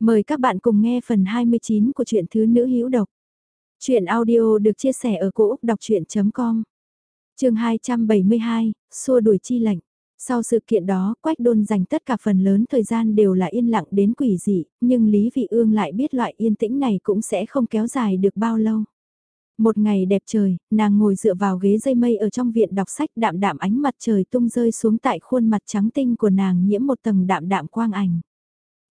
Mời các bạn cùng nghe phần 29 của truyện Thứ Nữ Hữu Độc. Chuyện audio được chia sẻ ở cỗ đọc chuyện.com Trường 272, xua đuổi chi lệnh. Sau sự kiện đó, Quách Đôn dành tất cả phần lớn thời gian đều là yên lặng đến quỷ dị, nhưng Lý Vị Ương lại biết loại yên tĩnh này cũng sẽ không kéo dài được bao lâu. Một ngày đẹp trời, nàng ngồi dựa vào ghế dây mây ở trong viện đọc sách đạm đạm ánh mặt trời tung rơi xuống tại khuôn mặt trắng tinh của nàng nhiễm một tầng đạm đạm quang ảnh.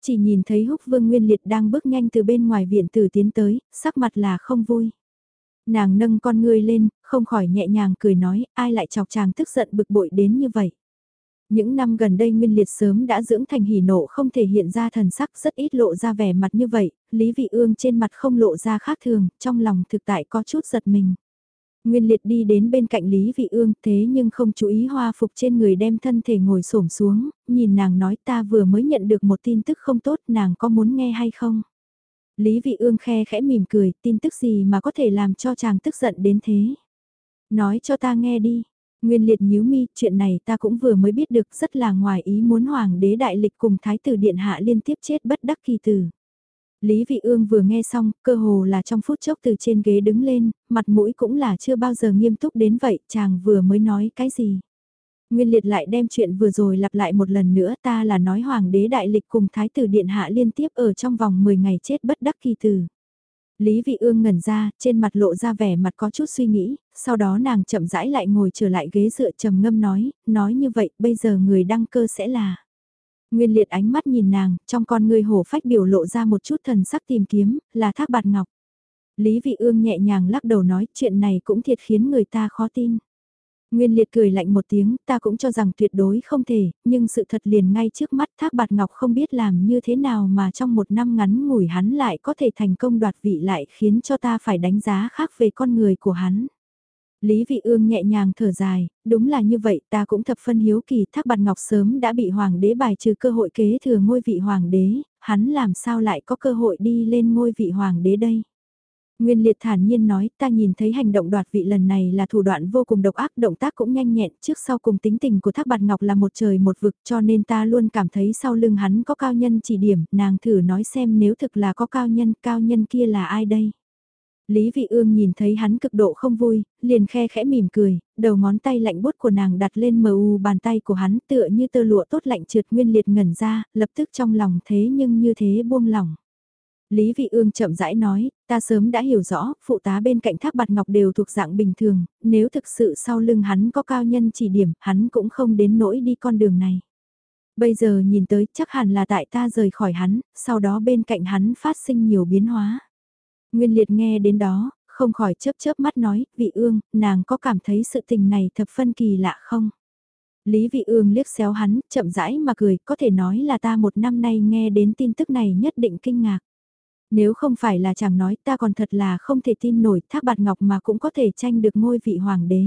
Chỉ nhìn thấy húc vương nguyên liệt đang bước nhanh từ bên ngoài viện tử tiến tới, sắc mặt là không vui. Nàng nâng con ngươi lên, không khỏi nhẹ nhàng cười nói, ai lại chọc chàng tức giận bực bội đến như vậy. Những năm gần đây Nguyên Liệt sớm đã dưỡng thành hỉ nộ không thể hiện ra thần sắc rất ít lộ ra vẻ mặt như vậy, Lý Vị Ương trên mặt không lộ ra khác thường, trong lòng thực tại có chút giật mình. Nguyên Liệt đi đến bên cạnh Lý Vị Ương thế nhưng không chú ý hoa phục trên người đem thân thể ngồi xổm xuống, nhìn nàng nói ta vừa mới nhận được một tin tức không tốt nàng có muốn nghe hay không. Lý Vị Ương khe khẽ mỉm cười tin tức gì mà có thể làm cho chàng tức giận đến thế. Nói cho ta nghe đi. Nguyên liệt nhíu mi, chuyện này ta cũng vừa mới biết được rất là ngoài ý muốn hoàng đế đại lịch cùng thái tử điện hạ liên tiếp chết bất đắc kỳ tử. Lý Vị Ương vừa nghe xong, cơ hồ là trong phút chốc từ trên ghế đứng lên, mặt mũi cũng là chưa bao giờ nghiêm túc đến vậy, chàng vừa mới nói cái gì. Nguyên liệt lại đem chuyện vừa rồi lặp lại một lần nữa ta là nói hoàng đế đại lịch cùng thái tử điện hạ liên tiếp ở trong vòng 10 ngày chết bất đắc kỳ tử. Lý Vị Ương ngẩn ra, trên mặt lộ ra vẻ mặt có chút suy nghĩ, sau đó nàng chậm rãi lại ngồi trở lại ghế dựa trầm ngâm nói, nói như vậy bây giờ người đăng cơ sẽ là. Nguyên liệt ánh mắt nhìn nàng, trong con người hổ phách biểu lộ ra một chút thần sắc tìm kiếm, là thác bạt ngọc. Lý Vị Ương nhẹ nhàng lắc đầu nói chuyện này cũng thiệt khiến người ta khó tin. Nguyên liệt cười lạnh một tiếng, ta cũng cho rằng tuyệt đối không thể, nhưng sự thật liền ngay trước mắt Thác Bạt Ngọc không biết làm như thế nào mà trong một năm ngắn ngủi hắn lại có thể thành công đoạt vị lại khiến cho ta phải đánh giá khác về con người của hắn. Lý Vị Ương nhẹ nhàng thở dài, đúng là như vậy ta cũng thập phân hiếu kỳ Thác Bạt Ngọc sớm đã bị Hoàng đế bài trừ cơ hội kế thừa ngôi vị Hoàng đế, hắn làm sao lại có cơ hội đi lên ngôi vị Hoàng đế đây. Nguyên liệt thản nhiên nói, ta nhìn thấy hành động đoạt vị lần này là thủ đoạn vô cùng độc ác, động tác cũng nhanh nhẹn, trước sau cùng tính tình của Thác Bạt Ngọc là một trời một vực cho nên ta luôn cảm thấy sau lưng hắn có cao nhân chỉ điểm, nàng thử nói xem nếu thực là có cao nhân, cao nhân kia là ai đây? Lý Vị Ương nhìn thấy hắn cực độ không vui, liền khe khẽ mỉm cười, đầu ngón tay lạnh bút của nàng đặt lên mờ u bàn tay của hắn tựa như tơ lụa tốt lạnh trượt nguyên liệt ngẩn ra, lập tức trong lòng thế nhưng như thế buông lỏng. Lý Vị Ương chậm rãi nói, ta sớm đã hiểu rõ, phụ tá bên cạnh thác bạt ngọc đều thuộc dạng bình thường, nếu thực sự sau lưng hắn có cao nhân chỉ điểm, hắn cũng không đến nỗi đi con đường này. Bây giờ nhìn tới chắc hẳn là tại ta rời khỏi hắn, sau đó bên cạnh hắn phát sinh nhiều biến hóa. Nguyên liệt nghe đến đó, không khỏi chớp chớp mắt nói, vị ương, nàng có cảm thấy sự tình này thập phân kỳ lạ không? Lý vị ương liếc xéo hắn, chậm rãi mà cười, có thể nói là ta một năm nay nghe đến tin tức này nhất định kinh ngạc. Nếu không phải là chàng nói ta còn thật là không thể tin nổi thác bạt ngọc mà cũng có thể tranh được ngôi vị hoàng đế.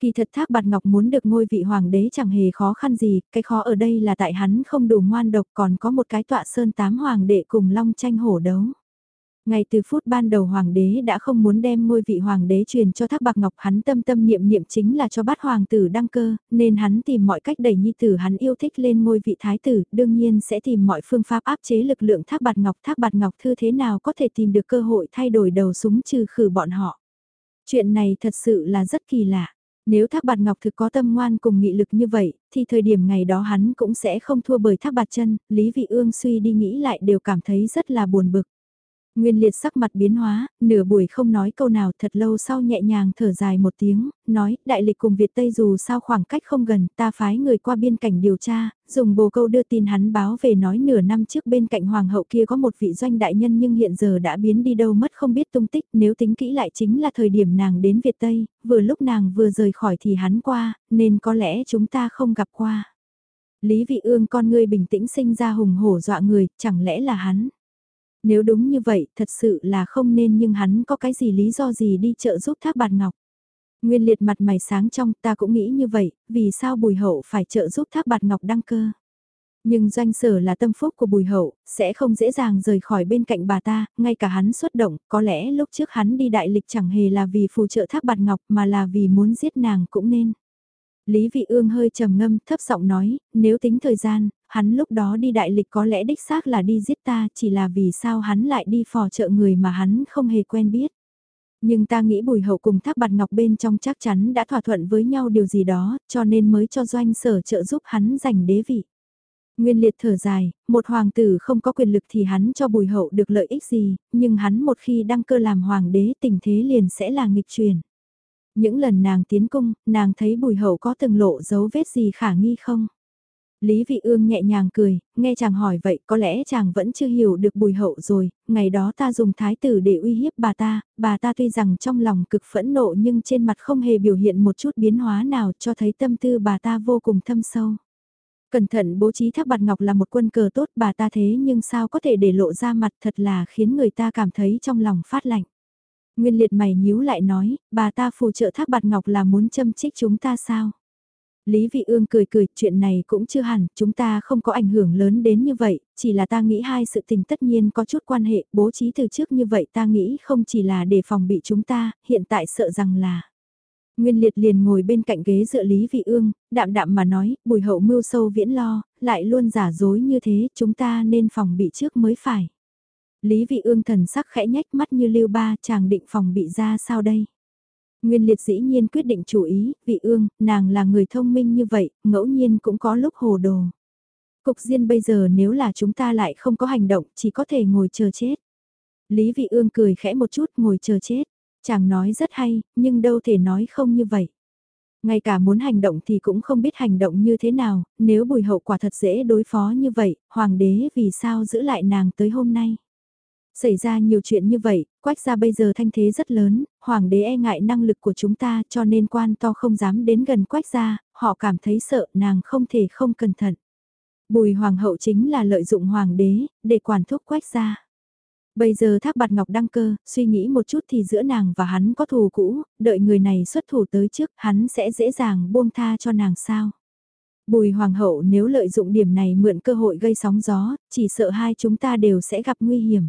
Kỳ thật thác bạt ngọc muốn được ngôi vị hoàng đế chẳng hề khó khăn gì, cái khó ở đây là tại hắn không đủ ngoan độc còn có một cái tọa sơn tám hoàng đệ cùng long tranh hổ đấu. Ngay từ phút ban đầu hoàng đế đã không muốn đem ngôi vị hoàng đế truyền cho thác bạc ngọc hắn tâm tâm niệm niệm chính là cho bát hoàng tử đăng cơ, nên hắn tìm mọi cách đẩy nhi tử hắn yêu thích lên ngôi vị thái tử, đương nhiên sẽ tìm mọi phương pháp áp chế lực lượng thác bạc ngọc. Thác bạc ngọc thư thế nào có thể tìm được cơ hội thay đổi đầu súng trừ khử bọn họ. Chuyện này thật sự là rất kỳ lạ. Nếu Thác Bạt Ngọc thực có tâm ngoan cùng nghị lực như vậy, thì thời điểm ngày đó hắn cũng sẽ không thua bởi Thác Bạt Chân, Lý Vị Ương suy đi nghĩ lại đều cảm thấy rất là buồn bực. Nguyên liệt sắc mặt biến hóa, nửa buổi không nói câu nào thật lâu sau nhẹ nhàng thở dài một tiếng, nói, đại lịch cùng Việt Tây dù sao khoảng cách không gần, ta phái người qua biên cảnh điều tra, dùng bồ câu đưa tin hắn báo về nói nửa năm trước bên cạnh hoàng hậu kia có một vị doanh đại nhân nhưng hiện giờ đã biến đi đâu mất không biết tung tích, nếu tính kỹ lại chính là thời điểm nàng đến Việt Tây, vừa lúc nàng vừa rời khỏi thì hắn qua, nên có lẽ chúng ta không gặp qua. Lý vị ương con ngươi bình tĩnh sinh ra hùng hổ dọa người, chẳng lẽ là hắn? Nếu đúng như vậy, thật sự là không nên nhưng hắn có cái gì lý do gì đi trợ giúp thác bạt ngọc. Nguyên liệt mặt mày sáng trong ta cũng nghĩ như vậy, vì sao bùi hậu phải trợ giúp thác bạt ngọc đăng cơ. Nhưng doanh sở là tâm phúc của bùi hậu, sẽ không dễ dàng rời khỏi bên cạnh bà ta, ngay cả hắn xuất động, có lẽ lúc trước hắn đi đại lịch chẳng hề là vì phù trợ thác bạt ngọc mà là vì muốn giết nàng cũng nên. Lý Vị Ương hơi trầm ngâm thấp giọng nói, nếu tính thời gian, hắn lúc đó đi đại lịch có lẽ đích xác là đi giết ta, chỉ là vì sao hắn lại đi phò trợ người mà hắn không hề quen biết. Nhưng ta nghĩ bùi hậu cùng thác bạt ngọc bên trong chắc chắn đã thỏa thuận với nhau điều gì đó, cho nên mới cho doanh sở trợ giúp hắn giành đế vị. Nguyên liệt thở dài, một hoàng tử không có quyền lực thì hắn cho bùi hậu được lợi ích gì, nhưng hắn một khi đăng cơ làm hoàng đế tình thế liền sẽ là nghịch truyền. Những lần nàng tiến cung, nàng thấy bùi hậu có từng lộ dấu vết gì khả nghi không? Lý Vị Ương nhẹ nhàng cười, nghe chàng hỏi vậy có lẽ chàng vẫn chưa hiểu được bùi hậu rồi, ngày đó ta dùng thái tử để uy hiếp bà ta, bà ta tuy rằng trong lòng cực phẫn nộ nhưng trên mặt không hề biểu hiện một chút biến hóa nào cho thấy tâm tư bà ta vô cùng thâm sâu. Cẩn thận bố trí thác bạt ngọc là một quân cờ tốt bà ta thế nhưng sao có thể để lộ ra mặt thật là khiến người ta cảm thấy trong lòng phát lạnh. Nguyên liệt mày nhíu lại nói, bà ta phù trợ thác bạt ngọc là muốn châm chích chúng ta sao? Lý Vị Ương cười cười, chuyện này cũng chưa hẳn, chúng ta không có ảnh hưởng lớn đến như vậy, chỉ là ta nghĩ hai sự tình tất nhiên có chút quan hệ, bố trí từ trước như vậy ta nghĩ không chỉ là để phòng bị chúng ta, hiện tại sợ rằng là... Nguyên liệt liền ngồi bên cạnh ghế dựa Lý Vị Ương, đạm đạm mà nói, bùi hậu mưu sâu viễn lo, lại luôn giả dối như thế, chúng ta nên phòng bị trước mới phải. Lý Vị Ương thần sắc khẽ nhách mắt như lưu ba chàng định phòng bị ra sao đây. Nguyên liệt dĩ nhiên quyết định chủ ý, Vị Ương, nàng là người thông minh như vậy, ngẫu nhiên cũng có lúc hồ đồ. Cục diên bây giờ nếu là chúng ta lại không có hành động, chỉ có thể ngồi chờ chết. Lý Vị Ương cười khẽ một chút ngồi chờ chết. Chàng nói rất hay, nhưng đâu thể nói không như vậy. Ngay cả muốn hành động thì cũng không biết hành động như thế nào, nếu bùi hậu quả thật dễ đối phó như vậy, hoàng đế vì sao giữ lại nàng tới hôm nay. Xảy ra nhiều chuyện như vậy, quách ra bây giờ thanh thế rất lớn, hoàng đế e ngại năng lực của chúng ta cho nên quan to không dám đến gần quách ra, họ cảm thấy sợ nàng không thể không cẩn thận. Bùi hoàng hậu chính là lợi dụng hoàng đế, để quản thúc quách ra. Bây giờ thác bạt ngọc đăng cơ, suy nghĩ một chút thì giữa nàng và hắn có thù cũ, đợi người này xuất thủ tới trước, hắn sẽ dễ dàng buông tha cho nàng sao. Bùi hoàng hậu nếu lợi dụng điểm này mượn cơ hội gây sóng gió, chỉ sợ hai chúng ta đều sẽ gặp nguy hiểm.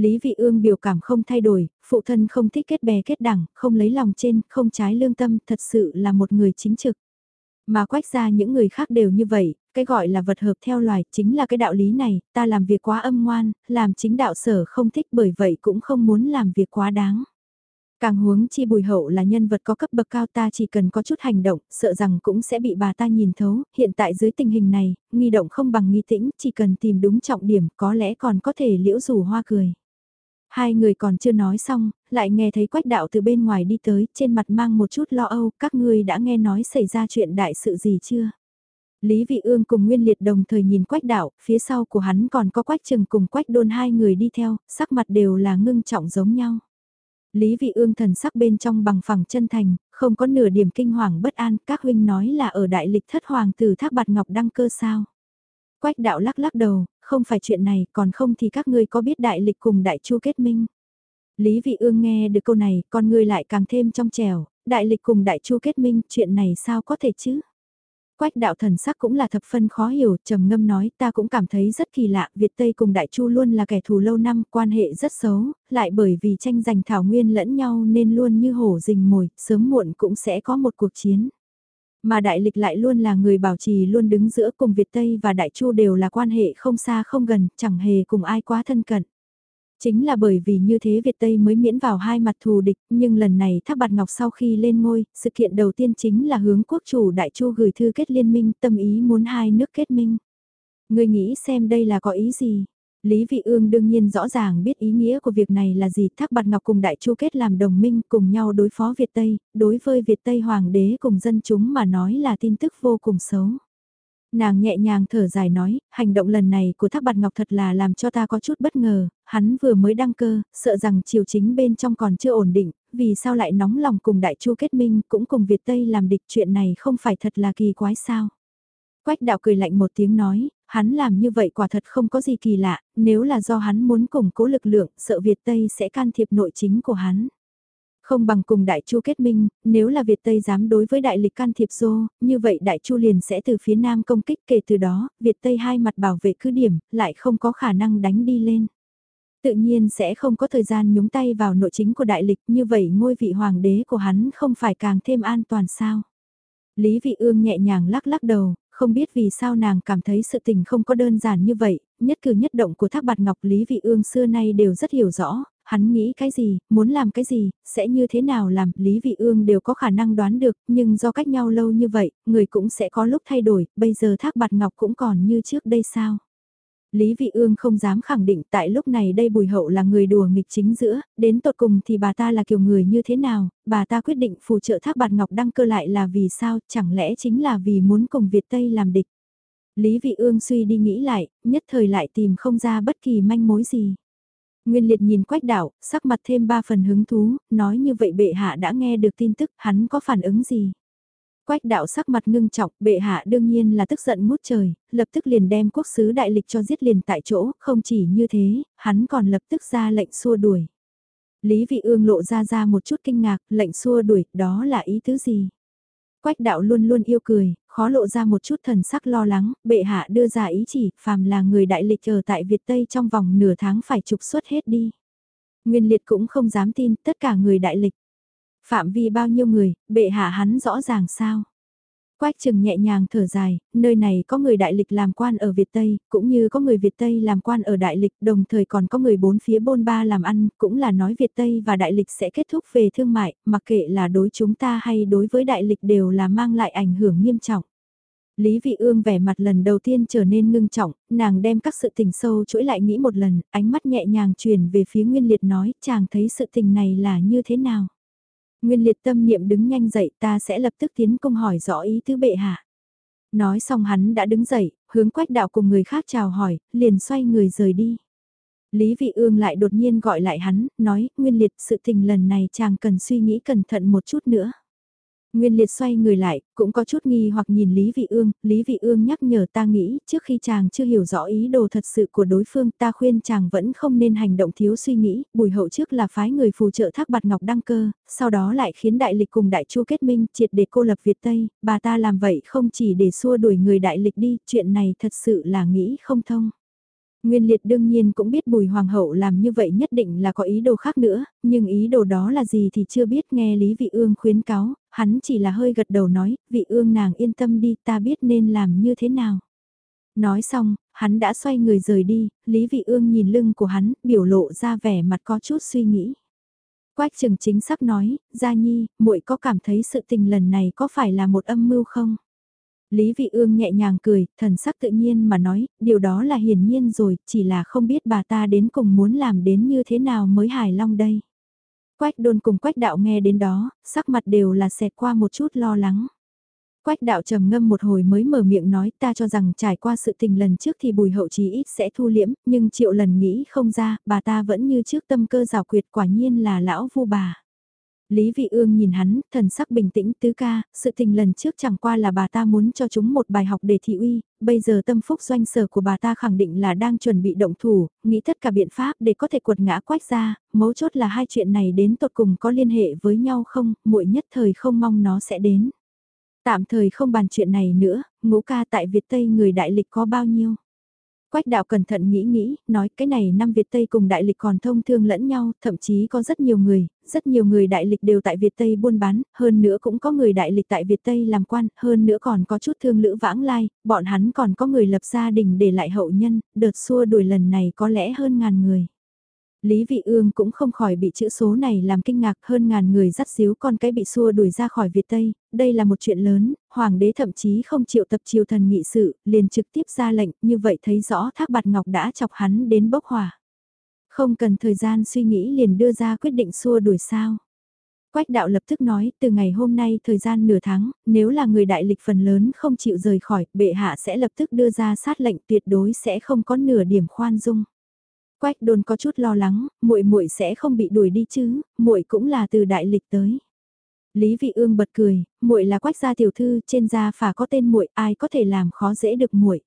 Lý Vị Ương biểu cảm không thay đổi, phụ thân không thích kết bè kết đảng không lấy lòng trên, không trái lương tâm, thật sự là một người chính trực. Mà quách ra những người khác đều như vậy, cái gọi là vật hợp theo loài chính là cái đạo lý này, ta làm việc quá âm ngoan, làm chính đạo sở không thích bởi vậy cũng không muốn làm việc quá đáng. Càng huống chi bùi hậu là nhân vật có cấp bậc cao ta chỉ cần có chút hành động, sợ rằng cũng sẽ bị bà ta nhìn thấu, hiện tại dưới tình hình này, nghi động không bằng nghi tĩnh, chỉ cần tìm đúng trọng điểm có lẽ còn có thể liễu rủ hoa cười. Hai người còn chưa nói xong, lại nghe thấy quách đạo từ bên ngoài đi tới, trên mặt mang một chút lo âu, các ngươi đã nghe nói xảy ra chuyện đại sự gì chưa? Lý Vị Ương cùng Nguyên Liệt đồng thời nhìn quách đạo, phía sau của hắn còn có quách trừng cùng quách đôn hai người đi theo, sắc mặt đều là ngưng trọng giống nhau. Lý Vị Ương thần sắc bên trong bằng phẳng chân thành, không có nửa điểm kinh hoàng bất an, các huynh nói là ở đại lịch thất hoàng tử thác bạt ngọc đăng cơ sao. Quách đạo lắc lắc đầu, không phải chuyện này, còn không thì các ngươi có biết đại lịch cùng đại chu kết minh. Lý Vị Ương nghe được câu này, con ngươi lại càng thêm trong trèo, đại lịch cùng đại chu kết minh, chuyện này sao có thể chứ? Quách đạo thần sắc cũng là thập phân khó hiểu, trầm ngâm nói ta cũng cảm thấy rất kỳ lạ, Việt Tây cùng Đại Chu luôn là kẻ thù lâu năm, quan hệ rất xấu, lại bởi vì tranh giành thảo nguyên lẫn nhau nên luôn như hổ rình mồi, sớm muộn cũng sẽ có một cuộc chiến. Mà đại lịch lại luôn là người bảo trì luôn đứng giữa cùng Việt Tây và Đại Chu đều là quan hệ không xa không gần, chẳng hề cùng ai quá thân cận. Chính là bởi vì như thế Việt Tây mới miễn vào hai mặt thù địch, nhưng lần này Thác Bạt Ngọc sau khi lên ngôi, sự kiện đầu tiên chính là hướng quốc chủ Đại Chu gửi thư kết liên minh tâm ý muốn hai nước kết minh. Người nghĩ xem đây là có ý gì? Lý Vị Ương đương nhiên rõ ràng biết ý nghĩa của việc này là gì Thác Bạt Ngọc cùng Đại Chu kết làm đồng minh cùng nhau đối phó Việt Tây, đối với Việt Tây Hoàng đế cùng dân chúng mà nói là tin tức vô cùng xấu. Nàng nhẹ nhàng thở dài nói, hành động lần này của Thác Bạt Ngọc thật là làm cho ta có chút bất ngờ, hắn vừa mới đăng cơ, sợ rằng triều chính bên trong còn chưa ổn định, vì sao lại nóng lòng cùng Đại Chu kết minh cũng cùng Việt Tây làm địch chuyện này không phải thật là kỳ quái sao. Quách đạo cười lạnh một tiếng nói, hắn làm như vậy quả thật không có gì kỳ lạ, nếu là do hắn muốn củng cố lực lượng, sợ Việt Tây sẽ can thiệp nội chính của hắn. Không bằng cùng Đại Chu kết minh, nếu là Việt Tây dám đối với Đại Lịch can thiệp dô, như vậy Đại Chu liền sẽ từ phía Nam công kích kể từ đó, Việt Tây hai mặt bảo vệ cứ điểm, lại không có khả năng đánh đi lên. Tự nhiên sẽ không có thời gian nhúng tay vào nội chính của Đại Lịch, như vậy ngôi vị hoàng đế của hắn không phải càng thêm an toàn sao. Lý Vị Ương nhẹ nhàng lắc lắc đầu, không biết vì sao nàng cảm thấy sự tình không có đơn giản như vậy, nhất cử nhất động của Thác Bạt Ngọc Lý Vị Ương xưa nay đều rất hiểu rõ, hắn nghĩ cái gì, muốn làm cái gì, sẽ như thế nào làm, Lý Vị Ương đều có khả năng đoán được, nhưng do cách nhau lâu như vậy, người cũng sẽ có lúc thay đổi, bây giờ Thác Bạt Ngọc cũng còn như trước đây sao? Lý Vị Ương không dám khẳng định tại lúc này đây Bùi Hậu là người đùa nghịch chính giữa, đến tột cùng thì bà ta là kiểu người như thế nào, bà ta quyết định phù trợ Thác Bạt Ngọc đăng cơ lại là vì sao, chẳng lẽ chính là vì muốn cùng Việt Tây làm địch. Lý Vị Ương suy đi nghĩ lại, nhất thời lại tìm không ra bất kỳ manh mối gì. Nguyên liệt nhìn quách đạo, sắc mặt thêm ba phần hứng thú, nói như vậy bệ hạ đã nghe được tin tức, hắn có phản ứng gì? Quách đạo sắc mặt ngưng trọng, bệ hạ đương nhiên là tức giận ngút trời, lập tức liền đem quốc sứ đại lịch cho giết liền tại chỗ, không chỉ như thế, hắn còn lập tức ra lệnh xua đuổi. Lý vị ương lộ ra ra một chút kinh ngạc, lệnh xua đuổi, đó là ý tứ gì? Quách đạo luôn luôn yêu cười, khó lộ ra một chút thần sắc lo lắng, bệ hạ đưa ra ý chỉ, phàm là người đại lịch ở tại Việt Tây trong vòng nửa tháng phải trục xuất hết đi. Nguyên liệt cũng không dám tin tất cả người đại lịch. Phạm vi bao nhiêu người, bệ hạ hắn rõ ràng sao? Quách trừng nhẹ nhàng thở dài, nơi này có người đại lịch làm quan ở Việt Tây, cũng như có người Việt Tây làm quan ở đại lịch, đồng thời còn có người bốn phía bôn ba làm ăn, cũng là nói Việt Tây và đại lịch sẽ kết thúc về thương mại, mặc kệ là đối chúng ta hay đối với đại lịch đều là mang lại ảnh hưởng nghiêm trọng. Lý Vị Ương vẻ mặt lần đầu tiên trở nên ngưng trọng, nàng đem các sự tình sâu chuỗi lại nghĩ một lần, ánh mắt nhẹ nhàng truyền về phía Nguyên Liệt nói, chàng thấy sự tình này là như thế nào. Nguyên liệt tâm niệm đứng nhanh dậy ta sẽ lập tức tiến công hỏi rõ ý tứ bệ hạ. Nói xong hắn đã đứng dậy, hướng quách đạo cùng người khác chào hỏi, liền xoay người rời đi. Lý Vị Ương lại đột nhiên gọi lại hắn, nói, Nguyên Liệt sự tình lần này chàng cần suy nghĩ cẩn thận một chút nữa. Nguyên liệt xoay người lại, cũng có chút nghi hoặc nhìn Lý Vị Ương, Lý Vị Ương nhắc nhở ta nghĩ, trước khi chàng chưa hiểu rõ ý đồ thật sự của đối phương ta khuyên chàng vẫn không nên hành động thiếu suy nghĩ, bùi hậu trước là phái người phù trợ thác bạt ngọc đăng cơ, sau đó lại khiến đại lịch cùng đại chu kết minh triệt để cô lập Việt Tây, bà ta làm vậy không chỉ để xua đuổi người đại lịch đi, chuyện này thật sự là nghĩ không thông. Nguyên liệt đương nhiên cũng biết bùi hoàng hậu làm như vậy nhất định là có ý đồ khác nữa, nhưng ý đồ đó là gì thì chưa biết nghe Lý Vị Ương khuyến cáo, hắn chỉ là hơi gật đầu nói, Vị Ương nàng yên tâm đi ta biết nên làm như thế nào. Nói xong, hắn đã xoay người rời đi, Lý Vị Ương nhìn lưng của hắn, biểu lộ ra vẻ mặt có chút suy nghĩ. Quách Trường chính sắc nói, Gia Nhi, muội có cảm thấy sự tình lần này có phải là một âm mưu không? Lý Vị Ương nhẹ nhàng cười, thần sắc tự nhiên mà nói, điều đó là hiển nhiên rồi, chỉ là không biết bà ta đến cùng muốn làm đến như thế nào mới hài long đây. Quách đôn cùng quách đạo nghe đến đó, sắc mặt đều là xẹt qua một chút lo lắng. Quách đạo trầm ngâm một hồi mới mở miệng nói ta cho rằng trải qua sự tình lần trước thì bùi hậu chí ít sẽ thu liễm, nhưng triệu lần nghĩ không ra, bà ta vẫn như trước tâm cơ rào quyệt quả nhiên là lão vu bà. Lý Vị Ương nhìn hắn, thần sắc bình tĩnh tứ ca, sự tình lần trước chẳng qua là bà ta muốn cho chúng một bài học để thị uy, bây giờ tâm phúc doanh sở của bà ta khẳng định là đang chuẩn bị động thủ, nghĩ tất cả biện pháp để có thể quật ngã quách ra, mấu chốt là hai chuyện này đến tột cùng có liên hệ với nhau không, muội nhất thời không mong nó sẽ đến. Tạm thời không bàn chuyện này nữa, ngũ ca tại Việt Tây người đại lịch có bao nhiêu? Quách đạo cẩn thận nghĩ nghĩ, nói cái này năm Việt Tây cùng đại lịch còn thông thương lẫn nhau, thậm chí có rất nhiều người, rất nhiều người đại lịch đều tại Việt Tây buôn bán, hơn nữa cũng có người đại lịch tại Việt Tây làm quan, hơn nữa còn có chút thương lữ vãng lai, bọn hắn còn có người lập gia đình để lại hậu nhân, đợt xua đuổi lần này có lẽ hơn ngàn người. Lý Vị Ương cũng không khỏi bị chữ số này làm kinh ngạc hơn ngàn người dắt díu con cái bị xua đuổi ra khỏi Việt Tây, đây là một chuyện lớn, hoàng đế thậm chí không chịu tập triều thần nghị sự, liền trực tiếp ra lệnh, như vậy thấy rõ Thác Bạt Ngọc đã chọc hắn đến bốc hỏa. Không cần thời gian suy nghĩ liền đưa ra quyết định xua đuổi sao. Quách đạo lập tức nói, từ ngày hôm nay thời gian nửa tháng, nếu là người đại lịch phần lớn không chịu rời khỏi, bệ hạ sẽ lập tức đưa ra sát lệnh tuyệt đối sẽ không có nửa điểm khoan dung. Quách đôn có chút lo lắng, muội muội sẽ không bị đuổi đi chứ, muội cũng là từ đại lịch tới. Lý Vị Ương bật cười, muội là Quách gia tiểu thư, trên gia phả có tên muội, ai có thể làm khó dễ được muội.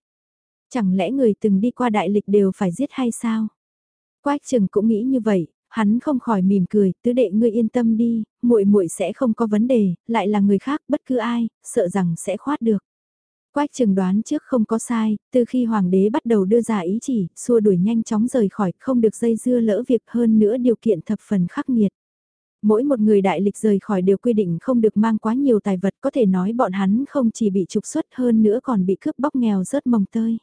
Chẳng lẽ người từng đi qua đại lịch đều phải giết hay sao? Quách Trừng cũng nghĩ như vậy, hắn không khỏi mỉm cười, tứ đệ ngươi yên tâm đi, muội muội sẽ không có vấn đề, lại là người khác, bất cứ ai, sợ rằng sẽ khoát được. Quách trường đoán trước không có sai, từ khi hoàng đế bắt đầu đưa ra ý chỉ, xua đuổi nhanh chóng rời khỏi, không được dây dưa lỡ việc hơn nữa điều kiện thập phần khắc nghiệt. Mỗi một người đại lịch rời khỏi đều quy định không được mang quá nhiều tài vật có thể nói bọn hắn không chỉ bị trục xuất hơn nữa còn bị cướp bóc nghèo rớt mồng tơi.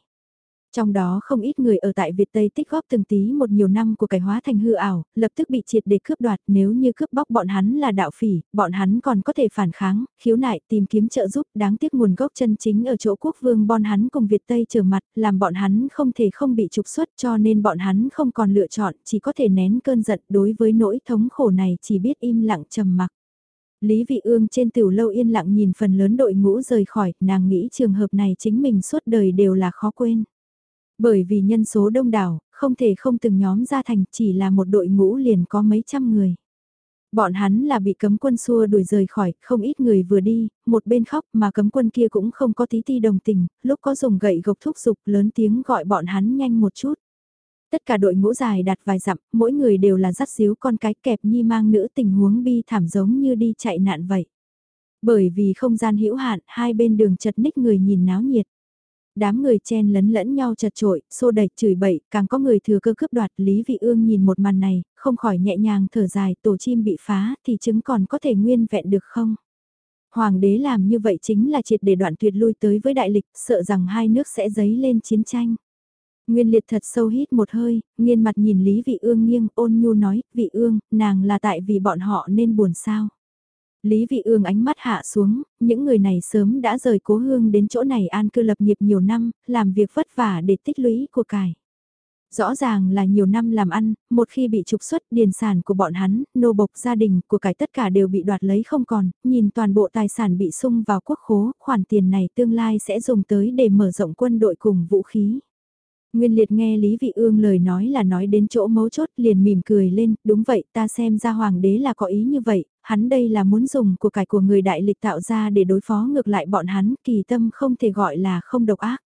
Trong đó không ít người ở tại Việt Tây tích góp từng tí một nhiều năm của cải hóa thành hư ảo, lập tức bị triệt để cướp đoạt nếu như cướp bóc bọn hắn là đạo phỉ, bọn hắn còn có thể phản kháng, khiếu nại tìm kiếm trợ giúp đáng tiếc nguồn gốc chân chính ở chỗ quốc vương bọn hắn cùng Việt Tây trở mặt, làm bọn hắn không thể không bị trục xuất cho nên bọn hắn không còn lựa chọn, chỉ có thể nén cơn giận đối với nỗi thống khổ này chỉ biết im lặng trầm mặc. Lý Vị Ương trên tiểu lâu yên lặng nhìn phần lớn đội ngũ rời khỏi, nàng nghĩ trường hợp này chính mình suốt đời đều là khó quên. Bởi vì nhân số đông đảo, không thể không từng nhóm ra thành chỉ là một đội ngũ liền có mấy trăm người. Bọn hắn là bị cấm quân xua đuổi rời khỏi, không ít người vừa đi, một bên khóc mà cấm quân kia cũng không có tí ti đồng tình, lúc có dùng gậy gộc thúc giục lớn tiếng gọi bọn hắn nhanh một chút. Tất cả đội ngũ dài đặt vài dặm, mỗi người đều là dắt xíu con cái kẹp nhi mang nữ tình huống bi thảm giống như đi chạy nạn vậy. Bởi vì không gian hữu hạn, hai bên đường chật ních người nhìn náo nhiệt. Đám người chen lấn lẫn nhau chật trội, xô đẩy chửi bậy, càng có người thừa cơ cướp đoạt. Lý Vị Ương nhìn một màn này, không khỏi nhẹ nhàng thở dài, tổ chim bị phá thì trứng còn có thể nguyên vẹn được không? Hoàng đế làm như vậy chính là triệt để đoạn tuyệt lui tới với đại lịch, sợ rằng hai nước sẽ dấy lên chiến tranh. Nguyên liệt thật sâu hít một hơi, nghiên mặt nhìn Lý Vị Ương nghiêng, ôn nhu nói, Vị Ương, nàng là tại vì bọn họ nên buồn sao. Lý Vị Ương ánh mắt hạ xuống, những người này sớm đã rời cố hương đến chỗ này an cư lập nghiệp nhiều năm, làm việc vất vả để tích lũy của cải. Rõ ràng là nhiều năm làm ăn, một khi bị trục xuất điền sản của bọn hắn, nô bộc gia đình của cải tất cả đều bị đoạt lấy không còn, nhìn toàn bộ tài sản bị sung vào quốc khố, khoản tiền này tương lai sẽ dùng tới để mở rộng quân đội cùng vũ khí. Nguyên liệt nghe Lý Vị Ương lời nói là nói đến chỗ mấu chốt liền mỉm cười lên, đúng vậy ta xem ra hoàng đế là có ý như vậy, hắn đây là muốn dùng của cải của người đại lịch tạo ra để đối phó ngược lại bọn hắn, kỳ tâm không thể gọi là không độc ác.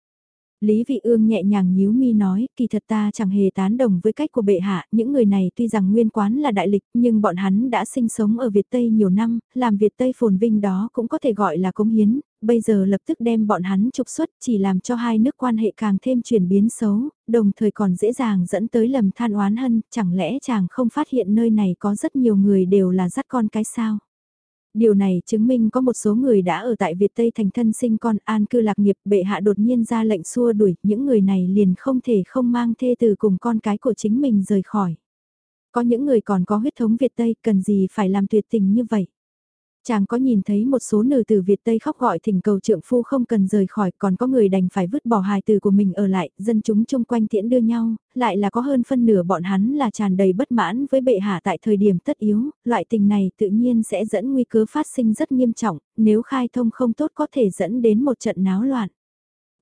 Lý Vị Ương nhẹ nhàng nhíu mi nói, kỳ thật ta chẳng hề tán đồng với cách của bệ hạ, những người này tuy rằng nguyên quán là đại lịch, nhưng bọn hắn đã sinh sống ở Việt Tây nhiều năm, làm Việt Tây phồn vinh đó cũng có thể gọi là cống hiến, bây giờ lập tức đem bọn hắn trục xuất chỉ làm cho hai nước quan hệ càng thêm chuyển biến xấu, đồng thời còn dễ dàng dẫn tới lầm than oán hân, chẳng lẽ chàng không phát hiện nơi này có rất nhiều người đều là dắt con cái sao? Điều này chứng minh có một số người đã ở tại Việt Tây thành thân sinh con an cư lạc nghiệp bệ hạ đột nhiên ra lệnh xua đuổi, những người này liền không thể không mang thê từ cùng con cái của chính mình rời khỏi. Có những người còn có huyết thống Việt Tây cần gì phải làm tuyệt tình như vậy. Chàng có nhìn thấy một số nữ từ Việt Tây khóc gọi thỉnh cầu trượng phu không cần rời khỏi, còn có người đành phải vứt bỏ hài từ của mình ở lại, dân chúng chung quanh tiễn đưa nhau, lại là có hơn phân nửa bọn hắn là tràn đầy bất mãn với bệ hạ tại thời điểm tất yếu, loại tình này tự nhiên sẽ dẫn nguy cơ phát sinh rất nghiêm trọng, nếu khai thông không tốt có thể dẫn đến một trận náo loạn.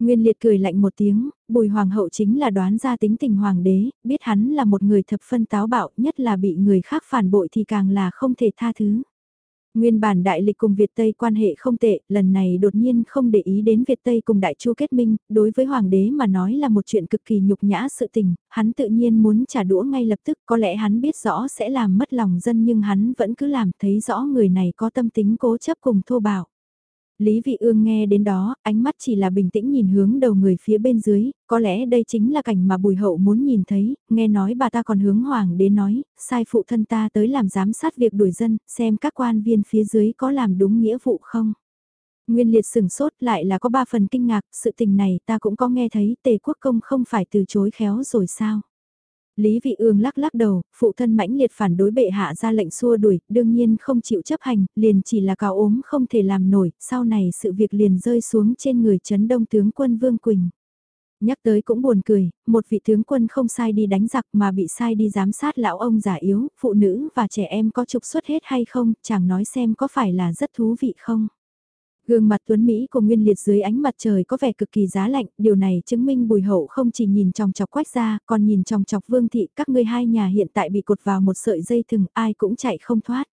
Nguyên liệt cười lạnh một tiếng, bùi hoàng hậu chính là đoán ra tính tình hoàng đế, biết hắn là một người thập phân táo bạo, nhất là bị người khác phản bội thì càng là không thể tha thứ. Nguyên bản đại lịch cùng Việt Tây quan hệ không tệ, lần này đột nhiên không để ý đến Việt Tây cùng đại chu kết minh, đối với hoàng đế mà nói là một chuyện cực kỳ nhục nhã sự tình, hắn tự nhiên muốn trả đũa ngay lập tức, có lẽ hắn biết rõ sẽ làm mất lòng dân nhưng hắn vẫn cứ làm thấy rõ người này có tâm tính cố chấp cùng thô bạo. Lý Vị Ương nghe đến đó, ánh mắt chỉ là bình tĩnh nhìn hướng đầu người phía bên dưới, có lẽ đây chính là cảnh mà bùi hậu muốn nhìn thấy, nghe nói bà ta còn hướng hoàng đế nói, sai phụ thân ta tới làm giám sát việc đuổi dân, xem các quan viên phía dưới có làm đúng nghĩa vụ không. Nguyên liệt sửng sốt lại là có ba phần kinh ngạc, sự tình này ta cũng có nghe thấy tề quốc công không phải từ chối khéo rồi sao. Lý Vị Ương lắc lắc đầu, phụ thân mãnh liệt phản đối bệ hạ ra lệnh xua đuổi, đương nhiên không chịu chấp hành, liền chỉ là cao ốm không thể làm nổi, sau này sự việc liền rơi xuống trên người chấn đông tướng quân Vương Quỳnh. Nhắc tới cũng buồn cười, một vị tướng quân không sai đi đánh giặc mà bị sai đi giám sát lão ông già yếu, phụ nữ và trẻ em có trục xuất hết hay không, chẳng nói xem có phải là rất thú vị không. Gương mặt tuấn Mỹ của Nguyên Liệt dưới ánh mặt trời có vẻ cực kỳ giá lạnh, điều này chứng minh bùi hậu không chỉ nhìn trong chọc quách ra, còn nhìn trong chọc vương thị, các ngươi hai nhà hiện tại bị cột vào một sợi dây thừng, ai cũng chạy không thoát.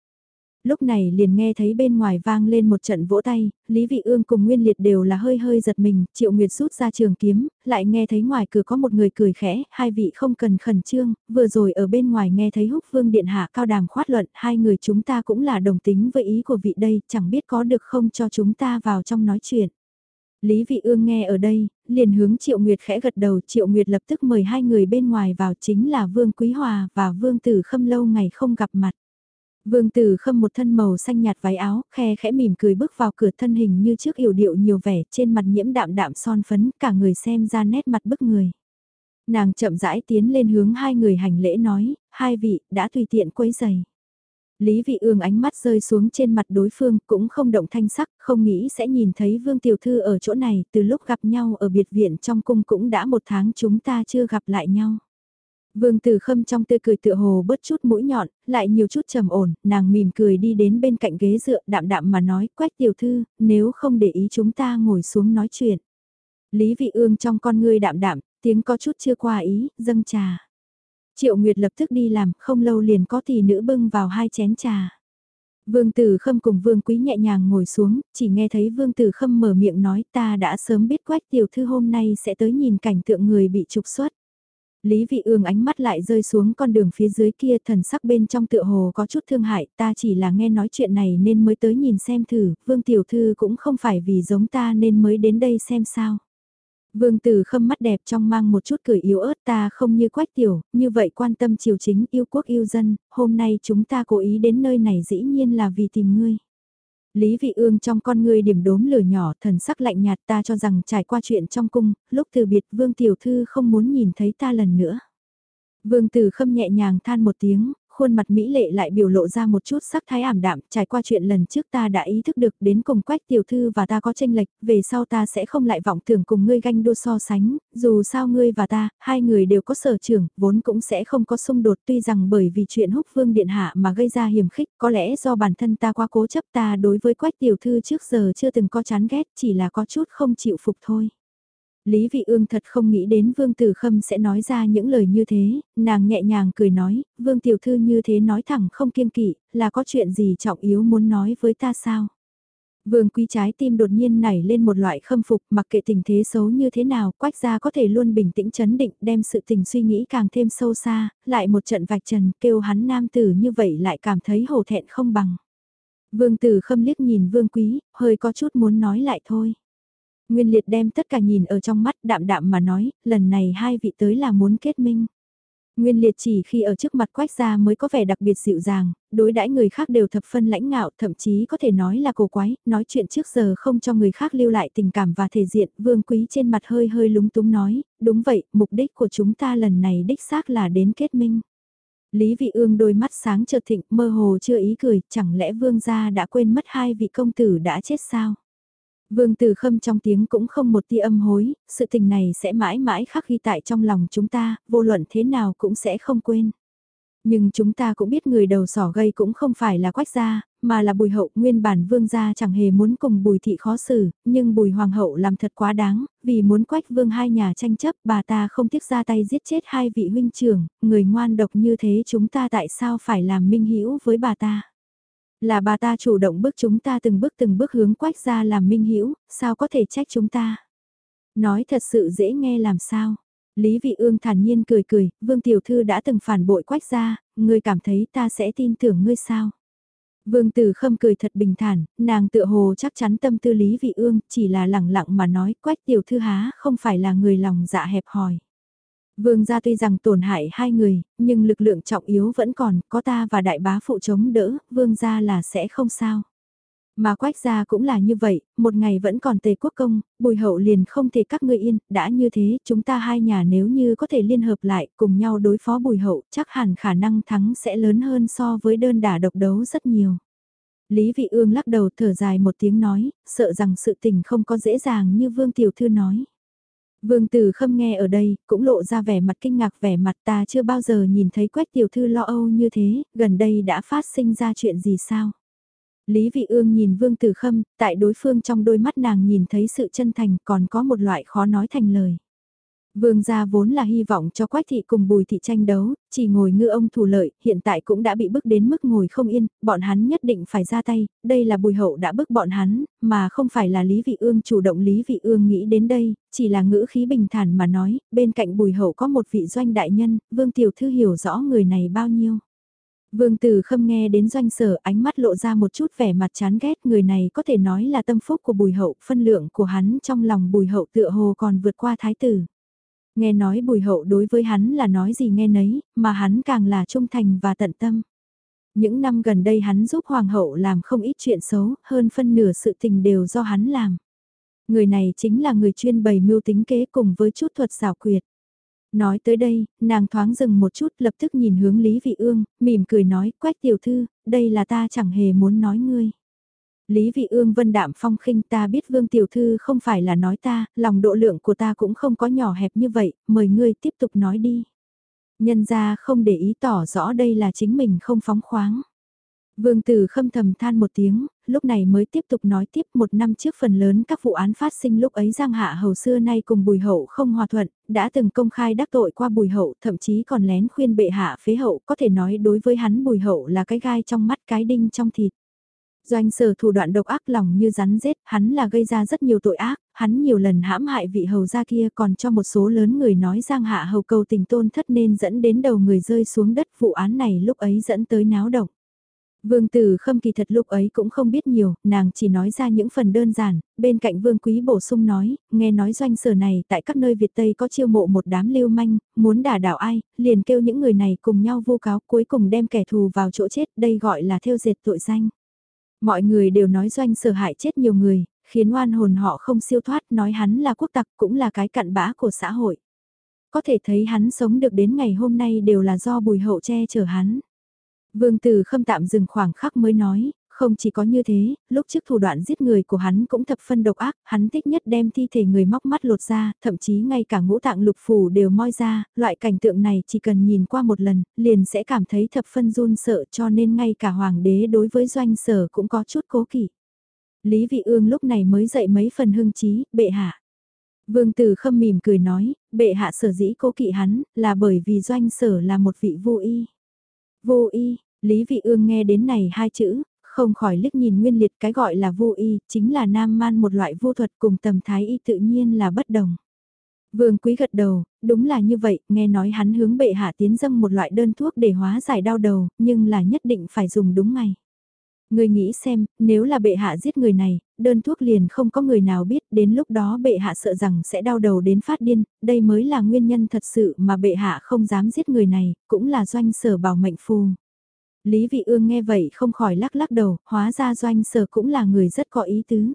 Lúc này liền nghe thấy bên ngoài vang lên một trận vỗ tay, Lý Vị Ương cùng Nguyên Liệt đều là hơi hơi giật mình, Triệu Nguyệt rút ra trường kiếm, lại nghe thấy ngoài cửa có một người cười khẽ, hai vị không cần khẩn trương, vừa rồi ở bên ngoài nghe thấy húc vương điện hạ cao đàm khoát luận, hai người chúng ta cũng là đồng tính với ý của vị đây, chẳng biết có được không cho chúng ta vào trong nói chuyện. Lý Vị Ương nghe ở đây, liền hướng Triệu Nguyệt khẽ gật đầu, Triệu Nguyệt lập tức mời hai người bên ngoài vào chính là Vương Quý Hòa và Vương Tử Khâm lâu ngày không gặp mặt. Vương Tử Khâm một thân màu xanh nhạt váy áo, khe khẽ mỉm cười bước vào cửa thân hình như trước yểu điệu nhiều vẻ, trên mặt nhiễm đạm đạm son phấn, cả người xem ra nét mặt bức người. Nàng chậm rãi tiến lên hướng hai người hành lễ nói, hai vị, đã tùy tiện quấy giày. Lý vị ương ánh mắt rơi xuống trên mặt đối phương cũng không động thanh sắc, không nghĩ sẽ nhìn thấy Vương Tiểu Thư ở chỗ này, từ lúc gặp nhau ở biệt viện trong cung cũng đã một tháng chúng ta chưa gặp lại nhau. Vương Tử Khâm trong tươi cười tựa hồ bớt chút mũi nhọn, lại nhiều chút trầm ổn, nàng mỉm cười đi đến bên cạnh ghế dựa đạm đạm mà nói, quách tiểu thư, nếu không để ý chúng ta ngồi xuống nói chuyện. Lý vị ương trong con ngươi đạm đạm, tiếng có chút chưa qua ý, dâng trà. Triệu Nguyệt lập tức đi làm, không lâu liền có tỷ nữ bưng vào hai chén trà. Vương Tử Khâm cùng Vương Quý nhẹ nhàng ngồi xuống, chỉ nghe thấy Vương Tử Khâm mở miệng nói ta đã sớm biết quách tiểu thư hôm nay sẽ tới nhìn cảnh tượng người bị trục xuất. Lý Vị Ương ánh mắt lại rơi xuống con đường phía dưới kia thần sắc bên trong tựa hồ có chút thương hại, ta chỉ là nghe nói chuyện này nên mới tới nhìn xem thử, Vương Tiểu Thư cũng không phải vì giống ta nên mới đến đây xem sao. Vương Tử khâm mắt đẹp trong mang một chút cười yếu ớt ta không như quách tiểu, như vậy quan tâm triều chính yêu quốc yêu dân, hôm nay chúng ta cố ý đến nơi này dĩ nhiên là vì tìm ngươi. Lý Vị Ương trong con ngươi điểm đốm lửa nhỏ thần sắc lạnh nhạt ta cho rằng trải qua chuyện trong cung, lúc từ biệt Vương Tiểu Thư không muốn nhìn thấy ta lần nữa. Vương Tử Khâm nhẹ nhàng than một tiếng, khuôn mặt Mỹ lệ lại biểu lộ ra một chút sắc thái ảm đạm, trải qua chuyện lần trước ta đã ý thức được đến cùng quách tiểu thư và ta có tranh lệch, về sau ta sẽ không lại vọng tưởng cùng ngươi ganh đua so sánh, dù sao ngươi và ta, hai người đều có sở trường, vốn cũng sẽ không có xung đột tuy rằng bởi vì chuyện húc vương điện hạ mà gây ra hiểm khích, có lẽ do bản thân ta quá cố chấp ta đối với quách tiểu thư trước giờ chưa từng có chán ghét, chỉ là có chút không chịu phục thôi. Lý Vị Ương thật không nghĩ đến Vương Tử Khâm sẽ nói ra những lời như thế, nàng nhẹ nhàng cười nói, Vương Tiểu Thư như thế nói thẳng không kiên kỵ, là có chuyện gì trọng yếu muốn nói với ta sao? Vương quý trái tim đột nhiên nảy lên một loại khâm phục mặc kệ tình thế xấu như thế nào, quách gia có thể luôn bình tĩnh chấn định đem sự tình suy nghĩ càng thêm sâu xa, lại một trận vạch trần kêu hắn nam tử như vậy lại cảm thấy hổ thẹn không bằng. Vương tử khâm liếc nhìn vương quý, hơi có chút muốn nói lại thôi. Nguyên liệt đem tất cả nhìn ở trong mắt đạm đạm mà nói, lần này hai vị tới là muốn kết minh. Nguyên liệt chỉ khi ở trước mặt quách gia mới có vẻ đặc biệt dịu dàng, đối đãi người khác đều thập phân lãnh ngạo, thậm chí có thể nói là cổ quái, nói chuyện trước giờ không cho người khác lưu lại tình cảm và thể diện, vương quý trên mặt hơi hơi lúng túng nói, đúng vậy, mục đích của chúng ta lần này đích xác là đến kết minh. Lý vị ương đôi mắt sáng chợt thịnh, mơ hồ chưa ý cười, chẳng lẽ vương gia đã quên mất hai vị công tử đã chết sao? Vương Tử Khâm trong tiếng cũng không một tia âm hối, sự tình này sẽ mãi mãi khắc ghi tại trong lòng chúng ta, vô luận thế nào cũng sẽ không quên. Nhưng chúng ta cũng biết người đầu sỏ gây cũng không phải là quách gia, mà là bùi hậu nguyên bản vương gia chẳng hề muốn cùng bùi thị khó xử, nhưng bùi hoàng hậu làm thật quá đáng, vì muốn quách vương hai nhà tranh chấp bà ta không tiếc ra tay giết chết hai vị huynh trưởng, người ngoan độc như thế chúng ta tại sao phải làm minh hữu với bà ta. Là bà ta chủ động bước chúng ta từng bước từng bước hướng quách ra làm minh hiểu sao có thể trách chúng ta. Nói thật sự dễ nghe làm sao. Lý Vị Ương thản nhiên cười cười, Vương Tiểu Thư đã từng phản bội quách ra, ngươi cảm thấy ta sẽ tin tưởng ngươi sao. Vương Tử Khâm cười thật bình thản, nàng tựa hồ chắc chắn tâm tư Lý Vị Ương, chỉ là lẳng lặng mà nói quách tiểu thư há không phải là người lòng dạ hẹp hòi. Vương gia tuy rằng tổn hại hai người, nhưng lực lượng trọng yếu vẫn còn, có ta và đại bá phụ chống đỡ, vương gia là sẽ không sao. Mà quách gia cũng là như vậy, một ngày vẫn còn tề quốc công, bùi hậu liền không thể các ngươi yên, đã như thế, chúng ta hai nhà nếu như có thể liên hợp lại, cùng nhau đối phó bùi hậu, chắc hẳn khả năng thắng sẽ lớn hơn so với đơn đả độc đấu rất nhiều. Lý Vị Ương lắc đầu thở dài một tiếng nói, sợ rằng sự tình không có dễ dàng như Vương Tiểu Thư nói. Vương Tử Khâm nghe ở đây, cũng lộ ra vẻ mặt kinh ngạc vẻ mặt ta chưa bao giờ nhìn thấy quách tiểu thư lo âu như thế, gần đây đã phát sinh ra chuyện gì sao? Lý Vị Ương nhìn Vương Tử Khâm, tại đối phương trong đôi mắt nàng nhìn thấy sự chân thành còn có một loại khó nói thành lời. Vương gia vốn là hy vọng cho Quách thị cùng Bùi thị tranh đấu, chỉ ngồi ngư ông thủ lợi, hiện tại cũng đã bị bức đến mức ngồi không yên, bọn hắn nhất định phải ra tay, đây là Bùi hậu đã bức bọn hắn, mà không phải là Lý Vị Ương chủ động Lý Vị Ương nghĩ đến đây, chỉ là ngữ khí bình thản mà nói, bên cạnh Bùi hậu có một vị doanh đại nhân, Vương tiểu thư hiểu rõ người này bao nhiêu. Vương Tử Khâm nghe đến doanh sở ánh mắt lộ ra một chút vẻ mặt chán ghét người này có thể nói là tâm phúc của bùi hậu, phân lượng của hắn trong lòng bùi hậu tựa hồ còn vượt qua thái tử. Nghe nói bùi hậu đối với hắn là nói gì nghe nấy, mà hắn càng là trung thành và tận tâm. Những năm gần đây hắn giúp hoàng hậu làm không ít chuyện xấu, hơn phân nửa sự tình đều do hắn làm. Người này chính là người chuyên bày mưu tính kế cùng với chút thuật xảo quyệt. Nói tới đây, nàng thoáng dừng một chút lập tức nhìn hướng Lý Vị Ương, mỉm cười nói, quách tiểu thư, đây là ta chẳng hề muốn nói ngươi. Lý Vị Ương vân đạm phong khinh ta biết Vương Tiểu Thư không phải là nói ta, lòng độ lượng của ta cũng không có nhỏ hẹp như vậy, mời ngươi tiếp tục nói đi. Nhân gia không để ý tỏ rõ đây là chính mình không phóng khoáng. Vương Tử khâm thầm than một tiếng, lúc này mới tiếp tục nói tiếp một năm trước phần lớn các vụ án phát sinh lúc ấy Giang Hạ Hầu xưa nay cùng Bùi Hậu không hòa thuận, đã từng công khai đắc tội qua Bùi Hậu, thậm chí còn lén khuyên bệ hạ phế hậu, có thể nói đối với hắn Bùi Hậu là cái gai trong mắt cái đinh trong thịt. Doanh sở thủ đoạn độc ác lòng như rắn rết, hắn là gây ra rất nhiều tội ác, hắn nhiều lần hãm hại vị hầu gia kia còn cho một số lớn người nói giang hạ hầu cầu tình tôn thất nên dẫn đến đầu người rơi xuống đất vụ án này lúc ấy dẫn tới náo động. Vương Tử Khâm kỳ thật lúc ấy cũng không biết nhiều, nàng chỉ nói ra những phần đơn giản, bên cạnh Vương Quý bổ sung nói, nghe nói doanh sở này tại các nơi Việt Tây có chiêu mộ một đám lưu manh, muốn đả đảo ai, liền kêu những người này cùng nhau vu cáo cuối cùng đem kẻ thù vào chỗ chết, đây gọi là theo dệt tội danh. Mọi người đều nói doanh sở hại chết nhiều người, khiến oan hồn họ không siêu thoát nói hắn là quốc tặc cũng là cái cặn bã của xã hội. Có thể thấy hắn sống được đến ngày hôm nay đều là do bùi hậu che chở hắn. Vương Tử Khâm tạm dừng khoảng khắc mới nói, không chỉ có như thế, lúc trước thủ đoạn giết người của hắn cũng thập phân độc ác, hắn thích nhất đem thi thể người móc mắt lột ra, thậm chí ngay cả ngũ tạng lục phủ đều moi ra, loại cảnh tượng này chỉ cần nhìn qua một lần, liền sẽ cảm thấy thập phân run sợ cho nên ngay cả hoàng đế đối với doanh sở cũng có chút cố kỵ. Lý Vị Ương lúc này mới dậy mấy phần hưng trí, bệ hạ. Vương Tử Khâm mỉm cười nói, bệ hạ sở dĩ cố kỵ hắn, là bởi vì doanh sở là một vị vô y. Vô y, Lý Vị Ương nghe đến này hai chữ, không khỏi liếc nhìn nguyên liệt cái gọi là vô y, chính là nam man một loại vô thuật cùng tầm thái y tự nhiên là bất đồng. Vương quý gật đầu, đúng là như vậy, nghe nói hắn hướng bệ hạ tiến dâng một loại đơn thuốc để hóa giải đau đầu, nhưng là nhất định phải dùng đúng ngày. Người nghĩ xem, nếu là bệ hạ giết người này, đơn thuốc liền không có người nào biết, đến lúc đó bệ hạ sợ rằng sẽ đau đầu đến phát điên, đây mới là nguyên nhân thật sự mà bệ hạ không dám giết người này, cũng là doanh sở bảo mệnh phù. Lý Vị Ương nghe vậy không khỏi lắc lắc đầu, hóa ra doanh sở cũng là người rất có ý tứ.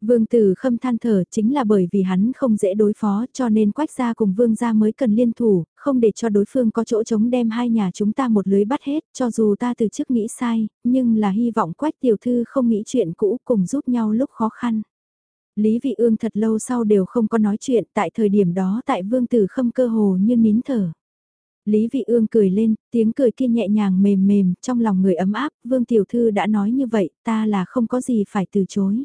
Vương Tử Khâm than thở chính là bởi vì hắn không dễ đối phó cho nên quách gia cùng vương gia mới cần liên thủ, không để cho đối phương có chỗ chống đem hai nhà chúng ta một lưới bắt hết, cho dù ta từ trước nghĩ sai, nhưng là hy vọng quách tiểu thư không nghĩ chuyện cũ cùng giúp nhau lúc khó khăn. Lý Vị Ương thật lâu sau đều không có nói chuyện tại thời điểm đó tại Vương Tử Khâm cơ hồ như nín thở. Lý Vị Ương cười lên, tiếng cười kia nhẹ nhàng mềm mềm, trong lòng người ấm áp, Vương Tiểu Thư đã nói như vậy, ta là không có gì phải từ chối.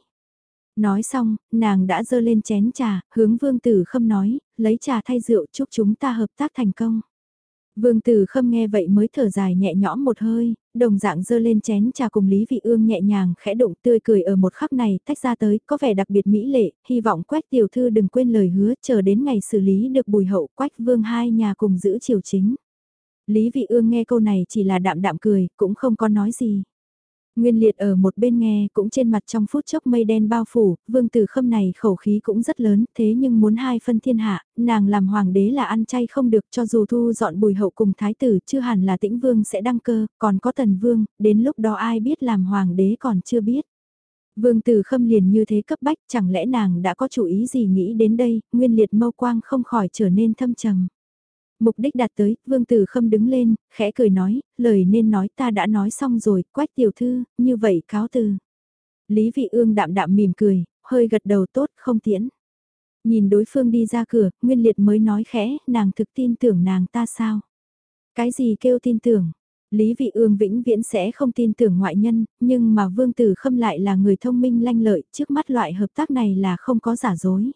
Nói xong, nàng đã dơ lên chén trà, hướng Vương Tử Khâm nói, lấy trà thay rượu chúc chúng ta hợp tác thành công. Vương Tử Khâm nghe vậy mới thở dài nhẹ nhõm một hơi, đồng dạng dơ lên chén trà cùng Lý Vị Ương nhẹ nhàng khẽ động tươi cười ở một khắc này tách ra tới, có vẻ đặc biệt mỹ lệ, hy vọng Quách tiểu thư đừng quên lời hứa, chờ đến ngày xử lý được bùi hậu Quách Vương hai nhà cùng giữ triều chính. Lý Vị Ương nghe câu này chỉ là đạm đạm cười, cũng không có nói gì. Nguyên liệt ở một bên nghe cũng trên mặt trong phút chốc mây đen bao phủ, vương tử khâm này khẩu khí cũng rất lớn, thế nhưng muốn hai phân thiên hạ, nàng làm hoàng đế là ăn chay không được cho dù thu dọn bùi hậu cùng thái tử chưa hẳn là tĩnh vương sẽ đăng cơ, còn có tần vương, đến lúc đó ai biết làm hoàng đế còn chưa biết. Vương tử khâm liền như thế cấp bách, chẳng lẽ nàng đã có chủ ý gì nghĩ đến đây, nguyên liệt mâu quang không khỏi trở nên thâm trầm. Mục đích đạt tới, vương tử khâm đứng lên, khẽ cười nói, lời nên nói ta đã nói xong rồi, quách tiểu thư, như vậy cáo từ. Lý vị ương đạm đạm mỉm cười, hơi gật đầu tốt, không tiễn. Nhìn đối phương đi ra cửa, Nguyên Liệt mới nói khẽ, nàng thực tin tưởng nàng ta sao? Cái gì kêu tin tưởng? Lý Vị Ương vĩnh viễn sẽ không tin tưởng ngoại nhân, nhưng mà Vương Tử Khâm lại là người thông minh lanh lợi, trước mắt loại hợp tác này là không có giả dối.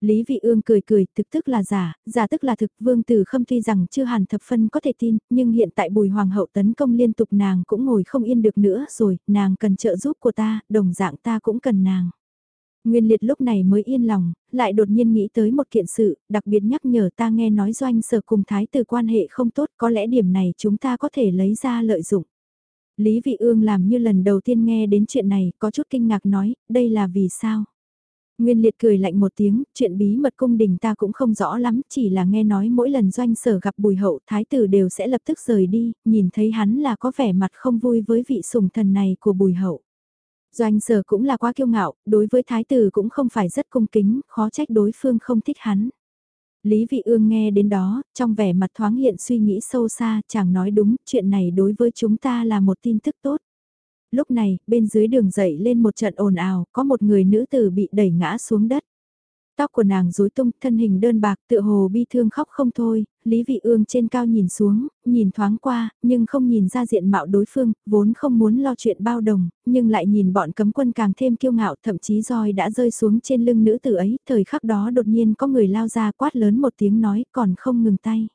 Lý Vị Ương cười cười, thực tức là giả, giả tức là thực, Vương Tử Khâm tuy rằng chưa hẳn thập phân có thể tin, nhưng hiện tại Bùi Hoàng hậu tấn công liên tục nàng cũng ngồi không yên được nữa rồi, nàng cần trợ giúp của ta, đồng dạng ta cũng cần nàng. Nguyên liệt lúc này mới yên lòng, lại đột nhiên nghĩ tới một kiện sự, đặc biệt nhắc nhở ta nghe nói doanh sở cùng thái tử quan hệ không tốt, có lẽ điểm này chúng ta có thể lấy ra lợi dụng. Lý Vị Ương làm như lần đầu tiên nghe đến chuyện này, có chút kinh ngạc nói, đây là vì sao? Nguyên liệt cười lạnh một tiếng, chuyện bí mật cung đình ta cũng không rõ lắm, chỉ là nghe nói mỗi lần doanh sở gặp bùi hậu thái tử đều sẽ lập tức rời đi, nhìn thấy hắn là có vẻ mặt không vui với vị sủng thần này của bùi hậu. Doanh sở cũng là quá kiêu ngạo, đối với thái tử cũng không phải rất cung kính, khó trách đối phương không thích hắn. Lý Vị Ương nghe đến đó, trong vẻ mặt thoáng hiện suy nghĩ sâu xa, chàng nói đúng, chuyện này đối với chúng ta là một tin tức tốt. Lúc này, bên dưới đường dậy lên một trận ồn ào, có một người nữ tử bị đẩy ngã xuống đất. Tóc của nàng rối tung, thân hình đơn bạc, tựa hồ bi thương khóc không thôi, Lý Vị Ương trên cao nhìn xuống, nhìn thoáng qua, nhưng không nhìn ra diện mạo đối phương, vốn không muốn lo chuyện bao đồng, nhưng lại nhìn bọn cấm quân càng thêm kiêu ngạo, thậm chí roi đã rơi xuống trên lưng nữ tử ấy, thời khắc đó đột nhiên có người lao ra quát lớn một tiếng nói, còn không ngừng tay.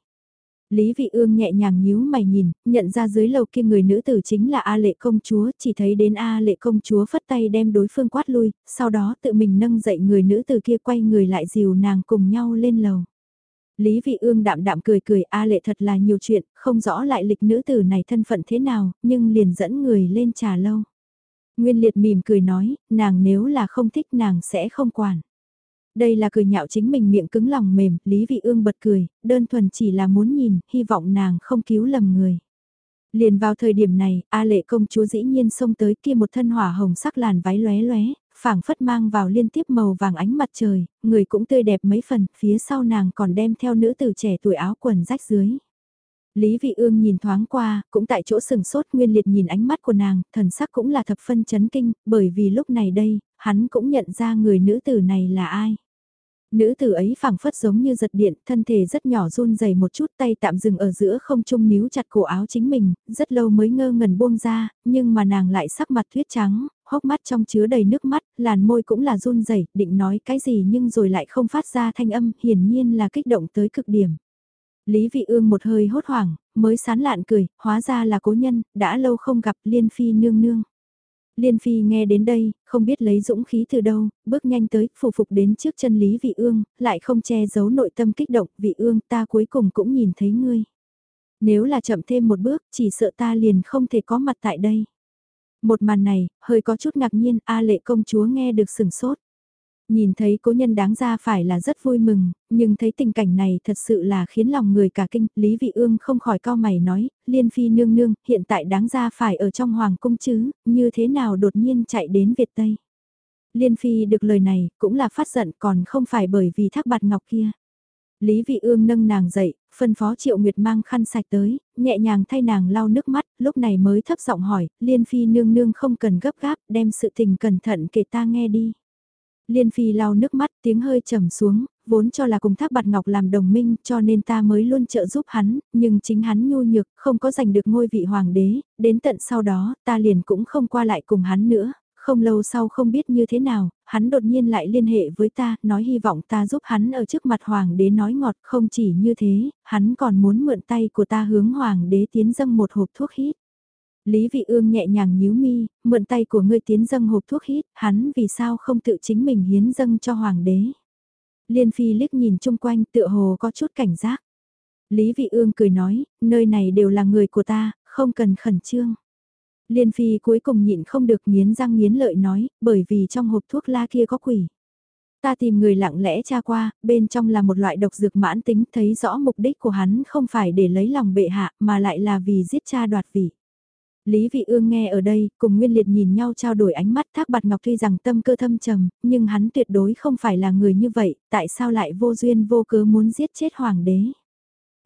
Lý Vị Ương nhẹ nhàng nhíu mày nhìn, nhận ra dưới lầu kia người nữ tử chính là A Lệ công chúa, chỉ thấy đến A Lệ công chúa phất tay đem đối phương quát lui, sau đó tự mình nâng dậy người nữ tử kia quay người lại dìu nàng cùng nhau lên lầu. Lý Vị Ương đạm đạm cười cười A Lệ thật là nhiều chuyện, không rõ lại lịch nữ tử này thân phận thế nào, nhưng liền dẫn người lên trà lâu. Nguyên Liệt mỉm cười nói, nàng nếu là không thích nàng sẽ không quản. Đây là cười nhạo chính mình miệng cứng lòng mềm, Lý Vị Ương bật cười, đơn thuần chỉ là muốn nhìn, hy vọng nàng không cứu lầm người. Liền vào thời điểm này, A lệ công chúa dĩ nhiên xông tới kia một thân hỏa hồng sắc làn váy lóe lóe, phảng phất mang vào liên tiếp màu vàng ánh mặt trời, người cũng tươi đẹp mấy phần, phía sau nàng còn đem theo nữ tử trẻ tuổi áo quần rách dưới. Lý Vị Ương nhìn thoáng qua, cũng tại chỗ sừng sốt nguyên liệt nhìn ánh mắt của nàng, thần sắc cũng là thập phân chấn kinh, bởi vì lúc này đây, hắn cũng nhận ra người nữ tử này là ai. Nữ tử ấy phảng phất giống như giật điện, thân thể rất nhỏ run rẩy một chút tay tạm dừng ở giữa không trung níu chặt cổ áo chính mình, rất lâu mới ngơ ngẩn buông ra, nhưng mà nàng lại sắc mặt tuyết trắng, hốc mắt trong chứa đầy nước mắt, làn môi cũng là run rẩy, định nói cái gì nhưng rồi lại không phát ra thanh âm, hiển nhiên là kích động tới cực điểm. Lý Vị Ương một hơi hốt hoảng, mới sán lạn cười, hóa ra là cố nhân, đã lâu không gặp Liên Phi nương nương. Liên Phi nghe đến đây, không biết lấy dũng khí từ đâu, bước nhanh tới, phù phục đến trước chân Lý Vị Ương, lại không che giấu nội tâm kích động, Vị Ương ta cuối cùng cũng nhìn thấy ngươi. Nếu là chậm thêm một bước, chỉ sợ ta liền không thể có mặt tại đây. Một màn này, hơi có chút ngạc nhiên, A lệ công chúa nghe được sừng sốt. Nhìn thấy cố nhân đáng ra phải là rất vui mừng, nhưng thấy tình cảnh này thật sự là khiến lòng người cả kinh, Lý Vị Ương không khỏi cao mày nói, Liên Phi nương nương, hiện tại đáng ra phải ở trong Hoàng cung chứ, như thế nào đột nhiên chạy đến Việt Tây. Liên Phi được lời này, cũng là phát giận còn không phải bởi vì thác bạt ngọc kia. Lý Vị Ương nâng nàng dậy, phân phó Triệu Nguyệt mang khăn sạch tới, nhẹ nhàng thay nàng lau nước mắt, lúc này mới thấp giọng hỏi, Liên Phi nương nương không cần gấp gáp, đem sự tình cẩn thận kể ta nghe đi. Liên Phi lau nước mắt tiếng hơi trầm xuống, vốn cho là cùng Thác Bạt Ngọc làm đồng minh cho nên ta mới luôn trợ giúp hắn, nhưng chính hắn nhu nhược, không có giành được ngôi vị hoàng đế, đến tận sau đó ta liền cũng không qua lại cùng hắn nữa. Không lâu sau không biết như thế nào, hắn đột nhiên lại liên hệ với ta, nói hy vọng ta giúp hắn ở trước mặt hoàng đế nói ngọt, không chỉ như thế, hắn còn muốn mượn tay của ta hướng hoàng đế tiến dâng một hộp thuốc hít. Lý Vị Ương nhẹ nhàng nhíu mi, mượn tay của ngươi tiến dâng hộp thuốc hít, hắn vì sao không tự chính mình hiến dâng cho hoàng đế. Liên Phi liếc nhìn chung quanh tựa hồ có chút cảnh giác. Lý Vị Ương cười nói, nơi này đều là người của ta, không cần khẩn trương. Liên Phi cuối cùng nhịn không được nghiến răng nghiến lợi nói, bởi vì trong hộp thuốc la kia có quỷ. Ta tìm người lặng lẽ tra qua, bên trong là một loại độc dược mãn tính, thấy rõ mục đích của hắn không phải để lấy lòng bệ hạ, mà lại là vì giết cha đoạt vị. Lý Vị Ương nghe ở đây, cùng Nguyên Liệt nhìn nhau trao đổi ánh mắt Thác Bạt Ngọc tuy rằng tâm cơ thâm trầm, nhưng hắn tuyệt đối không phải là người như vậy, tại sao lại vô duyên vô cớ muốn giết chết hoàng đế.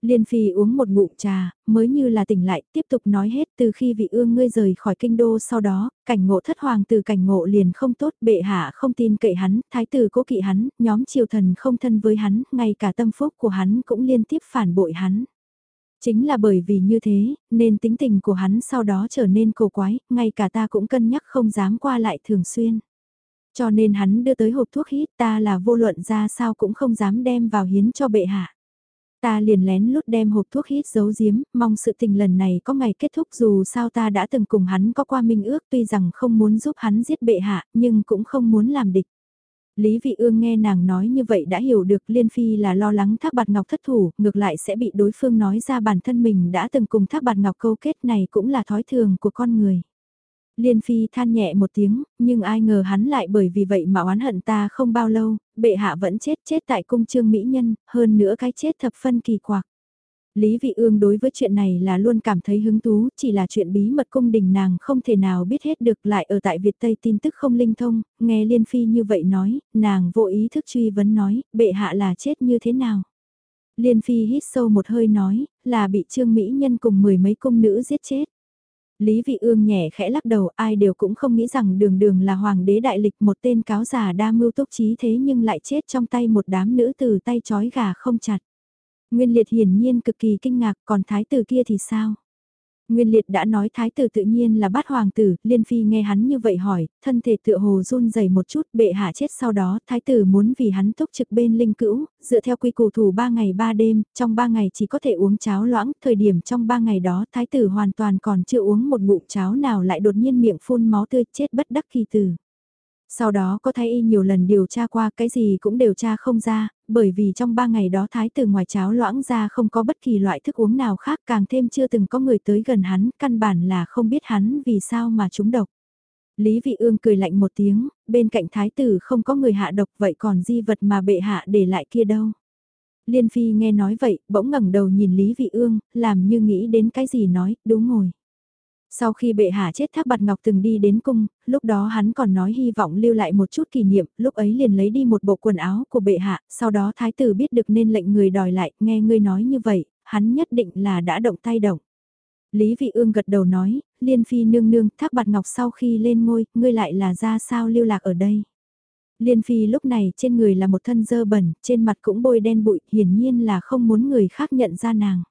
Liên Phi uống một ngụm trà, mới như là tỉnh lại, tiếp tục nói hết từ khi vị ương ngươi rời khỏi kinh đô sau đó, cảnh ngộ thất hoàng từ cảnh ngộ liền không tốt, bệ hạ không tin cậy hắn, thái tử cố kỵ hắn, nhóm triều thần không thân với hắn, ngay cả tâm phúc của hắn cũng liên tiếp phản bội hắn. Chính là bởi vì như thế, nên tính tình của hắn sau đó trở nên cổ quái, ngay cả ta cũng cân nhắc không dám qua lại thường xuyên. Cho nên hắn đưa tới hộp thuốc hít ta là vô luận ra sao cũng không dám đem vào hiến cho bệ hạ. Ta liền lén lút đem hộp thuốc hít giấu giếm, mong sự tình lần này có ngày kết thúc dù sao ta đã từng cùng hắn có qua minh ước tuy rằng không muốn giúp hắn giết bệ hạ nhưng cũng không muốn làm địch. Lý Vị Ương nghe nàng nói như vậy đã hiểu được Liên Phi là lo lắng Thác Bạt Ngọc thất thủ, ngược lại sẽ bị đối phương nói ra bản thân mình đã từng cùng Thác Bạt Ngọc câu kết này cũng là thói thường của con người. Liên Phi than nhẹ một tiếng, nhưng ai ngờ hắn lại bởi vì vậy mà oán hận ta không bao lâu, bệ hạ vẫn chết chết tại cung trương mỹ nhân, hơn nữa cái chết thập phân kỳ quặc. Lý Vị Ương đối với chuyện này là luôn cảm thấy hứng thú, chỉ là chuyện bí mật cung đình nàng không thể nào biết hết được lại ở tại Việt Tây tin tức không linh thông, nghe Liên Phi như vậy nói, nàng vô ý thức truy vấn nói, bệ hạ là chết như thế nào. Liên Phi hít sâu một hơi nói, là bị Trương Mỹ Nhân cùng mười mấy cung nữ giết chết. Lý Vị Ương nhẹ khẽ lắc đầu ai đều cũng không nghĩ rằng đường đường là hoàng đế đại lịch một tên cáo già đa mưu túc trí thế nhưng lại chết trong tay một đám nữ từ tay chói gà không chặt. Nguyên liệt hiển nhiên cực kỳ kinh ngạc còn thái tử kia thì sao? Nguyên liệt đã nói thái tử tự nhiên là bát hoàng tử, liên phi nghe hắn như vậy hỏi, thân thể tựa hồ run dày một chút bệ hạ chết sau đó thái tử muốn vì hắn túc trực bên linh cữu, dựa theo quy củ thủ 3 ngày 3 đêm, trong 3 ngày chỉ có thể uống cháo loãng, thời điểm trong 3 ngày đó thái tử hoàn toàn còn chưa uống một ngụm cháo nào lại đột nhiên miệng phun máu tươi chết bất đắc kỳ tử. Sau đó có thái y nhiều lần điều tra qua cái gì cũng điều tra không ra, bởi vì trong ba ngày đó thái tử ngoài cháo loãng ra không có bất kỳ loại thức uống nào khác càng thêm chưa từng có người tới gần hắn, căn bản là không biết hắn vì sao mà trúng độc. Lý Vị Ương cười lạnh một tiếng, bên cạnh thái tử không có người hạ độc vậy còn di vật mà bệ hạ để lại kia đâu. Liên Phi nghe nói vậy, bỗng ngẩng đầu nhìn Lý Vị Ương, làm như nghĩ đến cái gì nói, đúng ngồi. Sau khi bệ hạ chết Thác Bạt Ngọc từng đi đến cung, lúc đó hắn còn nói hy vọng lưu lại một chút kỷ niệm, lúc ấy liền lấy đi một bộ quần áo của bệ hạ, sau đó thái tử biết được nên lệnh người đòi lại, nghe ngươi nói như vậy, hắn nhất định là đã động tay động. Lý Vị Ương gật đầu nói, Liên Phi nương nương, Thác Bạt Ngọc sau khi lên ngôi, ngươi lại là ra sao lưu lạc ở đây. Liên Phi lúc này trên người là một thân dơ bẩn, trên mặt cũng bôi đen bụi, hiển nhiên là không muốn người khác nhận ra nàng.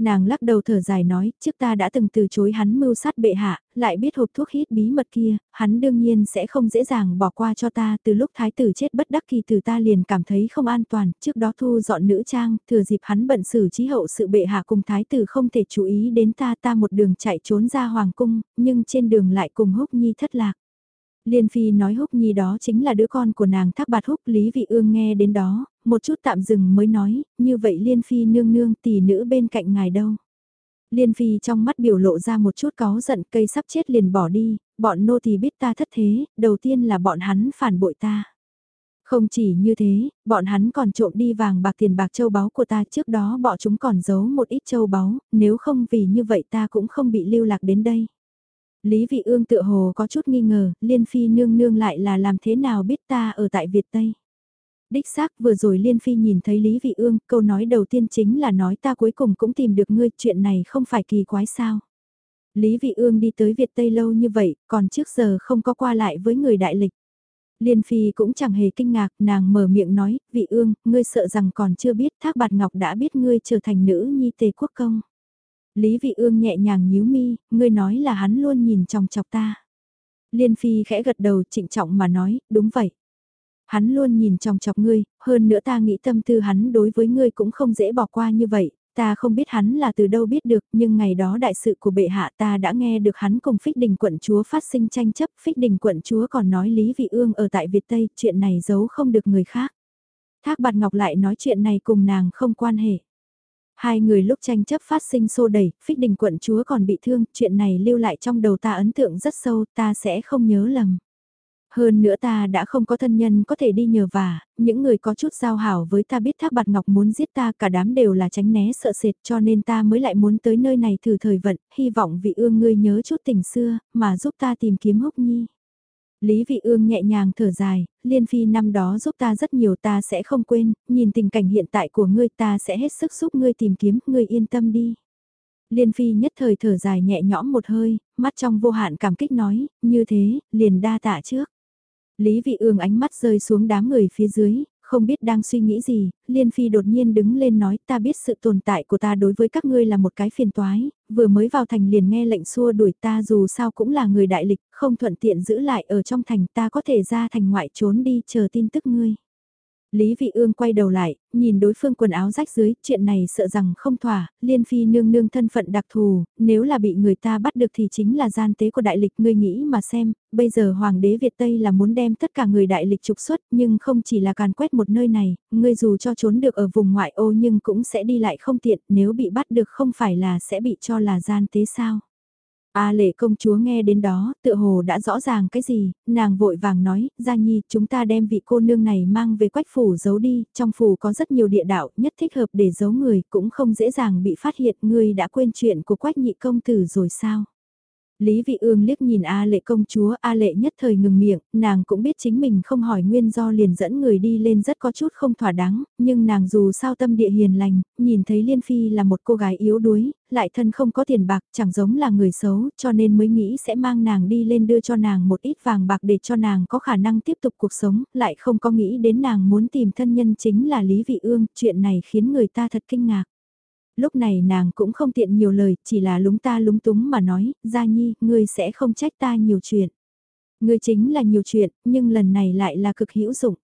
Nàng lắc đầu thở dài nói, trước ta đã từng từ chối hắn mưu sát bệ hạ, lại biết hộp thuốc hít bí mật kia, hắn đương nhiên sẽ không dễ dàng bỏ qua cho ta, từ lúc thái tử chết bất đắc kỳ từ ta liền cảm thấy không an toàn, trước đó thu dọn nữ trang, thừa dịp hắn bận xử trí hậu sự bệ hạ cùng thái tử không thể chú ý đến ta ta một đường chạy trốn ra hoàng cung, nhưng trên đường lại cùng húc nhi thất lạc. Liên Phi nói Húc Nhi đó chính là đứa con của nàng thác bạt Húc Lý Vị Ương nghe đến đó, một chút tạm dừng mới nói, như vậy Liên Phi nương nương tỷ nữ bên cạnh ngài đâu. Liên Phi trong mắt biểu lộ ra một chút có giận cây sắp chết liền bỏ đi, bọn nô thì biết ta thất thế, đầu tiên là bọn hắn phản bội ta. Không chỉ như thế, bọn hắn còn trộm đi vàng bạc tiền bạc châu báu của ta trước đó bọn chúng còn giấu một ít châu báu, nếu không vì như vậy ta cũng không bị lưu lạc đến đây. Lý Vị Ương tựa hồ có chút nghi ngờ, Liên Phi nương nương lại là làm thế nào biết ta ở tại Việt Tây. Đích xác vừa rồi Liên Phi nhìn thấy Lý Vị Ương, câu nói đầu tiên chính là nói ta cuối cùng cũng tìm được ngươi, chuyện này không phải kỳ quái sao. Lý Vị Ương đi tới Việt Tây lâu như vậy, còn trước giờ không có qua lại với người đại lịch. Liên Phi cũng chẳng hề kinh ngạc, nàng mở miệng nói, Vị Ương, ngươi sợ rằng còn chưa biết Thác Bạt Ngọc đã biết ngươi trở thành nữ nhi tề quốc công. Lý Vị Ương nhẹ nhàng nhíu mi, ngươi nói là hắn luôn nhìn chòng chọc ta. Liên Phi khẽ gật đầu trịnh trọng mà nói, đúng vậy. Hắn luôn nhìn chòng chọc ngươi, hơn nữa ta nghĩ tâm tư hắn đối với ngươi cũng không dễ bỏ qua như vậy, ta không biết hắn là từ đâu biết được, nhưng ngày đó đại sự của bệ hạ ta đã nghe được hắn cùng phích đình quận chúa phát sinh tranh chấp, phích đình quận chúa còn nói Lý Vị Ương ở tại Việt Tây, chuyện này giấu không được người khác. Thác Bạt Ngọc lại nói chuyện này cùng nàng không quan hệ. Hai người lúc tranh chấp phát sinh xô đẩy, phích đình quận chúa còn bị thương, chuyện này lưu lại trong đầu ta ấn tượng rất sâu, ta sẽ không nhớ lầm. Hơn nữa ta đã không có thân nhân có thể đi nhờ vả, những người có chút giao hảo với ta biết Thác Bạt Ngọc muốn giết ta cả đám đều là tránh né sợ sệt cho nên ta mới lại muốn tới nơi này thử thời vận, hy vọng vị ương ngươi nhớ chút tình xưa, mà giúp ta tìm kiếm húc nhi. Lý Vị Ương nhẹ nhàng thở dài, Liên Phi năm đó giúp ta rất nhiều ta sẽ không quên, nhìn tình cảnh hiện tại của ngươi ta sẽ hết sức giúp ngươi tìm kiếm, ngươi yên tâm đi. Liên Phi nhất thời thở dài nhẹ nhõm một hơi, mắt trong vô hạn cảm kích nói, như thế, liền đa tạ trước. Lý Vị Ương ánh mắt rơi xuống đám người phía dưới, không biết đang suy nghĩ gì, Liên Phi đột nhiên đứng lên nói ta biết sự tồn tại của ta đối với các ngươi là một cái phiền toái, vừa mới vào thành liền nghe lệnh xua đuổi ta dù sao cũng là người đại lịch, không thuận tiện giữ lại ở trong thành ta có thể ra thành ngoại trốn đi chờ tin tức ngươi. Lý Vị Ương quay đầu lại, nhìn đối phương quần áo rách dưới, chuyện này sợ rằng không thỏa, liên phi nương nương thân phận đặc thù, nếu là bị người ta bắt được thì chính là gian tế của đại lịch, ngươi nghĩ mà xem, bây giờ hoàng đế Việt Tây là muốn đem tất cả người đại lịch trục xuất, nhưng không chỉ là càn quét một nơi này, ngươi dù cho trốn được ở vùng ngoại ô nhưng cũng sẽ đi lại không tiện, nếu bị bắt được không phải là sẽ bị cho là gian tế sao. A lệ công chúa nghe đến đó, tựa hồ đã rõ ràng cái gì, nàng vội vàng nói, Gia Nhi, chúng ta đem vị cô nương này mang về quách phủ giấu đi, trong phủ có rất nhiều địa đạo, nhất thích hợp để giấu người, cũng không dễ dàng bị phát hiện, ngươi đã quên chuyện của quách nhị công tử rồi sao? Lý Vị Ương liếc nhìn A lệ công chúa, A lệ nhất thời ngừng miệng, nàng cũng biết chính mình không hỏi nguyên do liền dẫn người đi lên rất có chút không thỏa đáng, nhưng nàng dù sao tâm địa hiền lành, nhìn thấy Liên Phi là một cô gái yếu đuối, lại thân không có tiền bạc, chẳng giống là người xấu, cho nên mới nghĩ sẽ mang nàng đi lên đưa cho nàng một ít vàng bạc để cho nàng có khả năng tiếp tục cuộc sống, lại không có nghĩ đến nàng muốn tìm thân nhân chính là Lý Vị Ương, chuyện này khiến người ta thật kinh ngạc. Lúc này nàng cũng không tiện nhiều lời, chỉ là lúng ta lúng túng mà nói, Gia Nhi, ngươi sẽ không trách ta nhiều chuyện. Ngươi chính là nhiều chuyện, nhưng lần này lại là cực hữu dụng.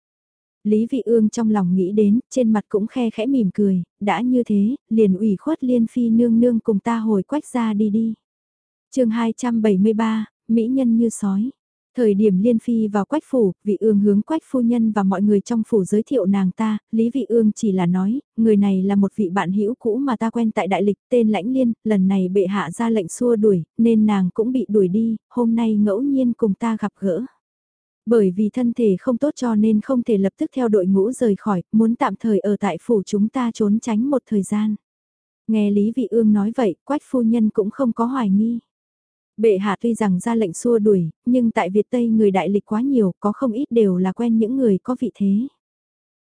Lý Vị Ương trong lòng nghĩ đến, trên mặt cũng khe khẽ mỉm cười, đã như thế, liền ủy khuất liên phi nương nương cùng ta hồi quách ra đi đi. chương 273, Mỹ nhân như sói. Thời điểm Liên Phi vào quách phủ, vị ương hướng quách phu nhân và mọi người trong phủ giới thiệu nàng ta, Lý vị ương chỉ là nói, người này là một vị bạn hữu cũ mà ta quen tại đại lịch tên Lãnh Liên, lần này bệ hạ ra lệnh xua đuổi, nên nàng cũng bị đuổi đi, hôm nay ngẫu nhiên cùng ta gặp gỡ. Bởi vì thân thể không tốt cho nên không thể lập tức theo đội ngũ rời khỏi, muốn tạm thời ở tại phủ chúng ta trốn tránh một thời gian. Nghe Lý Vị Ương nói vậy, quách phu nhân cũng không có hoài nghi. Bệ hạ tuy rằng ra lệnh xua đuổi, nhưng tại Việt Tây người đại lịch quá nhiều, có không ít đều là quen những người có vị thế.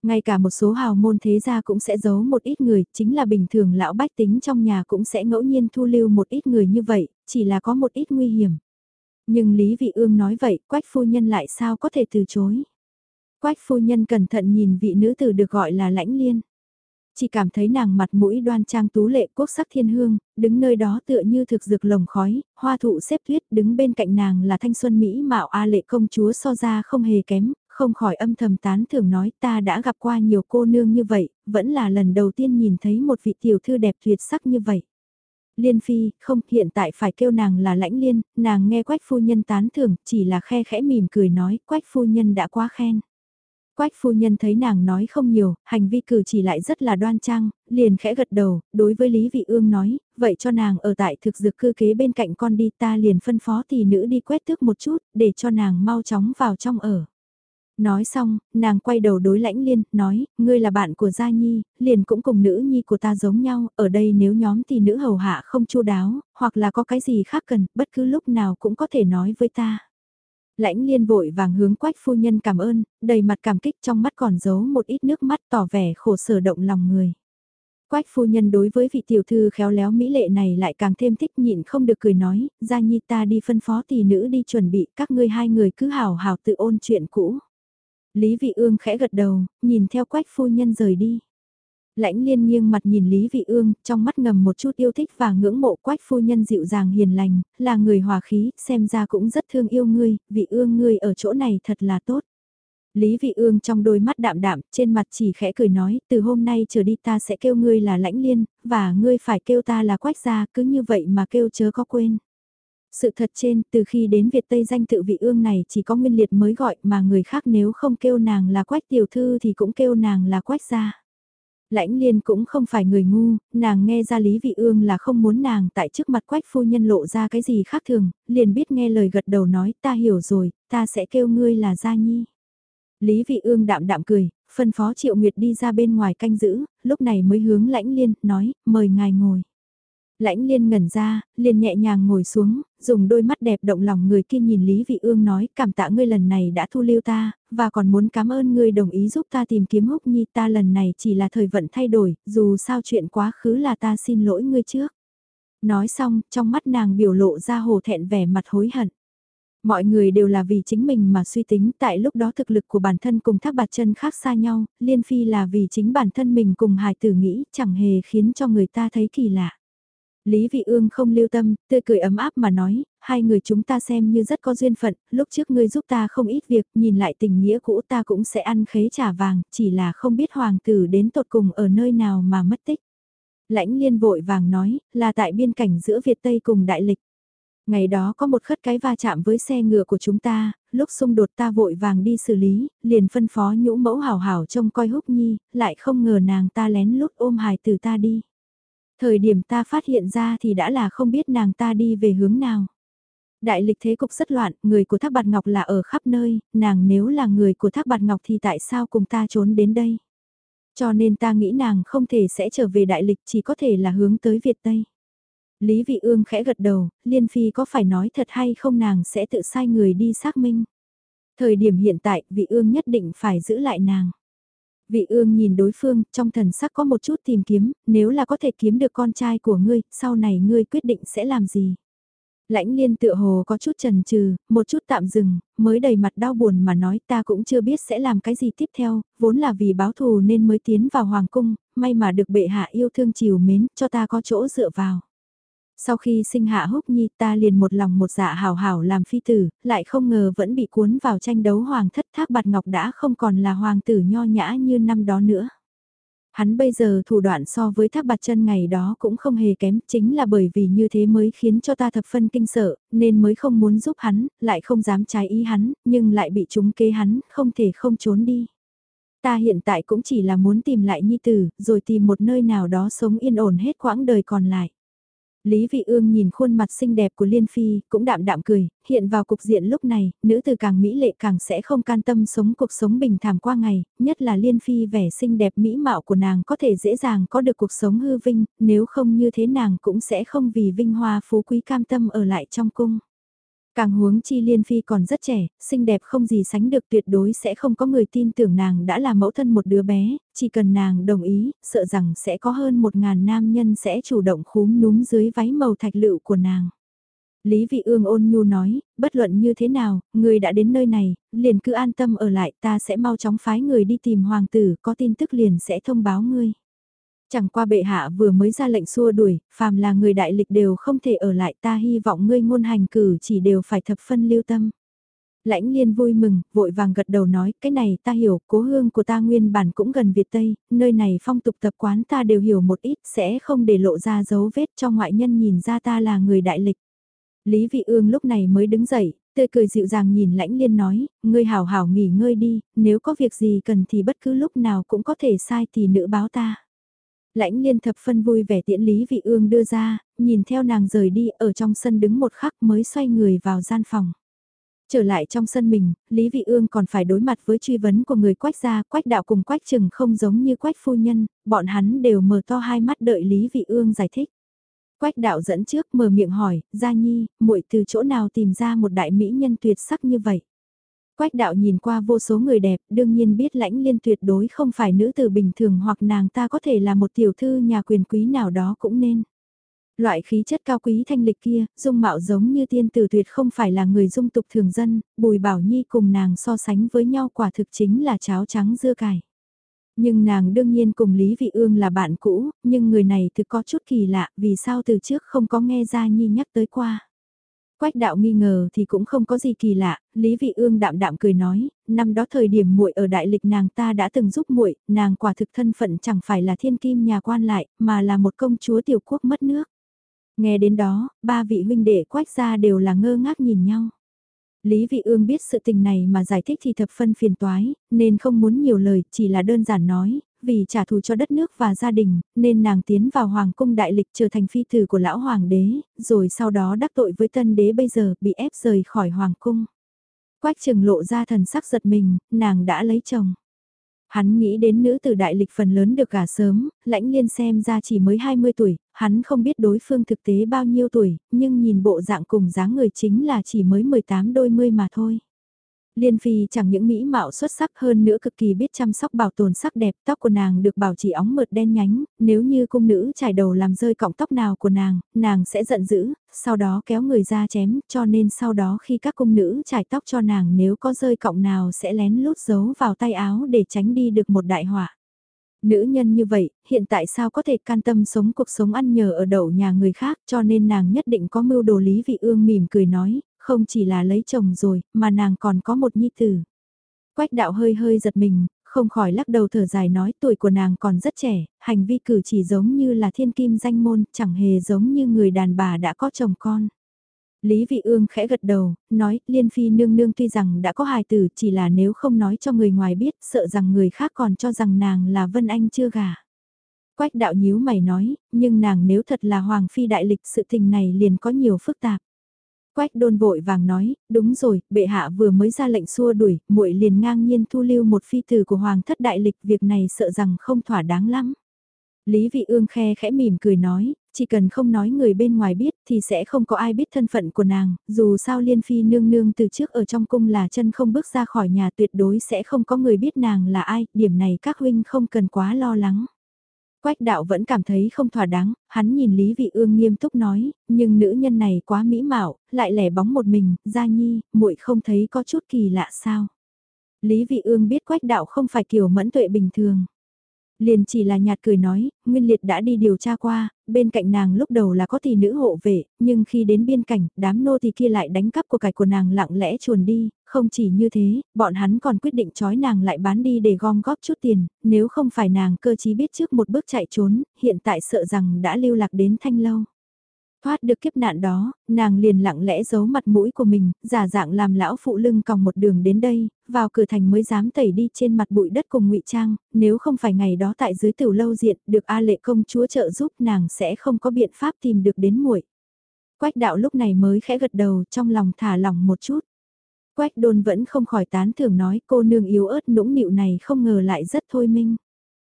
Ngay cả một số hào môn thế gia cũng sẽ giấu một ít người, chính là bình thường lão bách tính trong nhà cũng sẽ ngẫu nhiên thu lưu một ít người như vậy, chỉ là có một ít nguy hiểm. Nhưng Lý Vị Ương nói vậy, Quách phu nhân lại sao có thể từ chối. Quách phu nhân cẩn thận nhìn vị nữ tử được gọi là lãnh liên chỉ cảm thấy nàng mặt mũi đoan trang tú lệ quốc sắc thiên hương, đứng nơi đó tựa như thực dược lồng khói, hoa thụ xếp tuyết đứng bên cạnh nàng là thanh xuân Mỹ mạo A lệ công chúa so ra không hề kém, không khỏi âm thầm tán thưởng nói ta đã gặp qua nhiều cô nương như vậy, vẫn là lần đầu tiên nhìn thấy một vị tiểu thư đẹp tuyệt sắc như vậy. Liên Phi, không, hiện tại phải kêu nàng là lãnh liên, nàng nghe quách phu nhân tán thưởng, chỉ là khe khẽ mỉm cười nói, quách phu nhân đã quá khen. Quách phu nhân thấy nàng nói không nhiều, hành vi cử chỉ lại rất là đoan trang, liền khẽ gật đầu, đối với Lý Vị Ương nói, vậy cho nàng ở tại thực dược cư kế bên cạnh con đi ta liền phân phó tỷ nữ đi quét tước một chút, để cho nàng mau chóng vào trong ở. Nói xong, nàng quay đầu đối lãnh liên, nói, ngươi là bạn của Gia Nhi, liền cũng cùng nữ nhi của ta giống nhau, ở đây nếu nhóm tỷ nữ hầu hạ không chu đáo, hoặc là có cái gì khác cần, bất cứ lúc nào cũng có thể nói với ta. Lãnh liên vội vàng hướng quách phu nhân cảm ơn, đầy mặt cảm kích trong mắt còn giấu một ít nước mắt tỏ vẻ khổ sở động lòng người. Quách phu nhân đối với vị tiểu thư khéo léo mỹ lệ này lại càng thêm thích nhịn không được cười nói, ra nhi ta đi phân phó tỷ nữ đi chuẩn bị các ngươi hai người cứ hào hào tự ôn chuyện cũ. Lý vị ương khẽ gật đầu, nhìn theo quách phu nhân rời đi. Lãnh liên nghiêng mặt nhìn Lý Vị Ương, trong mắt ngầm một chút yêu thích và ngưỡng mộ quách phu nhân dịu dàng hiền lành, là người hòa khí, xem ra cũng rất thương yêu ngươi, vị ương ngươi ở chỗ này thật là tốt. Lý Vị Ương trong đôi mắt đạm đạm, trên mặt chỉ khẽ cười nói, từ hôm nay trở đi ta sẽ kêu ngươi là lãnh liên, và ngươi phải kêu ta là quách gia, cứ như vậy mà kêu chớ có quên. Sự thật trên, từ khi đến Việt Tây danh tự vị ương này chỉ có nguyên liệt mới gọi mà người khác nếu không kêu nàng là quách tiểu thư thì cũng kêu nàng là quách gia. Lãnh liên cũng không phải người ngu, nàng nghe ra Lý Vị Ương là không muốn nàng tại trước mặt quách phu nhân lộ ra cái gì khác thường, liền biết nghe lời gật đầu nói ta hiểu rồi, ta sẽ kêu ngươi là Gia Nhi. Lý Vị Ương đạm đạm cười, phân phó Triệu Nguyệt đi ra bên ngoài canh giữ, lúc này mới hướng lãnh liên, nói, mời ngài ngồi. Lãnh liên ngẩn ra, liền nhẹ nhàng ngồi xuống, dùng đôi mắt đẹp động lòng người kia nhìn Lý Vị Ương nói cảm tạ ngươi lần này đã thu lưu ta, và còn muốn cảm ơn ngươi đồng ý giúp ta tìm kiếm húc nhi ta lần này chỉ là thời vận thay đổi, dù sao chuyện quá khứ là ta xin lỗi ngươi trước. Nói xong, trong mắt nàng biểu lộ ra hồ thẹn vẻ mặt hối hận. Mọi người đều là vì chính mình mà suy tính tại lúc đó thực lực của bản thân cùng thác bạt chân khác xa nhau, liên phi là vì chính bản thân mình cùng hài tử nghĩ chẳng hề khiến cho người ta thấy kỳ lạ. Lý Vị Ương không lưu tâm, tươi cười ấm áp mà nói, hai người chúng ta xem như rất có duyên phận, lúc trước ngươi giúp ta không ít việc, nhìn lại tình nghĩa cũ ta cũng sẽ ăn khế trả vàng, chỉ là không biết hoàng tử đến tột cùng ở nơi nào mà mất tích. Lãnh liên vội vàng nói, là tại biên cảnh giữa Việt Tây cùng Đại Lịch. Ngày đó có một khất cái va chạm với xe ngựa của chúng ta, lúc xung đột ta vội vàng đi xử lý, liền phân phó nhũ mẫu hảo hảo trông coi húc nhi, lại không ngờ nàng ta lén lút ôm hài tử ta đi. Thời điểm ta phát hiện ra thì đã là không biết nàng ta đi về hướng nào. Đại lịch thế cục rất loạn, người của Thác Bạt Ngọc là ở khắp nơi, nàng nếu là người của Thác Bạt Ngọc thì tại sao cùng ta trốn đến đây? Cho nên ta nghĩ nàng không thể sẽ trở về đại lịch chỉ có thể là hướng tới Việt Tây. Lý Vị Ương khẽ gật đầu, Liên Phi có phải nói thật hay không nàng sẽ tự sai người đi xác minh. Thời điểm hiện tại, Vị Ương nhất định phải giữ lại nàng. Vị Ương nhìn đối phương, trong thần sắc có một chút tìm kiếm, nếu là có thể kiếm được con trai của ngươi, sau này ngươi quyết định sẽ làm gì. Lãnh liên tựa hồ có chút trần trừ, một chút tạm dừng, mới đầy mặt đau buồn mà nói ta cũng chưa biết sẽ làm cái gì tiếp theo, vốn là vì báo thù nên mới tiến vào hoàng cung, may mà được bệ hạ yêu thương chiều mến, cho ta có chỗ dựa vào. Sau khi sinh hạ húc nhi ta liền một lòng một dạ hào hảo làm phi tử, lại không ngờ vẫn bị cuốn vào tranh đấu hoàng thất thác bạt ngọc đã không còn là hoàng tử nho nhã như năm đó nữa. Hắn bây giờ thủ đoạn so với thác bạt chân ngày đó cũng không hề kém, chính là bởi vì như thế mới khiến cho ta thập phân kinh sợ, nên mới không muốn giúp hắn, lại không dám trái ý hắn, nhưng lại bị chúng kế hắn, không thể không trốn đi. Ta hiện tại cũng chỉ là muốn tìm lại nhi tử, rồi tìm một nơi nào đó sống yên ổn hết quãng đời còn lại. Lý Vị Ương nhìn khuôn mặt xinh đẹp của Liên Phi, cũng đạm đạm cười, hiện vào cục diện lúc này, nữ từ càng mỹ lệ càng sẽ không can tâm sống cuộc sống bình thản qua ngày, nhất là Liên Phi vẻ xinh đẹp mỹ mạo của nàng có thể dễ dàng có được cuộc sống hư vinh, nếu không như thế nàng cũng sẽ không vì vinh hoa phú quý cam tâm ở lại trong cung. Càng huống chi Liên Phi còn rất trẻ, xinh đẹp không gì sánh được tuyệt đối sẽ không có người tin tưởng nàng đã là mẫu thân một đứa bé, chỉ cần nàng đồng ý, sợ rằng sẽ có hơn một ngàn nam nhân sẽ chủ động khúm núm dưới váy màu thạch lựu của nàng. Lý Vị Ương ôn nhu nói, bất luận như thế nào, người đã đến nơi này, liền cứ an tâm ở lại ta sẽ mau chóng phái người đi tìm hoàng tử, có tin tức liền sẽ thông báo ngươi. Chẳng qua bệ hạ vừa mới ra lệnh xua đuổi, phàm là người đại lịch đều không thể ở lại ta hy vọng ngươi ngôn hành cử chỉ đều phải thập phân lưu tâm. Lãnh liên vui mừng, vội vàng gật đầu nói, cái này ta hiểu, cố hương của ta nguyên bản cũng gần Việt Tây, nơi này phong tục tập quán ta đều hiểu một ít, sẽ không để lộ ra dấu vết cho ngoại nhân nhìn ra ta là người đại lịch. Lý Vị Ương lúc này mới đứng dậy, tươi cười dịu dàng nhìn lãnh liên nói, ngươi hảo hảo nghỉ ngơi đi, nếu có việc gì cần thì bất cứ lúc nào cũng có thể sai thì nữ báo ta. Lãnh liên thập phân vui vẻ tiễn Lý Vị Ương đưa ra, nhìn theo nàng rời đi ở trong sân đứng một khắc mới xoay người vào gian phòng. Trở lại trong sân mình, Lý Vị Ương còn phải đối mặt với truy vấn của người quách gia, quách đạo cùng quách trừng không giống như quách phu nhân, bọn hắn đều mở to hai mắt đợi Lý Vị Ương giải thích. Quách đạo dẫn trước mở miệng hỏi, Gia Nhi, muội từ chỗ nào tìm ra một đại mỹ nhân tuyệt sắc như vậy? Quách đạo nhìn qua vô số người đẹp, đương nhiên biết lãnh liên tuyệt đối không phải nữ tử bình thường hoặc nàng ta có thể là một tiểu thư nhà quyền quý nào đó cũng nên. Loại khí chất cao quý thanh lịch kia, dung mạo giống như tiên tử tuyệt không phải là người dung tục thường dân, bùi bảo nhi cùng nàng so sánh với nhau quả thực chính là cháo trắng dưa cải. Nhưng nàng đương nhiên cùng Lý Vị Ương là bạn cũ, nhưng người này thực có chút kỳ lạ, vì sao từ trước không có nghe ra nhi nhắc tới qua. Quách đạo nghi ngờ thì cũng không có gì kỳ lạ, Lý Vị Ương đạm đạm cười nói, năm đó thời điểm muội ở đại lịch nàng ta đã từng giúp muội, nàng quả thực thân phận chẳng phải là thiên kim nhà quan lại, mà là một công chúa tiểu quốc mất nước. Nghe đến đó, ba vị huynh đệ quách gia đều là ngơ ngác nhìn nhau. Lý Vị Ương biết sự tình này mà giải thích thì thập phân phiền toái, nên không muốn nhiều lời, chỉ là đơn giản nói, vì trả thù cho đất nước và gia đình, nên nàng tiến vào hoàng cung đại lịch trở thành phi tử của lão hoàng đế, rồi sau đó đắc tội với tân đế bây giờ bị ép rời khỏi hoàng cung. Quách trừng lộ ra thần sắc giật mình, nàng đã lấy chồng. Hắn nghĩ đến nữ tử đại lịch phần lớn được gả sớm, lãnh liên xem ra chỉ mới 20 tuổi, hắn không biết đối phương thực tế bao nhiêu tuổi, nhưng nhìn bộ dạng cùng dáng người chính là chỉ mới 18 đôi mươi mà thôi. Liên Phi chẳng những mỹ mạo xuất sắc hơn nữa cực kỳ biết chăm sóc bảo tồn sắc đẹp, tóc của nàng được bảo trì óng mượt đen nhánh, nếu như cung nữ trải đầu làm rơi cọng tóc nào của nàng, nàng sẽ giận dữ, sau đó kéo người ra chém, cho nên sau đó khi các cung nữ trải tóc cho nàng nếu có rơi cọng nào sẽ lén lút giấu vào tay áo để tránh đi được một đại họa. Nữ nhân như vậy, hiện tại sao có thể can tâm sống cuộc sống ăn nhờ ở đậu nhà người khác cho nên nàng nhất định có mưu đồ lý vị ương mỉm cười nói, không chỉ là lấy chồng rồi, mà nàng còn có một nhi tử. Quách đạo hơi hơi giật mình, không khỏi lắc đầu thở dài nói tuổi của nàng còn rất trẻ, hành vi cử chỉ giống như là thiên kim danh môn, chẳng hề giống như người đàn bà đã có chồng con. Lý Vị Ương khẽ gật đầu, nói, Liên Phi nương nương tuy rằng đã có hài tử chỉ là nếu không nói cho người ngoài biết, sợ rằng người khác còn cho rằng nàng là Vân Anh chưa gả. Quách đạo nhíu mày nói, nhưng nàng nếu thật là Hoàng Phi đại lịch sự tình này liền có nhiều phức tạp. Quách đôn vội vàng nói, đúng rồi, bệ hạ vừa mới ra lệnh xua đuổi, muội liền ngang nhiên thu lưu một phi tử của hoàng thất đại lịch, việc này sợ rằng không thỏa đáng lắm. Lý vị ương khe khẽ mỉm cười nói, chỉ cần không nói người bên ngoài biết thì sẽ không có ai biết thân phận của nàng, dù sao liên phi nương nương từ trước ở trong cung là chân không bước ra khỏi nhà tuyệt đối sẽ không có người biết nàng là ai, điểm này các huynh không cần quá lo lắng. Quách đạo vẫn cảm thấy không thỏa đáng, hắn nhìn Lý Vị Ương nghiêm túc nói, nhưng nữ nhân này quá mỹ mạo, lại lẻ bóng một mình, gia nhi, muội không thấy có chút kỳ lạ sao. Lý Vị Ương biết quách đạo không phải kiểu mẫn tuệ bình thường. Liền chỉ là nhạt cười nói, Nguyên Liệt đã đi điều tra qua, bên cạnh nàng lúc đầu là có tỷ nữ hộ vệ, nhưng khi đến biên cảnh, đám nô thì kia lại đánh cắp của cải của nàng lặng lẽ chuồn đi, không chỉ như thế, bọn hắn còn quyết định trói nàng lại bán đi để gom góp chút tiền, nếu không phải nàng cơ chí biết trước một bước chạy trốn, hiện tại sợ rằng đã lưu lạc đến thanh lâu. Thoát được kiếp nạn đó, nàng liền lặng lẽ giấu mặt mũi của mình, giả dạng làm lão phụ lưng còng một đường đến đây, vào cửa thành mới dám tẩy đi trên mặt bụi đất cùng ngụy trang, nếu không phải ngày đó tại dưới tiểu lâu diện được A lệ công chúa trợ giúp nàng sẽ không có biện pháp tìm được đến muội. Quách đạo lúc này mới khẽ gật đầu trong lòng thả lỏng một chút. Quách đôn vẫn không khỏi tán thưởng nói cô nương yếu ớt nũng nịu này không ngờ lại rất thôi minh.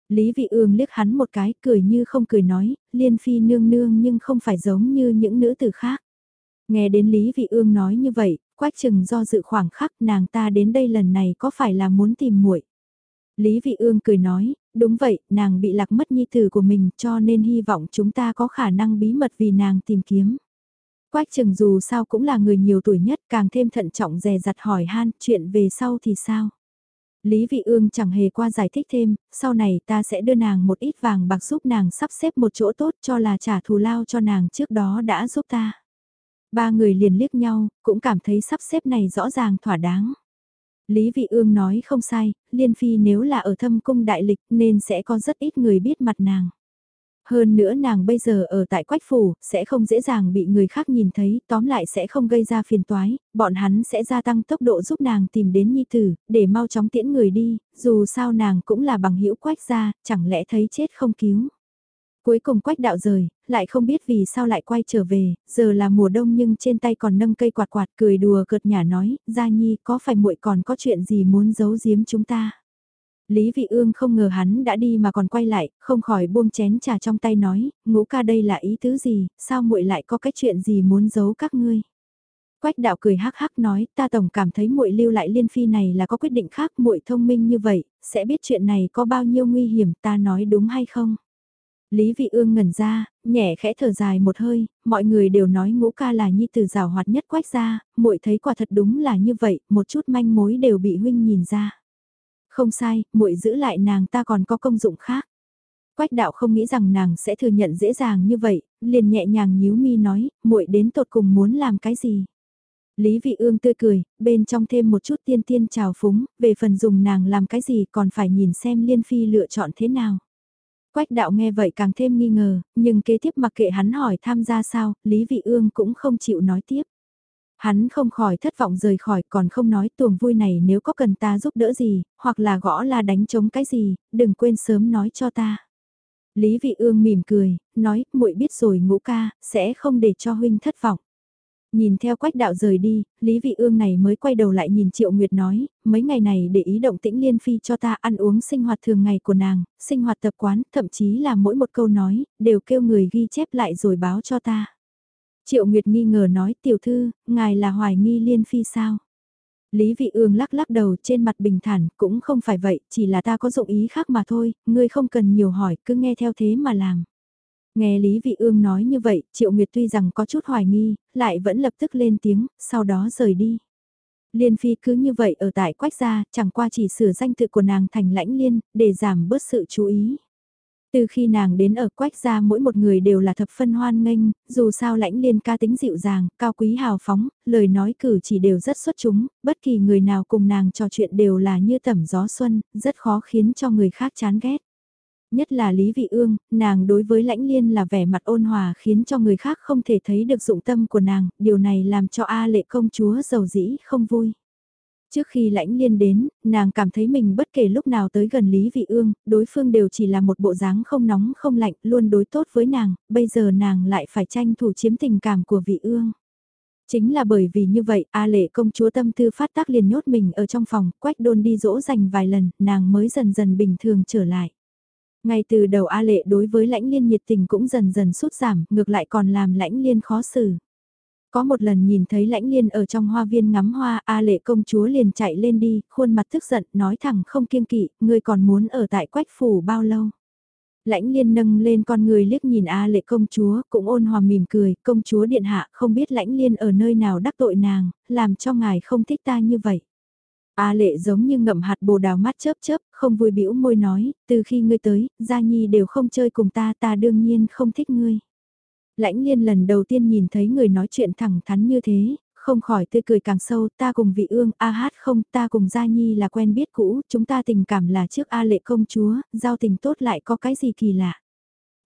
Lý Vị Ương liếc hắn một cái cười như không cười nói, liên phi nương nương nhưng không phải giống như những nữ tử khác. Nghe đến Lý Vị Ương nói như vậy, quách chừng do dự khoảng khắc nàng ta đến đây lần này có phải là muốn tìm muội Lý Vị Ương cười nói, đúng vậy, nàng bị lạc mất nhi tử của mình cho nên hy vọng chúng ta có khả năng bí mật vì nàng tìm kiếm. Quách Trừng dù sao cũng là người nhiều tuổi nhất càng thêm thận trọng dè dặt hỏi han chuyện về sau thì sao. Lý Vị Ương chẳng hề qua giải thích thêm, sau này ta sẽ đưa nàng một ít vàng bạc giúp nàng sắp xếp một chỗ tốt cho là trả thù lao cho nàng trước đó đã giúp ta. Ba người liền liếc nhau, cũng cảm thấy sắp xếp này rõ ràng thỏa đáng. Lý Vị Ương nói không sai, Liên Phi nếu là ở thâm cung đại lịch nên sẽ có rất ít người biết mặt nàng. Hơn nữa nàng bây giờ ở tại Quách Phủ, sẽ không dễ dàng bị người khác nhìn thấy, tóm lại sẽ không gây ra phiền toái, bọn hắn sẽ gia tăng tốc độ giúp nàng tìm đến Nhi Tử, để mau chóng tiễn người đi, dù sao nàng cũng là bằng hữu Quách gia, chẳng lẽ thấy chết không cứu. Cuối cùng Quách đạo rời, lại không biết vì sao lại quay trở về, giờ là mùa đông nhưng trên tay còn nâng cây quạt quạt cười đùa cợt nhả nói, Gia Nhi có phải muội còn có chuyện gì muốn giấu giếm chúng ta. Lý Vị Ương không ngờ hắn đã đi mà còn quay lại, không khỏi buông chén trà trong tay nói, ngũ ca đây là ý tứ gì, sao muội lại có cái chuyện gì muốn giấu các ngươi. Quách đạo cười hắc hắc nói, ta tổng cảm thấy muội lưu lại liên phi này là có quyết định khác, muội thông minh như vậy, sẽ biết chuyện này có bao nhiêu nguy hiểm, ta nói đúng hay không? Lý Vị Ương ngẩn ra, nhẹ khẽ thở dài một hơi, mọi người đều nói ngũ ca là nhi tử rào hoạt nhất quách gia. muội thấy quả thật đúng là như vậy, một chút manh mối đều bị huynh nhìn ra. Không sai, muội giữ lại nàng ta còn có công dụng khác. Quách đạo không nghĩ rằng nàng sẽ thừa nhận dễ dàng như vậy, liền nhẹ nhàng nhíu mi nói, muội đến tột cùng muốn làm cái gì. Lý vị ương tươi cười, bên trong thêm một chút tiên tiên trào phúng, về phần dùng nàng làm cái gì còn phải nhìn xem liên phi lựa chọn thế nào. Quách đạo nghe vậy càng thêm nghi ngờ, nhưng kế tiếp mặc kệ hắn hỏi tham gia sao, Lý vị ương cũng không chịu nói tiếp. Hắn không khỏi thất vọng rời khỏi còn không nói tuồng vui này nếu có cần ta giúp đỡ gì, hoặc là gõ là đánh chống cái gì, đừng quên sớm nói cho ta. Lý Vị Ương mỉm cười, nói, muội biết rồi ngũ ca, sẽ không để cho huynh thất vọng. Nhìn theo quách đạo rời đi, Lý Vị Ương này mới quay đầu lại nhìn Triệu Nguyệt nói, mấy ngày này để ý động tĩnh liên phi cho ta ăn uống sinh hoạt thường ngày của nàng, sinh hoạt tập quán, thậm chí là mỗi một câu nói, đều kêu người ghi chép lại rồi báo cho ta. Triệu Nguyệt nghi ngờ nói tiểu thư, ngài là hoài nghi liên phi sao? Lý Vị Ương lắc lắc đầu trên mặt bình thản, cũng không phải vậy, chỉ là ta có dụng ý khác mà thôi, ngươi không cần nhiều hỏi, cứ nghe theo thế mà làm. Nghe Lý Vị Ương nói như vậy, Triệu Nguyệt tuy rằng có chút hoài nghi, lại vẫn lập tức lên tiếng, sau đó rời đi. Liên Phi cứ như vậy ở tại Quách Gia, chẳng qua chỉ sửa danh tự của nàng thành lãnh liên, để giảm bớt sự chú ý. Từ khi nàng đến ở quách gia mỗi một người đều là thập phân hoan nghênh, dù sao lãnh liên ca tính dịu dàng, cao quý hào phóng, lời nói cử chỉ đều rất xuất chúng, bất kỳ người nào cùng nàng trò chuyện đều là như tẩm gió xuân, rất khó khiến cho người khác chán ghét. Nhất là Lý Vị Ương, nàng đối với lãnh liên là vẻ mặt ôn hòa khiến cho người khác không thể thấy được dụng tâm của nàng, điều này làm cho A lệ công chúa giàu dĩ không vui. Trước khi lãnh liên đến, nàng cảm thấy mình bất kể lúc nào tới gần Lý Vị Ương, đối phương đều chỉ là một bộ dáng không nóng không lạnh, luôn đối tốt với nàng, bây giờ nàng lại phải tranh thủ chiếm tình cảm của Vị Ương. Chính là bởi vì như vậy, A lệ công chúa tâm tư phát tác liền nhốt mình ở trong phòng, quách đôn đi dỗ dành vài lần, nàng mới dần dần bình thường trở lại. Ngay từ đầu A lệ đối với lãnh liên nhiệt tình cũng dần dần sút giảm, ngược lại còn làm lãnh liên khó xử. Có một lần nhìn thấy lãnh liên ở trong hoa viên ngắm hoa, A lệ công chúa liền chạy lên đi, khuôn mặt tức giận, nói thẳng không kiêng kỵ, ngươi còn muốn ở tại quách phủ bao lâu. Lãnh liên nâng lên con người liếc nhìn A lệ công chúa, cũng ôn hòa mỉm cười, công chúa điện hạ không biết lãnh liên ở nơi nào đắc tội nàng, làm cho ngài không thích ta như vậy. A lệ giống như ngậm hạt bồ đào mắt chớp chớp, không vui bĩu môi nói, từ khi ngươi tới, Gia Nhi đều không chơi cùng ta, ta đương nhiên không thích ngươi. Lãnh liên lần đầu tiên nhìn thấy người nói chuyện thẳng thắn như thế, không khỏi tươi cười càng sâu, ta cùng vị ương, a hát không, ta cùng Gia Nhi là quen biết cũ, chúng ta tình cảm là trước A lệ công chúa, giao tình tốt lại có cái gì kỳ lạ.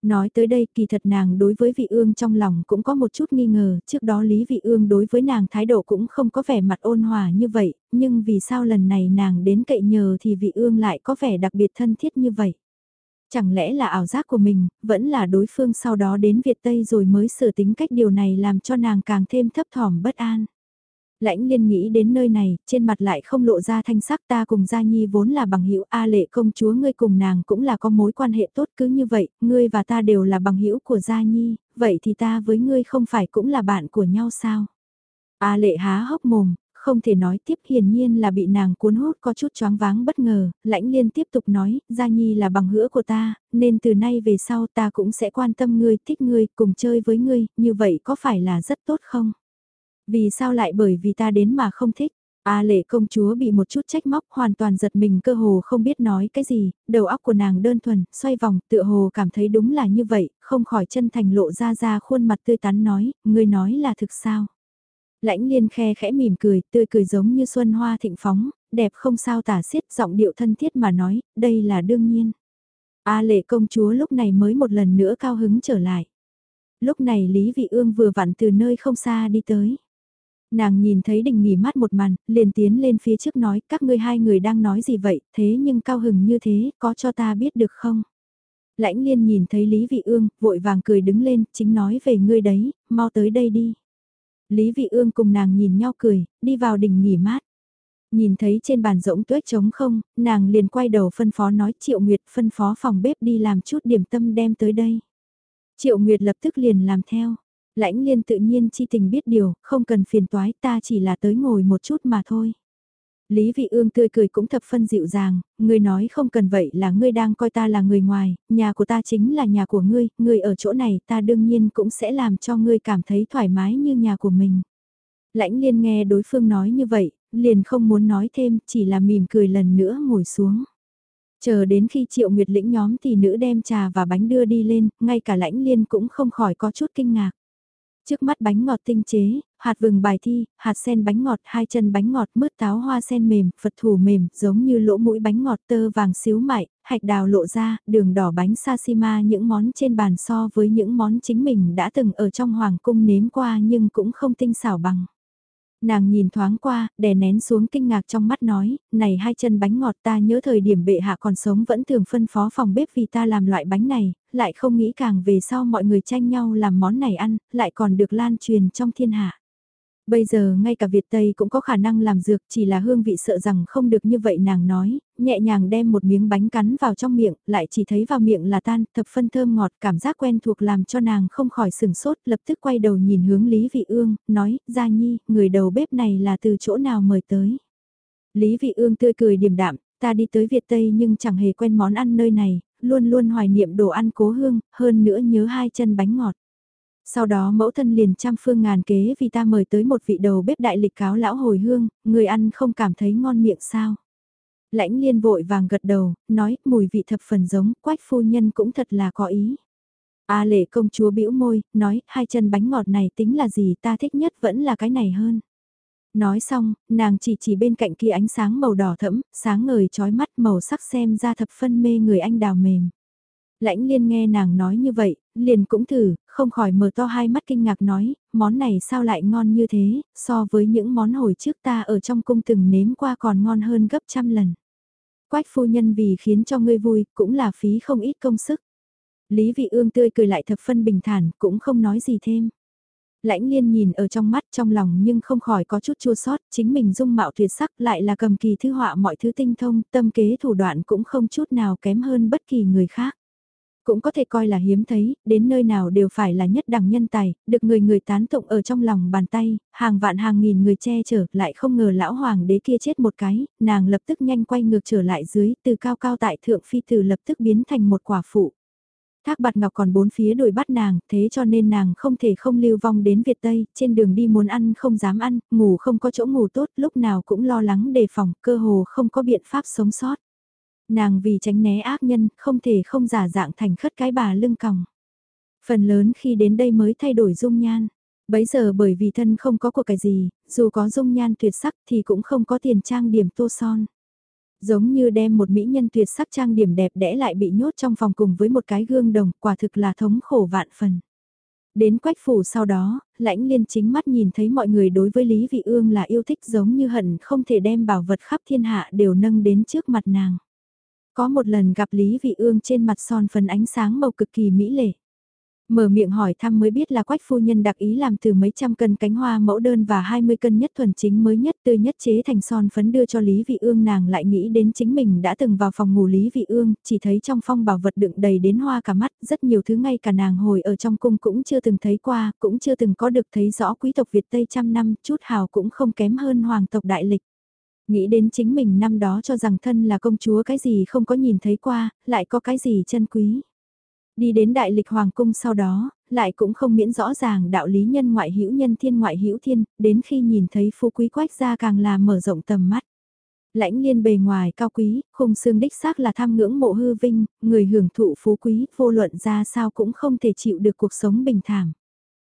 Nói tới đây kỳ thật nàng đối với vị ương trong lòng cũng có một chút nghi ngờ, trước đó Lý vị ương đối với nàng thái độ cũng không có vẻ mặt ôn hòa như vậy, nhưng vì sao lần này nàng đến cậy nhờ thì vị ương lại có vẻ đặc biệt thân thiết như vậy. Chẳng lẽ là ảo giác của mình, vẫn là đối phương sau đó đến Việt Tây rồi mới sửa tính cách điều này làm cho nàng càng thêm thấp thỏm bất an. Lãnh liên nghĩ đến nơi này, trên mặt lại không lộ ra thanh sắc ta cùng Gia Nhi vốn là bằng hữu A lệ công chúa ngươi cùng nàng cũng là có mối quan hệ tốt cứ như vậy, ngươi và ta đều là bằng hữu của Gia Nhi, vậy thì ta với ngươi không phải cũng là bạn của nhau sao? A lệ há hốc mồm, không thể nói tiếp hiển nhiên là bị nàng cuốn hút có chút choáng váng bất ngờ, lãnh liên tiếp tục nói, Gia Nhi là bằng hữu của ta, nên từ nay về sau ta cũng sẽ quan tâm ngươi, thích ngươi, cùng chơi với ngươi, như vậy có phải là rất tốt không? Vì sao lại bởi vì ta đến mà không thích? A lệ công chúa bị một chút trách móc hoàn toàn giật mình cơ hồ không biết nói cái gì, đầu óc của nàng đơn thuần, xoay vòng, tựa hồ cảm thấy đúng là như vậy, không khỏi chân thành lộ ra ra khuôn mặt tươi tắn nói, ngươi nói là thực sao? Lãnh liên khe khẽ mỉm cười, tươi cười giống như xuân hoa thịnh phóng, đẹp không sao tả xiết giọng điệu thân thiết mà nói, đây là đương nhiên. A lệ công chúa lúc này mới một lần nữa cao hứng trở lại. Lúc này Lý Vị Ương vừa vặn từ nơi không xa đi tới. Nàng nhìn thấy đình nghỉ mắt một màn, liền tiến lên phía trước nói các ngươi hai người đang nói gì vậy, thế nhưng cao hứng như thế, có cho ta biết được không? Lãnh liên nhìn thấy Lý Vị Ương, vội vàng cười đứng lên, chính nói về ngươi đấy, mau tới đây đi. Lý Vị Ương cùng nàng nhìn nhau cười, đi vào đình nghỉ mát. Nhìn thấy trên bàn rỗng tuyết trống không, nàng liền quay đầu phân phó nói Triệu Nguyệt phân phó phòng bếp đi làm chút điểm tâm đem tới đây. Triệu Nguyệt lập tức liền làm theo. Lãnh liên tự nhiên chi tình biết điều, không cần phiền toái ta chỉ là tới ngồi một chút mà thôi. Lý Vị Ương tươi cười cũng thập phân dịu dàng, ngươi nói không cần vậy là ngươi đang coi ta là người ngoài, nhà của ta chính là nhà của ngươi, ngươi ở chỗ này ta đương nhiên cũng sẽ làm cho ngươi cảm thấy thoải mái như nhà của mình. Lãnh liên nghe đối phương nói như vậy, liền không muốn nói thêm, chỉ là mỉm cười lần nữa ngồi xuống. Chờ đến khi triệu nguyệt lĩnh nhóm thì nữ đem trà và bánh đưa đi lên, ngay cả lãnh liên cũng không khỏi có chút kinh ngạc. Trước mắt bánh ngọt tinh chế, hạt vừng bài thi, hạt sen bánh ngọt, hai chân bánh ngọt, mứt táo hoa sen mềm, phật thủ mềm, giống như lỗ mũi bánh ngọt tơ vàng xíu mại, hạch đào lộ ra, đường đỏ bánh sashima những món trên bàn so với những món chính mình đã từng ở trong hoàng cung nếm qua nhưng cũng không tinh xảo bằng. Nàng nhìn thoáng qua, đè nén xuống kinh ngạc trong mắt nói, này hai chân bánh ngọt ta nhớ thời điểm bệ hạ còn sống vẫn thường phân phó phòng bếp vì ta làm loại bánh này, lại không nghĩ càng về sau mọi người tranh nhau làm món này ăn, lại còn được lan truyền trong thiên hạ. Bây giờ ngay cả Việt Tây cũng có khả năng làm dược chỉ là hương vị sợ rằng không được như vậy nàng nói, nhẹ nhàng đem một miếng bánh cắn vào trong miệng, lại chỉ thấy vào miệng là tan, thập phân thơm ngọt, cảm giác quen thuộc làm cho nàng không khỏi sừng sốt, lập tức quay đầu nhìn hướng Lý Vị Ương, nói, Gia Nhi, người đầu bếp này là từ chỗ nào mời tới. Lý Vị Ương tươi cười điềm đạm, ta đi tới Việt Tây nhưng chẳng hề quen món ăn nơi này, luôn luôn hoài niệm đồ ăn cố hương, hơn nữa nhớ hai chân bánh ngọt. Sau đó mẫu thân liền trăm phương ngàn kế vì ta mời tới một vị đầu bếp đại lịch cáo lão hồi hương, người ăn không cảm thấy ngon miệng sao. Lãnh liên vội vàng gật đầu, nói mùi vị thập phần giống, quách phu nhân cũng thật là có ý. A lệ công chúa bĩu môi, nói hai chân bánh ngọt này tính là gì ta thích nhất vẫn là cái này hơn. Nói xong, nàng chỉ chỉ bên cạnh kia ánh sáng màu đỏ thẫm, sáng ngời trói mắt màu sắc xem ra thập phân mê người anh đào mềm. Lãnh liên nghe nàng nói như vậy, liền cũng thử, không khỏi mở to hai mắt kinh ngạc nói, món này sao lại ngon như thế, so với những món hồi trước ta ở trong cung từng nếm qua còn ngon hơn gấp trăm lần. Quách phu nhân vì khiến cho ngươi vui, cũng là phí không ít công sức. Lý vị ương tươi cười lại thập phân bình thản, cũng không nói gì thêm. Lãnh liên nhìn ở trong mắt trong lòng nhưng không khỏi có chút chua sót, chính mình dung mạo tuyệt sắc lại là cầm kỳ thư họa mọi thứ tinh thông, tâm kế thủ đoạn cũng không chút nào kém hơn bất kỳ người khác. Cũng có thể coi là hiếm thấy, đến nơi nào đều phải là nhất đẳng nhân tài, được người người tán tụng ở trong lòng bàn tay, hàng vạn hàng nghìn người che chở, lại không ngờ lão hoàng đế kia chết một cái, nàng lập tức nhanh quay ngược trở lại dưới, từ cao cao tại thượng phi tử lập tức biến thành một quả phụ. Thác bạt ngọc còn bốn phía đuổi bắt nàng, thế cho nên nàng không thể không lưu vong đến Việt Tây, trên đường đi muốn ăn không dám ăn, ngủ không có chỗ ngủ tốt, lúc nào cũng lo lắng đề phòng, cơ hồ không có biện pháp sống sót. Nàng vì tránh né ác nhân, không thể không giả dạng thành khất cái bà lưng còng. Phần lớn khi đến đây mới thay đổi dung nhan. Bấy giờ bởi vì thân không có của cái gì, dù có dung nhan tuyệt sắc thì cũng không có tiền trang điểm tô son. Giống như đem một mỹ nhân tuyệt sắc trang điểm đẹp đẽ lại bị nhốt trong phòng cùng với một cái gương đồng, quả thực là thống khổ vạn phần. Đến quách phủ sau đó, lãnh liên chính mắt nhìn thấy mọi người đối với Lý Vị Ương là yêu thích giống như hận không thể đem bảo vật khắp thiên hạ đều nâng đến trước mặt nàng. Có một lần gặp Lý Vị Ương trên mặt son phấn ánh sáng màu cực kỳ mỹ lệ. Mở miệng hỏi thăm mới biết là quách phu nhân đặc ý làm từ mấy trăm cân cánh hoa mẫu đơn và 20 cân nhất thuần chính mới nhất tươi nhất chế thành son phấn đưa cho Lý Vị Ương nàng lại nghĩ đến chính mình đã từng vào phòng ngủ Lý Vị Ương, chỉ thấy trong phong bảo vật đựng đầy đến hoa cả mắt, rất nhiều thứ ngay cả nàng hồi ở trong cung cũng chưa từng thấy qua, cũng chưa từng có được thấy rõ quý tộc Việt Tây trăm năm, chút hào cũng không kém hơn hoàng tộc đại lịch. Nghĩ đến chính mình năm đó cho rằng thân là công chúa cái gì không có nhìn thấy qua, lại có cái gì chân quý. Đi đến đại lịch hoàng cung sau đó, lại cũng không miễn rõ ràng đạo lý nhân ngoại hữu nhân thiên ngoại hữu thiên, đến khi nhìn thấy phú quý quách ra càng là mở rộng tầm mắt. Lãnh liên bề ngoài cao quý, khung xương đích xác là tham ngưỡng mộ hư vinh, người hưởng thụ phú quý, vô luận ra sao cũng không thể chịu được cuộc sống bình thản.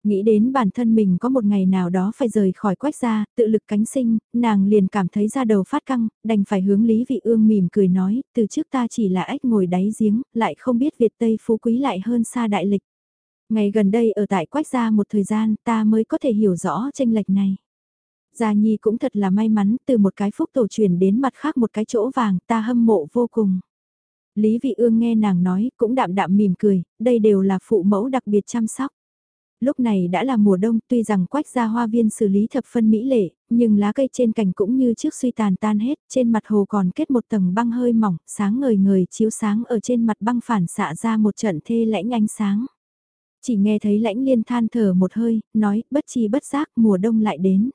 Nghĩ đến bản thân mình có một ngày nào đó phải rời khỏi quách gia, tự lực cánh sinh, nàng liền cảm thấy ra đầu phát căng, đành phải hướng Lý Vị Ương mỉm cười nói, từ trước ta chỉ là ếch ngồi đáy giếng, lại không biết Việt Tây phú quý lại hơn xa đại lịch. Ngày gần đây ở tại quách gia một thời gian ta mới có thể hiểu rõ tranh lệch này. Gia Nhi cũng thật là may mắn từ một cái phúc tổ truyền đến mặt khác một cái chỗ vàng ta hâm mộ vô cùng. Lý Vị Ương nghe nàng nói cũng đạm đạm mỉm cười, đây đều là phụ mẫu đặc biệt chăm sóc lúc này đã là mùa đông tuy rằng quách ra hoa viên xử lý thập phân mỹ lệ, nhưng lá cây trên cành cũng như trước suy tàn tan hết, trên mặt hồ còn kết một tầng băng hơi mỏng, sáng ngời ngời chiếu sáng ở trên mặt băng phản xạ ra một trận thê lãnh ánh sáng. Chỉ nghe thấy lãnh liên than thở một hơi, nói, bất chi bất giác mùa đông lại đến.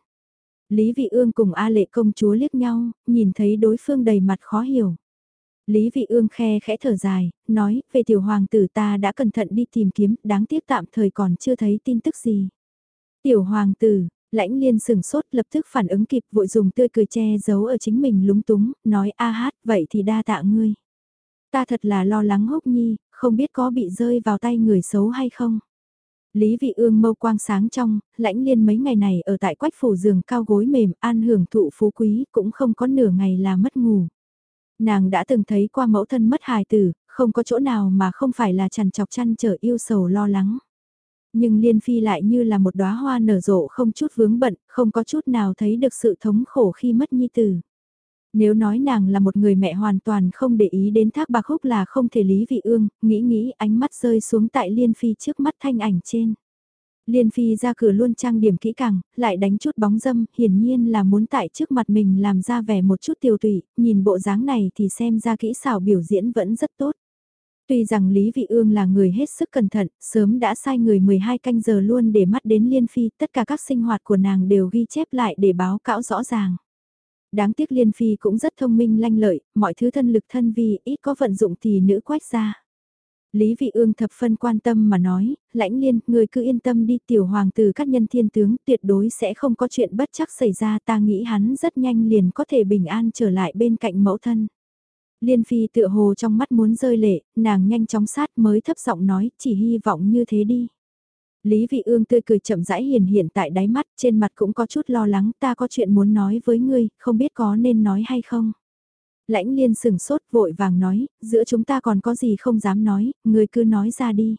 Lý Vị Ương cùng A Lệ công chúa liếc nhau, nhìn thấy đối phương đầy mặt khó hiểu. Lý Vị Ương khe khẽ thở dài, nói, về tiểu hoàng tử ta đã cẩn thận đi tìm kiếm, đáng tiếc tạm thời còn chưa thấy tin tức gì. Tiểu hoàng tử, lãnh liên sừng sốt lập tức phản ứng kịp vội dùng tươi cười che giấu ở chính mình lúng túng, nói a hát, vậy thì đa tạ ngươi. Ta thật là lo lắng Húc nhi, không biết có bị rơi vào tay người xấu hay không. Lý Vị Ương mâu quang sáng trong, lãnh liên mấy ngày này ở tại quách phủ giường cao gối mềm an hưởng thụ phú quý cũng không có nửa ngày là mất ngủ. Nàng đã từng thấy qua mẫu thân mất hài tử, không có chỗ nào mà không phải là chằn chọc chăn trở yêu sầu lo lắng. Nhưng Liên Phi lại như là một đóa hoa nở rộ không chút vướng bận, không có chút nào thấy được sự thống khổ khi mất nhi tử. Nếu nói nàng là một người mẹ hoàn toàn không để ý đến thác bạc húc là không thể lý vị ương, nghĩ nghĩ ánh mắt rơi xuống tại Liên Phi trước mắt thanh ảnh trên. Liên Phi ra cửa luôn trang điểm kỹ càng, lại đánh chút bóng dâm, hiển nhiên là muốn tại trước mặt mình làm ra vẻ một chút tiêu tụy, nhìn bộ dáng này thì xem ra kỹ xảo biểu diễn vẫn rất tốt. Tuy rằng Lý Vị Ương là người hết sức cẩn thận, sớm đã sai người 12 canh giờ luôn để mắt đến Liên Phi, tất cả các sinh hoạt của nàng đều ghi chép lại để báo cáo rõ ràng. Đáng tiếc Liên Phi cũng rất thông minh lanh lợi, mọi thứ thân lực thân vi, ít có vận dụng thì nữ quách ra. Lý Vị Ương thập phân quan tâm mà nói, lãnh liên, người cứ yên tâm đi tiểu hoàng tử các nhân thiên tướng tuyệt đối sẽ không có chuyện bất chắc xảy ra ta nghĩ hắn rất nhanh liền có thể bình an trở lại bên cạnh mẫu thân. Liên Phi tựa hồ trong mắt muốn rơi lệ, nàng nhanh chóng sát mới thấp giọng nói, chỉ hy vọng như thế đi. Lý Vị Ương tươi cười chậm rãi hiền hiện tại đáy mắt, trên mặt cũng có chút lo lắng, ta có chuyện muốn nói với ngươi, không biết có nên nói hay không. Lãnh liên sừng sốt vội vàng nói, giữa chúng ta còn có gì không dám nói, người cứ nói ra đi.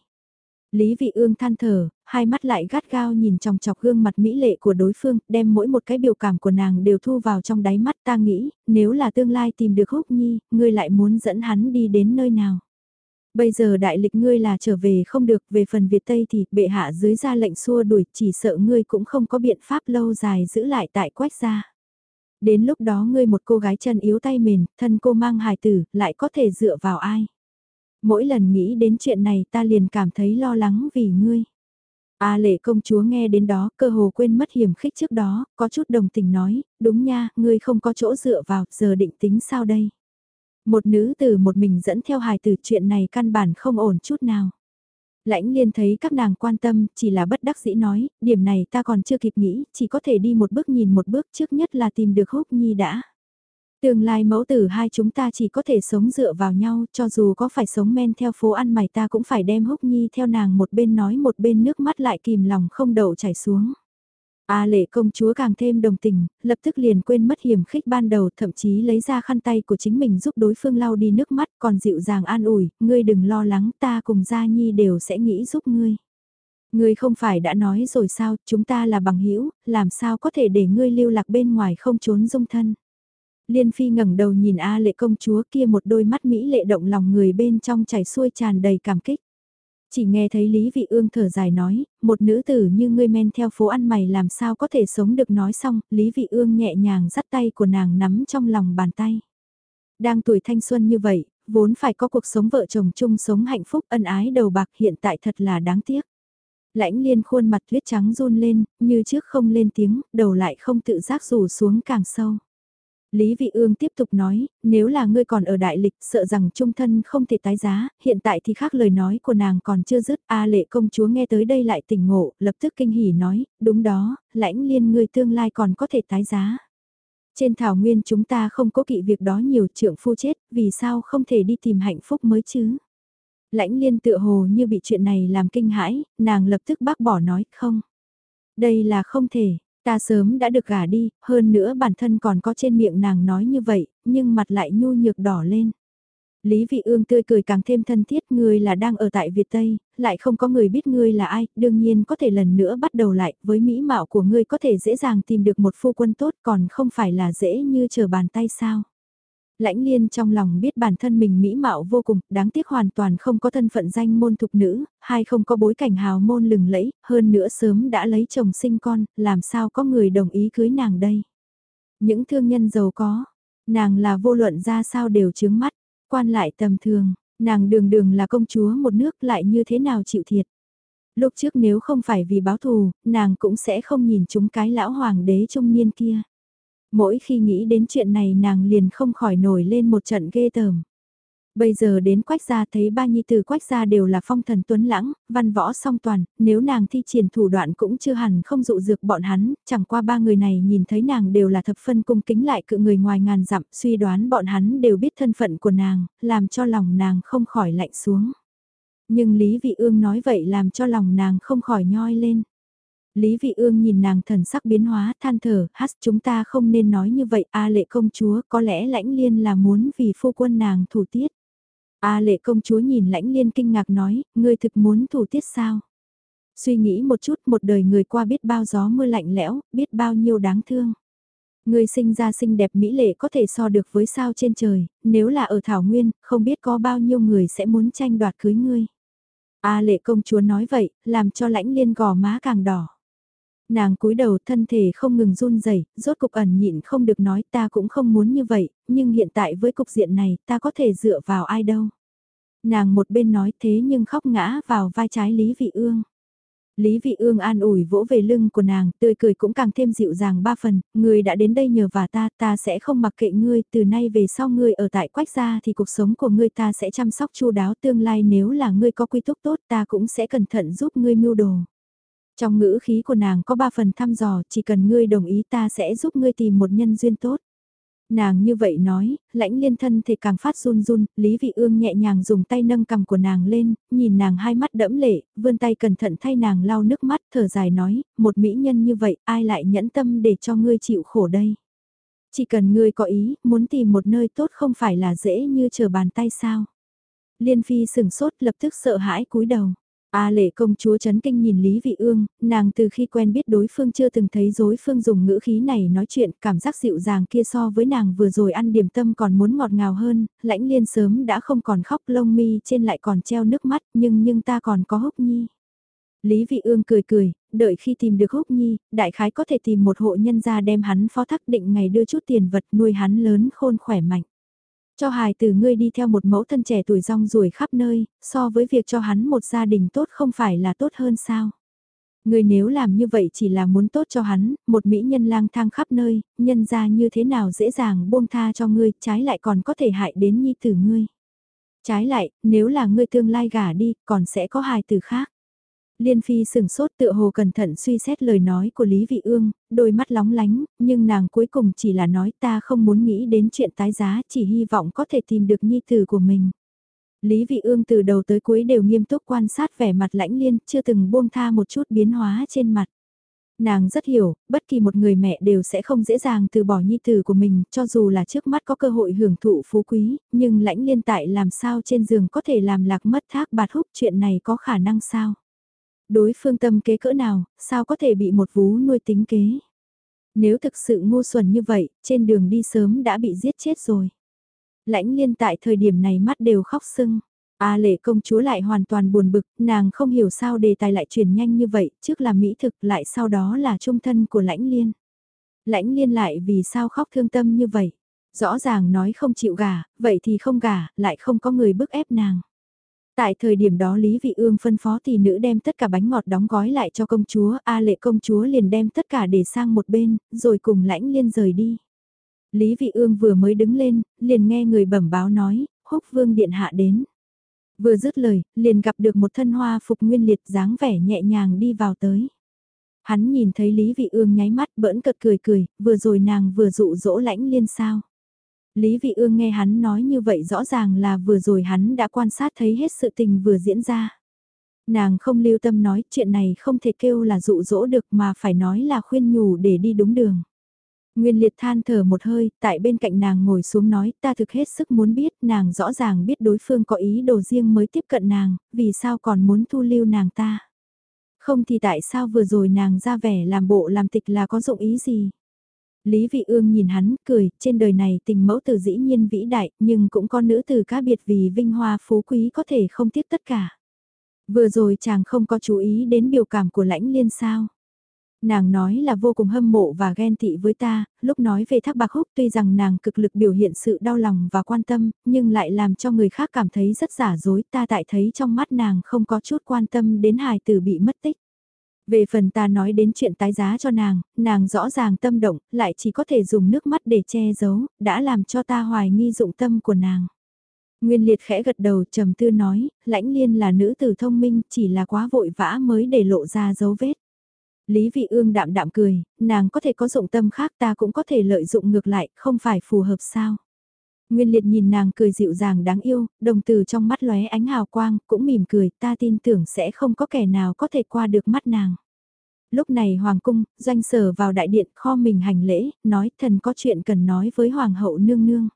Lý Vị Ương than thở, hai mắt lại gắt gao nhìn trong chọc gương mặt mỹ lệ của đối phương, đem mỗi một cái biểu cảm của nàng đều thu vào trong đáy mắt ta nghĩ, nếu là tương lai tìm được húc nhi, ngươi lại muốn dẫn hắn đi đến nơi nào. Bây giờ đại lịch ngươi là trở về không được, về phần Việt Tây thì bệ hạ dưới ra lệnh xua đuổi, chỉ sợ ngươi cũng không có biện pháp lâu dài giữ lại tại quách gia. Đến lúc đó ngươi một cô gái chân yếu tay mềm, thân cô mang hài tử, lại có thể dựa vào ai. Mỗi lần nghĩ đến chuyện này ta liền cảm thấy lo lắng vì ngươi. A lệ công chúa nghe đến đó, cơ hồ quên mất hiểm khích trước đó, có chút đồng tình nói, đúng nha, ngươi không có chỗ dựa vào, giờ định tính sao đây? Một nữ tử một mình dẫn theo hài tử chuyện này căn bản không ổn chút nào. Lãnh liên thấy các nàng quan tâm, chỉ là bất đắc dĩ nói, điểm này ta còn chưa kịp nghĩ, chỉ có thể đi một bước nhìn một bước trước nhất là tìm được húc nhi đã. Tương lai mẫu tử hai chúng ta chỉ có thể sống dựa vào nhau, cho dù có phải sống men theo phố ăn mày ta cũng phải đem húc nhi theo nàng một bên nói một bên nước mắt lại kìm lòng không đậu chảy xuống. A lệ công chúa càng thêm đồng tình, lập tức liền quên mất hiểm khích ban đầu thậm chí lấy ra khăn tay của chính mình giúp đối phương lau đi nước mắt còn dịu dàng an ủi, ngươi đừng lo lắng ta cùng Gia Nhi đều sẽ nghĩ giúp ngươi. Ngươi không phải đã nói rồi sao, chúng ta là bằng hữu làm sao có thể để ngươi lưu lạc bên ngoài không trốn dung thân. Liên Phi ngẩng đầu nhìn A lệ công chúa kia một đôi mắt Mỹ lệ động lòng người bên trong chảy xuôi tràn đầy cảm kích. Chỉ nghe thấy Lý Vị Ương thở dài nói, một nữ tử như ngươi men theo phố ăn mày làm sao có thể sống được nói xong, Lý Vị Ương nhẹ nhàng dắt tay của nàng nắm trong lòng bàn tay. Đang tuổi thanh xuân như vậy, vốn phải có cuộc sống vợ chồng chung sống hạnh phúc ân ái đầu bạc hiện tại thật là đáng tiếc. Lãnh liên khuôn mặt tuyết trắng run lên, như trước không lên tiếng, đầu lại không tự giác rủ xuống càng sâu. Lý Vị Ương tiếp tục nói, nếu là ngươi còn ở đại lịch sợ rằng trung thân không thể tái giá, hiện tại thì khác lời nói của nàng còn chưa dứt. A lệ công chúa nghe tới đây lại tỉnh ngộ, lập tức kinh hỉ nói, đúng đó, lãnh liên ngươi tương lai còn có thể tái giá. Trên thảo nguyên chúng ta không có kỵ việc đó nhiều trượng phu chết, vì sao không thể đi tìm hạnh phúc mới chứ? Lãnh liên tự hồ như bị chuyện này làm kinh hãi, nàng lập tức bác bỏ nói, không. Đây là không thể, Ta sớm đã được gả đi, hơn nữa bản thân còn có trên miệng nàng nói như vậy, nhưng mặt lại nhu nhược đỏ lên. Lý Vị Ương tươi cười càng thêm thân thiết, ngươi là đang ở tại Việt Tây, lại không có người biết ngươi là ai, đương nhiên có thể lần nữa bắt đầu lại, với mỹ mạo của ngươi có thể dễ dàng tìm được một phu quân tốt còn không phải là dễ như chờ bàn tay sao. Lãnh liên trong lòng biết bản thân mình mỹ mạo vô cùng, đáng tiếc hoàn toàn không có thân phận danh môn thục nữ, hay không có bối cảnh hào môn lừng lẫy, hơn nữa sớm đã lấy chồng sinh con, làm sao có người đồng ý cưới nàng đây. Những thương nhân giàu có, nàng là vô luận ra sao đều chướng mắt, quan lại tầm thường, nàng đường đường là công chúa một nước lại như thế nào chịu thiệt. Lúc trước nếu không phải vì báo thù, nàng cũng sẽ không nhìn chúng cái lão hoàng đế trung niên kia. Mỗi khi nghĩ đến chuyện này nàng liền không khỏi nổi lên một trận ghê tởm. Bây giờ đến quách gia thấy ba nhi tử quách gia đều là phong thần tuấn lãng, văn võ song toàn, nếu nàng thi triển thủ đoạn cũng chưa hẳn không dụ dược bọn hắn, chẳng qua ba người này nhìn thấy nàng đều là thập phân cung kính lại cự người ngoài ngàn dặm, suy đoán bọn hắn đều biết thân phận của nàng, làm cho lòng nàng không khỏi lạnh xuống. Nhưng Lý Vị Ương nói vậy làm cho lòng nàng không khỏi nhoi lên. Lý Vị Ương nhìn nàng thần sắc biến hóa than thở, hát chúng ta không nên nói như vậy, A lệ công chúa có lẽ lãnh liên là muốn vì phu quân nàng thủ tiết. A lệ công chúa nhìn lãnh liên kinh ngạc nói, ngươi thực muốn thủ tiết sao? Suy nghĩ một chút một đời người qua biết bao gió mưa lạnh lẽo, biết bao nhiêu đáng thương. Ngươi sinh ra xinh đẹp mỹ lệ có thể so được với sao trên trời, nếu là ở Thảo Nguyên, không biết có bao nhiêu người sẽ muốn tranh đoạt cưới ngươi. A lệ công chúa nói vậy, làm cho lãnh liên gò má càng đỏ. Nàng cúi đầu thân thể không ngừng run rẩy, rốt cục ẩn nhịn không được nói ta cũng không muốn như vậy, nhưng hiện tại với cục diện này ta có thể dựa vào ai đâu. Nàng một bên nói thế nhưng khóc ngã vào vai trái Lý Vị Ương. Lý Vị Ương an ủi vỗ về lưng của nàng, tươi cười cũng càng thêm dịu dàng ba phần, người đã đến đây nhờ và ta, ta sẽ không mặc kệ ngươi, từ nay về sau ngươi ở tại quách gia thì cuộc sống của ngươi ta sẽ chăm sóc chu đáo tương lai nếu là ngươi có quy túc tốt ta cũng sẽ cẩn thận giúp ngươi mưu đồ. Trong ngữ khí của nàng có ba phần thăm dò, chỉ cần ngươi đồng ý ta sẽ giúp ngươi tìm một nhân duyên tốt. Nàng như vậy nói, lãnh liên thân thì càng phát run run, Lý Vị Ương nhẹ nhàng dùng tay nâng cầm của nàng lên, nhìn nàng hai mắt đẫm lệ, vươn tay cẩn thận thay nàng lau nước mắt, thở dài nói, một mỹ nhân như vậy, ai lại nhẫn tâm để cho ngươi chịu khổ đây. Chỉ cần ngươi có ý, muốn tìm một nơi tốt không phải là dễ như chờ bàn tay sao. Liên Phi sừng sốt lập tức sợ hãi cúi đầu. A lệ công chúa chấn kinh nhìn Lý Vị Ương, nàng từ khi quen biết đối phương chưa từng thấy đối phương dùng ngữ khí này nói chuyện, cảm giác dịu dàng kia so với nàng vừa rồi ăn điểm tâm còn muốn ngọt ngào hơn, lãnh liên sớm đã không còn khóc lông mi trên lại còn treo nước mắt, nhưng nhưng ta còn có húc nhi. Lý Vị Ương cười cười, đợi khi tìm được húc nhi, đại khái có thể tìm một hộ nhân gia đem hắn phó thác định ngày đưa chút tiền vật nuôi hắn lớn khôn khỏe mạnh. Cho hài từ ngươi đi theo một mẫu thân trẻ tuổi rong ruổi khắp nơi, so với việc cho hắn một gia đình tốt không phải là tốt hơn sao? Ngươi nếu làm như vậy chỉ là muốn tốt cho hắn, một mỹ nhân lang thang khắp nơi, nhân ra như thế nào dễ dàng buông tha cho ngươi, trái lại còn có thể hại đến nhi tử ngươi. Trái lại, nếu là ngươi tương lai gả đi, còn sẽ có hài tử khác. Liên Phi sừng sốt tựa hồ cẩn thận suy xét lời nói của Lý Vị Ương, đôi mắt lóng lánh, nhưng nàng cuối cùng chỉ là nói ta không muốn nghĩ đến chuyện tái giá, chỉ hy vọng có thể tìm được nhi tử của mình. Lý Vị Ương từ đầu tới cuối đều nghiêm túc quan sát vẻ mặt lãnh liên, chưa từng buông tha một chút biến hóa trên mặt. Nàng rất hiểu, bất kỳ một người mẹ đều sẽ không dễ dàng từ bỏ nhi tử của mình, cho dù là trước mắt có cơ hội hưởng thụ phú quý, nhưng lãnh liên tại làm sao trên giường có thể làm lạc mất thác bạt húc chuyện này có khả năng sao? Đối phương tâm kế cỡ nào, sao có thể bị một vú nuôi tính kế. Nếu thực sự ngu xuẩn như vậy, trên đường đi sớm đã bị giết chết rồi. Lãnh liên tại thời điểm này mắt đều khóc sưng. A lệ công chúa lại hoàn toàn buồn bực, nàng không hiểu sao đề tài lại chuyển nhanh như vậy, trước là mỹ thực lại sau đó là trung thân của lãnh liên. Lãnh liên lại vì sao khóc thương tâm như vậy? Rõ ràng nói không chịu gả, vậy thì không gả, lại không có người bức ép nàng. Tại thời điểm đó Lý Vị Ương phân phó tỷ nữ đem tất cả bánh ngọt đóng gói lại cho công chúa, A lệ công chúa liền đem tất cả để sang một bên, rồi cùng lãnh liên rời đi. Lý Vị Ương vừa mới đứng lên, liền nghe người bẩm báo nói, húc vương điện hạ đến. Vừa dứt lời, liền gặp được một thân hoa phục nguyên liệt dáng vẻ nhẹ nhàng đi vào tới. Hắn nhìn thấy Lý Vị Ương nháy mắt bỡn cợt cười cười, vừa rồi nàng vừa dụ dỗ lãnh liên sao. Lý Vị Ương nghe hắn nói như vậy rõ ràng là vừa rồi hắn đã quan sát thấy hết sự tình vừa diễn ra. Nàng không lưu tâm nói chuyện này không thể kêu là dụ dỗ được mà phải nói là khuyên nhủ để đi đúng đường. Nguyên liệt than thở một hơi, tại bên cạnh nàng ngồi xuống nói ta thực hết sức muốn biết nàng rõ ràng biết đối phương có ý đồ riêng mới tiếp cận nàng, vì sao còn muốn thu lưu nàng ta. Không thì tại sao vừa rồi nàng ra vẻ làm bộ làm tịch là có dụng ý gì. Lý Vị Ương nhìn hắn, cười, trên đời này tình mẫu tử dĩ nhiên vĩ đại, nhưng cũng có nữ tử cá biệt vì vinh hoa phú quý có thể không tiếc tất cả. Vừa rồi chàng không có chú ý đến biểu cảm của lãnh liên sao. Nàng nói là vô cùng hâm mộ và ghen tị với ta, lúc nói về thác bạc húc tuy rằng nàng cực lực biểu hiện sự đau lòng và quan tâm, nhưng lại làm cho người khác cảm thấy rất giả dối ta tại thấy trong mắt nàng không có chút quan tâm đến hài tử bị mất tích. Về phần ta nói đến chuyện tái giá cho nàng, nàng rõ ràng tâm động, lại chỉ có thể dùng nước mắt để che giấu, đã làm cho ta hoài nghi dụng tâm của nàng. Nguyên liệt khẽ gật đầu trầm tư nói, lãnh liên là nữ tử thông minh, chỉ là quá vội vã mới để lộ ra dấu vết. Lý vị ương đạm đạm cười, nàng có thể có dụng tâm khác ta cũng có thể lợi dụng ngược lại, không phải phù hợp sao. Nguyên liệt nhìn nàng cười dịu dàng đáng yêu, đồng từ trong mắt lóe ánh hào quang, cũng mỉm cười, ta tin tưởng sẽ không có kẻ nào có thể qua được mắt nàng. Lúc này Hoàng cung, doanh sở vào đại điện kho mình hành lễ, nói thần có chuyện cần nói với Hoàng hậu nương nương.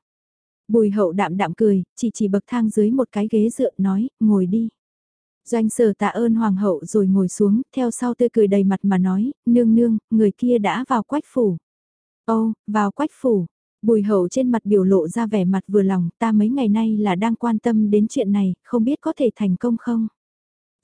Bùi hậu đạm đạm cười, chỉ chỉ bậc thang dưới một cái ghế dựa nói, ngồi đi. Doanh sở tạ ơn hoàng hậu rồi ngồi xuống, theo sau tươi cười đầy mặt mà nói, nương nương, người kia đã vào quách phủ. Ô, vào quách phủ, Bùi hậu trên mặt biểu lộ ra vẻ mặt vừa lòng, ta mấy ngày nay là đang quan tâm đến chuyện này, không biết có thể thành công không?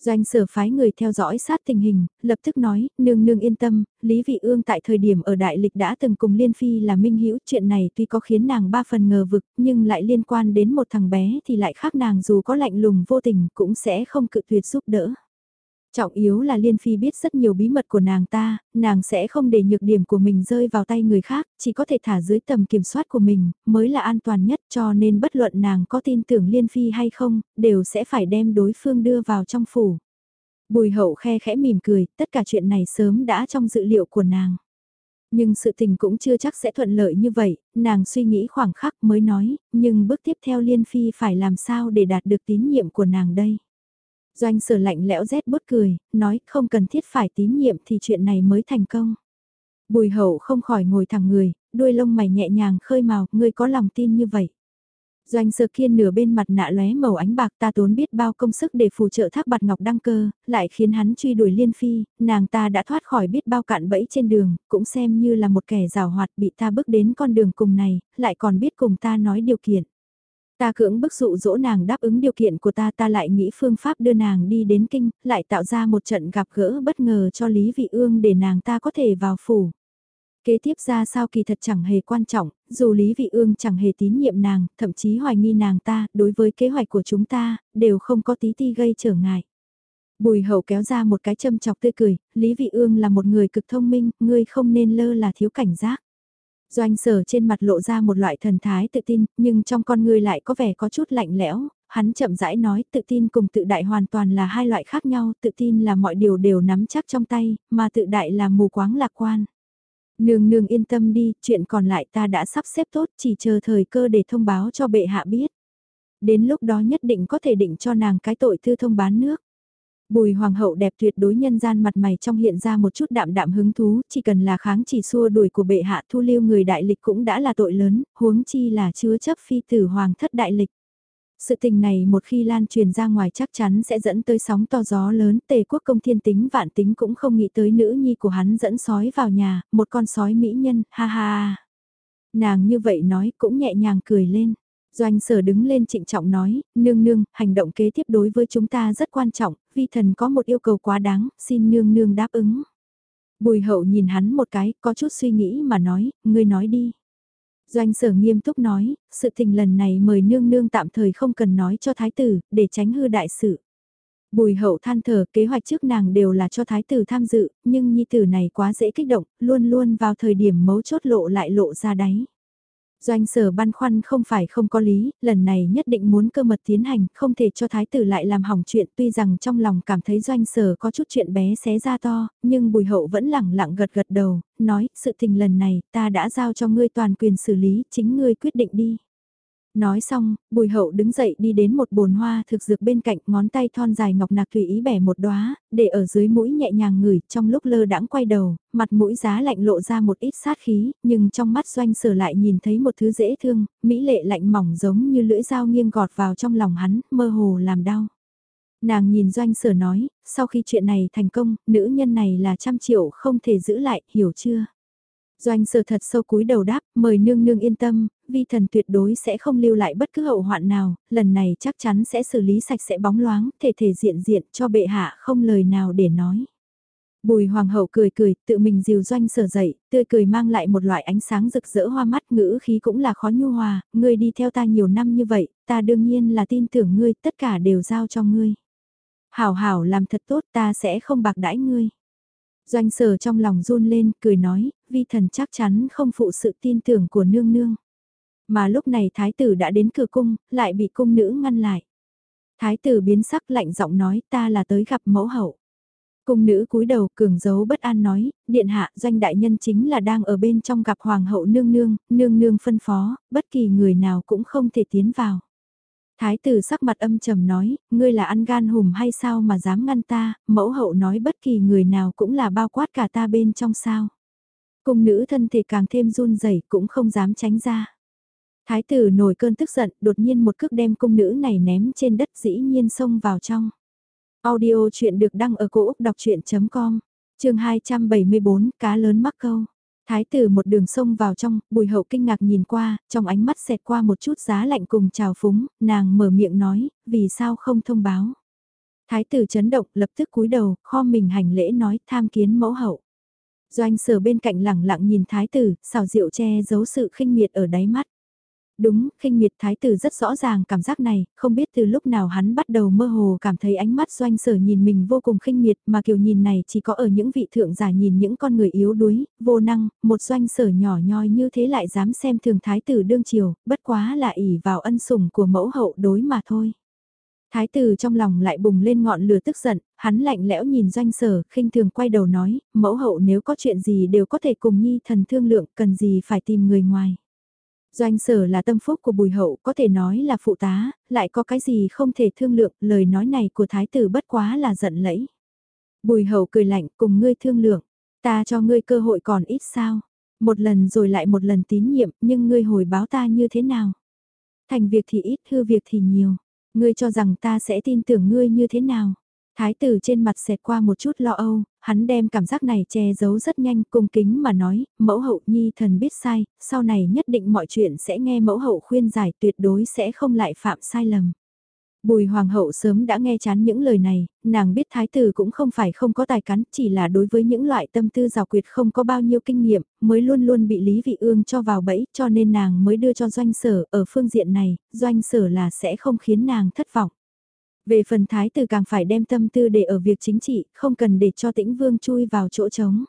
Doanh sở phái người theo dõi sát tình hình, lập tức nói, nương nương yên tâm, Lý Vị Ương tại thời điểm ở Đại Lịch đã từng cùng Liên Phi là minh hữu chuyện này tuy có khiến nàng ba phần ngờ vực, nhưng lại liên quan đến một thằng bé thì lại khác nàng dù có lạnh lùng vô tình cũng sẽ không cự tuyệt giúp đỡ. Trọng yếu là Liên Phi biết rất nhiều bí mật của nàng ta, nàng sẽ không để nhược điểm của mình rơi vào tay người khác, chỉ có thể thả dưới tầm kiểm soát của mình, mới là an toàn nhất cho nên bất luận nàng có tin tưởng Liên Phi hay không, đều sẽ phải đem đối phương đưa vào trong phủ. Bùi hậu khe khẽ mỉm cười, tất cả chuyện này sớm đã trong dự liệu của nàng. Nhưng sự tình cũng chưa chắc sẽ thuận lợi như vậy, nàng suy nghĩ khoảng khắc mới nói, nhưng bước tiếp theo Liên Phi phải làm sao để đạt được tín nhiệm của nàng đây. Doanh sở lạnh lẽo rét bút cười, nói không cần thiết phải tín nhiệm thì chuyện này mới thành công. Bùi hậu không khỏi ngồi thẳng người, đuôi lông mày nhẹ nhàng khơi màu, ngươi có lòng tin như vậy. Doanh sơ kiên nửa bên mặt nạ lóe màu ánh bạc ta tốn biết bao công sức để phù trợ thác bạt ngọc đăng cơ, lại khiến hắn truy đuổi liên phi, nàng ta đã thoát khỏi biết bao cạn bẫy trên đường, cũng xem như là một kẻ rào hoạt bị ta bước đến con đường cùng này, lại còn biết cùng ta nói điều kiện. Ta cưỡng bức dụ dỗ nàng đáp ứng điều kiện của ta ta lại nghĩ phương pháp đưa nàng đi đến kinh, lại tạo ra một trận gặp gỡ bất ngờ cho Lý Vị Ương để nàng ta có thể vào phủ. Kế tiếp ra sao kỳ thật chẳng hề quan trọng, dù Lý Vị Ương chẳng hề tín nhiệm nàng, thậm chí hoài nghi nàng ta, đối với kế hoạch của chúng ta, đều không có tí ti gây trở ngại. Bùi hậu kéo ra một cái châm chọc tươi cười, Lý Vị Ương là một người cực thông minh, ngươi không nên lơ là thiếu cảnh giác. Doanh sở trên mặt lộ ra một loại thần thái tự tin, nhưng trong con người lại có vẻ có chút lạnh lẽo, hắn chậm rãi nói tự tin cùng tự đại hoàn toàn là hai loại khác nhau, tự tin là mọi điều đều nắm chắc trong tay, mà tự đại là mù quáng lạc quan. Nương nương yên tâm đi, chuyện còn lại ta đã sắp xếp tốt, chỉ chờ thời cơ để thông báo cho bệ hạ biết. Đến lúc đó nhất định có thể định cho nàng cái tội thư thông bán nước. Bùi hoàng hậu đẹp tuyệt đối nhân gian mặt mày trong hiện ra một chút đạm đạm hứng thú, chỉ cần là kháng chỉ xua đuổi của bệ hạ thu lưu người đại lịch cũng đã là tội lớn, huống chi là chứa chấp phi tử hoàng thất đại lịch. Sự tình này một khi lan truyền ra ngoài chắc chắn sẽ dẫn tới sóng to gió lớn, tề quốc công thiên tính vạn tính cũng không nghĩ tới nữ nhi của hắn dẫn sói vào nhà, một con sói mỹ nhân, ha ha. Nàng như vậy nói cũng nhẹ nhàng cười lên. Doanh sở đứng lên trịnh trọng nói, nương nương, hành động kế tiếp đối với chúng ta rất quan trọng, vi thần có một yêu cầu quá đáng, xin nương nương đáp ứng. Bùi hậu nhìn hắn một cái, có chút suy nghĩ mà nói, ngươi nói đi. Doanh sở nghiêm túc nói, sự tình lần này mời nương nương tạm thời không cần nói cho thái tử, để tránh hư đại sự. Bùi hậu than thở kế hoạch trước nàng đều là cho thái tử tham dự, nhưng nhi tử này quá dễ kích động, luôn luôn vào thời điểm mấu chốt lộ lại lộ ra đáy. Doanh sở băn khoăn không phải không có lý, lần này nhất định muốn cơ mật tiến hành, không thể cho thái tử lại làm hỏng chuyện tuy rằng trong lòng cảm thấy doanh sở có chút chuyện bé xé ra to, nhưng bùi hậu vẫn lẳng lặng gật gật đầu, nói, sự tình lần này, ta đã giao cho ngươi toàn quyền xử lý, chính ngươi quyết định đi. Nói xong, bùi hậu đứng dậy đi đến một bồn hoa thực dược bên cạnh ngón tay thon dài ngọc nạc tùy ý bẻ một đóa để ở dưới mũi nhẹ nhàng ngửi trong lúc lơ đãng quay đầu, mặt mũi giá lạnh lộ ra một ít sát khí, nhưng trong mắt doanh sở lại nhìn thấy một thứ dễ thương, mỹ lệ lạnh mỏng giống như lưỡi dao nghiêng gọt vào trong lòng hắn, mơ hồ làm đau. Nàng nhìn doanh sở nói, sau khi chuyện này thành công, nữ nhân này là trăm triệu không thể giữ lại, hiểu chưa? Doanh sở thật sâu cúi đầu đáp, mời nương nương yên tâm, vi thần tuyệt đối sẽ không lưu lại bất cứ hậu hoạn nào, lần này chắc chắn sẽ xử lý sạch sẽ bóng loáng, thể thể diện diện cho bệ hạ không lời nào để nói. Bùi hoàng hậu cười cười, tự mình dìu doanh sở dậy, tươi cười mang lại một loại ánh sáng rực rỡ hoa mắt ngữ khí cũng là khó nhu hòa, ngươi đi theo ta nhiều năm như vậy, ta đương nhiên là tin tưởng ngươi, tất cả đều giao cho ngươi. Hảo hảo làm thật tốt ta sẽ không bạc đãi ngươi. Doanh sở trong lòng run lên, cười nói, vi thần chắc chắn không phụ sự tin tưởng của nương nương. Mà lúc này thái tử đã đến cửa cung, lại bị cung nữ ngăn lại. Thái tử biến sắc lạnh giọng nói ta là tới gặp mẫu hậu. Cung nữ cúi đầu cường giấu bất an nói, điện hạ doanh đại nhân chính là đang ở bên trong gặp hoàng hậu nương nương, nương nương phân phó, bất kỳ người nào cũng không thể tiến vào. Thái tử sắc mặt âm trầm nói, ngươi là ăn gan hùm hay sao mà dám ngăn ta, mẫu hậu nói bất kỳ người nào cũng là bao quát cả ta bên trong sao. Cung nữ thân thể càng thêm run rẩy cũng không dám tránh ra. Thái tử nổi cơn tức giận, đột nhiên một cước đem cung nữ này ném trên đất dĩ nhiên xông vào trong. Audio chuyện được đăng ở cổ Úc đọc chuyện.com, trường 274, cá lớn mắc câu. Thái tử một đường sông vào trong, bùi hậu kinh ngạc nhìn qua, trong ánh mắt xẹt qua một chút giá lạnh cùng trào phúng, nàng mở miệng nói, vì sao không thông báo. Thái tử chấn động, lập tức cúi đầu, kho mình hành lễ nói tham kiến mẫu hậu. Doanh sở bên cạnh lẳng lặng nhìn thái tử, xào rượu che giấu sự khinh miệt ở đáy mắt. Đúng, khinh miệt thái tử rất rõ ràng cảm giác này, không biết từ lúc nào hắn bắt đầu mơ hồ cảm thấy ánh mắt doanh sở nhìn mình vô cùng khinh miệt mà kiểu nhìn này chỉ có ở những vị thượng giả nhìn những con người yếu đuối, vô năng, một doanh sở nhỏ nhoi như thế lại dám xem thường thái tử đương triều, bất quá là ỉ vào ân sủng của mẫu hậu đối mà thôi. Thái tử trong lòng lại bùng lên ngọn lửa tức giận, hắn lạnh lẽo nhìn doanh sở, khinh thường quay đầu nói, mẫu hậu nếu có chuyện gì đều có thể cùng nhi thần thương lượng, cần gì phải tìm người ngoài. Doanh sở là tâm phúc của bùi hậu có thể nói là phụ tá, lại có cái gì không thể thương lượng, lời nói này của thái tử bất quá là giận lẫy. Bùi hậu cười lạnh cùng ngươi thương lượng, ta cho ngươi cơ hội còn ít sao, một lần rồi lại một lần tín nhiệm nhưng ngươi hồi báo ta như thế nào. Thành việc thì ít, hư việc thì nhiều. Ngươi cho rằng ta sẽ tin tưởng ngươi như thế nào? Thái tử trên mặt xẹt qua một chút lo âu, hắn đem cảm giác này che giấu rất nhanh cung kính mà nói, mẫu hậu nhi thần biết sai, sau này nhất định mọi chuyện sẽ nghe mẫu hậu khuyên giải tuyệt đối sẽ không lại phạm sai lầm. Bùi hoàng hậu sớm đã nghe chán những lời này, nàng biết thái tử cũng không phải không có tài cán, chỉ là đối với những loại tâm tư rào quyệt không có bao nhiêu kinh nghiệm, mới luôn luôn bị Lý Vị Ương cho vào bẫy, cho nên nàng mới đưa cho doanh sở, ở phương diện này, doanh sở là sẽ không khiến nàng thất vọng. Về phần thái tử càng phải đem tâm tư để ở việc chính trị, không cần để cho tĩnh vương chui vào chỗ trống.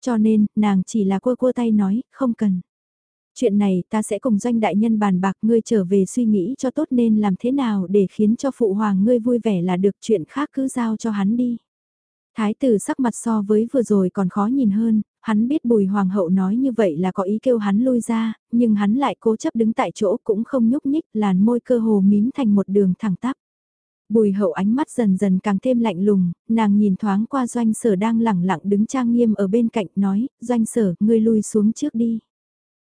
Cho nên, nàng chỉ là cua cua tay nói, không cần. Chuyện này ta sẽ cùng doanh đại nhân bàn bạc ngươi trở về suy nghĩ cho tốt nên làm thế nào để khiến cho phụ hoàng ngươi vui vẻ là được chuyện khác cứ giao cho hắn đi. Thái tử sắc mặt so với vừa rồi còn khó nhìn hơn, hắn biết bùi hoàng hậu nói như vậy là có ý kêu hắn lui ra, nhưng hắn lại cố chấp đứng tại chỗ cũng không nhúc nhích làn môi cơ hồ mím thành một đường thẳng tắp. Bùi hậu ánh mắt dần dần càng thêm lạnh lùng, nàng nhìn thoáng qua doanh sở đang lẳng lặng đứng trang nghiêm ở bên cạnh nói, doanh sở, ngươi lui xuống trước đi.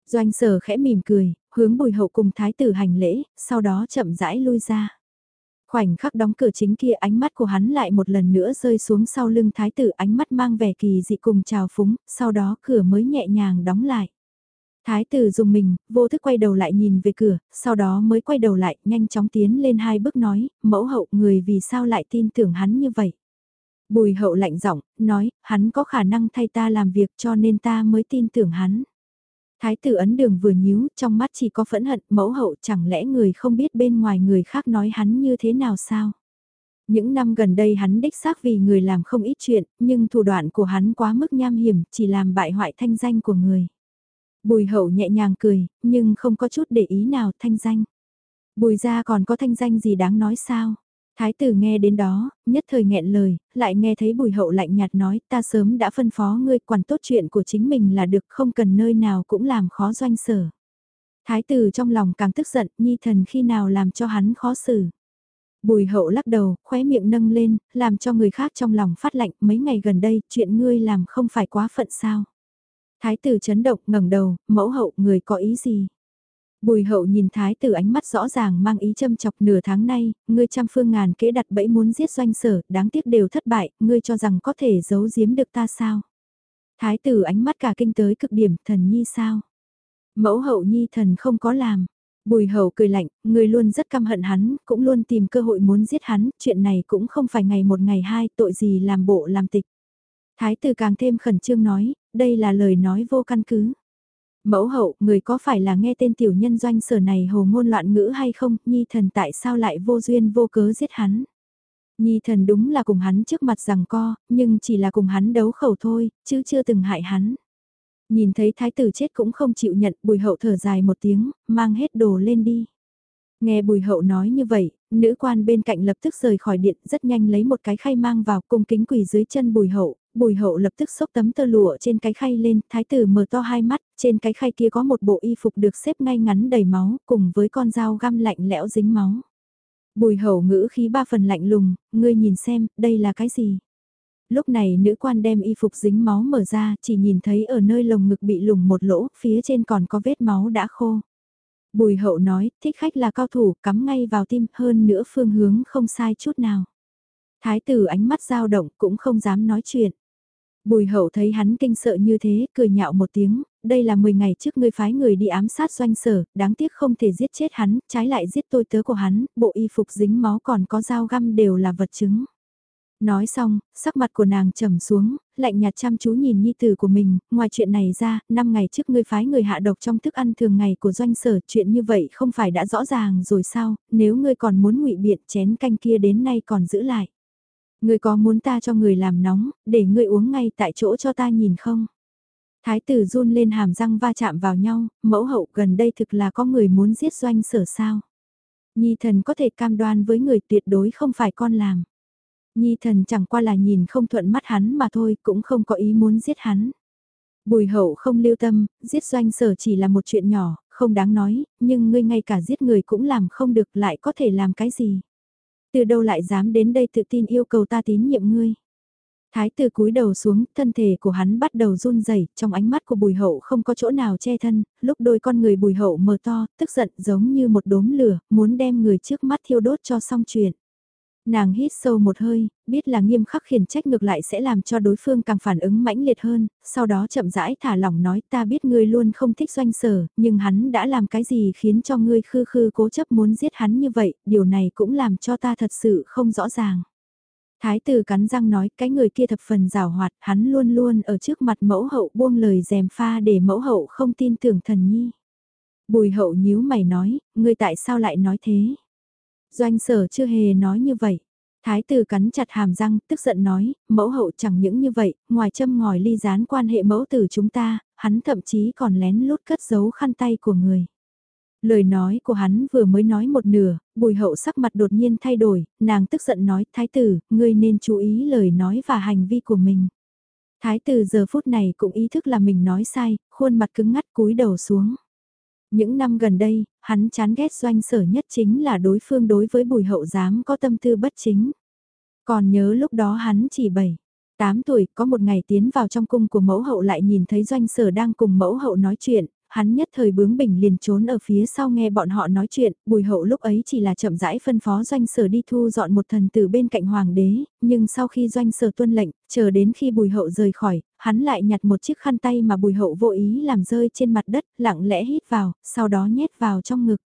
Doanh sở khẽ mỉm cười, hướng bùi hậu cùng thái tử hành lễ, sau đó chậm rãi lui ra. Khoảnh khắc đóng cửa chính kia ánh mắt của hắn lại một lần nữa rơi xuống sau lưng thái tử ánh mắt mang vẻ kỳ dị cùng chào phúng, sau đó cửa mới nhẹ nhàng đóng lại. Thái tử dùng mình, vô thức quay đầu lại nhìn về cửa, sau đó mới quay đầu lại, nhanh chóng tiến lên hai bước nói, mẫu hậu người vì sao lại tin tưởng hắn như vậy. Bùi hậu lạnh giọng nói, hắn có khả năng thay ta làm việc cho nên ta mới tin tưởng hắn. Thái tử ấn đường vừa nhíu, trong mắt chỉ có phẫn hận, mẫu hậu chẳng lẽ người không biết bên ngoài người khác nói hắn như thế nào sao? Những năm gần đây hắn đích xác vì người làm không ít chuyện, nhưng thủ đoạn của hắn quá mức nham hiểm, chỉ làm bại hoại thanh danh của người. Bùi hậu nhẹ nhàng cười, nhưng không có chút để ý nào thanh danh. Bùi ra còn có thanh danh gì đáng nói sao? Thái tử nghe đến đó, nhất thời nghẹn lời, lại nghe thấy bùi hậu lạnh nhạt nói ta sớm đã phân phó ngươi quản tốt chuyện của chính mình là được không cần nơi nào cũng làm khó doanh sở. Thái tử trong lòng càng tức giận, nhi thần khi nào làm cho hắn khó xử. Bùi hậu lắc đầu, khóe miệng nâng lên, làm cho người khác trong lòng phát lạnh mấy ngày gần đây, chuyện ngươi làm không phải quá phận sao. Thái tử chấn động ngẩng đầu, mẫu hậu người có ý gì? Bùi hậu nhìn thái tử ánh mắt rõ ràng mang ý châm chọc nửa tháng nay, ngươi trăm phương ngàn kế đặt bẫy muốn giết doanh sở, đáng tiếc đều thất bại, ngươi cho rằng có thể giấu giếm được ta sao? Thái tử ánh mắt cả kinh tới cực điểm, thần nhi sao? Mẫu hậu nhi thần không có làm. Bùi hậu cười lạnh, ngươi luôn rất căm hận hắn, cũng luôn tìm cơ hội muốn giết hắn, chuyện này cũng không phải ngày một ngày hai, tội gì làm bộ làm tịch. Thái tử càng thêm khẩn trương nói, đây là lời nói vô căn cứ. Mẫu hậu, người có phải là nghe tên tiểu nhân doanh sở này hồ ngôn loạn ngữ hay không, nhi thần tại sao lại vô duyên vô cớ giết hắn. Nhi thần đúng là cùng hắn trước mặt rằng co, nhưng chỉ là cùng hắn đấu khẩu thôi, chứ chưa từng hại hắn. Nhìn thấy thái tử chết cũng không chịu nhận, bùi hậu thở dài một tiếng, mang hết đồ lên đi. Nghe bùi hậu nói như vậy, nữ quan bên cạnh lập tức rời khỏi điện rất nhanh lấy một cái khay mang vào cung kính quỳ dưới chân bùi hậu, bùi hậu lập tức xốc tấm tơ lụa trên cái khay lên, thái tử mở to hai mắt, trên cái khay kia có một bộ y phục được xếp ngay ngắn đầy máu, cùng với con dao găm lạnh lẽo dính máu. Bùi hậu ngữ khí ba phần lạnh lùng, ngươi nhìn xem, đây là cái gì? Lúc này nữ quan đem y phục dính máu mở ra, chỉ nhìn thấy ở nơi lồng ngực bị lủng một lỗ, phía trên còn có vết máu đã khô. Bùi hậu nói, thích khách là cao thủ, cắm ngay vào tim, hơn nữa phương hướng không sai chút nào. Thái tử ánh mắt dao động cũng không dám nói chuyện. Bùi hậu thấy hắn kinh sợ như thế, cười nhạo một tiếng, đây là 10 ngày trước ngươi phái người đi ám sát doanh sở, đáng tiếc không thể giết chết hắn, trái lại giết tôi tớ của hắn, bộ y phục dính máu còn có dao găm đều là vật chứng. Nói xong, sắc mặt của nàng trầm xuống, lạnh nhạt chăm chú nhìn nhi tử của mình, ngoài chuyện này ra, 5 ngày trước ngươi phái người hạ độc trong thức ăn thường ngày của doanh sở, chuyện như vậy không phải đã rõ ràng rồi sao, nếu ngươi còn muốn ngụy biện chén canh kia đến nay còn giữ lại. Ngươi có muốn ta cho người làm nóng, để ngươi uống ngay tại chỗ cho ta nhìn không? Thái tử run lên hàm răng va chạm vào nhau, mẫu hậu gần đây thực là có người muốn giết doanh sở sao. Nhi thần có thể cam đoan với người tuyệt đối không phải con làm. Nhi thần chẳng qua là nhìn không thuận mắt hắn mà thôi, cũng không có ý muốn giết hắn. Bùi hậu không lưu tâm, giết doanh sở chỉ là một chuyện nhỏ, không đáng nói, nhưng ngươi ngay cả giết người cũng làm không được lại có thể làm cái gì. Từ đâu lại dám đến đây tự tin yêu cầu ta tín nhiệm ngươi. Thái tử cúi đầu xuống, thân thể của hắn bắt đầu run rẩy, trong ánh mắt của bùi hậu không có chỗ nào che thân, lúc đôi con người bùi hậu mở to, tức giận giống như một đốm lửa, muốn đem người trước mắt thiêu đốt cho xong chuyện. Nàng hít sâu một hơi, biết là nghiêm khắc khiển trách ngược lại sẽ làm cho đối phương càng phản ứng mãnh liệt hơn, sau đó chậm rãi thả lỏng nói ta biết ngươi luôn không thích doanh sở, nhưng hắn đã làm cái gì khiến cho ngươi khư khư cố chấp muốn giết hắn như vậy, điều này cũng làm cho ta thật sự không rõ ràng. Thái tử cắn răng nói cái người kia thập phần rào hoạt, hắn luôn luôn ở trước mặt mẫu hậu buông lời dèm pha để mẫu hậu không tin tưởng thần nhi. Bùi hậu nhíu mày nói, ngươi tại sao lại nói thế? Doanh sở chưa hề nói như vậy. Thái tử cắn chặt hàm răng, tức giận nói, mẫu hậu chẳng những như vậy, ngoài châm ngòi ly gián quan hệ mẫu tử chúng ta, hắn thậm chí còn lén lút cất giấu khăn tay của người. Lời nói của hắn vừa mới nói một nửa, bùi hậu sắc mặt đột nhiên thay đổi, nàng tức giận nói, thái tử, ngươi nên chú ý lời nói và hành vi của mình. Thái tử giờ phút này cũng ý thức là mình nói sai, khuôn mặt cứng ngắt cúi đầu xuống. Những năm gần đây, hắn chán ghét doanh sở nhất chính là đối phương đối với bùi hậu dám có tâm tư bất chính. Còn nhớ lúc đó hắn chỉ 7, 8 tuổi, có một ngày tiến vào trong cung của mẫu hậu lại nhìn thấy doanh sở đang cùng mẫu hậu nói chuyện, hắn nhất thời bướng bỉnh liền trốn ở phía sau nghe bọn họ nói chuyện, bùi hậu lúc ấy chỉ là chậm rãi phân phó doanh sở đi thu dọn một thần tử bên cạnh hoàng đế, nhưng sau khi doanh sở tuân lệnh, chờ đến khi bùi hậu rời khỏi, hắn lại nhặt một chiếc khăn tay mà bùi hậu vô ý làm rơi trên mặt đất, lặng lẽ hít vào, sau đó nhét vào trong ngực.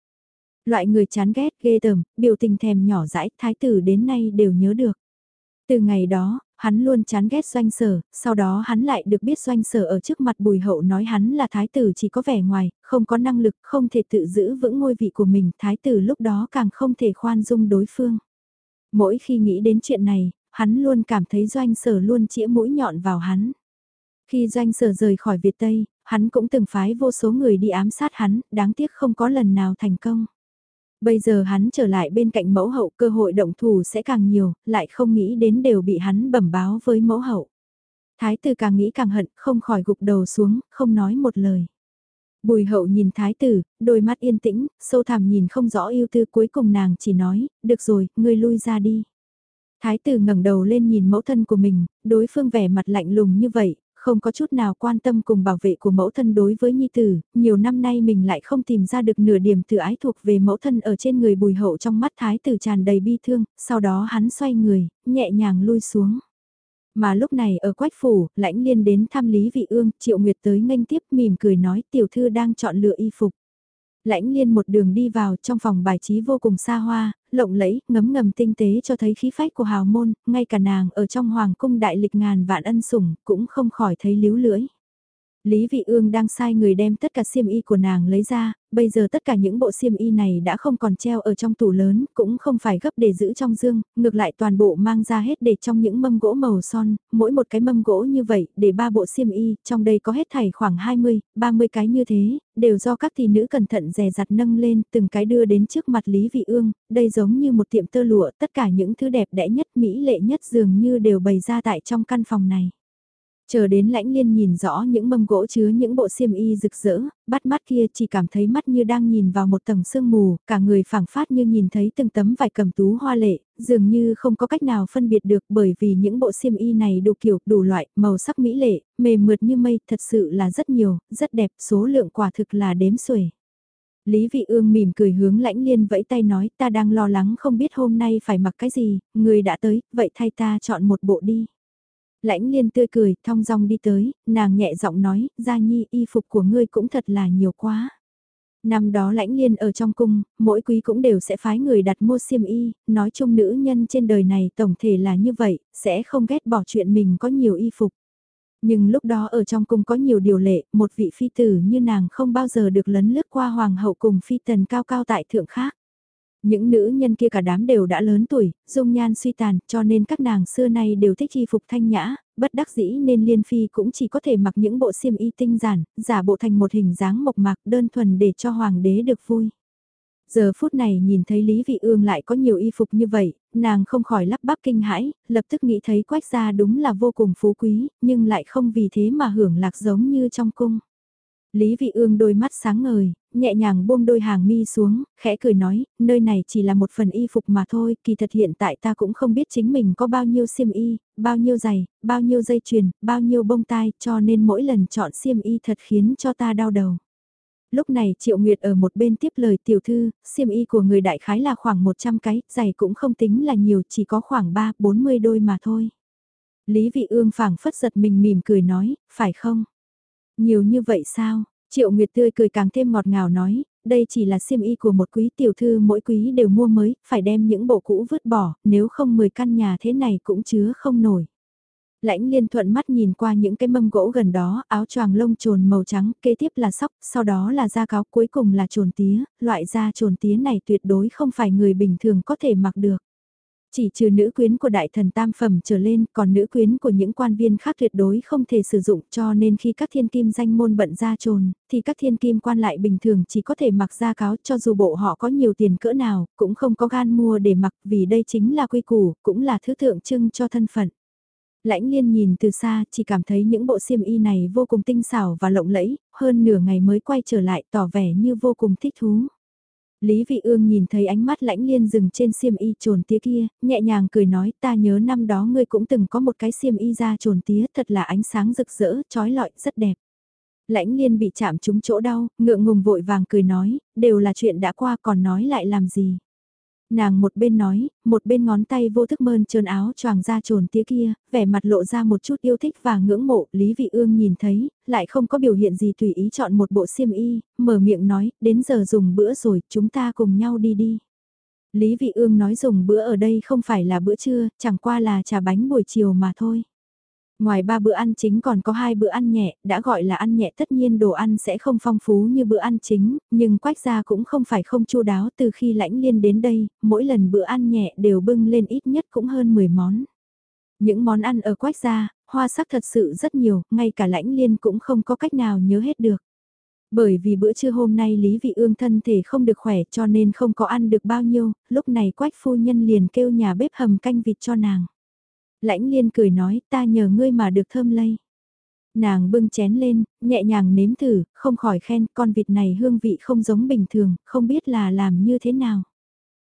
Loại người chán ghét, ghê tởm, biểu tình thèm nhỏ dãi, thái tử đến nay đều nhớ được. Từ ngày đó, Hắn luôn chán ghét doanh sở, sau đó hắn lại được biết doanh sở ở trước mặt bùi hậu nói hắn là thái tử chỉ có vẻ ngoài, không có năng lực, không thể tự giữ vững ngôi vị của mình, thái tử lúc đó càng không thể khoan dung đối phương. Mỗi khi nghĩ đến chuyện này, hắn luôn cảm thấy doanh sở luôn chĩa mũi nhọn vào hắn. Khi doanh sở rời khỏi Việt Tây, hắn cũng từng phái vô số người đi ám sát hắn, đáng tiếc không có lần nào thành công. Bây giờ hắn trở lại bên cạnh mẫu hậu cơ hội động thủ sẽ càng nhiều, lại không nghĩ đến đều bị hắn bẩm báo với mẫu hậu. Thái tử càng nghĩ càng hận, không khỏi gục đầu xuống, không nói một lời. Bùi hậu nhìn thái tử, đôi mắt yên tĩnh, sâu thẳm nhìn không rõ yêu tư cuối cùng nàng chỉ nói, được rồi, ngươi lui ra đi. Thái tử ngẩng đầu lên nhìn mẫu thân của mình, đối phương vẻ mặt lạnh lùng như vậy, không có chút nào quan tâm cùng bảo vệ của mẫu thân đối với nhi tử, nhiều năm nay mình lại không tìm ra được nửa điểm tự ái thuộc về mẫu thân ở trên người bùi hậu trong mắt thái tử tràn đầy bi thương, sau đó hắn xoay người, nhẹ nhàng lui xuống. Mà lúc này ở quách phủ, lãnh liên đến thăm Lý Vị Ương, Triệu Nguyệt tới nghênh tiếp mỉm cười nói tiểu thư đang chọn lựa y phục. Lãnh liên một đường đi vào trong phòng bài trí vô cùng xa hoa, lộng lẫy, ngấm ngầm tinh tế cho thấy khí phách của hào môn, ngay cả nàng ở trong hoàng cung đại lịch ngàn vạn ân sủng cũng không khỏi thấy líu lưỡi. Lý Vị Ương đang sai người đem tất cả xiêm y của nàng lấy ra, bây giờ tất cả những bộ xiêm y này đã không còn treo ở trong tủ lớn, cũng không phải gấp để giữ trong dương, ngược lại toàn bộ mang ra hết để trong những mâm gỗ màu son, mỗi một cái mâm gỗ như vậy, để ba bộ xiêm y, trong đây có hết thảy khoảng 20, 30 cái như thế, đều do các thị nữ cẩn thận dè dặt nâng lên, từng cái đưa đến trước mặt Lý Vị Ương, đây giống như một tiệm tơ lụa, tất cả những thứ đẹp đẽ nhất, mỹ lệ nhất dường như đều bày ra tại trong căn phòng này. Chờ đến lãnh liên nhìn rõ những mâm gỗ chứa những bộ xiêm y rực rỡ, bắt mắt kia chỉ cảm thấy mắt như đang nhìn vào một tầng sương mù, cả người phảng phát như nhìn thấy từng tấm vải cầm tú hoa lệ, dường như không có cách nào phân biệt được bởi vì những bộ xiêm y này đủ kiểu, đủ loại, màu sắc mỹ lệ, mềm mượt như mây, thật sự là rất nhiều, rất đẹp, số lượng quả thực là đếm xuể. Lý Vị Ương mỉm cười hướng lãnh liên vẫy tay nói ta đang lo lắng không biết hôm nay phải mặc cái gì, người đã tới, vậy thay ta chọn một bộ đi. Lãnh liên tươi cười, thong dong đi tới, nàng nhẹ giọng nói, gia nhi y phục của ngươi cũng thật là nhiều quá. Năm đó lãnh liên ở trong cung, mỗi quý cũng đều sẽ phái người đặt mua xiêm y, nói chung nữ nhân trên đời này tổng thể là như vậy, sẽ không ghét bỏ chuyện mình có nhiều y phục. Nhưng lúc đó ở trong cung có nhiều điều lệ, một vị phi tử như nàng không bao giờ được lấn lướt qua hoàng hậu cùng phi tần cao cao tại thượng khác. Những nữ nhân kia cả đám đều đã lớn tuổi, dung nhan suy tàn, cho nên các nàng xưa nay đều thích y phục thanh nhã, bất đắc dĩ nên Liên Phi cũng chỉ có thể mặc những bộ xiêm y tinh giản, giả bộ thành một hình dáng mộc mạc đơn thuần để cho hoàng đế được vui. Giờ phút này nhìn thấy Lý Vị Ương lại có nhiều y phục như vậy, nàng không khỏi lắp bắp kinh hãi, lập tức nghĩ thấy quách gia đúng là vô cùng phú quý, nhưng lại không vì thế mà hưởng lạc giống như trong cung. Lý Vị Ương đôi mắt sáng ngời, nhẹ nhàng buông đôi hàng mi xuống, khẽ cười nói, nơi này chỉ là một phần y phục mà thôi, kỳ thật hiện tại ta cũng không biết chính mình có bao nhiêu xiêm y, bao nhiêu giày, bao nhiêu dây chuyền, bao nhiêu bông tai, cho nên mỗi lần chọn xiêm y thật khiến cho ta đau đầu. Lúc này Triệu Nguyệt ở một bên tiếp lời tiểu thư, xiêm y của người đại khái là khoảng 100 cái, giày cũng không tính là nhiều, chỉ có khoảng 3-40 đôi mà thôi. Lý Vị Ương phảng phất giật mình mỉm cười nói, phải không? Nhiều như vậy sao? Triệu Nguyệt tươi cười càng thêm ngọt ngào nói, đây chỉ là xiêm y của một quý tiểu thư mỗi quý đều mua mới, phải đem những bộ cũ vứt bỏ, nếu không 10 căn nhà thế này cũng chứa không nổi. Lãnh liên thuận mắt nhìn qua những cái mâm gỗ gần đó, áo choàng lông trồn màu trắng, kế tiếp là sóc, sau đó là da cáo, cuối cùng là trồn tía, loại da trồn tía này tuyệt đối không phải người bình thường có thể mặc được. Chỉ trừ nữ quyến của đại thần tam phẩm trở lên, còn nữ quyến của những quan viên khác tuyệt đối không thể sử dụng cho nên khi các thiên kim danh môn bận ra trồn, thì các thiên kim quan lại bình thường chỉ có thể mặc ra cáo cho dù bộ họ có nhiều tiền cỡ nào, cũng không có gan mua để mặc vì đây chính là quy củ, cũng là thứ tượng trưng cho thân phận. Lãnh liên nhìn từ xa chỉ cảm thấy những bộ xiêm y này vô cùng tinh xảo và lộng lẫy, hơn nửa ngày mới quay trở lại tỏ vẻ như vô cùng thích thú. Lý Vị Ương nhìn thấy ánh mắt lãnh liên dừng trên xiêm y trồn tía kia, nhẹ nhàng cười nói ta nhớ năm đó ngươi cũng từng có một cái xiêm y da trồn tía thật là ánh sáng rực rỡ, trói lọi, rất đẹp. Lãnh liên bị chạm trúng chỗ đau, ngượng ngùng vội vàng cười nói, đều là chuyện đã qua còn nói lại làm gì. Nàng một bên nói, một bên ngón tay vô thức mơn trơn áo choàng ra trồn tía kia, vẻ mặt lộ ra một chút yêu thích và ngưỡng mộ, Lý Vị Ương nhìn thấy, lại không có biểu hiện gì tùy ý chọn một bộ xiêm y, mở miệng nói, đến giờ dùng bữa rồi, chúng ta cùng nhau đi đi. Lý Vị Ương nói dùng bữa ở đây không phải là bữa trưa, chẳng qua là trà bánh buổi chiều mà thôi. Ngoài ba bữa ăn chính còn có hai bữa ăn nhẹ, đã gọi là ăn nhẹ tất nhiên đồ ăn sẽ không phong phú như bữa ăn chính, nhưng quách gia cũng không phải không chu đáo từ khi lãnh liên đến đây, mỗi lần bữa ăn nhẹ đều bưng lên ít nhất cũng hơn 10 món. Những món ăn ở quách gia, hoa sắc thật sự rất nhiều, ngay cả lãnh liên cũng không có cách nào nhớ hết được. Bởi vì bữa trưa hôm nay Lý Vị Ương thân thể không được khỏe cho nên không có ăn được bao nhiêu, lúc này quách phu nhân liền kêu nhà bếp hầm canh vịt cho nàng. Lãnh liên cười nói ta nhờ ngươi mà được thơm lây. Nàng bưng chén lên, nhẹ nhàng nếm thử, không khỏi khen con vịt này hương vị không giống bình thường, không biết là làm như thế nào.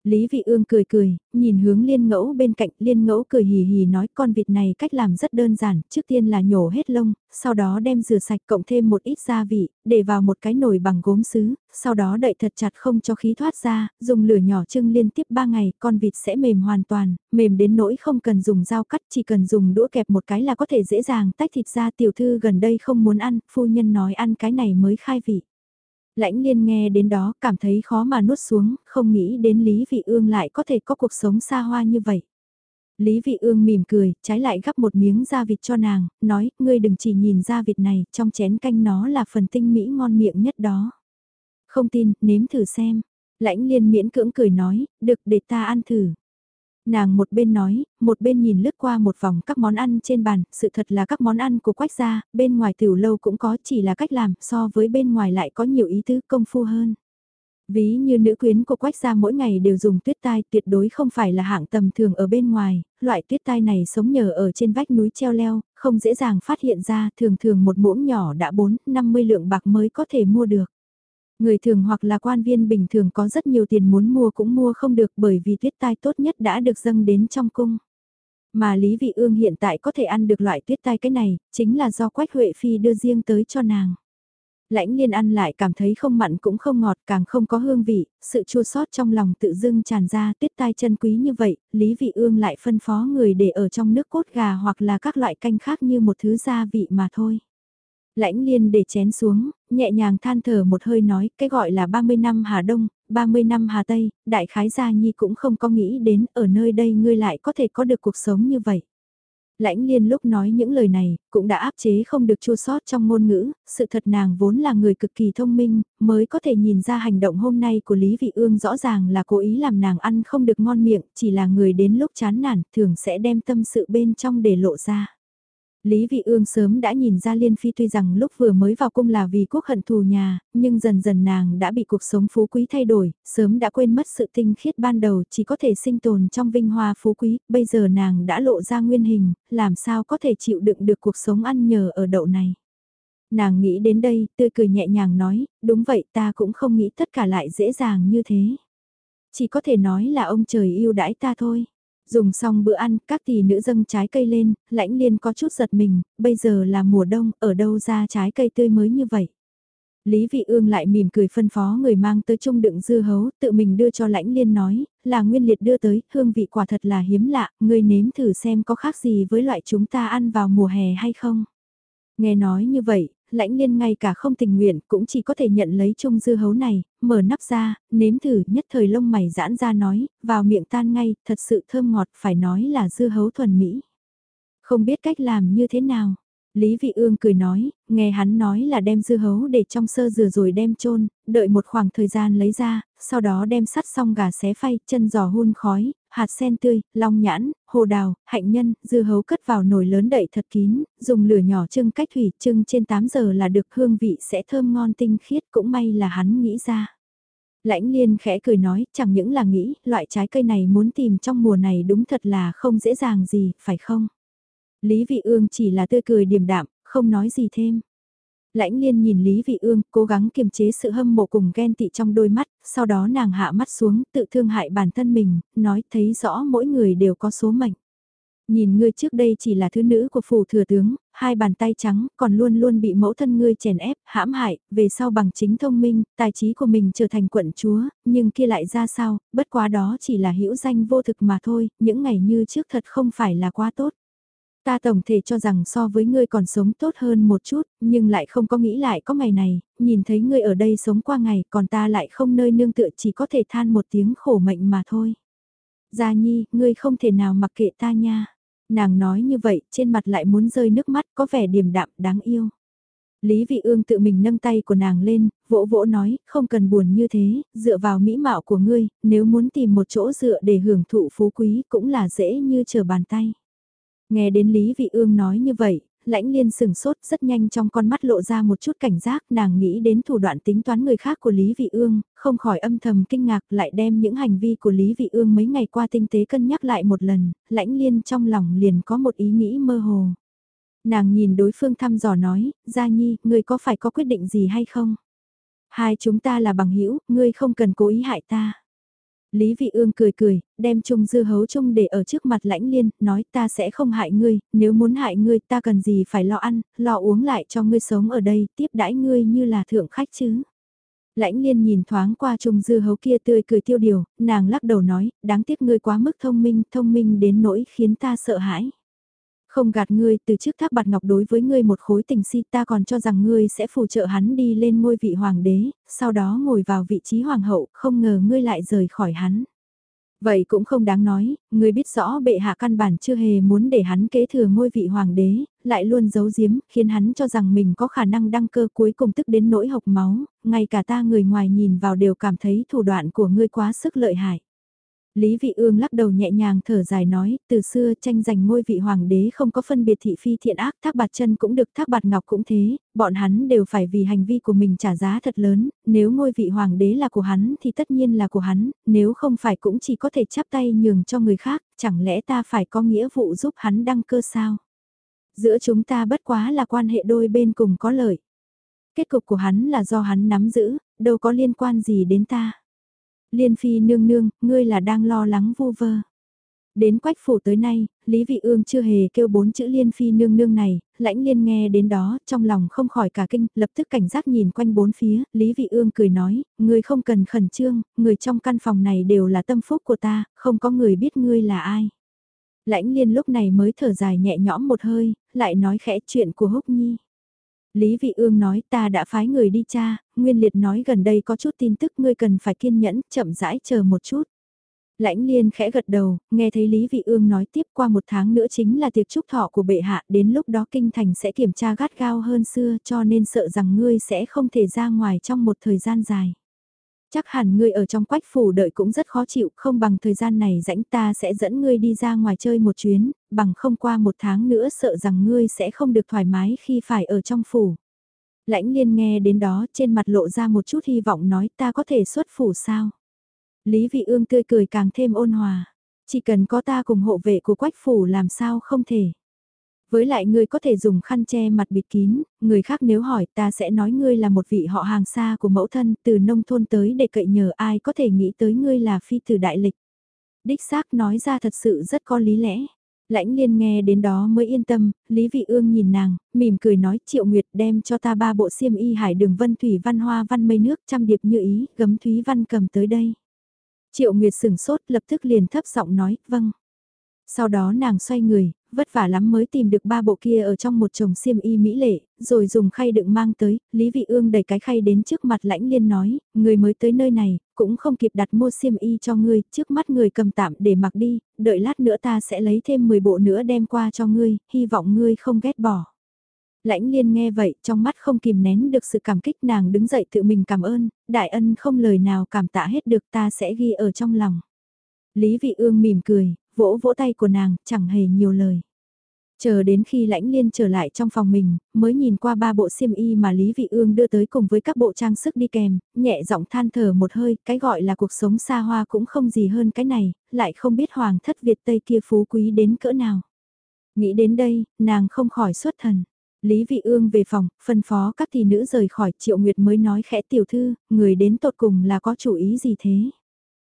Lý Vị Ương cười cười, nhìn hướng liên ngẫu bên cạnh, liên ngẫu cười hì hì nói con vịt này cách làm rất đơn giản, trước tiên là nhổ hết lông, sau đó đem rửa sạch cộng thêm một ít gia vị, để vào một cái nồi bằng gốm sứ, sau đó đậy thật chặt không cho khí thoát ra, dùng lửa nhỏ trưng liên tiếp 3 ngày, con vịt sẽ mềm hoàn toàn, mềm đến nỗi không cần dùng dao cắt, chỉ cần dùng đũa kẹp một cái là có thể dễ dàng tách thịt ra tiểu thư gần đây không muốn ăn, phu nhân nói ăn cái này mới khai vị. Lãnh liên nghe đến đó cảm thấy khó mà nuốt xuống, không nghĩ đến Lý Vị Ương lại có thể có cuộc sống xa hoa như vậy. Lý Vị Ương mỉm cười, trái lại gắp một miếng da vịt cho nàng, nói, ngươi đừng chỉ nhìn da vịt này, trong chén canh nó là phần tinh mỹ ngon miệng nhất đó. Không tin, nếm thử xem. Lãnh liên miễn cưỡng cười nói, được để ta ăn thử. Nàng một bên nói, một bên nhìn lướt qua một vòng các món ăn trên bàn, sự thật là các món ăn của quách gia, bên ngoài tiểu lâu cũng có chỉ là cách làm, so với bên ngoài lại có nhiều ý tứ công phu hơn. Ví như nữ quyến của quách gia mỗi ngày đều dùng tuyết tai tuyệt đối không phải là hạng tầm thường ở bên ngoài, loại tuyết tai này sống nhờ ở trên vách núi treo leo, không dễ dàng phát hiện ra thường thường một muỗng nhỏ đã 4-50 lượng bạc mới có thể mua được. Người thường hoặc là quan viên bình thường có rất nhiều tiền muốn mua cũng mua không được bởi vì tuyết tai tốt nhất đã được dâng đến trong cung. Mà Lý Vị Ương hiện tại có thể ăn được loại tuyết tai cái này, chính là do Quách Huệ Phi đưa riêng tới cho nàng. Lãnh liên ăn lại cảm thấy không mặn cũng không ngọt càng không có hương vị, sự chua sót trong lòng tự dưng tràn ra tuyết tai chân quý như vậy, Lý Vị Ương lại phân phó người để ở trong nước cốt gà hoặc là các loại canh khác như một thứ gia vị mà thôi. Lãnh liên để chén xuống, nhẹ nhàng than thở một hơi nói, cái gọi là 30 năm Hà Đông, 30 năm Hà Tây, đại khái gia nhi cũng không có nghĩ đến ở nơi đây ngươi lại có thể có được cuộc sống như vậy. Lãnh liên lúc nói những lời này, cũng đã áp chế không được chua sót trong ngôn ngữ, sự thật nàng vốn là người cực kỳ thông minh, mới có thể nhìn ra hành động hôm nay của Lý Vị Ương rõ ràng là cố ý làm nàng ăn không được ngon miệng, chỉ là người đến lúc chán nản, thường sẽ đem tâm sự bên trong để lộ ra. Lý Vị Ương sớm đã nhìn ra Liên Phi tuy rằng lúc vừa mới vào cung là vì quốc hận thù nhà, nhưng dần dần nàng đã bị cuộc sống phú quý thay đổi, sớm đã quên mất sự tinh khiết ban đầu chỉ có thể sinh tồn trong vinh hoa phú quý, bây giờ nàng đã lộ ra nguyên hình, làm sao có thể chịu đựng được cuộc sống ăn nhờ ở đậu này. Nàng nghĩ đến đây, tươi cười nhẹ nhàng nói, đúng vậy ta cũng không nghĩ tất cả lại dễ dàng như thế. Chỉ có thể nói là ông trời yêu đãi ta thôi. Dùng xong bữa ăn, các tỷ nữ dâng trái cây lên, lãnh liên có chút giật mình, bây giờ là mùa đông, ở đâu ra trái cây tươi mới như vậy. Lý Vị Ương lại mỉm cười phân phó người mang tới chung đựng dưa hấu, tự mình đưa cho lãnh liên nói, là nguyên liệt đưa tới, hương vị quả thật là hiếm lạ, ngươi nếm thử xem có khác gì với loại chúng ta ăn vào mùa hè hay không. Nghe nói như vậy, lãnh liên ngay cả không tình nguyện cũng chỉ có thể nhận lấy chung dưa hấu này, mở nắp ra, nếm thử nhất thời lông mày giãn ra nói, vào miệng tan ngay, thật sự thơm ngọt phải nói là dưa hấu thuần mỹ. Không biết cách làm như thế nào. Lý Vị Ương cười nói, nghe hắn nói là đem dưa hấu để trong sơ dừa rồi đem trôn, đợi một khoảng thời gian lấy ra, sau đó đem sắt xong gà xé phay, chân giò hun khói, hạt sen tươi, long nhãn, hồ đào, hạnh nhân, dưa hấu cất vào nồi lớn đậy thật kín, dùng lửa nhỏ trưng cách thủy trưng trên 8 giờ là được hương vị sẽ thơm ngon tinh khiết cũng may là hắn nghĩ ra. Lãnh liên khẽ cười nói, chẳng những là nghĩ, loại trái cây này muốn tìm trong mùa này đúng thật là không dễ dàng gì, phải không? Lý Vị Ương chỉ là tươi cười điềm đạm, không nói gì thêm. Lãnh liên nhìn Lý Vị Ương, cố gắng kiềm chế sự hâm mộ cùng ghen tị trong đôi mắt, sau đó nàng hạ mắt xuống, tự thương hại bản thân mình, nói thấy rõ mỗi người đều có số mệnh. Nhìn ngươi trước đây chỉ là thứ nữ của phủ thừa tướng, hai bàn tay trắng, còn luôn luôn bị mẫu thân ngươi chèn ép, hãm hại, về sau bằng chính thông minh, tài trí của mình trở thành quận chúa, nhưng kia lại ra sao, bất quá đó chỉ là hữu danh vô thực mà thôi, những ngày như trước thật không phải là quá tốt. Ta tổng thể cho rằng so với ngươi còn sống tốt hơn một chút, nhưng lại không có nghĩ lại có ngày này, nhìn thấy ngươi ở đây sống qua ngày còn ta lại không nơi nương tựa chỉ có thể than một tiếng khổ mệnh mà thôi. Gia Nhi, ngươi không thể nào mặc kệ ta nha. Nàng nói như vậy, trên mặt lại muốn rơi nước mắt có vẻ điềm đạm đáng yêu. Lý Vị Ương tự mình nâng tay của nàng lên, vỗ vỗ nói, không cần buồn như thế, dựa vào mỹ mạo của ngươi, nếu muốn tìm một chỗ dựa để hưởng thụ phú quý cũng là dễ như trở bàn tay. Nghe đến Lý Vị Ương nói như vậy, lãnh liên sừng sốt rất nhanh trong con mắt lộ ra một chút cảnh giác nàng nghĩ đến thủ đoạn tính toán người khác của Lý Vị Ương, không khỏi âm thầm kinh ngạc lại đem những hành vi của Lý Vị Ương mấy ngày qua tinh tế cân nhắc lại một lần, lãnh liên trong lòng liền có một ý nghĩ mơ hồ. Nàng nhìn đối phương thăm dò nói, Gia Nhi, ngươi có phải có quyết định gì hay không? Hai chúng ta là bằng hữu ngươi không cần cố ý hại ta. Lý Vị Ương cười cười, đem chung dư hấu chung để ở trước mặt lãnh liên, nói ta sẽ không hại ngươi, nếu muốn hại ngươi ta cần gì phải lo ăn, lo uống lại cho ngươi sống ở đây, tiếp đãi ngươi như là thượng khách chứ. Lãnh liên nhìn thoáng qua chung dư hấu kia tươi cười tiêu điều, nàng lắc đầu nói, đáng tiếc ngươi quá mức thông minh, thông minh đến nỗi khiến ta sợ hãi. Không gạt ngươi, từ trước thác bạt ngọc đối với ngươi một khối tình si ta còn cho rằng ngươi sẽ phù trợ hắn đi lên ngôi vị hoàng đế, sau đó ngồi vào vị trí hoàng hậu, không ngờ ngươi lại rời khỏi hắn. Vậy cũng không đáng nói, ngươi biết rõ bệ hạ căn bản chưa hề muốn để hắn kế thừa ngôi vị hoàng đế, lại luôn giấu giếm, khiến hắn cho rằng mình có khả năng đăng cơ cuối cùng tức đến nỗi hộc máu, ngay cả ta người ngoài nhìn vào đều cảm thấy thủ đoạn của ngươi quá sức lợi hại. Lý Vị Ương lắc đầu nhẹ nhàng thở dài nói, từ xưa tranh giành ngôi vị hoàng đế không có phân biệt thị phi thiện ác, thác bạt chân cũng được, thác bạt ngọc cũng thế, bọn hắn đều phải vì hành vi của mình trả giá thật lớn, nếu ngôi vị hoàng đế là của hắn thì tất nhiên là của hắn, nếu không phải cũng chỉ có thể chắp tay nhường cho người khác, chẳng lẽ ta phải có nghĩa vụ giúp hắn đăng cơ sao? Giữa chúng ta bất quá là quan hệ đôi bên cùng có lợi. Kết cục của hắn là do hắn nắm giữ, đâu có liên quan gì đến ta. Liên Phi nương nương, ngươi là đang lo lắng vu vơ. Đến quách phủ tới nay, Lý Vị Ương chưa hề kêu bốn chữ Liên Phi nương nương này, lãnh liên nghe đến đó, trong lòng không khỏi cả kinh, lập tức cảnh giác nhìn quanh bốn phía, Lý Vị Ương cười nói, ngươi không cần khẩn trương, người trong căn phòng này đều là tâm phúc của ta, không có người biết ngươi là ai. Lãnh liên lúc này mới thở dài nhẹ nhõm một hơi, lại nói khẽ chuyện của Húc Nhi. Lý Vị Ương nói ta đã phái người đi cha, Nguyên Liệt nói gần đây có chút tin tức ngươi cần phải kiên nhẫn, chậm rãi chờ một chút. Lãnh liên khẽ gật đầu, nghe thấy Lý Vị Ương nói tiếp qua một tháng nữa chính là tiệc chúc thọ của bệ hạ, đến lúc đó kinh thành sẽ kiểm tra gắt gao hơn xưa cho nên sợ rằng ngươi sẽ không thể ra ngoài trong một thời gian dài. Chắc hẳn ngươi ở trong quách phủ đợi cũng rất khó chịu, không bằng thời gian này rãnh ta sẽ dẫn ngươi đi ra ngoài chơi một chuyến, bằng không qua một tháng nữa sợ rằng ngươi sẽ không được thoải mái khi phải ở trong phủ. Lãnh liên nghe đến đó trên mặt lộ ra một chút hy vọng nói ta có thể xuất phủ sao. Lý vị ương tươi cười càng thêm ôn hòa. Chỉ cần có ta cùng hộ vệ của quách phủ làm sao không thể. Với lại ngươi có thể dùng khăn che mặt bịt kín, người khác nếu hỏi ta sẽ nói ngươi là một vị họ hàng xa của mẫu thân từ nông thôn tới để cậy nhờ ai có thể nghĩ tới ngươi là phi tử đại lịch. Đích xác nói ra thật sự rất có lý lẽ. Lãnh liên nghe đến đó mới yên tâm, Lý Vị Ương nhìn nàng, mỉm cười nói Triệu Nguyệt đem cho ta ba bộ xiêm y hải đường vân thủy văn hoa văn mây nước trăm điệp như ý, gấm thúy văn cầm tới đây. Triệu Nguyệt sửng sốt lập tức liền thấp giọng nói, vâng. Sau đó nàng xoay người, vất vả lắm mới tìm được ba bộ kia ở trong một chồng xiêm y mỹ lệ, rồi dùng khay đựng mang tới, Lý Vị Ương đẩy cái khay đến trước mặt lãnh liên nói, người mới tới nơi này, cũng không kịp đặt mua xiêm y cho ngươi, trước mắt người cầm tạm để mặc đi, đợi lát nữa ta sẽ lấy thêm 10 bộ nữa đem qua cho ngươi, hy vọng ngươi không ghét bỏ. Lãnh liên nghe vậy, trong mắt không kìm nén được sự cảm kích nàng đứng dậy tự mình cảm ơn, đại ân không lời nào cảm tạ hết được ta sẽ ghi ở trong lòng. Lý Vị Ương mỉm cười, vỗ vỗ tay của nàng, chẳng hề nhiều lời. Chờ đến khi lãnh liên trở lại trong phòng mình, mới nhìn qua ba bộ xiêm y mà Lý Vị Ương đưa tới cùng với các bộ trang sức đi kèm, nhẹ giọng than thở một hơi, cái gọi là cuộc sống xa hoa cũng không gì hơn cái này, lại không biết hoàng thất Việt Tây kia phú quý đến cỡ nào. Nghĩ đến đây, nàng không khỏi xuất thần. Lý Vị Ương về phòng, phân phó các thị nữ rời khỏi Triệu Nguyệt mới nói khẽ tiểu thư, người đến tột cùng là có chủ ý gì thế?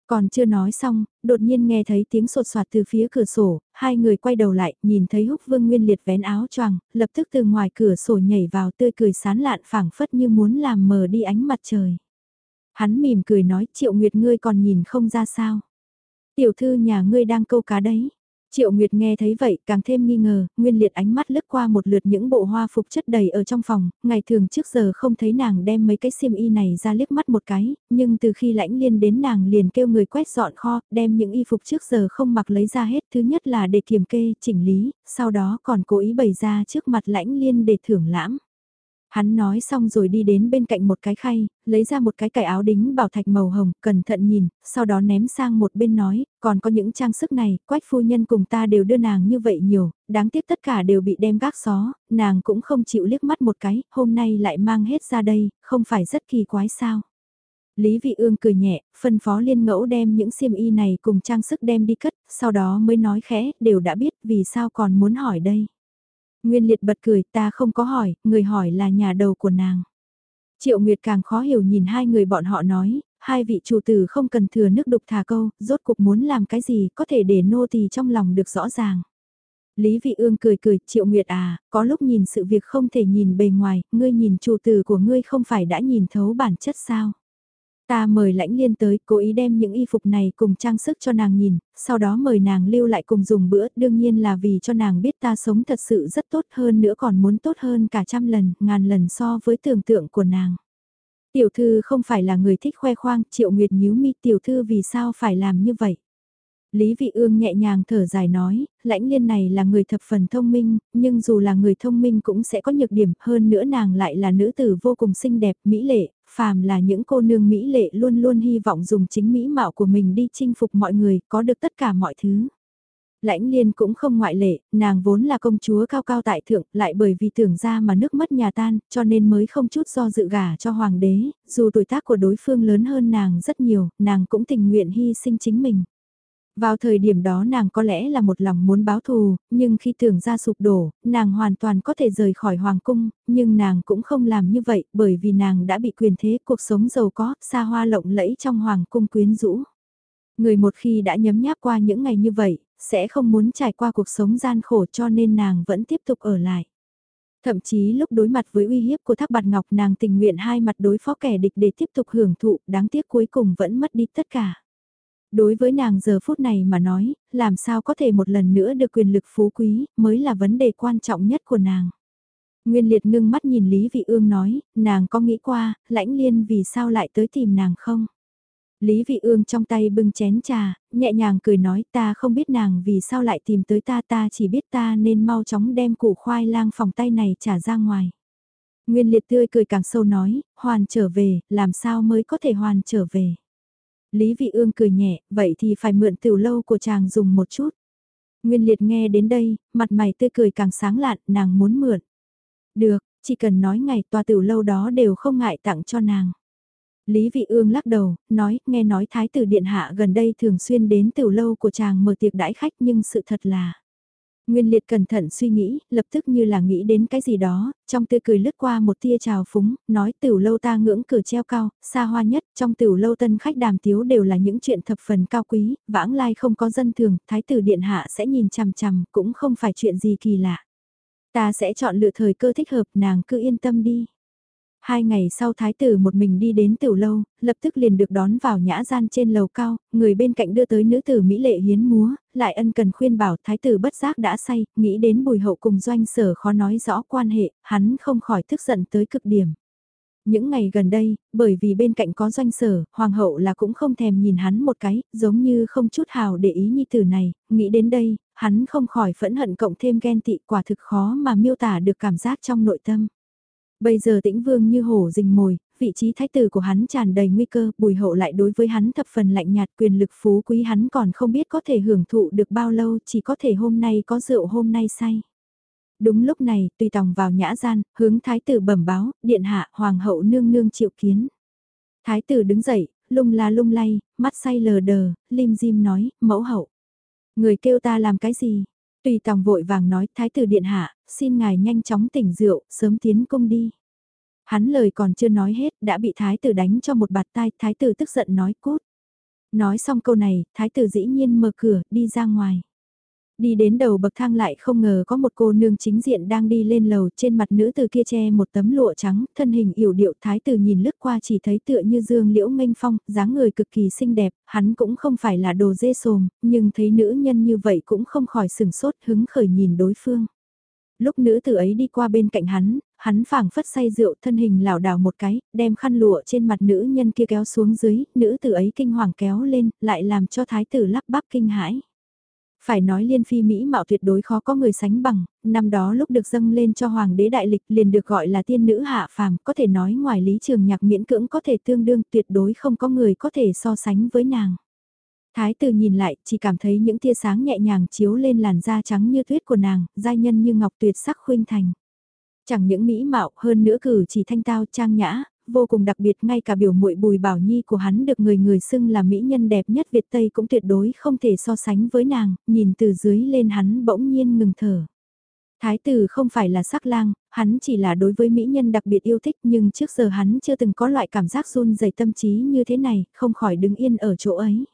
Còn chưa nói xong, đột nhiên nghe thấy tiếng sột soạt từ phía cửa sổ, hai người quay đầu lại, nhìn thấy húc vương nguyên liệt vén áo choàng, lập tức từ ngoài cửa sổ nhảy vào tươi cười sán lạn phảng phất như muốn làm mờ đi ánh mặt trời. Hắn mỉm cười nói triệu nguyệt ngươi còn nhìn không ra sao. Tiểu thư nhà ngươi đang câu cá đấy. Triệu Nguyệt nghe thấy vậy càng thêm nghi ngờ, nguyên liệt ánh mắt lướt qua một lượt những bộ hoa phục chất đầy ở trong phòng, ngày thường trước giờ không thấy nàng đem mấy cái xiêm y này ra liếc mắt một cái, nhưng từ khi lãnh liên đến nàng liền kêu người quét dọn kho, đem những y phục trước giờ không mặc lấy ra hết, thứ nhất là để kiểm kê, chỉnh lý, sau đó còn cố ý bày ra trước mặt lãnh liên để thưởng lãm. Hắn nói xong rồi đi đến bên cạnh một cái khay, lấy ra một cái cải áo đính bảo thạch màu hồng, cẩn thận nhìn, sau đó ném sang một bên nói, còn có những trang sức này, quách phu nhân cùng ta đều đưa nàng như vậy nhiều, đáng tiếc tất cả đều bị đem gác xó, nàng cũng không chịu liếc mắt một cái, hôm nay lại mang hết ra đây, không phải rất kỳ quái sao. Lý Vị Ương cười nhẹ, phân phó liên ngẫu đem những xiêm y này cùng trang sức đem đi cất, sau đó mới nói khẽ, đều đã biết vì sao còn muốn hỏi đây. Nguyên liệt bật cười ta không có hỏi, người hỏi là nhà đầu của nàng. Triệu Nguyệt càng khó hiểu nhìn hai người bọn họ nói, hai vị chủ tử không cần thừa nước đục thả câu, rốt cuộc muốn làm cái gì có thể để nô tỳ trong lòng được rõ ràng. Lý Vị Ương cười cười, Triệu Nguyệt à, có lúc nhìn sự việc không thể nhìn bề ngoài, ngươi nhìn chủ tử của ngươi không phải đã nhìn thấu bản chất sao. Ta mời lãnh liên tới, cố ý đem những y phục này cùng trang sức cho nàng nhìn, sau đó mời nàng lưu lại cùng dùng bữa, đương nhiên là vì cho nàng biết ta sống thật sự rất tốt hơn nữa còn muốn tốt hơn cả trăm lần, ngàn lần so với tưởng tượng của nàng. Tiểu thư không phải là người thích khoe khoang, triệu nguyệt nhíu mi tiểu thư vì sao phải làm như vậy. Lý Vị Ương nhẹ nhàng thở dài nói, lãnh liên này là người thập phần thông minh, nhưng dù là người thông minh cũng sẽ có nhược điểm, hơn nữa nàng lại là nữ tử vô cùng xinh đẹp, mỹ lệ, phàm là những cô nương mỹ lệ luôn luôn hy vọng dùng chính mỹ mạo của mình đi chinh phục mọi người, có được tất cả mọi thứ. Lãnh liên cũng không ngoại lệ, nàng vốn là công chúa cao cao tại thượng, lại bởi vì tưởng ra mà nước mất nhà tan, cho nên mới không chút do dự gả cho hoàng đế, dù tuổi tác của đối phương lớn hơn nàng rất nhiều, nàng cũng tình nguyện hy sinh chính mình. Vào thời điểm đó nàng có lẽ là một lòng muốn báo thù, nhưng khi tưởng ra sụp đổ, nàng hoàn toàn có thể rời khỏi hoàng cung, nhưng nàng cũng không làm như vậy bởi vì nàng đã bị quyền thế cuộc sống giàu có, xa hoa lộng lẫy trong hoàng cung quyến rũ. Người một khi đã nhấm nháp qua những ngày như vậy, sẽ không muốn trải qua cuộc sống gian khổ cho nên nàng vẫn tiếp tục ở lại. Thậm chí lúc đối mặt với uy hiếp của Thác Bạt Ngọc nàng tình nguyện hai mặt đối phó kẻ địch để tiếp tục hưởng thụ, đáng tiếc cuối cùng vẫn mất đi tất cả. Đối với nàng giờ phút này mà nói, làm sao có thể một lần nữa được quyền lực phú quý, mới là vấn đề quan trọng nhất của nàng. Nguyên liệt ngưng mắt nhìn Lý Vị Ương nói, nàng có nghĩ qua, lãnh liên vì sao lại tới tìm nàng không? Lý Vị Ương trong tay bưng chén trà, nhẹ nhàng cười nói ta không biết nàng vì sao lại tìm tới ta ta chỉ biết ta nên mau chóng đem củ khoai lang phòng tay này trả ra ngoài. Nguyên liệt tươi cười càng sâu nói, hoàn trở về, làm sao mới có thể hoàn trở về. Lý Vị Ương cười nhẹ, vậy thì phải mượn tiểu lâu của chàng dùng một chút. Nguyên Liệt nghe đến đây, mặt mày tươi cười càng sáng lạn, nàng muốn mượn. Được, chỉ cần nói ngày tòa tiểu lâu đó đều không ngại tặng cho nàng. Lý Vị Ương lắc đầu, nói, nghe nói Thái tử Điện Hạ gần đây thường xuyên đến tiểu lâu của chàng mở tiệc đãi khách nhưng sự thật là... Nguyên liệt cẩn thận suy nghĩ, lập tức như là nghĩ đến cái gì đó, trong tươi cười lướt qua một tia trào phúng, nói tiểu lâu ta ngưỡng cửa treo cao, xa hoa nhất, trong tiểu lâu tân khách đàm tiếu đều là những chuyện thập phần cao quý, vãng lai không có dân thường, thái tử điện hạ sẽ nhìn chằm chằm, cũng không phải chuyện gì kỳ lạ. Ta sẽ chọn lựa thời cơ thích hợp, nàng cứ yên tâm đi. Hai ngày sau thái tử một mình đi đến tiểu lâu, lập tức liền được đón vào nhã gian trên lầu cao, người bên cạnh đưa tới nữ tử Mỹ lệ hiến múa, lại ân cần khuyên bảo thái tử bất giác đã say, nghĩ đến bùi hậu cùng doanh sở khó nói rõ quan hệ, hắn không khỏi tức giận tới cực điểm. Những ngày gần đây, bởi vì bên cạnh có doanh sở, hoàng hậu là cũng không thèm nhìn hắn một cái, giống như không chút hào để ý như từ này, nghĩ đến đây, hắn không khỏi phẫn hận cộng thêm ghen tị quả thực khó mà miêu tả được cảm giác trong nội tâm. Bây giờ tĩnh vương như hổ rình mồi, vị trí thái tử của hắn tràn đầy nguy cơ, bùi hậu lại đối với hắn thập phần lạnh nhạt quyền lực phú quý hắn còn không biết có thể hưởng thụ được bao lâu, chỉ có thể hôm nay có rượu hôm nay say. Đúng lúc này, tùy tòng vào nhã gian, hướng thái tử bẩm báo, điện hạ, hoàng hậu nương nương triệu kiến. Thái tử đứng dậy, lung la lung lay, mắt say lờ đờ, lim dim nói, mẫu hậu. Người kêu ta làm cái gì? Tùy tòng vội vàng nói, thái tử điện hạ, xin ngài nhanh chóng tỉnh rượu, sớm tiến cung đi. Hắn lời còn chưa nói hết, đã bị thái tử đánh cho một bạt tai, thái tử tức giận nói cút. Nói xong câu này, thái tử dĩ nhiên mở cửa, đi ra ngoài. Đi đến đầu bậc thang lại không ngờ có một cô nương chính diện đang đi lên lầu trên mặt nữ từ kia che một tấm lụa trắng, thân hình yểu điệu thái tử nhìn lướt qua chỉ thấy tựa như dương liễu nghênh phong, dáng người cực kỳ xinh đẹp, hắn cũng không phải là đồ dê sồm, nhưng thấy nữ nhân như vậy cũng không khỏi sừng sốt hứng khởi nhìn đối phương. Lúc nữ tử ấy đi qua bên cạnh hắn, hắn phảng phất say rượu thân hình lảo đảo một cái, đem khăn lụa trên mặt nữ nhân kia kéo xuống dưới, nữ tử ấy kinh hoàng kéo lên, lại làm cho thái tử lắp bắp kinh hãi. Phải nói liên phi Mỹ mạo tuyệt đối khó có người sánh bằng, năm đó lúc được dâng lên cho hoàng đế đại lịch liền được gọi là tiên nữ hạ phàm, có thể nói ngoài lý trường nhạc miễn cưỡng có thể tương đương tuyệt đối không có người có thể so sánh với nàng. Thái tử nhìn lại, chỉ cảm thấy những tia sáng nhẹ nhàng chiếu lên làn da trắng như tuyết của nàng, giai nhân như ngọc tuyệt sắc khuynh thành. Chẳng những mỹ mạo hơn nữa cử chỉ thanh tao trang nhã, vô cùng đặc biệt ngay cả biểu muội bùi bảo nhi của hắn được người người xưng là mỹ nhân đẹp nhất Việt Tây cũng tuyệt đối không thể so sánh với nàng, nhìn từ dưới lên hắn bỗng nhiên ngừng thở. Thái tử không phải là sắc lang, hắn chỉ là đối với mỹ nhân đặc biệt yêu thích nhưng trước giờ hắn chưa từng có loại cảm giác run dày tâm trí như thế này, không khỏi đứng yên ở chỗ ấy.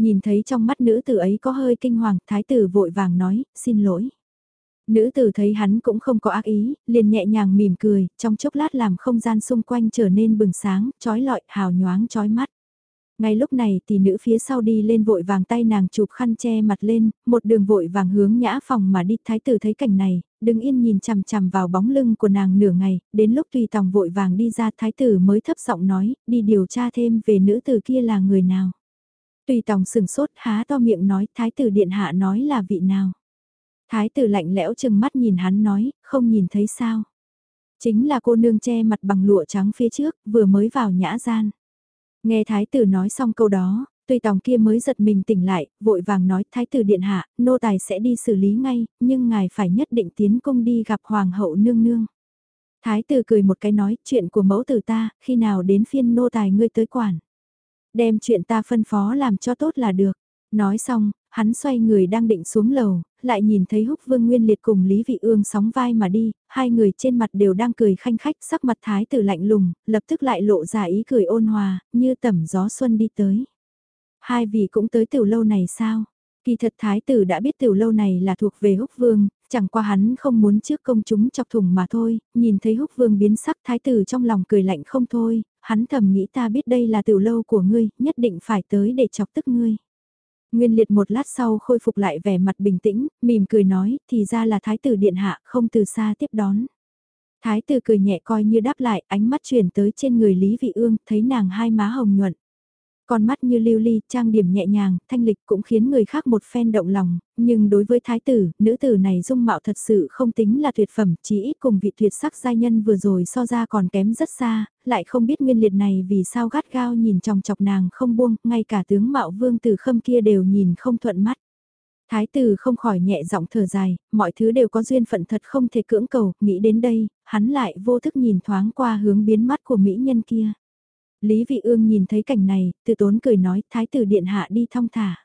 Nhìn thấy trong mắt nữ tử ấy có hơi kinh hoàng, thái tử vội vàng nói, xin lỗi. Nữ tử thấy hắn cũng không có ác ý, liền nhẹ nhàng mỉm cười, trong chốc lát làm không gian xung quanh trở nên bừng sáng, trói lọi, hào nhoáng trói mắt. Ngay lúc này thì nữ phía sau đi lên vội vàng tay nàng chụp khăn che mặt lên, một đường vội vàng hướng nhã phòng mà đi thái tử thấy cảnh này, đứng yên nhìn chằm chằm vào bóng lưng của nàng nửa ngày, đến lúc tùy tòng vội vàng đi ra thái tử mới thấp giọng nói, đi điều tra thêm về nữ tử kia là người nào. Tùy tòng sừng sốt há to miệng nói thái tử điện hạ nói là vị nào. Thái tử lạnh lẽo chừng mắt nhìn hắn nói, không nhìn thấy sao. Chính là cô nương che mặt bằng lụa trắng phía trước, vừa mới vào nhã gian. Nghe thái tử nói xong câu đó, tùy tòng kia mới giật mình tỉnh lại, vội vàng nói thái tử điện hạ, nô tài sẽ đi xử lý ngay, nhưng ngài phải nhất định tiến công đi gặp hoàng hậu nương nương. Thái tử cười một cái nói, chuyện của mẫu tử ta, khi nào đến phiên nô tài ngươi tới quản. Đem chuyện ta phân phó làm cho tốt là được. Nói xong, hắn xoay người đang định xuống lầu, lại nhìn thấy húc vương nguyên liệt cùng Lý Vị Ương sóng vai mà đi, hai người trên mặt đều đang cười khanh khách sắc mặt thái tử lạnh lùng, lập tức lại lộ ra ý cười ôn hòa, như tẩm gió xuân đi tới. Hai vị cũng tới tiểu lâu này sao? Kỳ thật thái tử đã biết tiểu lâu này là thuộc về húc vương, chẳng qua hắn không muốn trước công chúng chọc thủng mà thôi, nhìn thấy húc vương biến sắc thái tử trong lòng cười lạnh không thôi, hắn thầm nghĩ ta biết đây là tiểu lâu của ngươi, nhất định phải tới để chọc tức ngươi. Nguyên liệt một lát sau khôi phục lại vẻ mặt bình tĩnh, mỉm cười nói, thì ra là thái tử điện hạ, không từ xa tiếp đón. Thái tử cười nhẹ coi như đáp lại, ánh mắt chuyển tới trên người Lý Vị Ương, thấy nàng hai má hồng nhuận con mắt như lưu ly, trang điểm nhẹ nhàng, thanh lịch cũng khiến người khác một phen động lòng, nhưng đối với thái tử, nữ tử này dung mạo thật sự không tính là tuyệt phẩm, chỉ ít cùng vị tuyệt sắc giai nhân vừa rồi so ra còn kém rất xa, lại không biết nguyên liệt này vì sao gắt gao nhìn trong chọc nàng không buông, ngay cả tướng mạo vương tử khâm kia đều nhìn không thuận mắt. Thái tử không khỏi nhẹ giọng thở dài, mọi thứ đều có duyên phận thật không thể cưỡng cầu, nghĩ đến đây, hắn lại vô thức nhìn thoáng qua hướng biến mắt của mỹ nhân kia. Lý Vị Ương nhìn thấy cảnh này, từ tốn cười nói, thái tử điện hạ đi thong thả.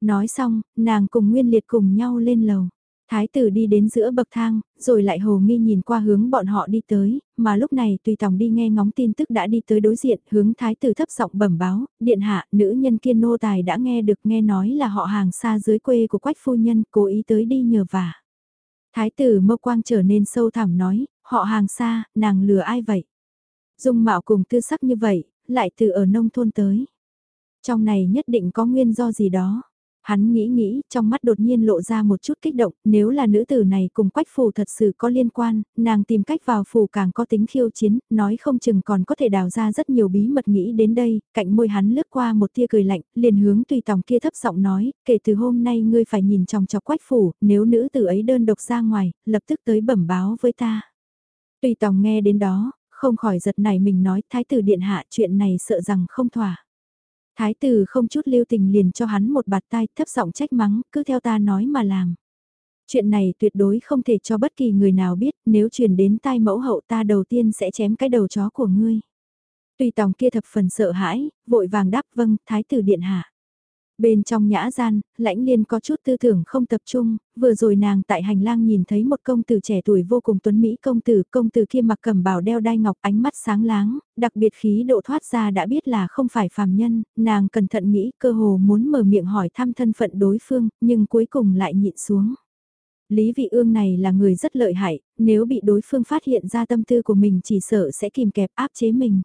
Nói xong, nàng cùng Nguyên Liệt cùng nhau lên lầu. Thái tử đi đến giữa bậc thang, rồi lại hồ nghi nhìn qua hướng bọn họ đi tới, mà lúc này tùy tòng đi nghe ngóng tin tức đã đi tới đối diện, hướng thái tử thấp giọng bẩm báo, điện hạ, nữ nhân kiên nô tài đã nghe được nghe nói là họ hàng xa dưới quê của quách phu nhân, cố ý tới đi nhờ vả. Thái tử mâu quang trở nên sâu thẳm nói, họ hàng xa, nàng lừa ai vậy? Dung mạo cùng tư sắc như vậy, lại từ ở nông thôn tới. Trong này nhất định có nguyên do gì đó. Hắn nghĩ nghĩ, trong mắt đột nhiên lộ ra một chút kích động, nếu là nữ tử này cùng quách phù thật sự có liên quan, nàng tìm cách vào phù càng có tính khiêu chiến, nói không chừng còn có thể đào ra rất nhiều bí mật nghĩ đến đây, cạnh môi hắn lướt qua một tia cười lạnh, liền hướng tùy tòng kia thấp giọng nói, kể từ hôm nay ngươi phải nhìn trong chọc quách phù, nếu nữ tử ấy đơn độc ra ngoài, lập tức tới bẩm báo với ta. Tùy tòng nghe đến đó, không khỏi giật này mình nói thái tử điện hạ chuyện này sợ rằng không thỏa. Thái tử không chút lưu tình liền cho hắn một bạt tai thấp giọng trách mắng, cứ theo ta nói mà làm. Chuyện này tuyệt đối không thể cho bất kỳ người nào biết, nếu truyền đến tai mẫu hậu ta đầu tiên sẽ chém cái đầu chó của ngươi. Tùy tòng kia thập phần sợ hãi, vội vàng đáp vâng, thái tử điện hạ. Bên trong nhã gian, lãnh liên có chút tư tưởng không tập trung, vừa rồi nàng tại hành lang nhìn thấy một công tử trẻ tuổi vô cùng tuấn Mỹ công tử, công tử kia mặc cầm bào đeo đai ngọc ánh mắt sáng láng, đặc biệt khí độ thoát ra đã biết là không phải phàm nhân, nàng cẩn thận nghĩ cơ hồ muốn mở miệng hỏi thăm thân phận đối phương, nhưng cuối cùng lại nhịn xuống. Lý vị ương này là người rất lợi hại, nếu bị đối phương phát hiện ra tâm tư của mình chỉ sợ sẽ kìm kẹp áp chế mình.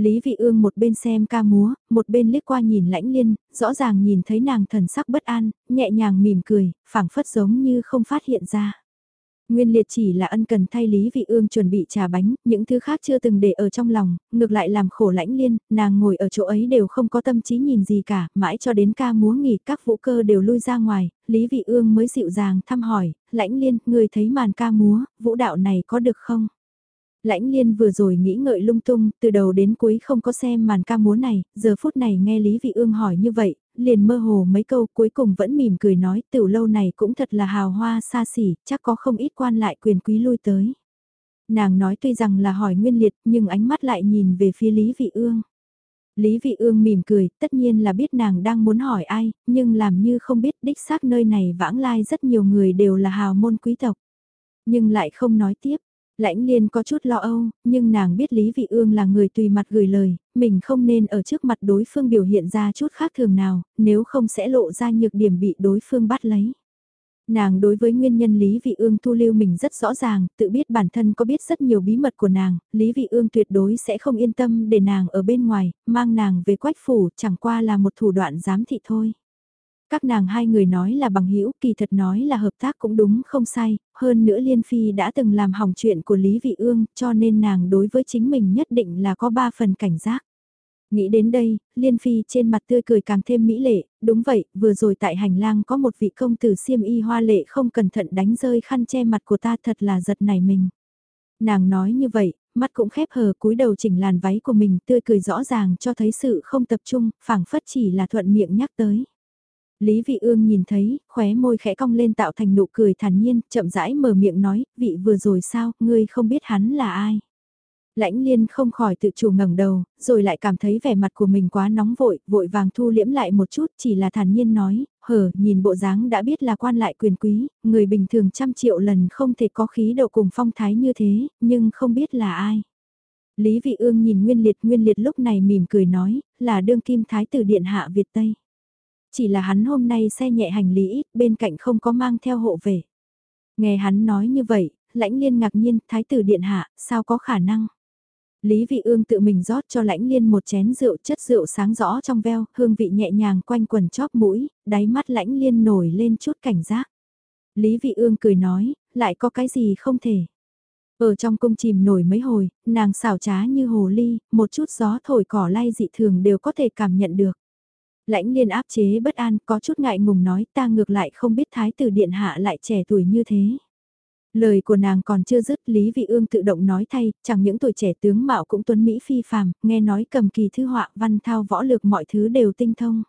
Lý Vị Ương một bên xem ca múa, một bên liếc qua nhìn lãnh liên, rõ ràng nhìn thấy nàng thần sắc bất an, nhẹ nhàng mỉm cười, phảng phất giống như không phát hiện ra. Nguyên liệt chỉ là ân cần thay Lý Vị Ương chuẩn bị trà bánh, những thứ khác chưa từng để ở trong lòng, ngược lại làm khổ lãnh liên, nàng ngồi ở chỗ ấy đều không có tâm trí nhìn gì cả, mãi cho đến ca múa nghỉ các vũ cơ đều lui ra ngoài, Lý Vị Ương mới dịu dàng thăm hỏi, lãnh liên, người thấy màn ca múa, vũ đạo này có được không? Lãnh liên vừa rồi nghĩ ngợi lung tung, từ đầu đến cuối không có xem màn ca múa này, giờ phút này nghe Lý Vị Ương hỏi như vậy, liền mơ hồ mấy câu cuối cùng vẫn mỉm cười nói tiểu lâu này cũng thật là hào hoa xa xỉ, chắc có không ít quan lại quyền quý lui tới. Nàng nói tuy rằng là hỏi nguyên liệt nhưng ánh mắt lại nhìn về phía Lý Vị Ương. Lý Vị Ương mỉm cười, tất nhiên là biết nàng đang muốn hỏi ai, nhưng làm như không biết đích xác nơi này vãng lai rất nhiều người đều là hào môn quý tộc. Nhưng lại không nói tiếp, Lãnh liên có chút lo âu, nhưng nàng biết Lý Vị Ương là người tùy mặt gửi lời, mình không nên ở trước mặt đối phương biểu hiện ra chút khác thường nào, nếu không sẽ lộ ra nhược điểm bị đối phương bắt lấy. Nàng đối với nguyên nhân Lý Vị Ương thu lưu mình rất rõ ràng, tự biết bản thân có biết rất nhiều bí mật của nàng, Lý Vị Ương tuyệt đối sẽ không yên tâm để nàng ở bên ngoài, mang nàng về quách phủ chẳng qua là một thủ đoạn giám thị thôi. Các nàng hai người nói là bằng hữu kỳ thật nói là hợp tác cũng đúng không sai, hơn nữa Liên Phi đã từng làm hỏng chuyện của Lý Vị Ương cho nên nàng đối với chính mình nhất định là có ba phần cảnh giác. Nghĩ đến đây, Liên Phi trên mặt tươi cười càng thêm mỹ lệ, đúng vậy, vừa rồi tại hành lang có một vị công tử siêm y hoa lệ không cẩn thận đánh rơi khăn che mặt của ta thật là giật nảy mình. Nàng nói như vậy, mắt cũng khép hờ cúi đầu chỉnh làn váy của mình tươi cười rõ ràng cho thấy sự không tập trung, phảng phất chỉ là thuận miệng nhắc tới. Lý Vị Ương nhìn thấy, khóe môi khẽ cong lên tạo thành nụ cười thản nhiên, chậm rãi mở miệng nói, vị vừa rồi sao, ngươi không biết hắn là ai. Lãnh liên không khỏi tự chủ ngẩng đầu, rồi lại cảm thấy vẻ mặt của mình quá nóng vội, vội vàng thu liễm lại một chút, chỉ là thản nhiên nói, hở, nhìn bộ dáng đã biết là quan lại quyền quý, người bình thường trăm triệu lần không thể có khí độ cùng phong thái như thế, nhưng không biết là ai. Lý Vị Ương nhìn Nguyên Liệt, Nguyên Liệt lúc này mỉm cười nói, là đương kim thái tử điện hạ Việt Tây. Chỉ là hắn hôm nay xe nhẹ hành lý ít, bên cạnh không có mang theo hộ về. Nghe hắn nói như vậy, lãnh liên ngạc nhiên, thái tử điện hạ, sao có khả năng? Lý vị ương tự mình rót cho lãnh liên một chén rượu chất rượu sáng rõ trong veo, hương vị nhẹ nhàng quanh quần chóp mũi, đáy mắt lãnh liên nổi lên chút cảnh giác. Lý vị ương cười nói, lại có cái gì không thể. Ở trong cung chìm nổi mấy hồi, nàng xảo trá như hồ ly, một chút gió thổi cỏ lay dị thường đều có thể cảm nhận được. Lãnh liên áp chế bất an có chút ngại ngùng nói ta ngược lại không biết thái tử điện hạ lại trẻ tuổi như thế. Lời của nàng còn chưa dứt Lý Vị Ương tự động nói thay, chẳng những tuổi trẻ tướng mạo cũng tuấn Mỹ phi phàm, nghe nói cầm kỳ thư họa văn thao võ lược mọi thứ đều tinh thông.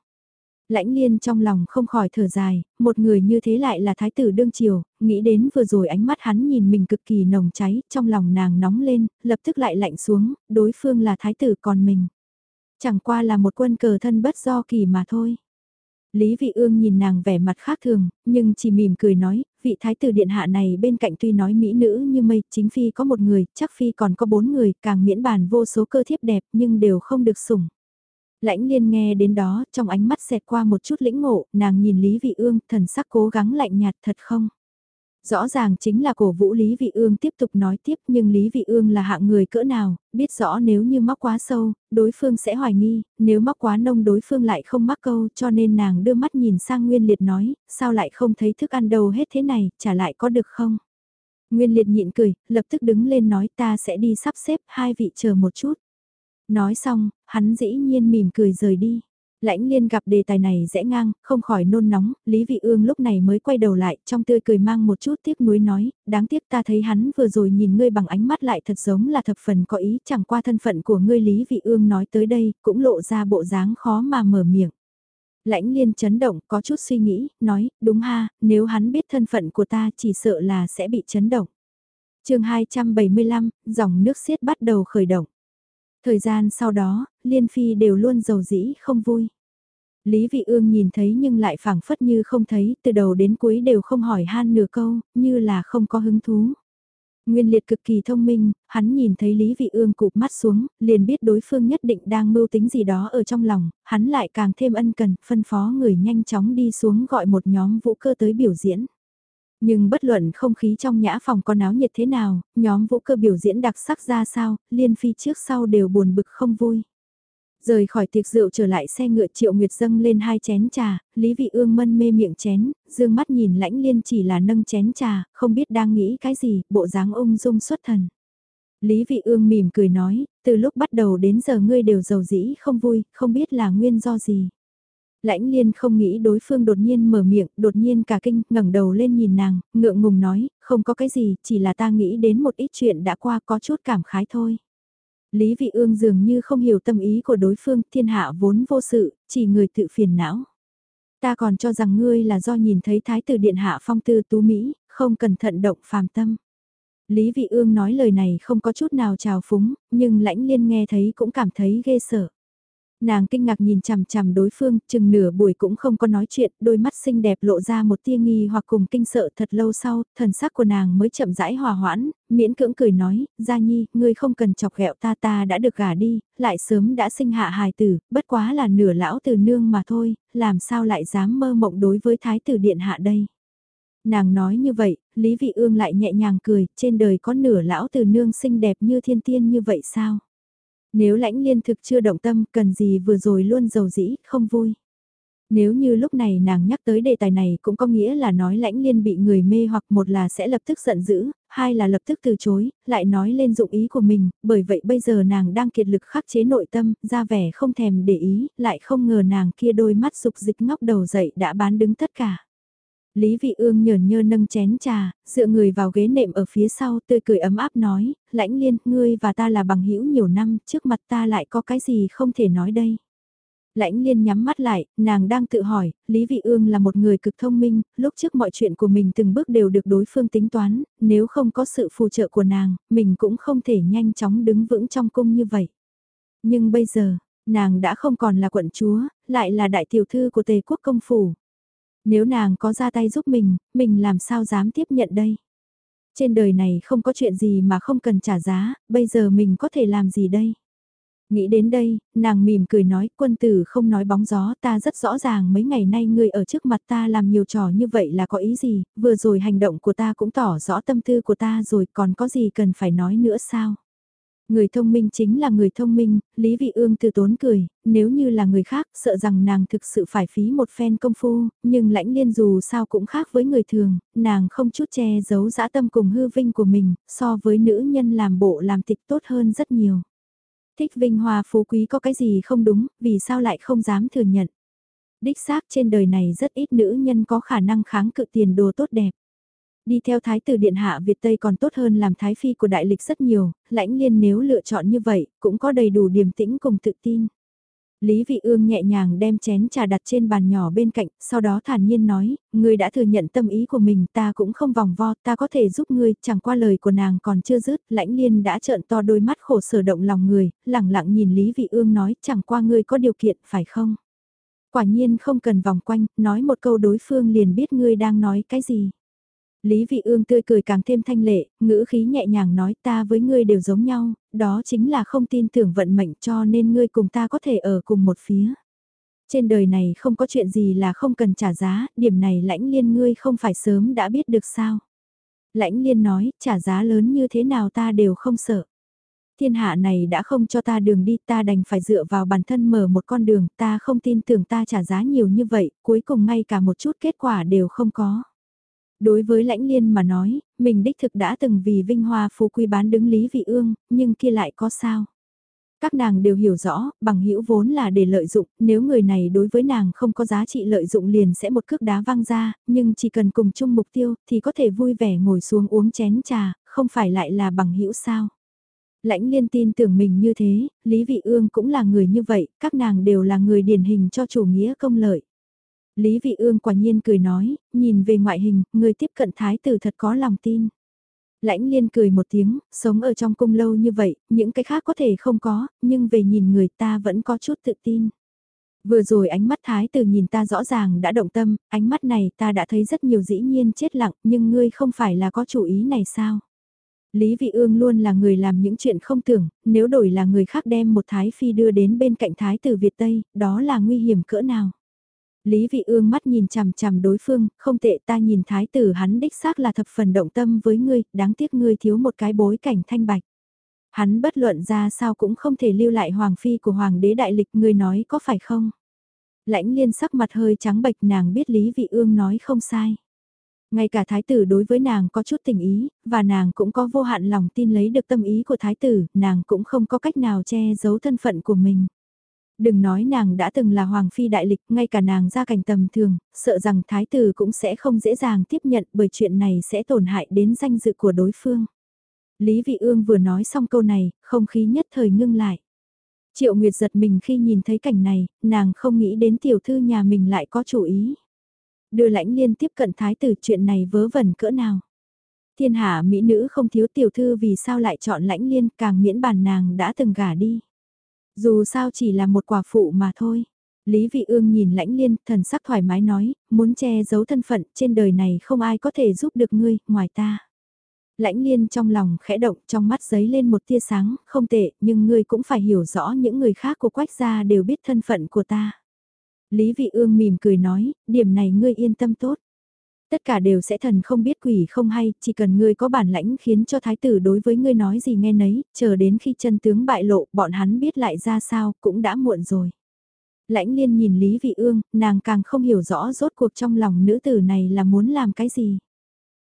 Lãnh liên trong lòng không khỏi thở dài, một người như thế lại là thái tử đương triều, nghĩ đến vừa rồi ánh mắt hắn nhìn mình cực kỳ nồng cháy, trong lòng nàng nóng lên, lập tức lại lạnh xuống, đối phương là thái tử còn mình. Chẳng qua là một quân cờ thân bất do kỳ mà thôi. Lý Vị Ương nhìn nàng vẻ mặt khác thường, nhưng chỉ mỉm cười nói, vị thái tử điện hạ này bên cạnh tuy nói mỹ nữ như mây, chính phi có một người, chắc phi còn có bốn người, càng miễn bàn vô số cơ thiếp đẹp nhưng đều không được sủng. Lãnh liên nghe đến đó, trong ánh mắt xẹt qua một chút lĩnh ngộ, nàng nhìn Lý Vị Ương, thần sắc cố gắng lạnh nhạt thật không? Rõ ràng chính là cổ vũ Lý Vị Ương tiếp tục nói tiếp nhưng Lý Vị Ương là hạng người cỡ nào, biết rõ nếu như móc quá sâu, đối phương sẽ hoài nghi, nếu móc quá nông đối phương lại không mắc câu cho nên nàng đưa mắt nhìn sang Nguyên Liệt nói, sao lại không thấy thức ăn đâu hết thế này, trả lại có được không? Nguyên Liệt nhịn cười, lập tức đứng lên nói ta sẽ đi sắp xếp hai vị chờ một chút. Nói xong, hắn dĩ nhiên mỉm cười rời đi. Lãnh liên gặp đề tài này rẽ ngang, không khỏi nôn nóng, Lý Vị Ương lúc này mới quay đầu lại, trong tươi cười mang một chút tiếc nuối nói, đáng tiếc ta thấy hắn vừa rồi nhìn ngươi bằng ánh mắt lại thật giống là thập phần có ý, chẳng qua thân phận của ngươi Lý Vị Ương nói tới đây, cũng lộ ra bộ dáng khó mà mở miệng. Lãnh liên chấn động, có chút suy nghĩ, nói, đúng ha, nếu hắn biết thân phận của ta chỉ sợ là sẽ bị chấn động. chương 275, dòng nước xiết bắt đầu khởi động. Thời gian sau đó, Liên Phi đều luôn giàu dĩ không vui. Lý Vị Ương nhìn thấy nhưng lại phảng phất như không thấy, từ đầu đến cuối đều không hỏi han nửa câu, như là không có hứng thú. Nguyên liệt cực kỳ thông minh, hắn nhìn thấy Lý Vị Ương cụp mắt xuống, liền biết đối phương nhất định đang mưu tính gì đó ở trong lòng, hắn lại càng thêm ân cần, phân phó người nhanh chóng đi xuống gọi một nhóm vũ cơ tới biểu diễn. Nhưng bất luận không khí trong nhã phòng có náo nhiệt thế nào, nhóm vũ cơ biểu diễn đặc sắc ra sao, liên phi trước sau đều buồn bực không vui. Rời khỏi tiệc rượu trở lại xe ngựa triệu nguyệt dâng lên hai chén trà, Lý Vị Ương mân mê miệng chén, dương mắt nhìn lãnh liên chỉ là nâng chén trà, không biết đang nghĩ cái gì, bộ dáng ung dung xuất thần. Lý Vị Ương mỉm cười nói, từ lúc bắt đầu đến giờ ngươi đều giàu dĩ không vui, không biết là nguyên do gì. Lãnh liên không nghĩ đối phương đột nhiên mở miệng, đột nhiên cả kinh, ngẩng đầu lên nhìn nàng, ngượng ngùng nói, không có cái gì, chỉ là ta nghĩ đến một ít chuyện đã qua có chút cảm khái thôi. Lý Vị Ương dường như không hiểu tâm ý của đối phương, thiên hạ vốn vô sự, chỉ người tự phiền não. Ta còn cho rằng ngươi là do nhìn thấy thái tử điện hạ phong tư tú Mỹ, không cẩn thận động phàm tâm. Lý Vị Ương nói lời này không có chút nào trào phúng, nhưng lãnh liên nghe thấy cũng cảm thấy ghê sợ. Nàng kinh ngạc nhìn chằm chằm đối phương, chừng nửa buổi cũng không có nói chuyện, đôi mắt xinh đẹp lộ ra một tia nghi hoặc cùng kinh sợ thật lâu sau, thần sắc của nàng mới chậm rãi hòa hoãn, miễn cưỡng cười nói, Gia Nhi, ngươi không cần chọc ghẹo ta ta đã được gả đi, lại sớm đã sinh hạ hài tử, bất quá là nửa lão từ nương mà thôi, làm sao lại dám mơ mộng đối với thái tử điện hạ đây. Nàng nói như vậy, Lý Vị Ương lại nhẹ nhàng cười, trên đời có nửa lão từ nương xinh đẹp như thiên tiên như vậy sao? Nếu lãnh liên thực chưa động tâm, cần gì vừa rồi luôn giàu dĩ, không vui. Nếu như lúc này nàng nhắc tới đề tài này cũng có nghĩa là nói lãnh liên bị người mê hoặc một là sẽ lập tức giận dữ, hai là lập tức từ chối, lại nói lên dụng ý của mình, bởi vậy bây giờ nàng đang kiệt lực khắc chế nội tâm, ra vẻ không thèm để ý, lại không ngờ nàng kia đôi mắt dục dịch ngóc đầu dậy đã bán đứng tất cả. Lý Vị Ương nhờn nhơ nâng chén trà, dựa người vào ghế nệm ở phía sau tươi cười ấm áp nói, lãnh liên, ngươi và ta là bằng hữu nhiều năm, trước mặt ta lại có cái gì không thể nói đây. Lãnh liên nhắm mắt lại, nàng đang tự hỏi, Lý Vị Ương là một người cực thông minh, lúc trước mọi chuyện của mình từng bước đều được đối phương tính toán, nếu không có sự phù trợ của nàng, mình cũng không thể nhanh chóng đứng vững trong cung như vậy. Nhưng bây giờ, nàng đã không còn là quận chúa, lại là đại tiểu thư của tề quốc công phủ. Nếu nàng có ra tay giúp mình, mình làm sao dám tiếp nhận đây? Trên đời này không có chuyện gì mà không cần trả giá, bây giờ mình có thể làm gì đây? Nghĩ đến đây, nàng mỉm cười nói, quân tử không nói bóng gió, ta rất rõ ràng mấy ngày nay ngươi ở trước mặt ta làm nhiều trò như vậy là có ý gì, vừa rồi hành động của ta cũng tỏ rõ tâm tư của ta rồi, còn có gì cần phải nói nữa sao? Người thông minh chính là người thông minh, Lý Vị Ương từ tốn cười, nếu như là người khác sợ rằng nàng thực sự phải phí một phen công phu, nhưng lãnh liên dù sao cũng khác với người thường, nàng không chút che giấu dã tâm cùng hư vinh của mình, so với nữ nhân làm bộ làm tịch tốt hơn rất nhiều. Thích vinh hoa phú quý có cái gì không đúng, vì sao lại không dám thừa nhận. Đích xác trên đời này rất ít nữ nhân có khả năng kháng cự tiền đồ tốt đẹp. Đi theo thái tử điện hạ Việt Tây còn tốt hơn làm thái phi của đại lịch rất nhiều, lãnh liên nếu lựa chọn như vậy, cũng có đầy đủ điềm tĩnh cùng tự tin. Lý Vị Ương nhẹ nhàng đem chén trà đặt trên bàn nhỏ bên cạnh, sau đó thản nhiên nói, ngươi đã thừa nhận tâm ý của mình, ta cũng không vòng vo, ta có thể giúp ngươi, chẳng qua lời của nàng còn chưa dứt, lãnh liên đã trợn to đôi mắt khổ sở động lòng người, lặng lặng nhìn Lý Vị Ương nói, chẳng qua ngươi có điều kiện, phải không? Quả nhiên không cần vòng quanh, nói một câu đối phương liền biết ngươi đang nói cái gì. Lý Vị Ương tươi cười càng thêm thanh lệ, ngữ khí nhẹ nhàng nói ta với ngươi đều giống nhau, đó chính là không tin tưởng vận mệnh cho nên ngươi cùng ta có thể ở cùng một phía. Trên đời này không có chuyện gì là không cần trả giá, điểm này lãnh liên ngươi không phải sớm đã biết được sao. Lãnh liên nói, trả giá lớn như thế nào ta đều không sợ. Thiên hạ này đã không cho ta đường đi ta đành phải dựa vào bản thân mở một con đường ta không tin tưởng ta trả giá nhiều như vậy, cuối cùng ngay cả một chút kết quả đều không có. Đối với lãnh liên mà nói, mình đích thực đã từng vì vinh hoa phú quý bán đứng Lý Vị Ương, nhưng kia lại có sao? Các nàng đều hiểu rõ, bằng hữu vốn là để lợi dụng, nếu người này đối với nàng không có giá trị lợi dụng liền sẽ một cước đá văng ra, nhưng chỉ cần cùng chung mục tiêu thì có thể vui vẻ ngồi xuống uống chén trà, không phải lại là bằng hữu sao. Lãnh liên tin tưởng mình như thế, Lý Vị Ương cũng là người như vậy, các nàng đều là người điển hình cho chủ nghĩa công lợi. Lý Vị Ương quả nhiên cười nói, nhìn về ngoại hình, người tiếp cận thái tử thật có lòng tin. Lãnh liên cười một tiếng, sống ở trong cung lâu như vậy, những cái khác có thể không có, nhưng về nhìn người ta vẫn có chút tự tin. Vừa rồi ánh mắt thái tử nhìn ta rõ ràng đã động tâm, ánh mắt này ta đã thấy rất nhiều dĩ nhiên chết lặng, nhưng ngươi không phải là có chủ ý này sao? Lý Vị Ương luôn là người làm những chuyện không tưởng, nếu đổi là người khác đem một thái phi đưa đến bên cạnh thái tử Việt Tây, đó là nguy hiểm cỡ nào? Lý Vị Ương mắt nhìn chằm chằm đối phương, không tệ ta nhìn thái tử hắn đích xác là thập phần động tâm với ngươi, đáng tiếc ngươi thiếu một cái bối cảnh thanh bạch. Hắn bất luận ra sao cũng không thể lưu lại hoàng phi của hoàng đế đại lịch ngươi nói có phải không? Lãnh liên sắc mặt hơi trắng bệch nàng biết Lý Vị Ương nói không sai. Ngay cả thái tử đối với nàng có chút tình ý, và nàng cũng có vô hạn lòng tin lấy được tâm ý của thái tử, nàng cũng không có cách nào che giấu thân phận của mình. Đừng nói nàng đã từng là hoàng phi đại lịch, ngay cả nàng ra cảnh tầm thường, sợ rằng thái tử cũng sẽ không dễ dàng tiếp nhận bởi chuyện này sẽ tổn hại đến danh dự của đối phương. Lý Vị Ương vừa nói xong câu này, không khí nhất thời ngưng lại. Triệu Nguyệt giật mình khi nhìn thấy cảnh này, nàng không nghĩ đến tiểu thư nhà mình lại có chủ ý. Đưa lãnh liên tiếp cận thái tử chuyện này vớ vẩn cỡ nào. Thiên hạ mỹ nữ không thiếu tiểu thư vì sao lại chọn lãnh liên càng miễn bàn nàng đã từng gả đi. Dù sao chỉ là một quả phụ mà thôi. Lý Vị Ương nhìn lãnh liên, thần sắc thoải mái nói, muốn che giấu thân phận, trên đời này không ai có thể giúp được ngươi, ngoài ta. Lãnh liên trong lòng khẽ động, trong mắt giấy lên một tia sáng, không tệ, nhưng ngươi cũng phải hiểu rõ những người khác của quách gia đều biết thân phận của ta. Lý Vị Ương mỉm cười nói, điểm này ngươi yên tâm tốt. Tất cả đều sẽ thần không biết quỷ không hay, chỉ cần ngươi có bản lãnh khiến cho thái tử đối với ngươi nói gì nghe nấy, chờ đến khi chân tướng bại lộ, bọn hắn biết lại ra sao, cũng đã muộn rồi. Lãnh liên nhìn Lý Vị Ương, nàng càng không hiểu rõ rốt cuộc trong lòng nữ tử này là muốn làm cái gì.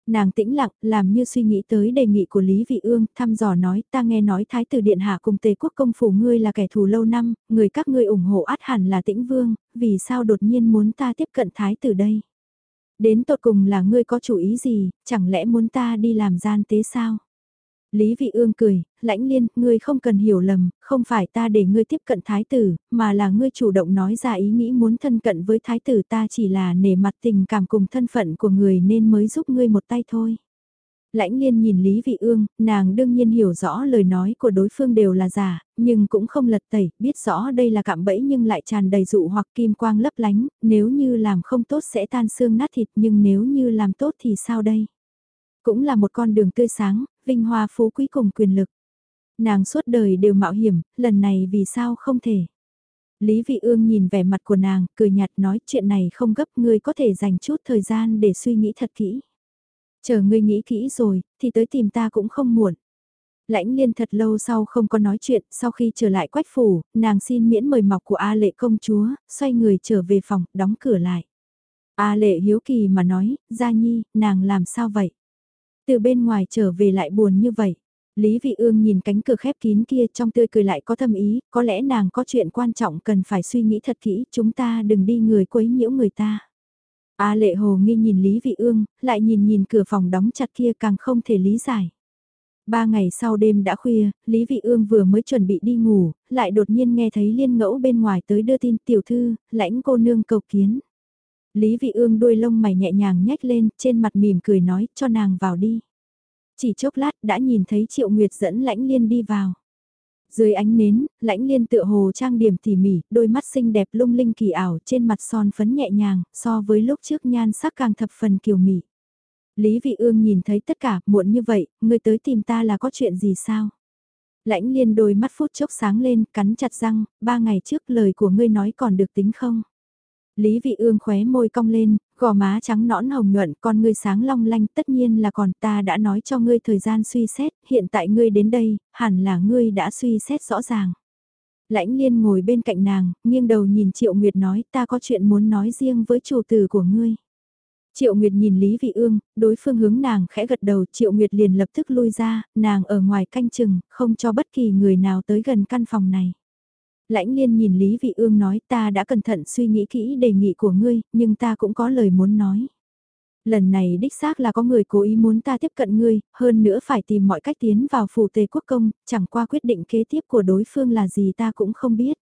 Nàng tĩnh lặng, làm như suy nghĩ tới đề nghị của Lý Vị Ương, thăm dò nói, ta nghe nói Thái tử Điện Hạ cùng Tề Quốc công phủ ngươi là kẻ thù lâu năm, người các ngươi ủng hộ át hẳn là tĩnh vương, vì sao đột nhiên muốn ta tiếp cận Thái tử đây? Đến tột cùng là ngươi có chủ ý gì, chẳng lẽ muốn ta đi làm gian tế sao? Lý Vị Ương cười, lãnh liên, ngươi không cần hiểu lầm, không phải ta để ngươi tiếp cận thái tử, mà là ngươi chủ động nói ra ý nghĩ muốn thân cận với thái tử ta chỉ là nể mặt tình cảm cùng thân phận của người nên mới giúp ngươi một tay thôi. Lãnh liên nhìn Lý Vị Ương, nàng đương nhiên hiểu rõ lời nói của đối phương đều là giả, nhưng cũng không lật tẩy, biết rõ đây là cạm bẫy nhưng lại tràn đầy dụ hoặc kim quang lấp lánh, nếu như làm không tốt sẽ tan xương nát thịt nhưng nếu như làm tốt thì sao đây? Cũng là một con đường tươi sáng, vinh hoa phú quý cùng quyền lực. Nàng suốt đời đều mạo hiểm, lần này vì sao không thể? Lý Vị Ương nhìn vẻ mặt của nàng, cười nhạt nói chuyện này không gấp ngươi có thể dành chút thời gian để suy nghĩ thật kỹ. Chờ ngươi nghĩ kỹ rồi, thì tới tìm ta cũng không muộn. Lãnh liên thật lâu sau không có nói chuyện, sau khi trở lại quách phủ, nàng xin miễn mời mọc của A lệ công chúa, xoay người trở về phòng, đóng cửa lại. A lệ hiếu kỳ mà nói, Gia Nhi, nàng làm sao vậy? Từ bên ngoài trở về lại buồn như vậy. Lý Vị Ương nhìn cánh cửa khép kín kia trong tươi cười lại có thâm ý, có lẽ nàng có chuyện quan trọng cần phải suy nghĩ thật kỹ, chúng ta đừng đi người quấy nhiễu người ta. A lệ hồ nghi nhìn Lý Vị Ương, lại nhìn nhìn cửa phòng đóng chặt kia càng không thể lý giải. Ba ngày sau đêm đã khuya, Lý Vị Ương vừa mới chuẩn bị đi ngủ, lại đột nhiên nghe thấy liên ngẫu bên ngoài tới đưa tin tiểu thư, lãnh cô nương cầu kiến. Lý Vị Ương đuôi lông mày nhẹ nhàng nhếch lên, trên mặt mỉm cười nói, cho nàng vào đi. Chỉ chốc lát đã nhìn thấy Triệu Nguyệt dẫn lãnh liên đi vào. Dưới ánh nến, lãnh liên tựa hồ trang điểm tỉ mỉ, đôi mắt xinh đẹp lung linh kỳ ảo trên mặt son phấn nhẹ nhàng, so với lúc trước nhan sắc càng thập phần kiều mỉ. Lý Vị Ương nhìn thấy tất cả, muộn như vậy, ngươi tới tìm ta là có chuyện gì sao? Lãnh liên đôi mắt phút chốc sáng lên, cắn chặt răng, ba ngày trước lời của ngươi nói còn được tính không? Lý Vị Ương khóe môi cong lên, gò má trắng nõn hồng nhuận, con ngươi sáng long lanh, tất nhiên là còn ta đã nói cho ngươi thời gian suy xét, hiện tại ngươi đến đây, hẳn là ngươi đã suy xét rõ ràng. Lãnh liên ngồi bên cạnh nàng, nghiêng đầu nhìn Triệu Nguyệt nói ta có chuyện muốn nói riêng với chủ tử của ngươi. Triệu Nguyệt nhìn Lý Vị Ương, đối phương hướng nàng khẽ gật đầu, Triệu Nguyệt liền lập tức lui ra, nàng ở ngoài canh chừng, không cho bất kỳ người nào tới gần căn phòng này. Lãnh liên nhìn Lý Vị Ương nói ta đã cẩn thận suy nghĩ kỹ đề nghị của ngươi, nhưng ta cũng có lời muốn nói. Lần này đích xác là có người cố ý muốn ta tiếp cận ngươi, hơn nữa phải tìm mọi cách tiến vào phủ tề quốc công, chẳng qua quyết định kế tiếp của đối phương là gì ta cũng không biết.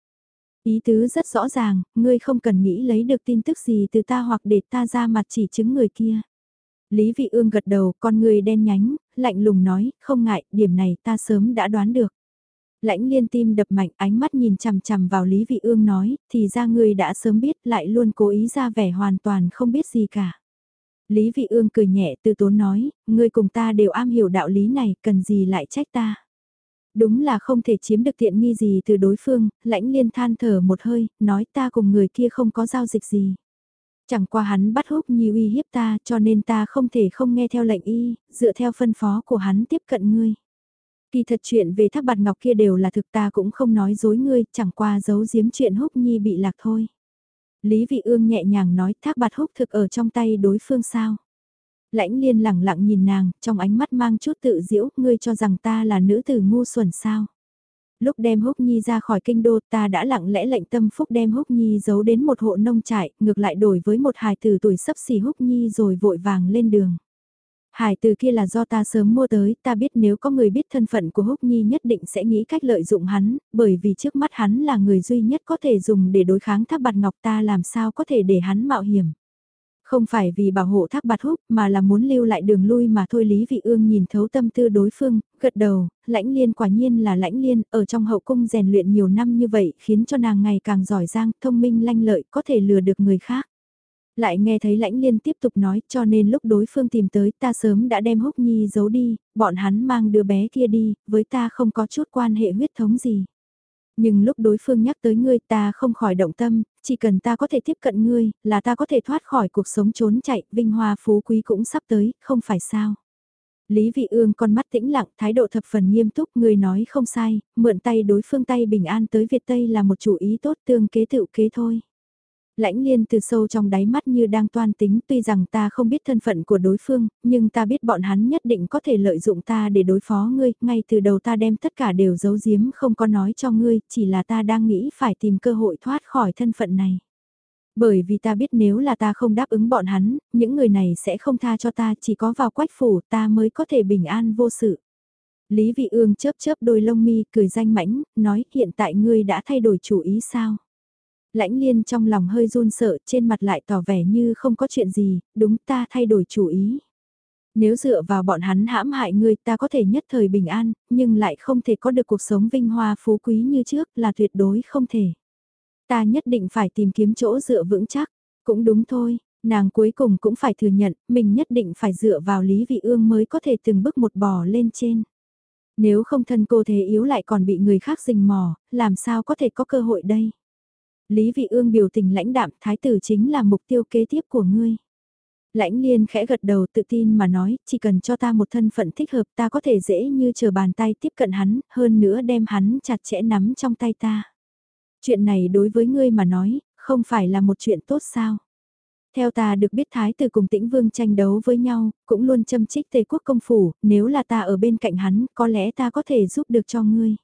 Ý tứ rất rõ ràng, ngươi không cần nghĩ lấy được tin tức gì từ ta hoặc để ta ra mặt chỉ chứng người kia. Lý Vị Ương gật đầu, con người đen nhánh, lạnh lùng nói, không ngại, điểm này ta sớm đã đoán được. Lãnh liên tim đập mạnh ánh mắt nhìn chằm chằm vào Lý Vị Ương nói, thì ra ngươi đã sớm biết lại luôn cố ý ra vẻ hoàn toàn không biết gì cả. Lý Vị Ương cười nhẹ từ tốn nói, ngươi cùng ta đều am hiểu đạo lý này, cần gì lại trách ta. Đúng là không thể chiếm được tiện nghi gì từ đối phương, lãnh liên than thở một hơi, nói ta cùng người kia không có giao dịch gì. Chẳng qua hắn bắt húc nhi uy hiếp ta cho nên ta không thể không nghe theo lệnh y, dựa theo phân phó của hắn tiếp cận ngươi. Kỳ thật chuyện về thác bạt ngọc kia đều là thực ta cũng không nói dối ngươi, chẳng qua giấu giếm chuyện húc nhi bị lạc thôi. Lý Vị Ương nhẹ nhàng nói thác bạt húc thực ở trong tay đối phương sao. Lãnh liên lẳng lặng nhìn nàng, trong ánh mắt mang chút tự diễu, ngươi cho rằng ta là nữ tử ngu xuẩn sao. Lúc đem húc nhi ra khỏi kinh đô ta đã lặng lẽ lệnh tâm phúc đem húc nhi giấu đến một hộ nông trại, ngược lại đổi với một hài tử tuổi sấp xỉ húc nhi rồi vội vàng lên đường. Hải từ kia là do ta sớm mua tới, ta biết nếu có người biết thân phận của Húc Nhi nhất định sẽ nghĩ cách lợi dụng hắn, bởi vì trước mắt hắn là người duy nhất có thể dùng để đối kháng thác bạt ngọc ta làm sao có thể để hắn mạo hiểm. Không phải vì bảo hộ thác bạt húc mà là muốn lưu lại đường lui mà thôi Lý Vị Ương nhìn thấu tâm tư đối phương, gật đầu, lãnh liên quả nhiên là lãnh liên, ở trong hậu cung rèn luyện nhiều năm như vậy khiến cho nàng ngày càng giỏi giang, thông minh lanh lợi, có thể lừa được người khác. Lại nghe thấy lãnh liên tiếp tục nói cho nên lúc đối phương tìm tới ta sớm đã đem húc nhi giấu đi, bọn hắn mang đứa bé kia đi, với ta không có chút quan hệ huyết thống gì. Nhưng lúc đối phương nhắc tới ngươi ta không khỏi động tâm, chỉ cần ta có thể tiếp cận ngươi, là ta có thể thoát khỏi cuộc sống trốn chạy, vinh hoa phú quý cũng sắp tới, không phải sao. Lý Vị Ương con mắt tĩnh lặng, thái độ thập phần nghiêm túc, người nói không sai, mượn tay đối phương tay bình an tới Việt Tây là một chủ ý tốt tương kế tự kế thôi. Lãnh liên từ sâu trong đáy mắt như đang toan tính tuy rằng ta không biết thân phận của đối phương, nhưng ta biết bọn hắn nhất định có thể lợi dụng ta để đối phó ngươi, ngay từ đầu ta đem tất cả đều giấu giếm không có nói cho ngươi, chỉ là ta đang nghĩ phải tìm cơ hội thoát khỏi thân phận này. Bởi vì ta biết nếu là ta không đáp ứng bọn hắn, những người này sẽ không tha cho ta chỉ có vào quách phủ ta mới có thể bình an vô sự. Lý Vị Ương chớp chớp đôi lông mi cười danh mãnh, nói hiện tại ngươi đã thay đổi chủ ý sao? Lãnh liên trong lòng hơi run sợ, trên mặt lại tỏ vẻ như không có chuyện gì, đúng ta thay đổi chủ ý. Nếu dựa vào bọn hắn hãm hại ngươi ta có thể nhất thời bình an, nhưng lại không thể có được cuộc sống vinh hoa phú quý như trước là tuyệt đối không thể. Ta nhất định phải tìm kiếm chỗ dựa vững chắc, cũng đúng thôi, nàng cuối cùng cũng phải thừa nhận, mình nhất định phải dựa vào Lý Vị Ương mới có thể từng bước một bò lên trên. Nếu không thân cô thế yếu lại còn bị người khác rình mò, làm sao có thể có cơ hội đây? Lý Vị Ương biểu tình lãnh đạm, thái tử chính là mục tiêu kế tiếp của ngươi. Lãnh liên khẽ gật đầu tự tin mà nói, chỉ cần cho ta một thân phận thích hợp ta có thể dễ như chờ bàn tay tiếp cận hắn, hơn nữa đem hắn chặt chẽ nắm trong tay ta. Chuyện này đối với ngươi mà nói, không phải là một chuyện tốt sao? Theo ta được biết Thái tử cùng tĩnh vương tranh đấu với nhau, cũng luôn châm trích Tây quốc công phủ, nếu là ta ở bên cạnh hắn, có lẽ ta có thể giúp được cho ngươi.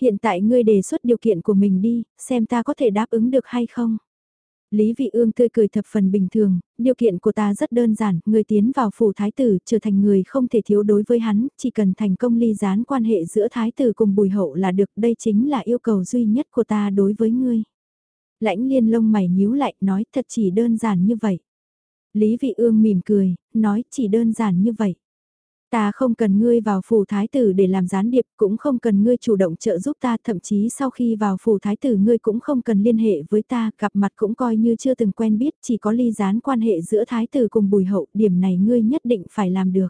Hiện tại ngươi đề xuất điều kiện của mình đi, xem ta có thể đáp ứng được hay không. Lý Vị Ương tươi cười thập phần bình thường, điều kiện của ta rất đơn giản, người tiến vào phủ thái tử trở thành người không thể thiếu đối với hắn, chỉ cần thành công ly gián quan hệ giữa thái tử cùng bùi hậu là được, đây chính là yêu cầu duy nhất của ta đối với ngươi. Lãnh liên lông mày nhíu lại, nói thật chỉ đơn giản như vậy. Lý Vị Ương mỉm cười, nói chỉ đơn giản như vậy. Ta không cần ngươi vào phủ thái tử để làm gián điệp, cũng không cần ngươi chủ động trợ giúp ta, thậm chí sau khi vào phủ thái tử ngươi cũng không cần liên hệ với ta, gặp mặt cũng coi như chưa từng quen biết, chỉ có ly gián quan hệ giữa thái tử cùng bùi hậu, điểm này ngươi nhất định phải làm được.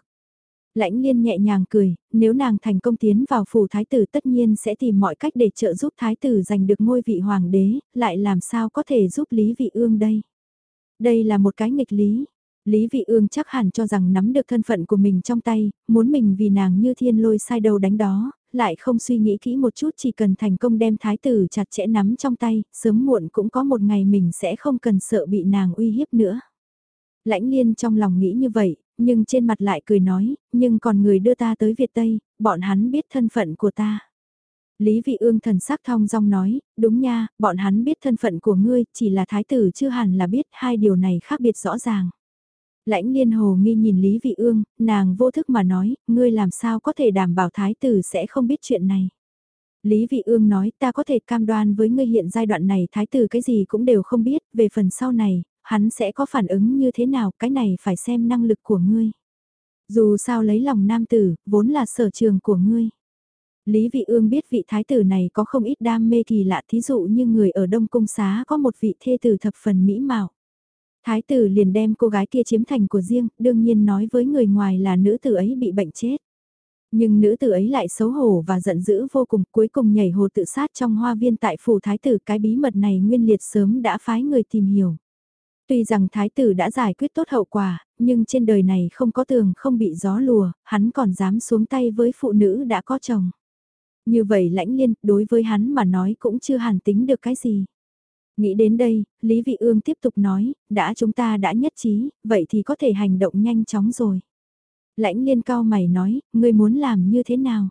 Lãnh liên nhẹ nhàng cười, nếu nàng thành công tiến vào phủ thái tử tất nhiên sẽ tìm mọi cách để trợ giúp thái tử giành được ngôi vị hoàng đế, lại làm sao có thể giúp Lý Vị Ương đây. Đây là một cái nghịch lý, Lý Vị Ương chắc hẳn cho rằng nắm được thân phận của mình trong tay, muốn mình vì nàng như thiên lôi sai đầu đánh đó, lại không suy nghĩ kỹ một chút chỉ cần thành công đem thái tử chặt chẽ nắm trong tay, sớm muộn cũng có một ngày mình sẽ không cần sợ bị nàng uy hiếp nữa. Lãnh liên trong lòng nghĩ như vậy, nhưng trên mặt lại cười nói, nhưng còn người đưa ta tới Việt Tây, bọn hắn biết thân phận của ta. Lý Vị Ương thần sắc thong dong nói, đúng nha, bọn hắn biết thân phận của ngươi, chỉ là thái tử chưa hẳn là biết hai điều này khác biệt rõ ràng. Lãnh liên hồ nghi nhìn Lý Vị Ương, nàng vô thức mà nói, ngươi làm sao có thể đảm bảo thái tử sẽ không biết chuyện này. Lý Vị Ương nói ta có thể cam đoan với ngươi hiện giai đoạn này thái tử cái gì cũng đều không biết, về phần sau này, hắn sẽ có phản ứng như thế nào, cái này phải xem năng lực của ngươi. Dù sao lấy lòng nam tử, vốn là sở trường của ngươi. Lý Vị Ương biết vị thái tử này có không ít đam mê kỳ lạ thí dụ như người ở Đông Cung Xá có một vị thê tử thập phần mỹ mạo. Thái tử liền đem cô gái kia chiếm thành của riêng, đương nhiên nói với người ngoài là nữ tử ấy bị bệnh chết. Nhưng nữ tử ấy lại xấu hổ và giận dữ vô cùng, cuối cùng nhảy hồ tự sát trong hoa viên tại phủ thái tử cái bí mật này nguyên liệt sớm đã phái người tìm hiểu. Tuy rằng thái tử đã giải quyết tốt hậu quả, nhưng trên đời này không có tường không bị gió lùa, hắn còn dám xuống tay với phụ nữ đã có chồng. Như vậy lãnh liên, đối với hắn mà nói cũng chưa hẳn tính được cái gì. Nghĩ đến đây, Lý Vị Ương tiếp tục nói, đã chúng ta đã nhất trí, vậy thì có thể hành động nhanh chóng rồi. Lãnh liên cao mày nói, ngươi muốn làm như thế nào?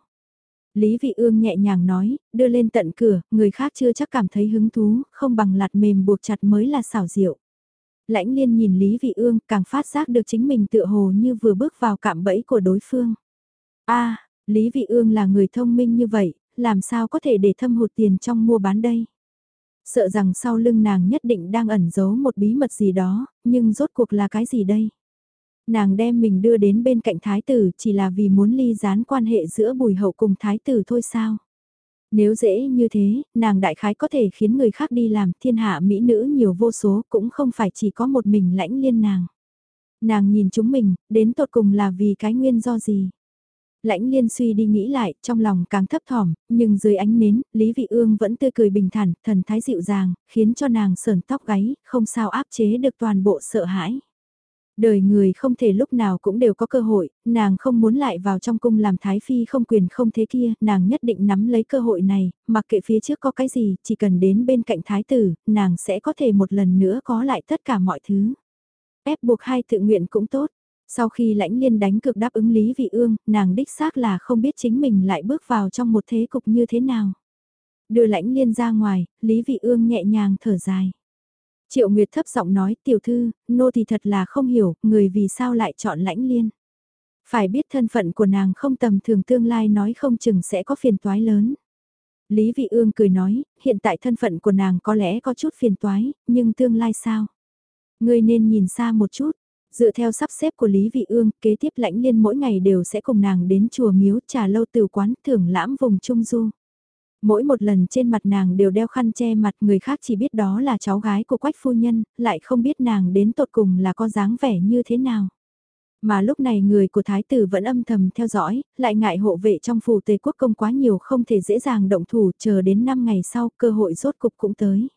Lý Vị Ương nhẹ nhàng nói, đưa lên tận cửa, người khác chưa chắc cảm thấy hứng thú, không bằng lạt mềm buộc chặt mới là xảo diệu. Lãnh liên nhìn Lý Vị Ương càng phát giác được chính mình tựa hồ như vừa bước vào cạm bẫy của đối phương. a Lý Vị Ương là người thông minh như vậy, làm sao có thể để thâm hụt tiền trong mua bán đây? Sợ rằng sau lưng nàng nhất định đang ẩn giấu một bí mật gì đó, nhưng rốt cuộc là cái gì đây? Nàng đem mình đưa đến bên cạnh thái tử chỉ là vì muốn ly gián quan hệ giữa bùi hậu cùng thái tử thôi sao? Nếu dễ như thế, nàng đại khái có thể khiến người khác đi làm thiên hạ mỹ nữ nhiều vô số cũng không phải chỉ có một mình lãnh liên nàng. Nàng nhìn chúng mình, đến tột cùng là vì cái nguyên do gì? Lãnh liên suy đi nghĩ lại, trong lòng càng thấp thỏm, nhưng dưới ánh nến, Lý Vị Ương vẫn tươi cười bình thản, thần thái dịu dàng, khiến cho nàng sờn tóc gáy, không sao áp chế được toàn bộ sợ hãi. Đời người không thể lúc nào cũng đều có cơ hội, nàng không muốn lại vào trong cung làm thái phi không quyền không thế kia, nàng nhất định nắm lấy cơ hội này, mặc kệ phía trước có cái gì, chỉ cần đến bên cạnh thái tử, nàng sẽ có thể một lần nữa có lại tất cả mọi thứ. Ép buộc hai tự nguyện cũng tốt, sau khi lãnh liên đánh cực đáp ứng Lý Vị Ương, nàng đích xác là không biết chính mình lại bước vào trong một thế cục như thế nào. Đưa lãnh liên ra ngoài, Lý Vị Ương nhẹ nhàng thở dài. Triệu Nguyệt thấp giọng nói tiểu thư, nô thì thật là không hiểu, người vì sao lại chọn lãnh liên. Phải biết thân phận của nàng không tầm thường tương lai nói không chừng sẽ có phiền toái lớn. Lý Vị Ương cười nói, hiện tại thân phận của nàng có lẽ có chút phiền toái, nhưng tương lai sao? Ngươi nên nhìn xa một chút, Dựa theo sắp xếp của Lý Vị Ương, kế tiếp lãnh liên mỗi ngày đều sẽ cùng nàng đến chùa miếu trà lâu tử quán thưởng lãm vùng Trung Du. Mỗi một lần trên mặt nàng đều đeo khăn che mặt người khác chỉ biết đó là cháu gái của quách phu nhân, lại không biết nàng đến tột cùng là có dáng vẻ như thế nào. Mà lúc này người của thái tử vẫn âm thầm theo dõi, lại ngại hộ vệ trong phủ tề quốc công quá nhiều không thể dễ dàng động thủ chờ đến 5 ngày sau cơ hội rốt cục cũng tới.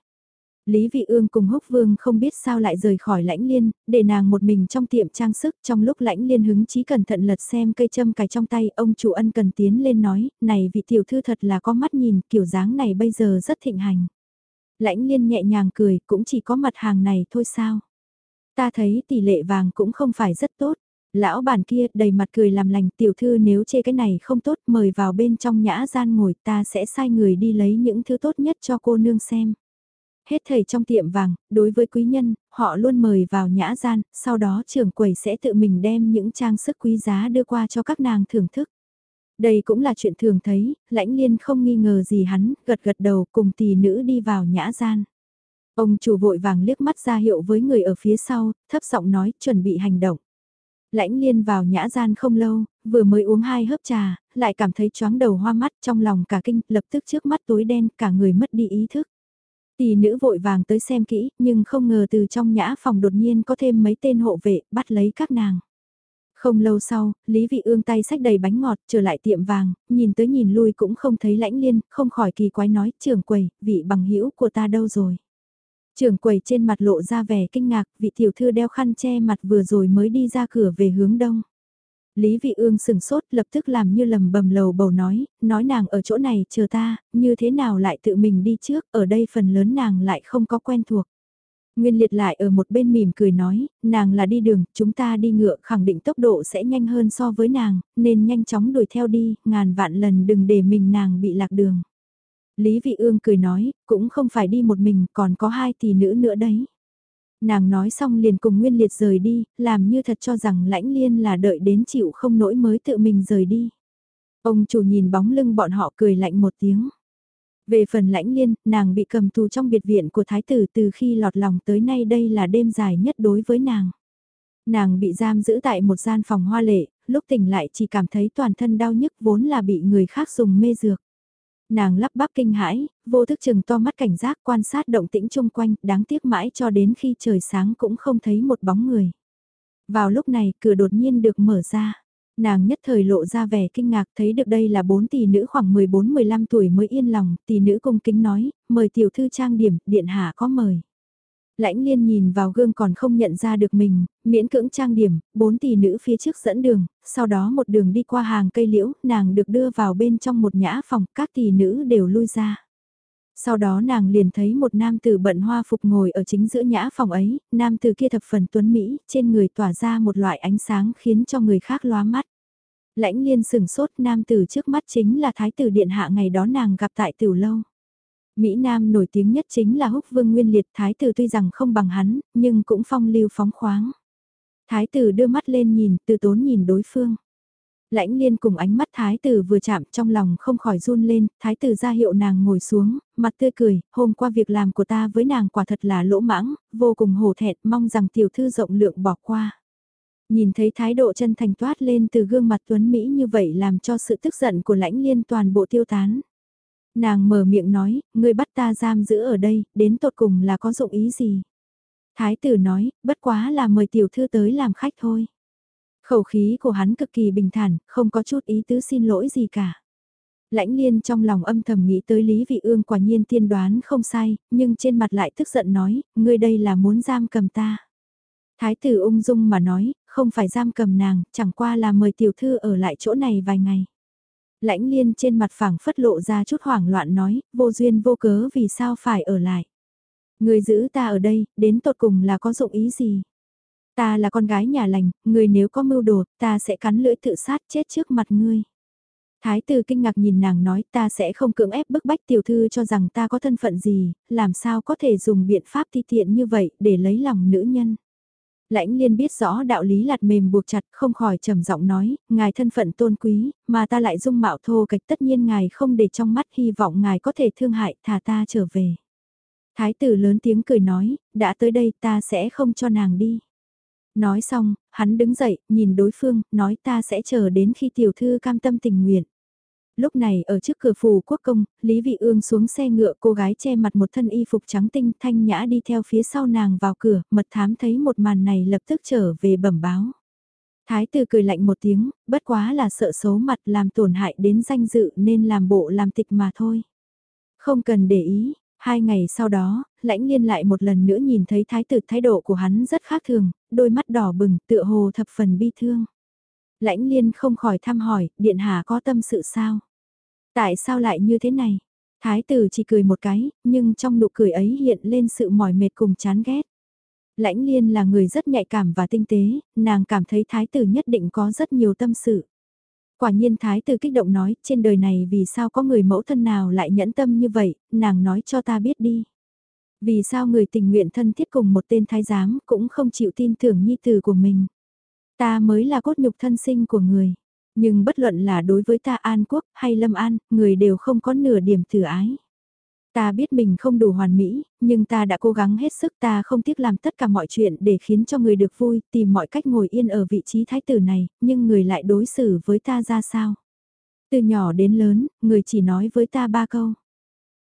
Lý Vị Ương cùng Húc Vương không biết sao lại rời khỏi lãnh liên, để nàng một mình trong tiệm trang sức trong lúc lãnh liên hứng chí cẩn thận lật xem cây châm cài trong tay ông chủ ân cần tiến lên nói, này vị tiểu thư thật là có mắt nhìn, kiểu dáng này bây giờ rất thịnh hành. Lãnh liên nhẹ nhàng cười, cũng chỉ có mặt hàng này thôi sao. Ta thấy tỷ lệ vàng cũng không phải rất tốt. Lão bản kia đầy mặt cười làm lành tiểu thư nếu chê cái này không tốt mời vào bên trong nhã gian ngồi ta sẽ sai người đi lấy những thứ tốt nhất cho cô nương xem. Hết thầy trong tiệm vàng, đối với quý nhân, họ luôn mời vào nhã gian, sau đó trưởng quầy sẽ tự mình đem những trang sức quý giá đưa qua cho các nàng thưởng thức. Đây cũng là chuyện thường thấy, lãnh liên không nghi ngờ gì hắn, gật gật đầu cùng tỷ nữ đi vào nhã gian. Ông chủ vội vàng liếc mắt ra hiệu với người ở phía sau, thấp giọng nói chuẩn bị hành động. Lãnh liên vào nhã gian không lâu, vừa mới uống hai hớp trà, lại cảm thấy chóng đầu hoa mắt trong lòng cả kinh, lập tức trước mắt tối đen, cả người mất đi ý thức. Tỷ nữ vội vàng tới xem kỹ, nhưng không ngờ từ trong nhã phòng đột nhiên có thêm mấy tên hộ vệ, bắt lấy các nàng. Không lâu sau, Lý Vị Ương tay sách đầy bánh ngọt trở lại tiệm vàng, nhìn tới nhìn lui cũng không thấy lãnh liên, không khỏi kỳ quái nói, trưởng quầy, vị bằng hữu của ta đâu rồi. Trưởng quầy trên mặt lộ ra vẻ kinh ngạc, vị tiểu thư đeo khăn che mặt vừa rồi mới đi ra cửa về hướng đông. Lý Vị Ương sừng sốt lập tức làm như lầm bầm lầu bầu nói, nói nàng ở chỗ này chờ ta, như thế nào lại tự mình đi trước, ở đây phần lớn nàng lại không có quen thuộc. Nguyên liệt lại ở một bên mỉm cười nói, nàng là đi đường, chúng ta đi ngựa khẳng định tốc độ sẽ nhanh hơn so với nàng, nên nhanh chóng đuổi theo đi, ngàn vạn lần đừng để mình nàng bị lạc đường. Lý Vị Ương cười nói, cũng không phải đi một mình, còn có hai tỷ nữ nữa đấy. Nàng nói xong liền cùng Nguyên Liệt rời đi, làm như thật cho rằng lãnh liên là đợi đến chịu không nỗi mới tự mình rời đi. Ông chủ nhìn bóng lưng bọn họ cười lạnh một tiếng. Về phần lãnh liên, nàng bị cầm tù trong biệt viện của thái tử từ khi lọt lòng tới nay đây là đêm dài nhất đối với nàng. Nàng bị giam giữ tại một gian phòng hoa lệ, lúc tỉnh lại chỉ cảm thấy toàn thân đau nhức vốn là bị người khác dùng mê dược. Nàng lắp bắp kinh hãi, vô thức chừng to mắt cảnh giác quan sát động tĩnh chung quanh, đáng tiếc mãi cho đến khi trời sáng cũng không thấy một bóng người. Vào lúc này, cửa đột nhiên được mở ra. Nàng nhất thời lộ ra vẻ kinh ngạc thấy được đây là bốn tỷ nữ khoảng 14-15 tuổi mới yên lòng, tỷ nữ cung kính nói, mời tiểu thư trang điểm, điện hạ có mời. Lãnh liên nhìn vào gương còn không nhận ra được mình, miễn cưỡng trang điểm, bốn tỷ nữ phía trước dẫn đường, sau đó một đường đi qua hàng cây liễu, nàng được đưa vào bên trong một nhã phòng, các tỷ nữ đều lui ra. Sau đó nàng liền thấy một nam tử bận hoa phục ngồi ở chính giữa nhã phòng ấy, nam tử kia thập phần tuấn Mỹ, trên người tỏa ra một loại ánh sáng khiến cho người khác loa mắt. Lãnh liên sừng sốt nam tử trước mắt chính là thái tử điện hạ ngày đó nàng gặp tại tiểu lâu. Mỹ Nam nổi tiếng nhất chính là húc vương nguyên liệt thái tử tuy rằng không bằng hắn, nhưng cũng phong lưu phóng khoáng. Thái tử đưa mắt lên nhìn, từ tốn nhìn đối phương. Lãnh liên cùng ánh mắt thái tử vừa chạm trong lòng không khỏi run lên, thái tử ra hiệu nàng ngồi xuống, mặt tươi cười, hôm qua việc làm của ta với nàng quả thật là lỗ mãng, vô cùng hổ thẹn, mong rằng tiểu thư rộng lượng bỏ qua. Nhìn thấy thái độ chân thành toát lên từ gương mặt tuấn Mỹ như vậy làm cho sự tức giận của lãnh liên toàn bộ tiêu tán. Nàng mở miệng nói, ngươi bắt ta giam giữ ở đây, đến tột cùng là có dụng ý gì? Thái tử nói, bất quá là mời tiểu thư tới làm khách thôi. Khẩu khí của hắn cực kỳ bình thản, không có chút ý tứ xin lỗi gì cả. Lãnh liên trong lòng âm thầm nghĩ tới Lý Vị Ương quả nhiên tiên đoán không sai, nhưng trên mặt lại tức giận nói, ngươi đây là muốn giam cầm ta. Thái tử ung dung mà nói, không phải giam cầm nàng, chẳng qua là mời tiểu thư ở lại chỗ này vài ngày. Lãnh liên trên mặt phẳng phất lộ ra chút hoảng loạn nói, vô duyên vô cớ vì sao phải ở lại. Người giữ ta ở đây, đến tột cùng là có dụng ý gì? Ta là con gái nhà lành, người nếu có mưu đồ, ta sẽ cắn lưỡi tự sát chết trước mặt ngươi. Thái tử kinh ngạc nhìn nàng nói ta sẽ không cưỡng ép bức bách tiểu thư cho rằng ta có thân phận gì, làm sao có thể dùng biện pháp ti tiện như vậy để lấy lòng nữ nhân. Lãnh liên biết rõ đạo lý lạt mềm buộc chặt không khỏi trầm giọng nói, ngài thân phận tôn quý, mà ta lại dung mạo thô kịch tất nhiên ngài không để trong mắt hy vọng ngài có thể thương hại thả ta trở về. Thái tử lớn tiếng cười nói, đã tới đây ta sẽ không cho nàng đi. Nói xong, hắn đứng dậy, nhìn đối phương, nói ta sẽ chờ đến khi tiểu thư cam tâm tình nguyện. Lúc này ở trước cửa phủ quốc công, Lý Vị Ương xuống xe ngựa cô gái che mặt một thân y phục trắng tinh thanh nhã đi theo phía sau nàng vào cửa, mật thám thấy một màn này lập tức trở về bẩm báo. Thái tử cười lạnh một tiếng, bất quá là sợ xấu mặt làm tổn hại đến danh dự nên làm bộ làm tịch mà thôi. Không cần để ý, hai ngày sau đó, lãnh liên lại một lần nữa nhìn thấy thái tử thái độ của hắn rất khác thường, đôi mắt đỏ bừng tựa hồ thập phần bi thương. Lãnh liên không khỏi thăm hỏi, điện hạ có tâm sự sao? Tại sao lại như thế này? Thái tử chỉ cười một cái, nhưng trong nụ cười ấy hiện lên sự mỏi mệt cùng chán ghét. Lãnh liên là người rất nhạy cảm và tinh tế, nàng cảm thấy thái tử nhất định có rất nhiều tâm sự. Quả nhiên thái tử kích động nói, trên đời này vì sao có người mẫu thân nào lại nhẫn tâm như vậy, nàng nói cho ta biết đi. Vì sao người tình nguyện thân thiết cùng một tên thái giám cũng không chịu tin tưởng nhi tử của mình. Ta mới là cốt nhục thân sinh của người. Nhưng bất luận là đối với ta An Quốc hay Lâm An, người đều không có nửa điểm thử ái. Ta biết mình không đủ hoàn mỹ, nhưng ta đã cố gắng hết sức ta không tiếc làm tất cả mọi chuyện để khiến cho người được vui, tìm mọi cách ngồi yên ở vị trí thái tử này, nhưng người lại đối xử với ta ra sao? Từ nhỏ đến lớn, người chỉ nói với ta ba câu.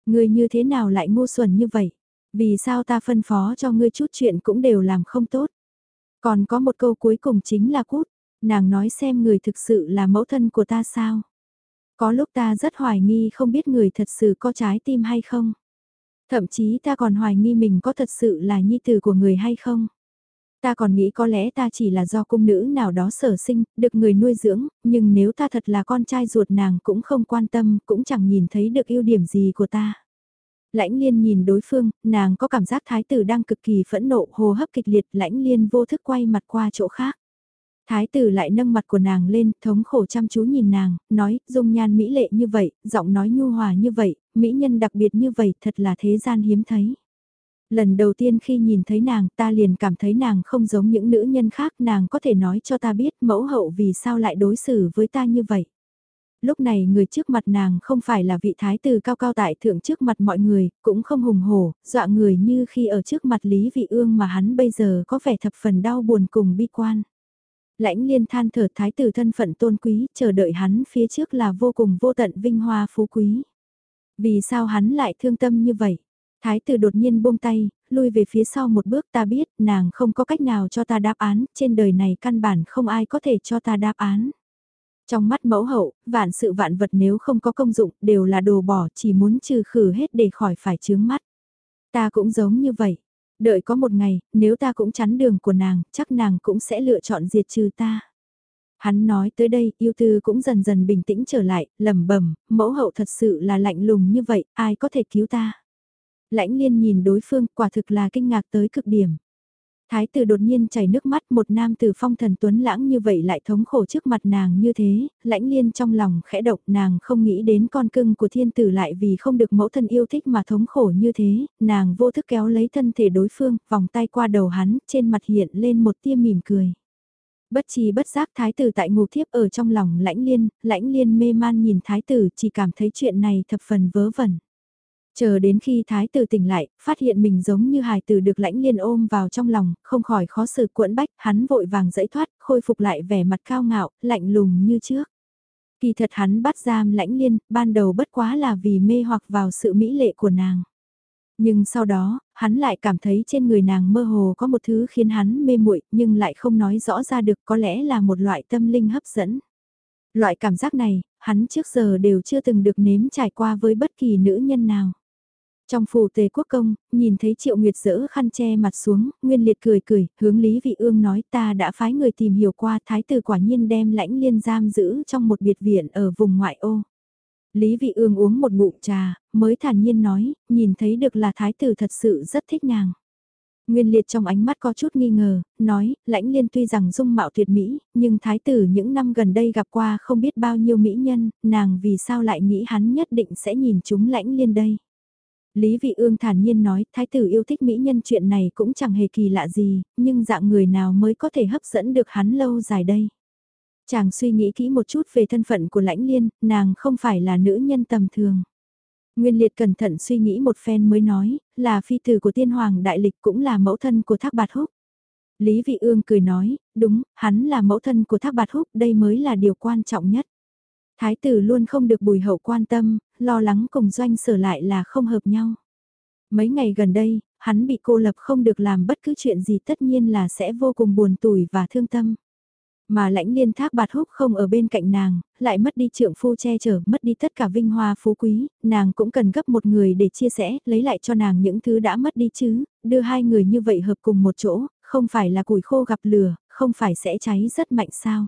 Người như thế nào lại ngu xuẩn như vậy? Vì sao ta phân phó cho ngươi chút chuyện cũng đều làm không tốt? Còn có một câu cuối cùng chính là cút, nàng nói xem người thực sự là mẫu thân của ta sao? Có lúc ta rất hoài nghi không biết người thật sự có trái tim hay không. Thậm chí ta còn hoài nghi mình có thật sự là nhi tử của người hay không. Ta còn nghĩ có lẽ ta chỉ là do cung nữ nào đó sở sinh, được người nuôi dưỡng, nhưng nếu ta thật là con trai ruột nàng cũng không quan tâm, cũng chẳng nhìn thấy được ưu điểm gì của ta. Lãnh liên nhìn đối phương, nàng có cảm giác thái tử đang cực kỳ phẫn nộ hô hấp kịch liệt lãnh liên vô thức quay mặt qua chỗ khác. Thái tử lại nâng mặt của nàng lên, thống khổ chăm chú nhìn nàng, nói, dung nhan mỹ lệ như vậy, giọng nói nhu hòa như vậy, mỹ nhân đặc biệt như vậy, thật là thế gian hiếm thấy. Lần đầu tiên khi nhìn thấy nàng ta liền cảm thấy nàng không giống những nữ nhân khác nàng có thể nói cho ta biết mẫu hậu vì sao lại đối xử với ta như vậy. Lúc này người trước mặt nàng không phải là vị thái tử cao cao tại thượng trước mặt mọi người, cũng không hùng hổ, dọa người như khi ở trước mặt Lý Vị Ương mà hắn bây giờ có vẻ thập phần đau buồn cùng bi quan. Lãnh liên than thở thái tử thân phận tôn quý, chờ đợi hắn phía trước là vô cùng vô tận vinh hoa phú quý. Vì sao hắn lại thương tâm như vậy? Thái tử đột nhiên buông tay, lui về phía sau một bước ta biết nàng không có cách nào cho ta đáp án, trên đời này căn bản không ai có thể cho ta đáp án. Trong mắt mẫu hậu, vạn sự vạn vật nếu không có công dụng đều là đồ bỏ chỉ muốn trừ khử hết để khỏi phải chướng mắt. Ta cũng giống như vậy, Đợi có một ngày, nếu ta cũng chắn đường của nàng, chắc nàng cũng sẽ lựa chọn diệt trừ ta. Hắn nói tới đây, yêu tư cũng dần dần bình tĩnh trở lại, lẩm bẩm, mẫu hậu thật sự là lạnh lùng như vậy, ai có thể cứu ta. Lãnh liên nhìn đối phương, quả thực là kinh ngạc tới cực điểm. Thái tử đột nhiên chảy nước mắt một nam tử phong thần tuấn lãng như vậy lại thống khổ trước mặt nàng như thế, lãnh liên trong lòng khẽ độc nàng không nghĩ đến con cưng của thiên tử lại vì không được mẫu thân yêu thích mà thống khổ như thế, nàng vô thức kéo lấy thân thể đối phương, vòng tay qua đầu hắn, trên mặt hiện lên một tia mỉm cười. Bất chi bất giác thái tử tại ngục thiếp ở trong lòng lãnh liên, lãnh liên mê man nhìn thái tử chỉ cảm thấy chuyện này thập phần vớ vẩn. Chờ đến khi thái tử tỉnh lại, phát hiện mình giống như hài tử được lãnh liên ôm vào trong lòng, không khỏi khó xử cuộn bách, hắn vội vàng dẫy thoát, khôi phục lại vẻ mặt cao ngạo, lạnh lùng như trước. Kỳ thật hắn bắt giam lãnh liên, ban đầu bất quá là vì mê hoặc vào sự mỹ lệ của nàng. Nhưng sau đó, hắn lại cảm thấy trên người nàng mơ hồ có một thứ khiến hắn mê muội nhưng lại không nói rõ ra được có lẽ là một loại tâm linh hấp dẫn. Loại cảm giác này, hắn trước giờ đều chưa từng được nếm trải qua với bất kỳ nữ nhân nào. Trong phủ tề quốc công, nhìn thấy triệu nguyệt dỡ khăn che mặt xuống, nguyên liệt cười cười, hướng Lý Vị Ương nói ta đã phái người tìm hiểu qua thái tử quả nhiên đem lãnh liên giam giữ trong một biệt viện ở vùng ngoại ô. Lý Vị Ương uống một ngụm trà, mới thản nhiên nói, nhìn thấy được là thái tử thật sự rất thích nàng. Nguyên liệt trong ánh mắt có chút nghi ngờ, nói, lãnh liên tuy rằng dung mạo tuyệt mỹ, nhưng thái tử những năm gần đây gặp qua không biết bao nhiêu mỹ nhân, nàng vì sao lại nghĩ hắn nhất định sẽ nhìn chúng lãnh liên đây. Lý Vị Ương thản nhiên nói, thái tử yêu thích mỹ nhân chuyện này cũng chẳng hề kỳ lạ gì, nhưng dạng người nào mới có thể hấp dẫn được hắn lâu dài đây. Chàng suy nghĩ kỹ một chút về thân phận của lãnh liên, nàng không phải là nữ nhân tầm thường. Nguyên liệt cẩn thận suy nghĩ một phen mới nói, là phi tử của tiên hoàng đại lịch cũng là mẫu thân của thác bạt húc. Lý Vị Ương cười nói, đúng, hắn là mẫu thân của thác bạt húc, đây mới là điều quan trọng nhất. Thái tử luôn không được bùi hậu quan tâm, lo lắng cùng doanh sở lại là không hợp nhau. Mấy ngày gần đây, hắn bị cô lập không được làm bất cứ chuyện gì tất nhiên là sẽ vô cùng buồn tủi và thương tâm. Mà lãnh liên thác bạt húc không ở bên cạnh nàng, lại mất đi trượng phu che chở, mất đi tất cả vinh hoa phú quý, nàng cũng cần gấp một người để chia sẻ, lấy lại cho nàng những thứ đã mất đi chứ, đưa hai người như vậy hợp cùng một chỗ, không phải là củi khô gặp lửa, không phải sẽ cháy rất mạnh sao.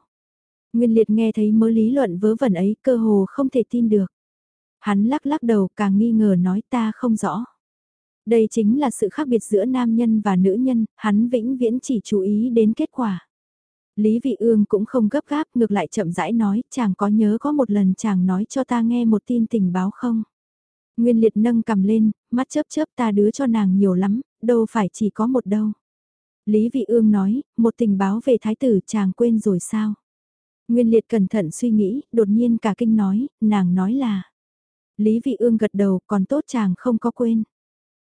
Nguyên liệt nghe thấy mớ lý luận vớ vẩn ấy cơ hồ không thể tin được. Hắn lắc lắc đầu càng nghi ngờ nói ta không rõ. Đây chính là sự khác biệt giữa nam nhân và nữ nhân, hắn vĩnh viễn chỉ chú ý đến kết quả. Lý Vị Ương cũng không gấp gáp ngược lại chậm rãi nói, chàng có nhớ có một lần chàng nói cho ta nghe một tin tình báo không? Nguyên liệt nâng cầm lên, mắt chớp chớp ta đứa cho nàng nhiều lắm, đâu phải chỉ có một đâu. Lý Vị Ương nói, một tình báo về thái tử chàng quên rồi sao? Nguyên liệt cẩn thận suy nghĩ, đột nhiên cả kinh nói, nàng nói là. Lý Vị Ương gật đầu, còn tốt chàng không có quên.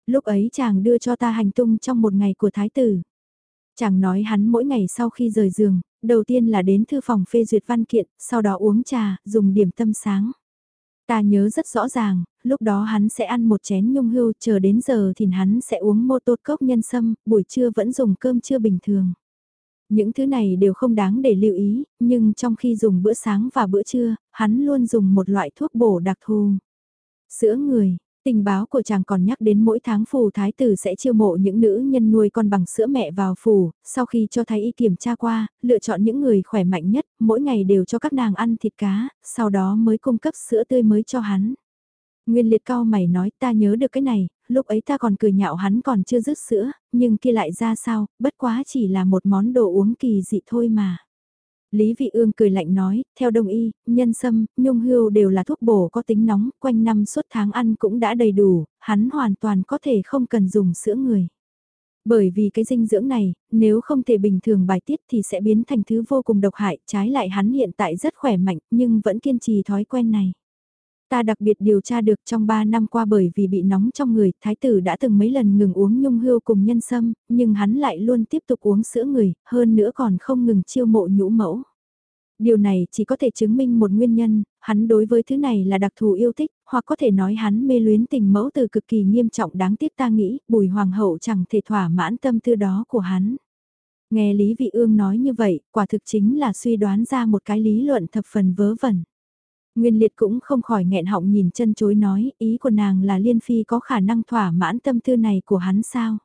Lúc ấy chàng đưa cho ta hành tung trong một ngày của thái tử. Chàng nói hắn mỗi ngày sau khi rời giường, đầu tiên là đến thư phòng phê duyệt văn kiện, sau đó uống trà, dùng điểm tâm sáng. Ta nhớ rất rõ ràng, lúc đó hắn sẽ ăn một chén nhung hưu, chờ đến giờ thì hắn sẽ uống mô tốt cốc nhân sâm, buổi trưa vẫn dùng cơm trưa bình thường. Những thứ này đều không đáng để lưu ý, nhưng trong khi dùng bữa sáng và bữa trưa, hắn luôn dùng một loại thuốc bổ đặc thù. Sữa người, Tình báo của chàng còn nhắc đến mỗi tháng phù thái tử sẽ chiêu mộ những nữ nhân nuôi con bằng sữa mẹ vào phù, sau khi cho thái y kiểm tra qua, lựa chọn những người khỏe mạnh nhất, mỗi ngày đều cho các nàng ăn thịt cá, sau đó mới cung cấp sữa tươi mới cho hắn. Nguyên liệt cao mày nói ta nhớ được cái này, lúc ấy ta còn cười nhạo hắn còn chưa dứt sữa, nhưng kia lại ra sao, bất quá chỉ là một món đồ uống kỳ dị thôi mà. Lý Vị Ương cười lạnh nói, theo đông y, nhân sâm, nhung hưu đều là thuốc bổ có tính nóng, quanh năm suốt tháng ăn cũng đã đầy đủ, hắn hoàn toàn có thể không cần dùng sữa người. Bởi vì cái dinh dưỡng này, nếu không thể bình thường bài tiết thì sẽ biến thành thứ vô cùng độc hại, trái lại hắn hiện tại rất khỏe mạnh nhưng vẫn kiên trì thói quen này. Ta đặc biệt điều tra được trong 3 năm qua bởi vì bị nóng trong người, thái tử đã từng mấy lần ngừng uống nhung hưu cùng nhân sâm, nhưng hắn lại luôn tiếp tục uống sữa người, hơn nữa còn không ngừng chiêu mộ nhũ mẫu. Điều này chỉ có thể chứng minh một nguyên nhân, hắn đối với thứ này là đặc thù yêu thích, hoặc có thể nói hắn mê luyến tình mẫu từ cực kỳ nghiêm trọng đáng tiếc ta nghĩ, bùi hoàng hậu chẳng thể thỏa mãn tâm tư đó của hắn. Nghe Lý Vị Ương nói như vậy, quả thực chính là suy đoán ra một cái lý luận thập phần vớ vẩn. Nguyên liệt cũng không khỏi nghẹn họng nhìn chân chối nói, ý của nàng là Liên Phi có khả năng thỏa mãn tâm tư này của hắn sao?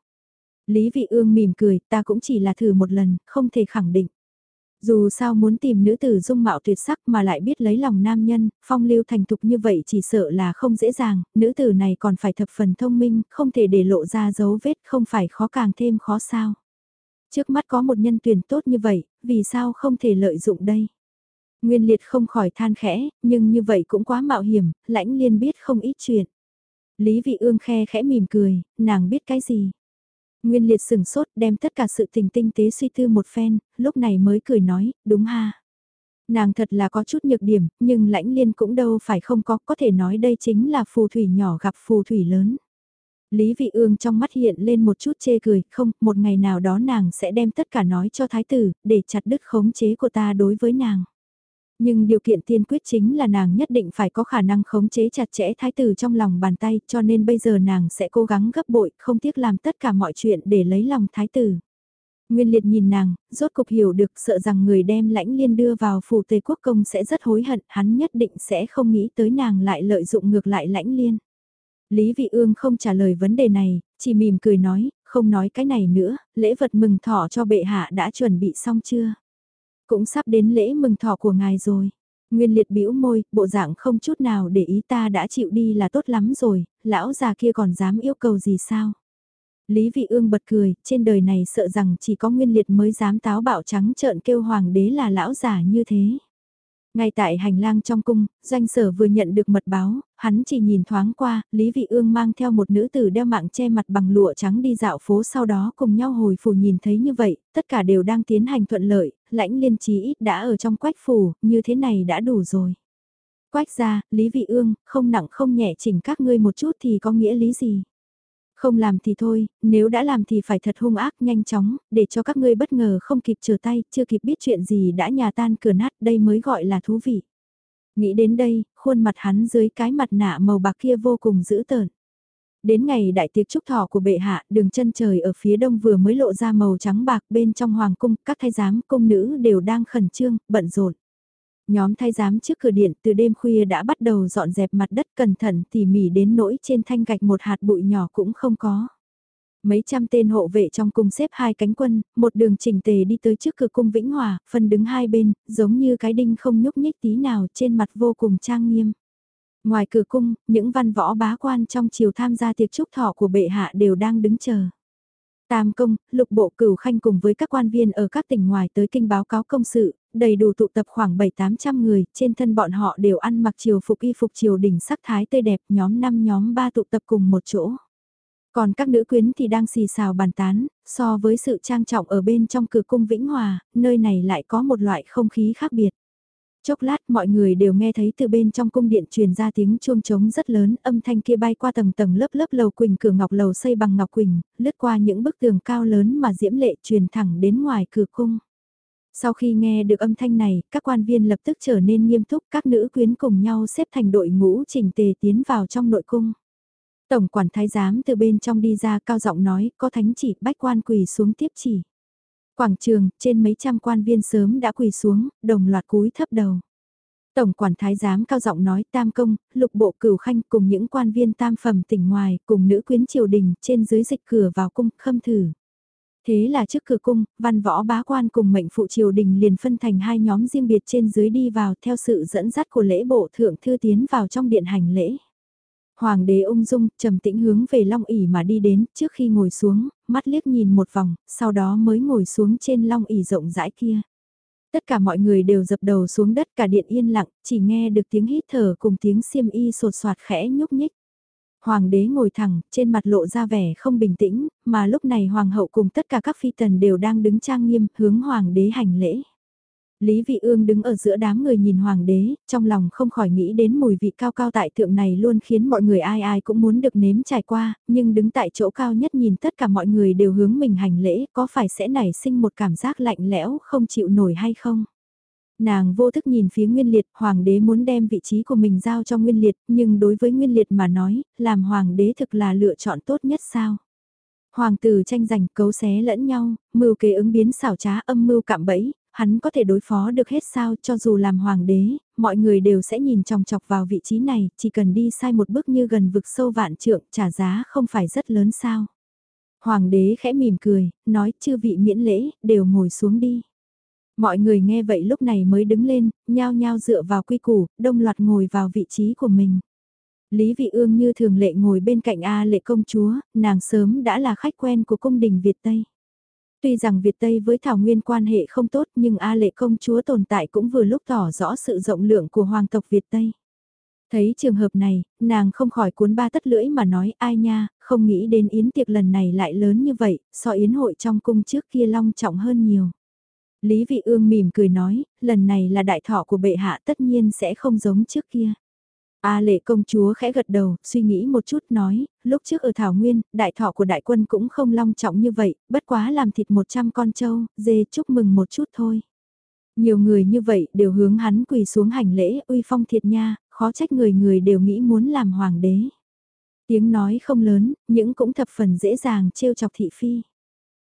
Lý Vị Ương mỉm cười, ta cũng chỉ là thử một lần, không thể khẳng định. Dù sao muốn tìm nữ tử dung mạo tuyệt sắc mà lại biết lấy lòng nam nhân, phong lưu thành thục như vậy chỉ sợ là không dễ dàng, nữ tử này còn phải thập phần thông minh, không thể để lộ ra dấu vết, không phải khó càng thêm khó sao. Trước mắt có một nhân tuyển tốt như vậy, vì sao không thể lợi dụng đây? Nguyên liệt không khỏi than khẽ, nhưng như vậy cũng quá mạo hiểm, lãnh liên biết không ít chuyện. Lý vị ương khe khẽ mỉm cười, nàng biết cái gì? Nguyên liệt sừng sốt đem tất cả sự tình tinh tế suy tư một phen, lúc này mới cười nói, đúng ha. Nàng thật là có chút nhược điểm, nhưng lãnh liên cũng đâu phải không có, có thể nói đây chính là phù thủy nhỏ gặp phù thủy lớn. Lý vị ương trong mắt hiện lên một chút chê cười, không, một ngày nào đó nàng sẽ đem tất cả nói cho thái tử, để chặt đứt khống chế của ta đối với nàng. Nhưng điều kiện tiên quyết chính là nàng nhất định phải có khả năng khống chế chặt chẽ thái tử trong lòng bàn tay cho nên bây giờ nàng sẽ cố gắng gấp bội không tiếc làm tất cả mọi chuyện để lấy lòng thái tử. Nguyên liệt nhìn nàng, rốt cục hiểu được sợ rằng người đem lãnh liên đưa vào phủ tề quốc công sẽ rất hối hận, hắn nhất định sẽ không nghĩ tới nàng lại lợi dụng ngược lại lãnh liên. Lý Vị Ương không trả lời vấn đề này, chỉ mỉm cười nói, không nói cái này nữa, lễ vật mừng thọ cho bệ hạ đã chuẩn bị xong chưa? Cũng sắp đến lễ mừng thọ của ngài rồi. Nguyên liệt bĩu môi, bộ dạng không chút nào để ý ta đã chịu đi là tốt lắm rồi, lão già kia còn dám yêu cầu gì sao? Lý vị ương bật cười, trên đời này sợ rằng chỉ có nguyên liệt mới dám táo bạo trắng trợn kêu hoàng đế là lão già như thế. Ngay tại hành lang trong cung, doanh sở vừa nhận được mật báo, hắn chỉ nhìn thoáng qua, Lý Vị Ương mang theo một nữ tử đeo mạng che mặt bằng lụa trắng đi dạo phố sau đó cùng nhau hồi phủ nhìn thấy như vậy, tất cả đều đang tiến hành thuận lợi, lãnh liên trí ít đã ở trong quách phủ, như thế này đã đủ rồi. Quách ra, Lý Vị Ương, không nặng không nhẹ chỉnh các ngươi một chút thì có nghĩa lý gì? Không làm thì thôi, nếu đã làm thì phải thật hung ác nhanh chóng, để cho các ngươi bất ngờ không kịp trở tay, chưa kịp biết chuyện gì đã nhà tan cửa nát, đây mới gọi là thú vị. Nghĩ đến đây, khuôn mặt hắn dưới cái mặt nạ màu bạc kia vô cùng dữ tợn. Đến ngày đại tiệc trúc thọ của bệ hạ, đường chân trời ở phía đông vừa mới lộ ra màu trắng bạc bên trong hoàng cung, các thái giám, cung nữ đều đang khẩn trương, bận rộn. Nhóm thái giám trước cửa điện từ đêm khuya đã bắt đầu dọn dẹp mặt đất cẩn thận tỉ mỉ đến nỗi trên thanh gạch một hạt bụi nhỏ cũng không có. Mấy trăm tên hộ vệ trong cung xếp hai cánh quân, một đường chỉnh tề đi tới trước cửa cung Vĩnh Hòa, phân đứng hai bên, giống như cái đinh không nhúc nhích tí nào trên mặt vô cùng trang nghiêm. Ngoài cửa cung, những văn võ bá quan trong chiều tham gia tiệc chúc thọ của bệ hạ đều đang đứng chờ. Tam công, lục bộ cửu khanh cùng với các quan viên ở các tỉnh ngoài tới kinh báo cáo công sự, đầy đủ tụ tập khoảng 7-800 người, trên thân bọn họ đều ăn mặc triều phục y phục triều đỉnh sắc thái tươi đẹp, nhóm 5 nhóm 3 tụ tập cùng một chỗ. Còn các nữ quyến thì đang xì xào bàn tán, so với sự trang trọng ở bên trong cửa cung Vĩnh Hòa, nơi này lại có một loại không khí khác biệt. Chốc lát mọi người đều nghe thấy từ bên trong cung điện truyền ra tiếng chuông trống rất lớn, âm thanh kia bay qua tầng tầng lớp lớp lầu quỳnh cửa ngọc lầu xây bằng ngọc quỳnh, lướt qua những bức tường cao lớn mà diễm lệ truyền thẳng đến ngoài cửa cung. Sau khi nghe được âm thanh này, các quan viên lập tức trở nên nghiêm túc, các nữ quyến cùng nhau xếp thành đội ngũ chỉnh tề tiến vào trong nội cung. Tổng quản thái giám từ bên trong đi ra cao giọng nói, có thánh chỉ, bách quan quỳ xuống tiếp chỉ. Quảng trường, trên mấy trăm quan viên sớm đã quỳ xuống, đồng loạt cúi thấp đầu. Tổng quản thái giám cao giọng nói tam công, lục bộ cửu khanh cùng những quan viên tam phẩm tỉnh ngoài, cùng nữ quyến triều đình trên dưới dịch cửa vào cung khâm thử. Thế là trước cửa cung, văn võ bá quan cùng mệnh phụ triều đình liền phân thành hai nhóm riêng biệt trên dưới đi vào theo sự dẫn dắt của lễ bộ thượng thư tiến vào trong điện hành lễ. Hoàng đế ung dung, trầm tĩnh hướng về long ỉ mà đi đến, trước khi ngồi xuống, mắt liếc nhìn một vòng, sau đó mới ngồi xuống trên long ỉ rộng rãi kia. Tất cả mọi người đều dập đầu xuống đất cả điện yên lặng, chỉ nghe được tiếng hít thở cùng tiếng xiêm y sột soạt khẽ nhúc nhích. Hoàng đế ngồi thẳng, trên mặt lộ ra vẻ không bình tĩnh, mà lúc này hoàng hậu cùng tất cả các phi tần đều đang đứng trang nghiêm hướng hoàng đế hành lễ. Lý Vị Ương đứng ở giữa đám người nhìn hoàng đế, trong lòng không khỏi nghĩ đến mùi vị cao cao tại thượng này luôn khiến mọi người ai ai cũng muốn được nếm trải qua, nhưng đứng tại chỗ cao nhất nhìn tất cả mọi người đều hướng mình hành lễ, có phải sẽ nảy sinh một cảm giác lạnh lẽo không chịu nổi hay không? Nàng vô thức nhìn phía Nguyên Liệt, hoàng đế muốn đem vị trí của mình giao cho Nguyên Liệt, nhưng đối với Nguyên Liệt mà nói, làm hoàng đế thực là lựa chọn tốt nhất sao? Hoàng tử tranh giành cấu xé lẫn nhau, mưu kế ứng biến xảo trá âm mưu cạm bẫy, hắn có thể đối phó được hết sao cho dù làm hoàng đế, mọi người đều sẽ nhìn chòng chọc vào vị trí này, chỉ cần đi sai một bước như gần vực sâu vạn trượng trả giá không phải rất lớn sao. Hoàng đế khẽ mỉm cười, nói chư vị miễn lễ, đều ngồi xuống đi. Mọi người nghe vậy lúc này mới đứng lên, nhao nhao dựa vào quy củ, đông loạt ngồi vào vị trí của mình. Lý Vị Ương như thường lệ ngồi bên cạnh A lệ công chúa, nàng sớm đã là khách quen của cung đình Việt Tây. Tuy rằng Việt Tây với Thảo Nguyên quan hệ không tốt nhưng A lệ công chúa tồn tại cũng vừa lúc tỏ rõ sự rộng lượng của hoàng tộc Việt Tây. Thấy trường hợp này, nàng không khỏi cuốn ba tất lưỡi mà nói ai nha, không nghĩ đến yến tiệc lần này lại lớn như vậy, so yến hội trong cung trước kia long trọng hơn nhiều. Lý Vị Ương mỉm cười nói, lần này là đại thọ của bệ hạ tất nhiên sẽ không giống trước kia. A lệ công chúa khẽ gật đầu, suy nghĩ một chút nói, lúc trước ở Thảo Nguyên, đại thọ của đại quân cũng không long trọng như vậy, bất quá làm thịt 100 con trâu, dê chúc mừng một chút thôi. Nhiều người như vậy đều hướng hắn quỳ xuống hành lễ uy phong thiệt nha, khó trách người người đều nghĩ muốn làm hoàng đế. Tiếng nói không lớn, những cũng thập phần dễ dàng trêu chọc thị phi.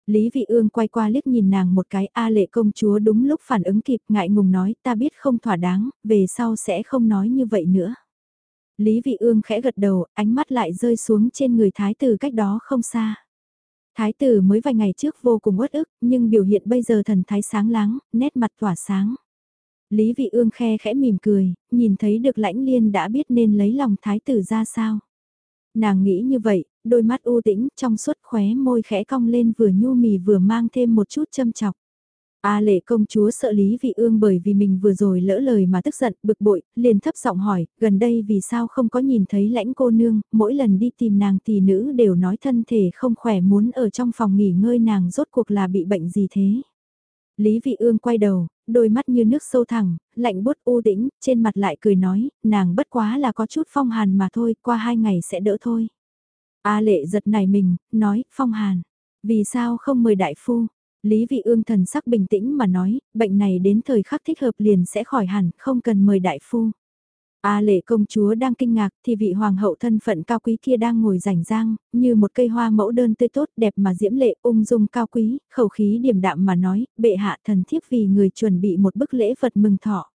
Lý Vị Ương quay qua liếc nhìn nàng một cái A lệ công chúa đúng lúc phản ứng kịp ngại ngùng nói ta biết không thỏa đáng, về sau sẽ không nói như vậy nữa. Lý Vị Ương khẽ gật đầu, ánh mắt lại rơi xuống trên người thái tử cách đó không xa. Thái tử mới vài ngày trước vô cùng uất ức, nhưng biểu hiện bây giờ thần thái sáng láng, nét mặt tỏa sáng. Lý Vị Ương khe khẽ mỉm cười, nhìn thấy được lãnh liên đã biết nên lấy lòng thái tử ra sao. Nàng nghĩ như vậy, đôi mắt u tĩnh trong suốt khóe môi khẽ cong lên vừa nhu mì vừa mang thêm một chút châm chọc. A lệ công chúa sợ Lý Vị Ương bởi vì mình vừa rồi lỡ lời mà tức giận, bực bội, liền thấp giọng hỏi, gần đây vì sao không có nhìn thấy lãnh cô nương, mỗi lần đi tìm nàng tỷ nữ đều nói thân thể không khỏe muốn ở trong phòng nghỉ ngơi nàng rốt cuộc là bị bệnh gì thế. Lý Vị Ương quay đầu, đôi mắt như nước sâu thẳng, lạnh bút u tĩnh, trên mặt lại cười nói, nàng bất quá là có chút phong hàn mà thôi, qua hai ngày sẽ đỡ thôi. A lệ giật nảy mình, nói, phong hàn, vì sao không mời đại phu? Lý vị ương thần sắc bình tĩnh mà nói, bệnh này đến thời khắc thích hợp liền sẽ khỏi hẳn, không cần mời đại phu. A lệ công chúa đang kinh ngạc thì vị hoàng hậu thân phận cao quý kia đang ngồi rảnh rang, như một cây hoa mẫu đơn tươi tốt đẹp mà diễm lệ ung dung cao quý, khẩu khí điềm đạm mà nói, bệ hạ thần thiếp vì người chuẩn bị một bức lễ vật mừng thọ.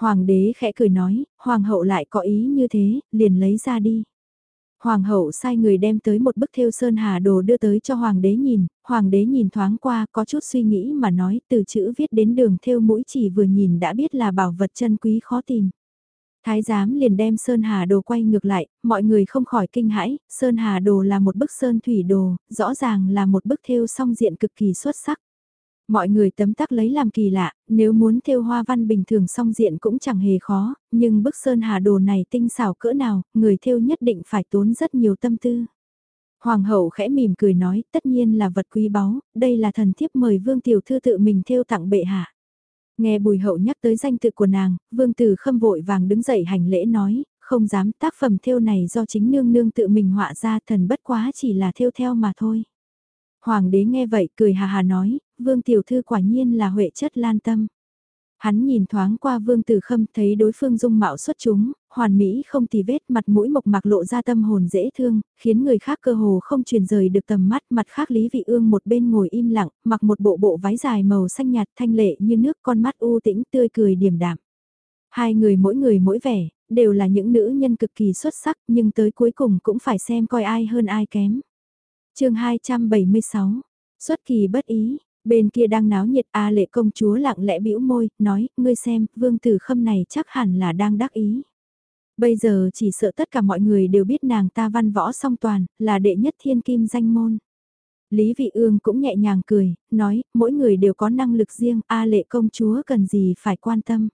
Hoàng đế khẽ cười nói, hoàng hậu lại có ý như thế, liền lấy ra đi. Hoàng hậu sai người đem tới một bức thêu sơn hà đồ đưa tới cho hoàng đế nhìn, hoàng đế nhìn thoáng qua có chút suy nghĩ mà nói từ chữ viết đến đường thêu mũi chỉ vừa nhìn đã biết là bảo vật chân quý khó tìm. Thái giám liền đem Sơn Hà Đồ quay ngược lại, mọi người không khỏi kinh hãi, Sơn Hà Đồ là một bức sơn thủy đồ, rõ ràng là một bức thêu song diện cực kỳ xuất sắc. Mọi người tấm tắc lấy làm kỳ lạ, nếu muốn theo hoa văn bình thường song diện cũng chẳng hề khó, nhưng bức sơn hà đồ này tinh xảo cỡ nào, người theo nhất định phải tốn rất nhiều tâm tư. Hoàng hậu khẽ mỉm cười nói, tất nhiên là vật quý báu, đây là thần thiếp mời vương tiểu thư tự mình theo tặng bệ hạ. Nghe bùi hậu nhắc tới danh tự của nàng, vương tử khâm vội vàng đứng dậy hành lễ nói, không dám tác phẩm theo này do chính nương nương tự mình họa ra thần bất quá chỉ là theo theo mà thôi. Hoàng đế nghe vậy cười hà hà nói, vương tiểu thư quả nhiên là huệ chất lan tâm. Hắn nhìn thoáng qua vương tử khâm thấy đối phương dung mạo xuất chúng, hoàn mỹ không tì vết mặt mũi mộc mạc lộ ra tâm hồn dễ thương, khiến người khác cơ hồ không truyền rời được tầm mắt mặt khác Lý Vị Ương một bên ngồi im lặng, mặc một bộ bộ váy dài màu xanh nhạt thanh lệ như nước con mắt u tĩnh tươi cười điềm đạm. Hai người mỗi người mỗi vẻ, đều là những nữ nhân cực kỳ xuất sắc nhưng tới cuối cùng cũng phải xem coi ai hơn ai kém. chương 276, xuất kỳ bất ý, Bên kia đang náo nhiệt A lệ công chúa lặng lẽ bĩu môi, nói, ngươi xem, vương tử khâm này chắc hẳn là đang đắc ý. Bây giờ chỉ sợ tất cả mọi người đều biết nàng ta văn võ song toàn, là đệ nhất thiên kim danh môn. Lý Vị Ương cũng nhẹ nhàng cười, nói, mỗi người đều có năng lực riêng, A lệ công chúa cần gì phải quan tâm.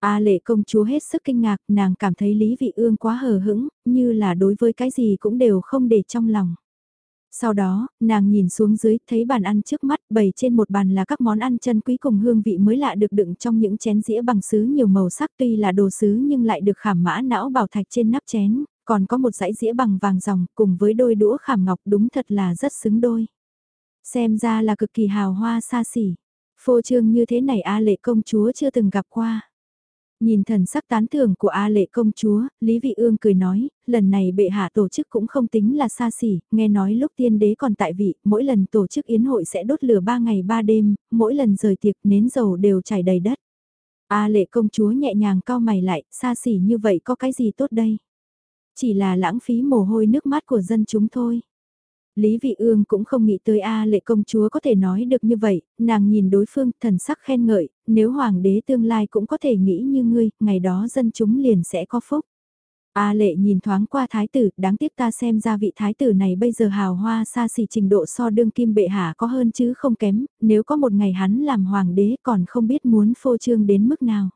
A lệ công chúa hết sức kinh ngạc, nàng cảm thấy Lý Vị Ương quá hờ hững, như là đối với cái gì cũng đều không để trong lòng. Sau đó, nàng nhìn xuống dưới, thấy bàn ăn trước mắt, bày trên một bàn là các món ăn chân quý cùng hương vị mới lạ được đựng trong những chén dĩa bằng sứ nhiều màu sắc tuy là đồ sứ nhưng lại được khảm mã não bảo thạch trên nắp chén, còn có một dãy dĩa bằng vàng ròng cùng với đôi đũa khảm ngọc đúng thật là rất xứng đôi. Xem ra là cực kỳ hào hoa xa xỉ. Phô trương như thế này A lệ công chúa chưa từng gặp qua. Nhìn thần sắc tán thưởng của A lệ công chúa, Lý Vị Ương cười nói, lần này bệ hạ tổ chức cũng không tính là xa xỉ, nghe nói lúc tiên đế còn tại vị, mỗi lần tổ chức yến hội sẽ đốt lửa ba ngày ba đêm, mỗi lần rời tiệc nến dầu đều chảy đầy đất. A lệ công chúa nhẹ nhàng cao mày lại, xa xỉ như vậy có cái gì tốt đây? Chỉ là lãng phí mồ hôi nước mắt của dân chúng thôi. Lý Vị Ương cũng không nghĩ tới A lệ công chúa có thể nói được như vậy, nàng nhìn đối phương thần sắc khen ngợi, nếu hoàng đế tương lai cũng có thể nghĩ như ngươi, ngày đó dân chúng liền sẽ có phúc. A lệ nhìn thoáng qua thái tử, đáng tiếc ta xem ra vị thái tử này bây giờ hào hoa xa xỉ trình độ so đương kim bệ hạ có hơn chứ không kém, nếu có một ngày hắn làm hoàng đế còn không biết muốn phô trương đến mức nào.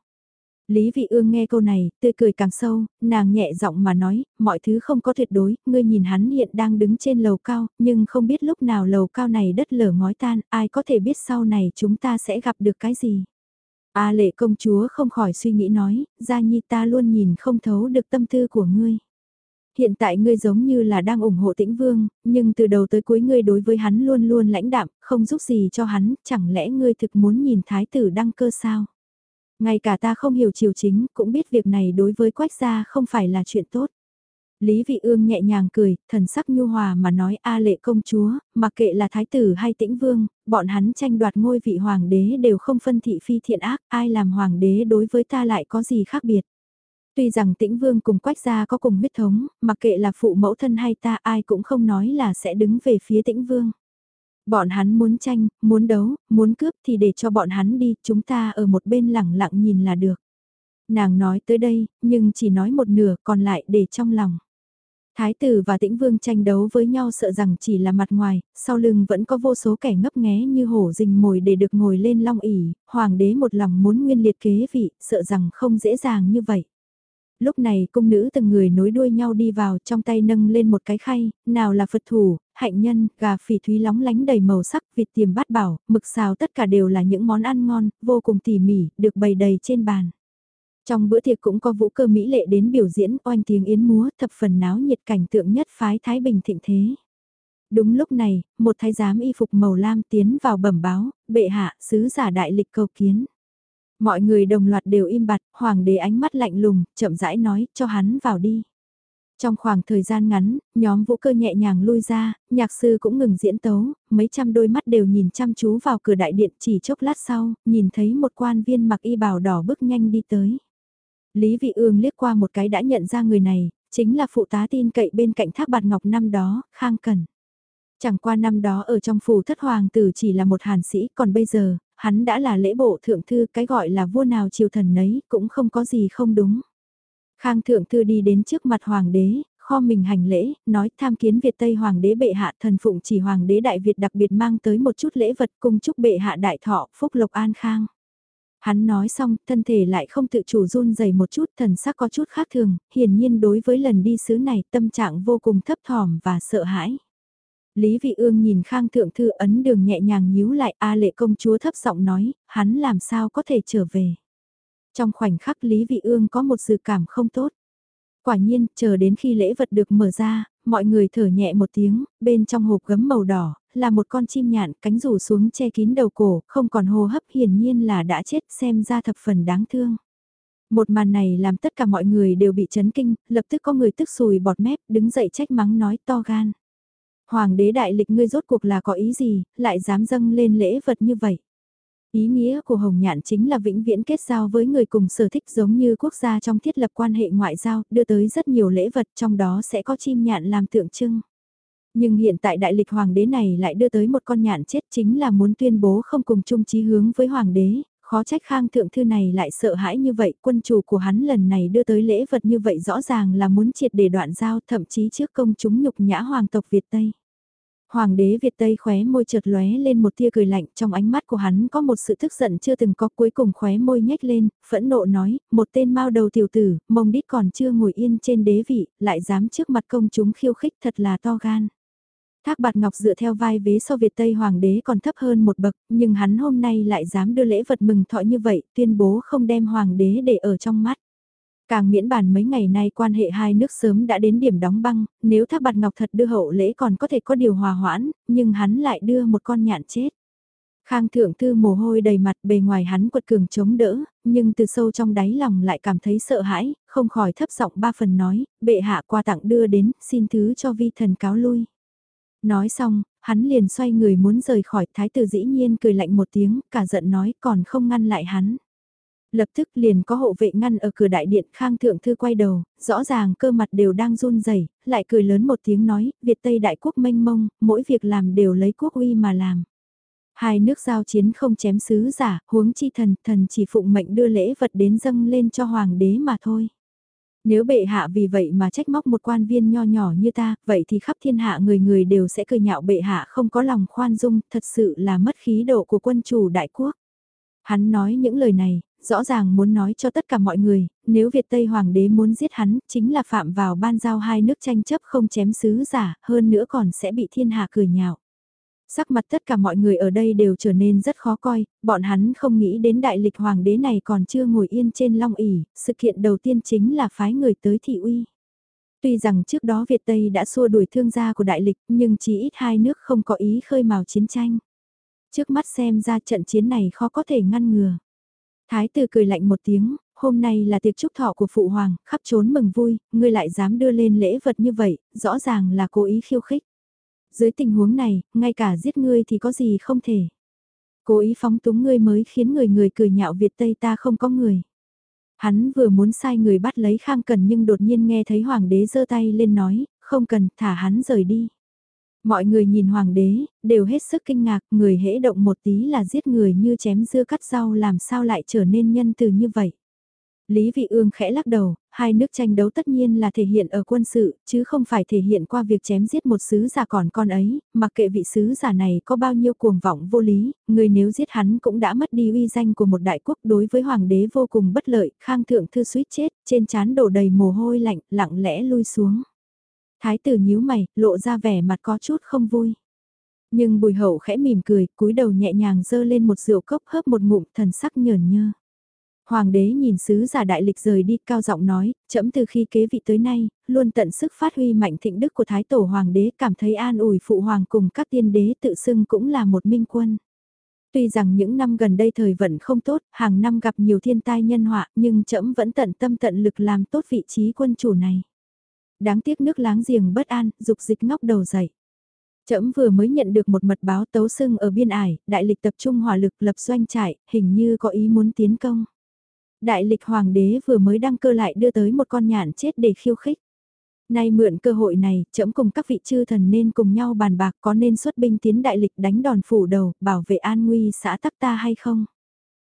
Lý Vị Ương nghe câu này, tươi cười càng sâu, nàng nhẹ giọng mà nói, mọi thứ không có tuyệt đối, ngươi nhìn hắn hiện đang đứng trên lầu cao, nhưng không biết lúc nào lầu cao này đất lở ngói tan, ai có thể biết sau này chúng ta sẽ gặp được cái gì. A lệ công chúa không khỏi suy nghĩ nói, gia nhi ta luôn nhìn không thấu được tâm tư của ngươi. Hiện tại ngươi giống như là đang ủng hộ tĩnh vương, nhưng từ đầu tới cuối ngươi đối với hắn luôn luôn lãnh đạm, không giúp gì cho hắn, chẳng lẽ ngươi thực muốn nhìn thái tử đăng cơ sao? Ngay cả ta không hiểu triều chính, cũng biết việc này đối với quách gia không phải là chuyện tốt. Lý Vị Ương nhẹ nhàng cười, thần sắc nhu hòa mà nói A lệ công chúa, mặc kệ là thái tử hay tĩnh vương, bọn hắn tranh đoạt ngôi vị hoàng đế đều không phân thị phi thiện ác, ai làm hoàng đế đối với ta lại có gì khác biệt. Tuy rằng tĩnh vương cùng quách gia có cùng huyết thống, mặc kệ là phụ mẫu thân hay ta ai cũng không nói là sẽ đứng về phía tĩnh vương. Bọn hắn muốn tranh, muốn đấu, muốn cướp thì để cho bọn hắn đi, chúng ta ở một bên lẳng lặng nhìn là được. Nàng nói tới đây, nhưng chỉ nói một nửa còn lại để trong lòng. Thái tử và tĩnh vương tranh đấu với nhau sợ rằng chỉ là mặt ngoài, sau lưng vẫn có vô số kẻ ngấp nghé như hổ rình mồi để được ngồi lên long ỉ, hoàng đế một lòng muốn nguyên liệt kế vị, sợ rằng không dễ dàng như vậy. Lúc này cung nữ từng người nối đuôi nhau đi vào trong tay nâng lên một cái khay, nào là Phật thủ, hạnh nhân, gà phỉ thúy lóng lánh đầy màu sắc, vịt tiềm bát bảo, mực xào tất cả đều là những món ăn ngon, vô cùng tỉ mỉ, được bày đầy trên bàn. Trong bữa tiệc cũng có vũ cơ mỹ lệ đến biểu diễn oanh tiếng yến múa thập phần náo nhiệt cảnh tượng nhất phái Thái Bình thịnh thế. Đúng lúc này, một thái giám y phục màu lam tiến vào bẩm báo, bệ hạ, sứ giả đại lịch cầu kiến. Mọi người đồng loạt đều im bặt, hoàng đế ánh mắt lạnh lùng, chậm rãi nói, cho hắn vào đi. Trong khoảng thời gian ngắn, nhóm vũ cơ nhẹ nhàng lui ra, nhạc sư cũng ngừng diễn tấu, mấy trăm đôi mắt đều nhìn chăm chú vào cửa đại điện chỉ chốc lát sau, nhìn thấy một quan viên mặc y bào đỏ bước nhanh đi tới. Lý Vị Ương liếc qua một cái đã nhận ra người này, chính là phụ tá tin cậy bên cạnh thác bạt ngọc năm đó, Khang cần. Chẳng qua năm đó ở trong phủ thất hoàng tử chỉ là một hàn sĩ, còn bây giờ, hắn đã là lễ bộ thượng thư, cái gọi là vua nào triều thần nấy, cũng không có gì không đúng. Khang thượng thư đi đến trước mặt hoàng đế, kho mình hành lễ, nói tham kiến Việt Tây Hoàng đế bệ hạ thần phụng chỉ Hoàng đế Đại Việt đặc biệt mang tới một chút lễ vật cung chúc bệ hạ đại thọ, phúc lộc an khang. Hắn nói xong, thân thể lại không tự chủ run dày một chút, thần sắc có chút khác thường, hiển nhiên đối với lần đi xứ này tâm trạng vô cùng thấp thỏm và sợ hãi. Lý Vị Ương nhìn Khang Thượng Thư ấn đường nhẹ nhàng nhíu lại A lệ công chúa thấp giọng nói, hắn làm sao có thể trở về. Trong khoảnh khắc Lý Vị Ương có một dự cảm không tốt. Quả nhiên, chờ đến khi lễ vật được mở ra, mọi người thở nhẹ một tiếng, bên trong hộp gấm màu đỏ, là một con chim nhạn cánh rủ xuống che kín đầu cổ, không còn hô hấp hiển nhiên là đã chết xem ra thập phần đáng thương. Một màn này làm tất cả mọi người đều bị chấn kinh, lập tức có người tức sùi bọt mép đứng dậy trách mắng nói to gan. Hoàng đế đại lịch ngươi rốt cuộc là có ý gì, lại dám dâng lên lễ vật như vậy. Ý nghĩa của Hồng Nhạn chính là vĩnh viễn kết giao với người cùng sở thích giống như quốc gia trong thiết lập quan hệ ngoại giao, đưa tới rất nhiều lễ vật trong đó sẽ có chim nhạn làm tượng trưng. Nhưng hiện tại đại lịch hoàng đế này lại đưa tới một con nhạn chết chính là muốn tuyên bố không cùng chung chí hướng với hoàng đế, khó trách khang thượng thư này lại sợ hãi như vậy, quân chủ của hắn lần này đưa tới lễ vật như vậy rõ ràng là muốn triệt để đoạn giao thậm chí trước công chúng nhục nhã hoàng tộc Việt Tây. Hoàng đế Việt Tây khóe môi chợt lóe lên một tia cười lạnh trong ánh mắt của hắn có một sự tức giận chưa từng có cuối cùng khóe môi nhếch lên, phẫn nộ nói, một tên mao đầu tiểu tử, mông đít còn chưa ngồi yên trên đế vị, lại dám trước mặt công chúng khiêu khích thật là to gan. Thác bạt ngọc dựa theo vai vế so Việt Tây Hoàng đế còn thấp hơn một bậc, nhưng hắn hôm nay lại dám đưa lễ vật mừng thọ như vậy, tuyên bố không đem Hoàng đế để ở trong mắt. Càng miễn bàn mấy ngày nay quan hệ hai nước sớm đã đến điểm đóng băng, nếu Thác bạt ngọc thật đưa hậu lễ còn có thể có điều hòa hoãn, nhưng hắn lại đưa một con nhạn chết. Khang thượng thư mồ hôi đầy mặt bề ngoài hắn quật cường chống đỡ, nhưng từ sâu trong đáy lòng lại cảm thấy sợ hãi, không khỏi thấp giọng ba phần nói, bệ hạ qua tặng đưa đến, xin thứ cho vi thần cáo lui. Nói xong, hắn liền xoay người muốn rời khỏi thái tử dĩ nhiên cười lạnh một tiếng, cả giận nói còn không ngăn lại hắn. Lập tức liền có hộ vệ ngăn ở cửa đại điện khang thượng thư quay đầu, rõ ràng cơ mặt đều đang run rẩy lại cười lớn một tiếng nói, Việt Tây đại quốc mênh mông, mỗi việc làm đều lấy quốc uy mà làm. Hai nước giao chiến không chém sứ giả, huống chi thần, thần chỉ phụng mệnh đưa lễ vật đến dâng lên cho hoàng đế mà thôi. Nếu bệ hạ vì vậy mà trách móc một quan viên nho nhỏ như ta, vậy thì khắp thiên hạ người người đều sẽ cười nhạo bệ hạ không có lòng khoan dung, thật sự là mất khí độ của quân chủ đại quốc. Hắn nói những lời này, rõ ràng muốn nói cho tất cả mọi người, nếu Việt Tây Hoàng đế muốn giết hắn, chính là phạm vào ban giao hai nước tranh chấp không chém sứ giả, hơn nữa còn sẽ bị thiên hạ cười nhạo. Sắc mặt tất cả mọi người ở đây đều trở nên rất khó coi, bọn hắn không nghĩ đến đại lịch hoàng đế này còn chưa ngồi yên trên long ỉ, sự kiện đầu tiên chính là phái người tới thị uy. Tuy rằng trước đó Việt Tây đã xua đuổi thương gia của đại lịch nhưng chỉ ít hai nước không có ý khơi mào chiến tranh. Trước mắt xem ra trận chiến này khó có thể ngăn ngừa. Thái tử cười lạnh một tiếng, hôm nay là tiệc chúc thọ của phụ hoàng, khắp trốn mừng vui, ngươi lại dám đưa lên lễ vật như vậy, rõ ràng là cố ý khiêu khích. Dưới tình huống này, ngay cả giết ngươi thì có gì không thể. Cố ý phóng túng ngươi mới khiến người người cười nhạo Việt Tây ta không có người. Hắn vừa muốn sai người bắt lấy Khang Cần nhưng đột nhiên nghe thấy hoàng đế giơ tay lên nói, không cần, thả hắn rời đi. Mọi người nhìn hoàng đế, đều hết sức kinh ngạc, người hễ động một tí là giết người như chém dưa cắt rau làm sao lại trở nên nhân từ như vậy. Lý Vị Ương khẽ lắc đầu, hai nước tranh đấu tất nhiên là thể hiện ở quân sự, chứ không phải thể hiện qua việc chém giết một sứ giả còn con ấy, mặc kệ vị sứ giả này có bao nhiêu cuồng vọng vô lý, người nếu giết hắn cũng đã mất đi uy danh của một đại quốc đối với hoàng đế vô cùng bất lợi, khang thượng thư suýt chết, trên chán đổ đầy mồ hôi lạnh, lặng lẽ lui xuống. Thái tử nhíu mày, lộ ra vẻ mặt có chút không vui. Nhưng bùi hậu khẽ mỉm cười, cúi đầu nhẹ nhàng dơ lên một rượu cốc hớp một ngụm thần sắc nhờn nhơ. Hoàng đế nhìn sứ giả đại lịch rời đi cao giọng nói, chậm từ khi kế vị tới nay, luôn tận sức phát huy mạnh thịnh đức của Thái Tổ Hoàng đế cảm thấy an ủi phụ hoàng cùng các tiên đế tự xưng cũng là một minh quân. Tuy rằng những năm gần đây thời vận không tốt, hàng năm gặp nhiều thiên tai nhân họa, nhưng trẫm vẫn tận tâm tận lực làm tốt vị trí quân chủ này. Đáng tiếc nước láng giềng bất an, dục dịch ngóc đầu dậy. Trẫm vừa mới nhận được một mật báo tấu sưng ở biên ải, đại lịch tập trung hỏa lực lập doanh trại, hình như có ý muốn tiến công. Đại lịch hoàng đế vừa mới đăng cơ lại đưa tới một con nhạn chết để khiêu khích. Nay mượn cơ hội này, trẫm cùng các vị chư thần nên cùng nhau bàn bạc có nên xuất binh tiến đại lịch đánh đòn phủ đầu, bảo vệ an nguy xã tắc ta hay không?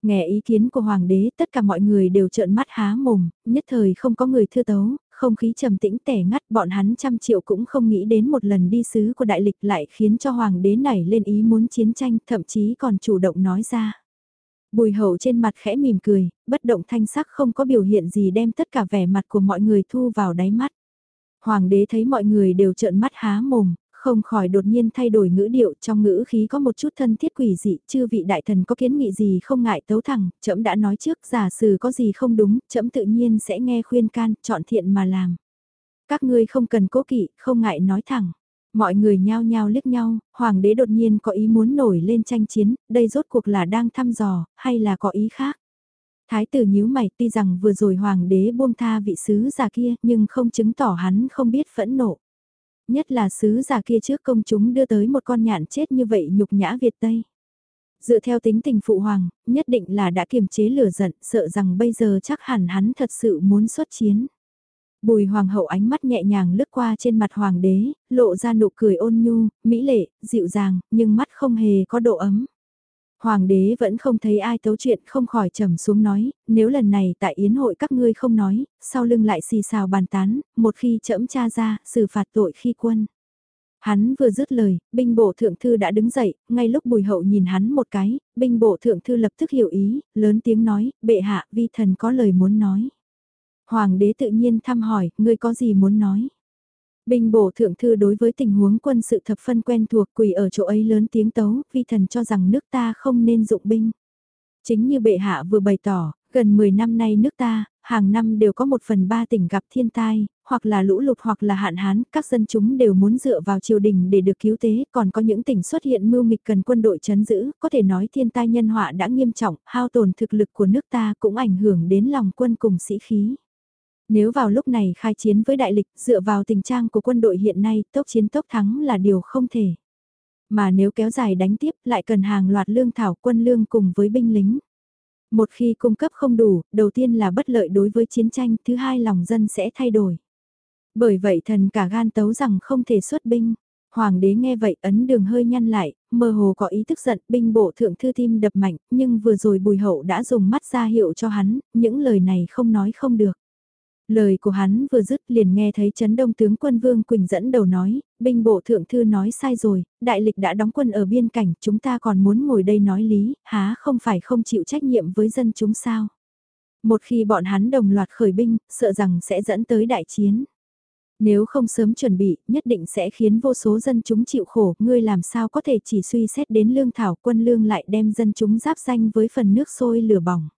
Nghe ý kiến của hoàng đế, tất cả mọi người đều trợn mắt há mồm, nhất thời không có người thưa tấu, không khí trầm tĩnh tẻ ngắt bọn hắn trăm triệu cũng không nghĩ đến một lần đi sứ của đại lịch lại khiến cho hoàng đế nảy lên ý muốn chiến tranh, thậm chí còn chủ động nói ra. Bùi hậu trên mặt khẽ mỉm cười, bất động thanh sắc không có biểu hiện gì đem tất cả vẻ mặt của mọi người thu vào đáy mắt. Hoàng đế thấy mọi người đều trợn mắt há mồm, không khỏi đột nhiên thay đổi ngữ điệu trong ngữ khí có một chút thân thiết quỷ dị, chư vị đại thần có kiến nghị gì không ngại tấu thẳng, trẫm đã nói trước giả sử có gì không đúng, trẫm tự nhiên sẽ nghe khuyên can, chọn thiện mà làm. Các ngươi không cần cố kỵ, không ngại nói thẳng. Mọi người nhao nhao liếc nhau, hoàng đế đột nhiên có ý muốn nổi lên tranh chiến, đây rốt cuộc là đang thăm dò, hay là có ý khác. Thái tử nhíu mày tuy rằng vừa rồi hoàng đế buông tha vị sứ già kia nhưng không chứng tỏ hắn không biết phẫn nộ. Nhất là sứ giả kia trước công chúng đưa tới một con nhạn chết như vậy nhục nhã Việt Tây. Dựa theo tính tình phụ hoàng, nhất định là đã kiềm chế lửa giận, sợ rằng bây giờ chắc hẳn hắn thật sự muốn xuất chiến. Bùi hoàng hậu ánh mắt nhẹ nhàng lướt qua trên mặt hoàng đế, lộ ra nụ cười ôn nhu, mỹ lệ, dịu dàng, nhưng mắt không hề có độ ấm. Hoàng đế vẫn không thấy ai tấu chuyện không khỏi trầm xuống nói, nếu lần này tại yến hội các ngươi không nói, sau lưng lại xì xào bàn tán, một khi chẫm cha ra, xử phạt tội khi quân. Hắn vừa dứt lời, binh bộ thượng thư đã đứng dậy, ngay lúc bùi hậu nhìn hắn một cái, binh bộ thượng thư lập tức hiểu ý, lớn tiếng nói, bệ hạ vi thần có lời muốn nói. Hoàng đế tự nhiên thăm hỏi, ngươi có gì muốn nói? Binh bổ thượng thư đối với tình huống quân sự thập phân quen thuộc quỳ ở chỗ ấy lớn tiếng tấu, vi thần cho rằng nước ta không nên dụng binh. Chính như bệ hạ vừa bày tỏ, gần 10 năm nay nước ta, hàng năm đều có một phần ba tỉnh gặp thiên tai, hoặc là lũ lụt hoặc là hạn hán, các dân chúng đều muốn dựa vào triều đình để được cứu tế, còn có những tỉnh xuất hiện mưu nghịch cần quân đội chấn giữ, có thể nói thiên tai nhân họa đã nghiêm trọng, hao tổn thực lực của nước ta cũng ảnh hưởng đến lòng quân cùng sĩ khí. Nếu vào lúc này khai chiến với đại lịch dựa vào tình trạng của quân đội hiện nay tốc chiến tốc thắng là điều không thể. Mà nếu kéo dài đánh tiếp lại cần hàng loạt lương thảo quân lương cùng với binh lính. Một khi cung cấp không đủ, đầu tiên là bất lợi đối với chiến tranh, thứ hai lòng dân sẽ thay đổi. Bởi vậy thần cả gan tấu rằng không thể xuất binh. Hoàng đế nghe vậy ấn đường hơi nhăn lại, mơ hồ có ý tức giận, binh bộ thượng thư tim đập mạnh, nhưng vừa rồi bùi hậu đã dùng mắt ra hiệu cho hắn, những lời này không nói không được. Lời của hắn vừa dứt liền nghe thấy chấn đông tướng quân Vương Quỳnh dẫn đầu nói, binh bộ thượng thư nói sai rồi, đại lịch đã đóng quân ở biên cảnh, chúng ta còn muốn ngồi đây nói lý, há không phải không chịu trách nhiệm với dân chúng sao. Một khi bọn hắn đồng loạt khởi binh, sợ rằng sẽ dẫn tới đại chiến. Nếu không sớm chuẩn bị, nhất định sẽ khiến vô số dân chúng chịu khổ, ngươi làm sao có thể chỉ suy xét đến lương thảo quân lương lại đem dân chúng giáp danh với phần nước sôi lửa bỏng.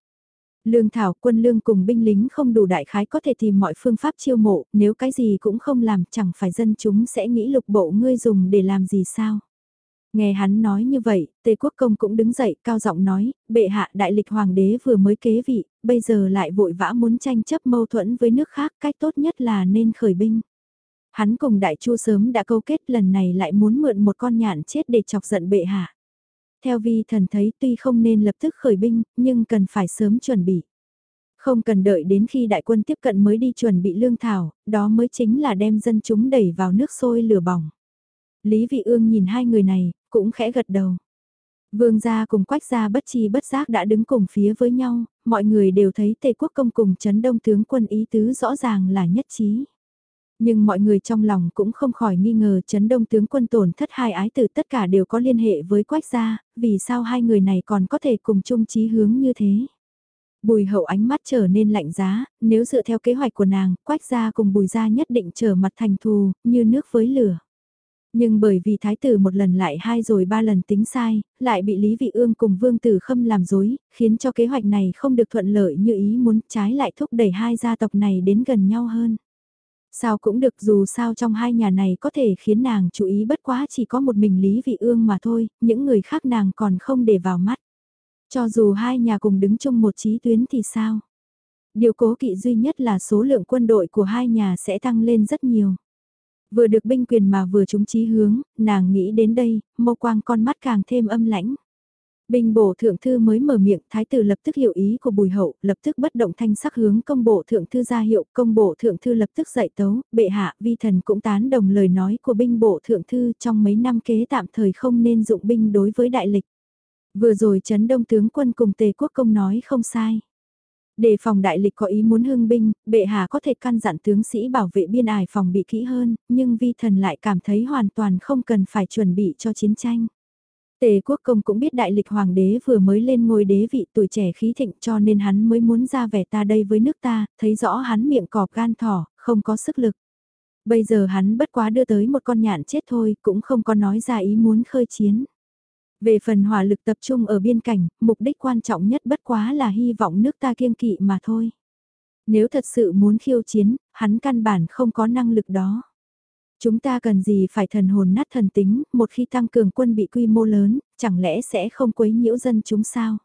Lương thảo quân lương cùng binh lính không đủ đại khái có thể tìm mọi phương pháp chiêu mộ, nếu cái gì cũng không làm chẳng phải dân chúng sẽ nghĩ lục bộ ngươi dùng để làm gì sao. Nghe hắn nói như vậy, Tề Quốc Công cũng đứng dậy cao giọng nói, bệ hạ đại lịch hoàng đế vừa mới kế vị, bây giờ lại vội vã muốn tranh chấp mâu thuẫn với nước khác, cách tốt nhất là nên khởi binh. Hắn cùng đại chu sớm đã câu kết lần này lại muốn mượn một con nhạn chết để chọc giận bệ hạ. Theo vi thần thấy tuy không nên lập tức khởi binh, nhưng cần phải sớm chuẩn bị. Không cần đợi đến khi đại quân tiếp cận mới đi chuẩn bị lương thảo, đó mới chính là đem dân chúng đẩy vào nước sôi lửa bỏng. Lý Vị Ương nhìn hai người này, cũng khẽ gật đầu. Vương gia cùng quách gia bất chi bất giác đã đứng cùng phía với nhau, mọi người đều thấy Tề Quốc Công cùng chấn đông tướng quân ý tứ rõ ràng là nhất trí. Nhưng mọi người trong lòng cũng không khỏi nghi ngờ chấn đông tướng quân tổn thất hai ái tử tất cả đều có liên hệ với quách gia, vì sao hai người này còn có thể cùng chung chí hướng như thế. Bùi hậu ánh mắt trở nên lạnh giá, nếu dựa theo kế hoạch của nàng, quách gia cùng bùi gia nhất định trở mặt thành thù, như nước với lửa. Nhưng bởi vì thái tử một lần lại hai rồi ba lần tính sai, lại bị Lý Vị Ương cùng Vương Tử Khâm làm dối, khiến cho kế hoạch này không được thuận lợi như ý muốn trái lại thúc đẩy hai gia tộc này đến gần nhau hơn. Sao cũng được dù sao trong hai nhà này có thể khiến nàng chú ý bất quá chỉ có một mình Lý Vị Ương mà thôi, những người khác nàng còn không để vào mắt. Cho dù hai nhà cùng đứng chung một chí tuyến thì sao? Điều cố kỵ duy nhất là số lượng quân đội của hai nhà sẽ tăng lên rất nhiều. Vừa được binh quyền mà vừa trúng chí hướng, nàng nghĩ đến đây, mâu quang con mắt càng thêm âm lãnh. Bình bổ thượng thư mới mở miệng, thái tử lập tức hiểu ý của bùi hậu, lập tức bất động thanh sắc hướng công bộ thượng thư ra hiệu, công bộ thượng thư lập tức dạy tấu, bệ hạ, vi thần cũng tán đồng lời nói của binh bộ thượng thư trong mấy năm kế tạm thời không nên dụng binh đối với đại lịch. Vừa rồi chấn đông tướng quân cùng tề quốc công nói không sai. để phòng đại lịch có ý muốn hưng binh, bệ hạ có thể căn dặn tướng sĩ bảo vệ biên ải phòng bị kỹ hơn, nhưng vi thần lại cảm thấy hoàn toàn không cần phải chuẩn bị cho chiến tranh. Tề quốc công cũng biết đại lịch hoàng đế vừa mới lên ngôi đế vị tuổi trẻ khí thịnh cho nên hắn mới muốn ra vẻ ta đây với nước ta, thấy rõ hắn miệng cọp gan thỏ, không có sức lực. Bây giờ hắn bất quá đưa tới một con nhạn chết thôi, cũng không có nói ra ý muốn khơi chiến. Về phần hỏa lực tập trung ở biên cảnh, mục đích quan trọng nhất bất quá là hy vọng nước ta kiêng kỵ mà thôi. Nếu thật sự muốn khiêu chiến, hắn căn bản không có năng lực đó. Chúng ta cần gì phải thần hồn nát thần tính, một khi tăng cường quân bị quy mô lớn, chẳng lẽ sẽ không quấy nhiễu dân chúng sao?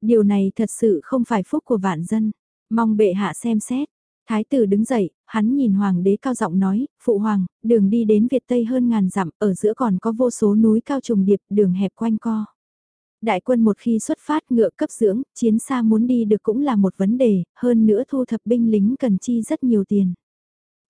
Điều này thật sự không phải phúc của vạn dân, mong bệ hạ xem xét. Thái tử đứng dậy, hắn nhìn hoàng đế cao giọng nói, phụ hoàng, đường đi đến Việt Tây hơn ngàn dặm, ở giữa còn có vô số núi cao trùng điệp, đường hẹp quanh co. Đại quân một khi xuất phát ngựa cấp dưỡng, chiến xa muốn đi được cũng là một vấn đề, hơn nữa thu thập binh lính cần chi rất nhiều tiền.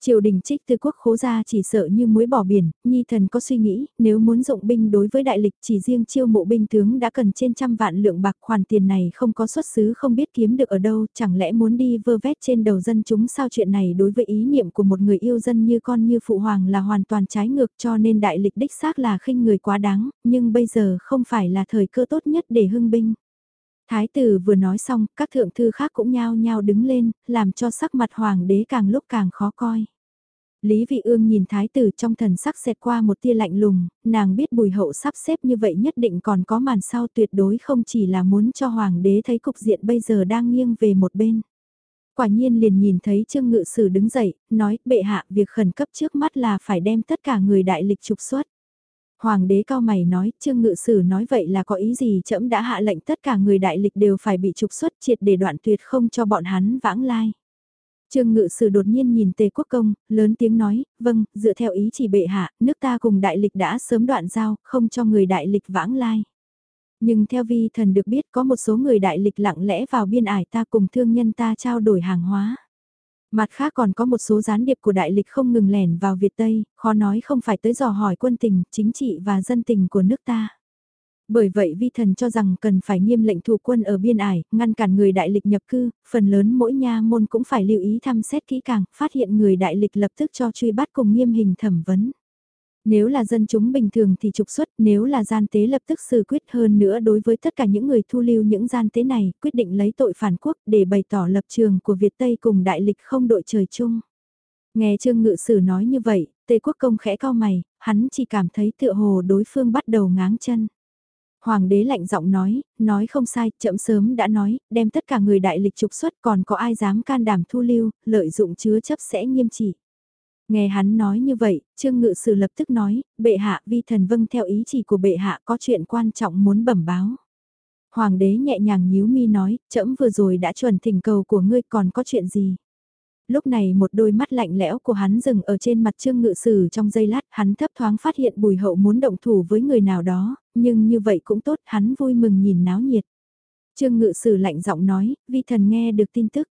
Triều đình trích từ quốc khố ra chỉ sợ như muối bỏ biển, nhi thần có suy nghĩ, nếu muốn dụng binh đối với đại lịch chỉ riêng chiêu mộ binh tướng đã cần trên trăm vạn lượng bạc khoản tiền này không có xuất xứ không biết kiếm được ở đâu, chẳng lẽ muốn đi vơ vét trên đầu dân chúng sao chuyện này đối với ý niệm của một người yêu dân như con như phụ hoàng là hoàn toàn trái ngược cho nên đại lịch đích xác là khinh người quá đáng, nhưng bây giờ không phải là thời cơ tốt nhất để hưng binh. Thái tử vừa nói xong, các thượng thư khác cũng nhao nhao đứng lên, làm cho sắc mặt hoàng đế càng lúc càng khó coi. Lý Vị Ương nhìn thái tử trong thần sắc xẹt qua một tia lạnh lùng, nàng biết bùi hậu sắp xếp như vậy nhất định còn có màn sau tuyệt đối không chỉ là muốn cho hoàng đế thấy cục diện bây giờ đang nghiêng về một bên. Quả nhiên liền nhìn thấy Trương Ngự Sử đứng dậy, nói, bệ hạ, việc khẩn cấp trước mắt là phải đem tất cả người đại lịch trục xuất. Hoàng đế cao mày nói, Trương Ngự Sử nói vậy là có ý gì trẫm đã hạ lệnh tất cả người đại lịch đều phải bị trục xuất triệt để đoạn tuyệt không cho bọn hắn vãng lai. Trương Ngự Sử đột nhiên nhìn Tề Quốc Công, lớn tiếng nói, vâng, dựa theo ý chỉ bệ hạ, nước ta cùng đại lịch đã sớm đoạn giao, không cho người đại lịch vãng lai. Nhưng theo vi thần được biết có một số người đại lịch lặng lẽ vào biên ải ta cùng thương nhân ta trao đổi hàng hóa. Mặt khác còn có một số gián điệp của đại lịch không ngừng lẻn vào Việt Tây, khó nói không phải tới dò hỏi quân tình, chính trị và dân tình của nước ta. Bởi vậy vi thần cho rằng cần phải nghiêm lệnh thủ quân ở biên ải, ngăn cản người đại lịch nhập cư, phần lớn mỗi nha môn cũng phải lưu ý thăm xét kỹ càng, phát hiện người đại lịch lập tức cho truy bắt cùng nghiêm hình thẩm vấn. Nếu là dân chúng bình thường thì trục xuất, nếu là gian tế lập tức xử quyết hơn nữa đối với tất cả những người thu lưu những gian tế này, quyết định lấy tội phản quốc để bày tỏ lập trường của Việt Tây cùng đại lịch không đội trời chung. Nghe Trương Ngự Sử nói như vậy, Tề Quốc Công khẽ cao mày, hắn chỉ cảm thấy tựa hồ đối phương bắt đầu ngáng chân. Hoàng đế lạnh giọng nói, nói không sai, chậm sớm đã nói, đem tất cả người đại lịch trục xuất còn có ai dám can đảm thu lưu, lợi dụng chứa chấp sẽ nghiêm trị. Nghe hắn nói như vậy, Trương Ngự Sử lập tức nói, bệ hạ vi thần vâng theo ý chỉ của bệ hạ có chuyện quan trọng muốn bẩm báo. Hoàng đế nhẹ nhàng nhíu mi nói, trẫm vừa rồi đã chuẩn thỉnh cầu của ngươi còn có chuyện gì? Lúc này một đôi mắt lạnh lẽo của hắn dừng ở trên mặt Trương Ngự Sử trong giây lát, hắn thấp thoáng phát hiện bùi hậu muốn động thủ với người nào đó, nhưng như vậy cũng tốt, hắn vui mừng nhìn náo nhiệt. Trương Ngự Sử lạnh giọng nói, vi thần nghe được tin tức.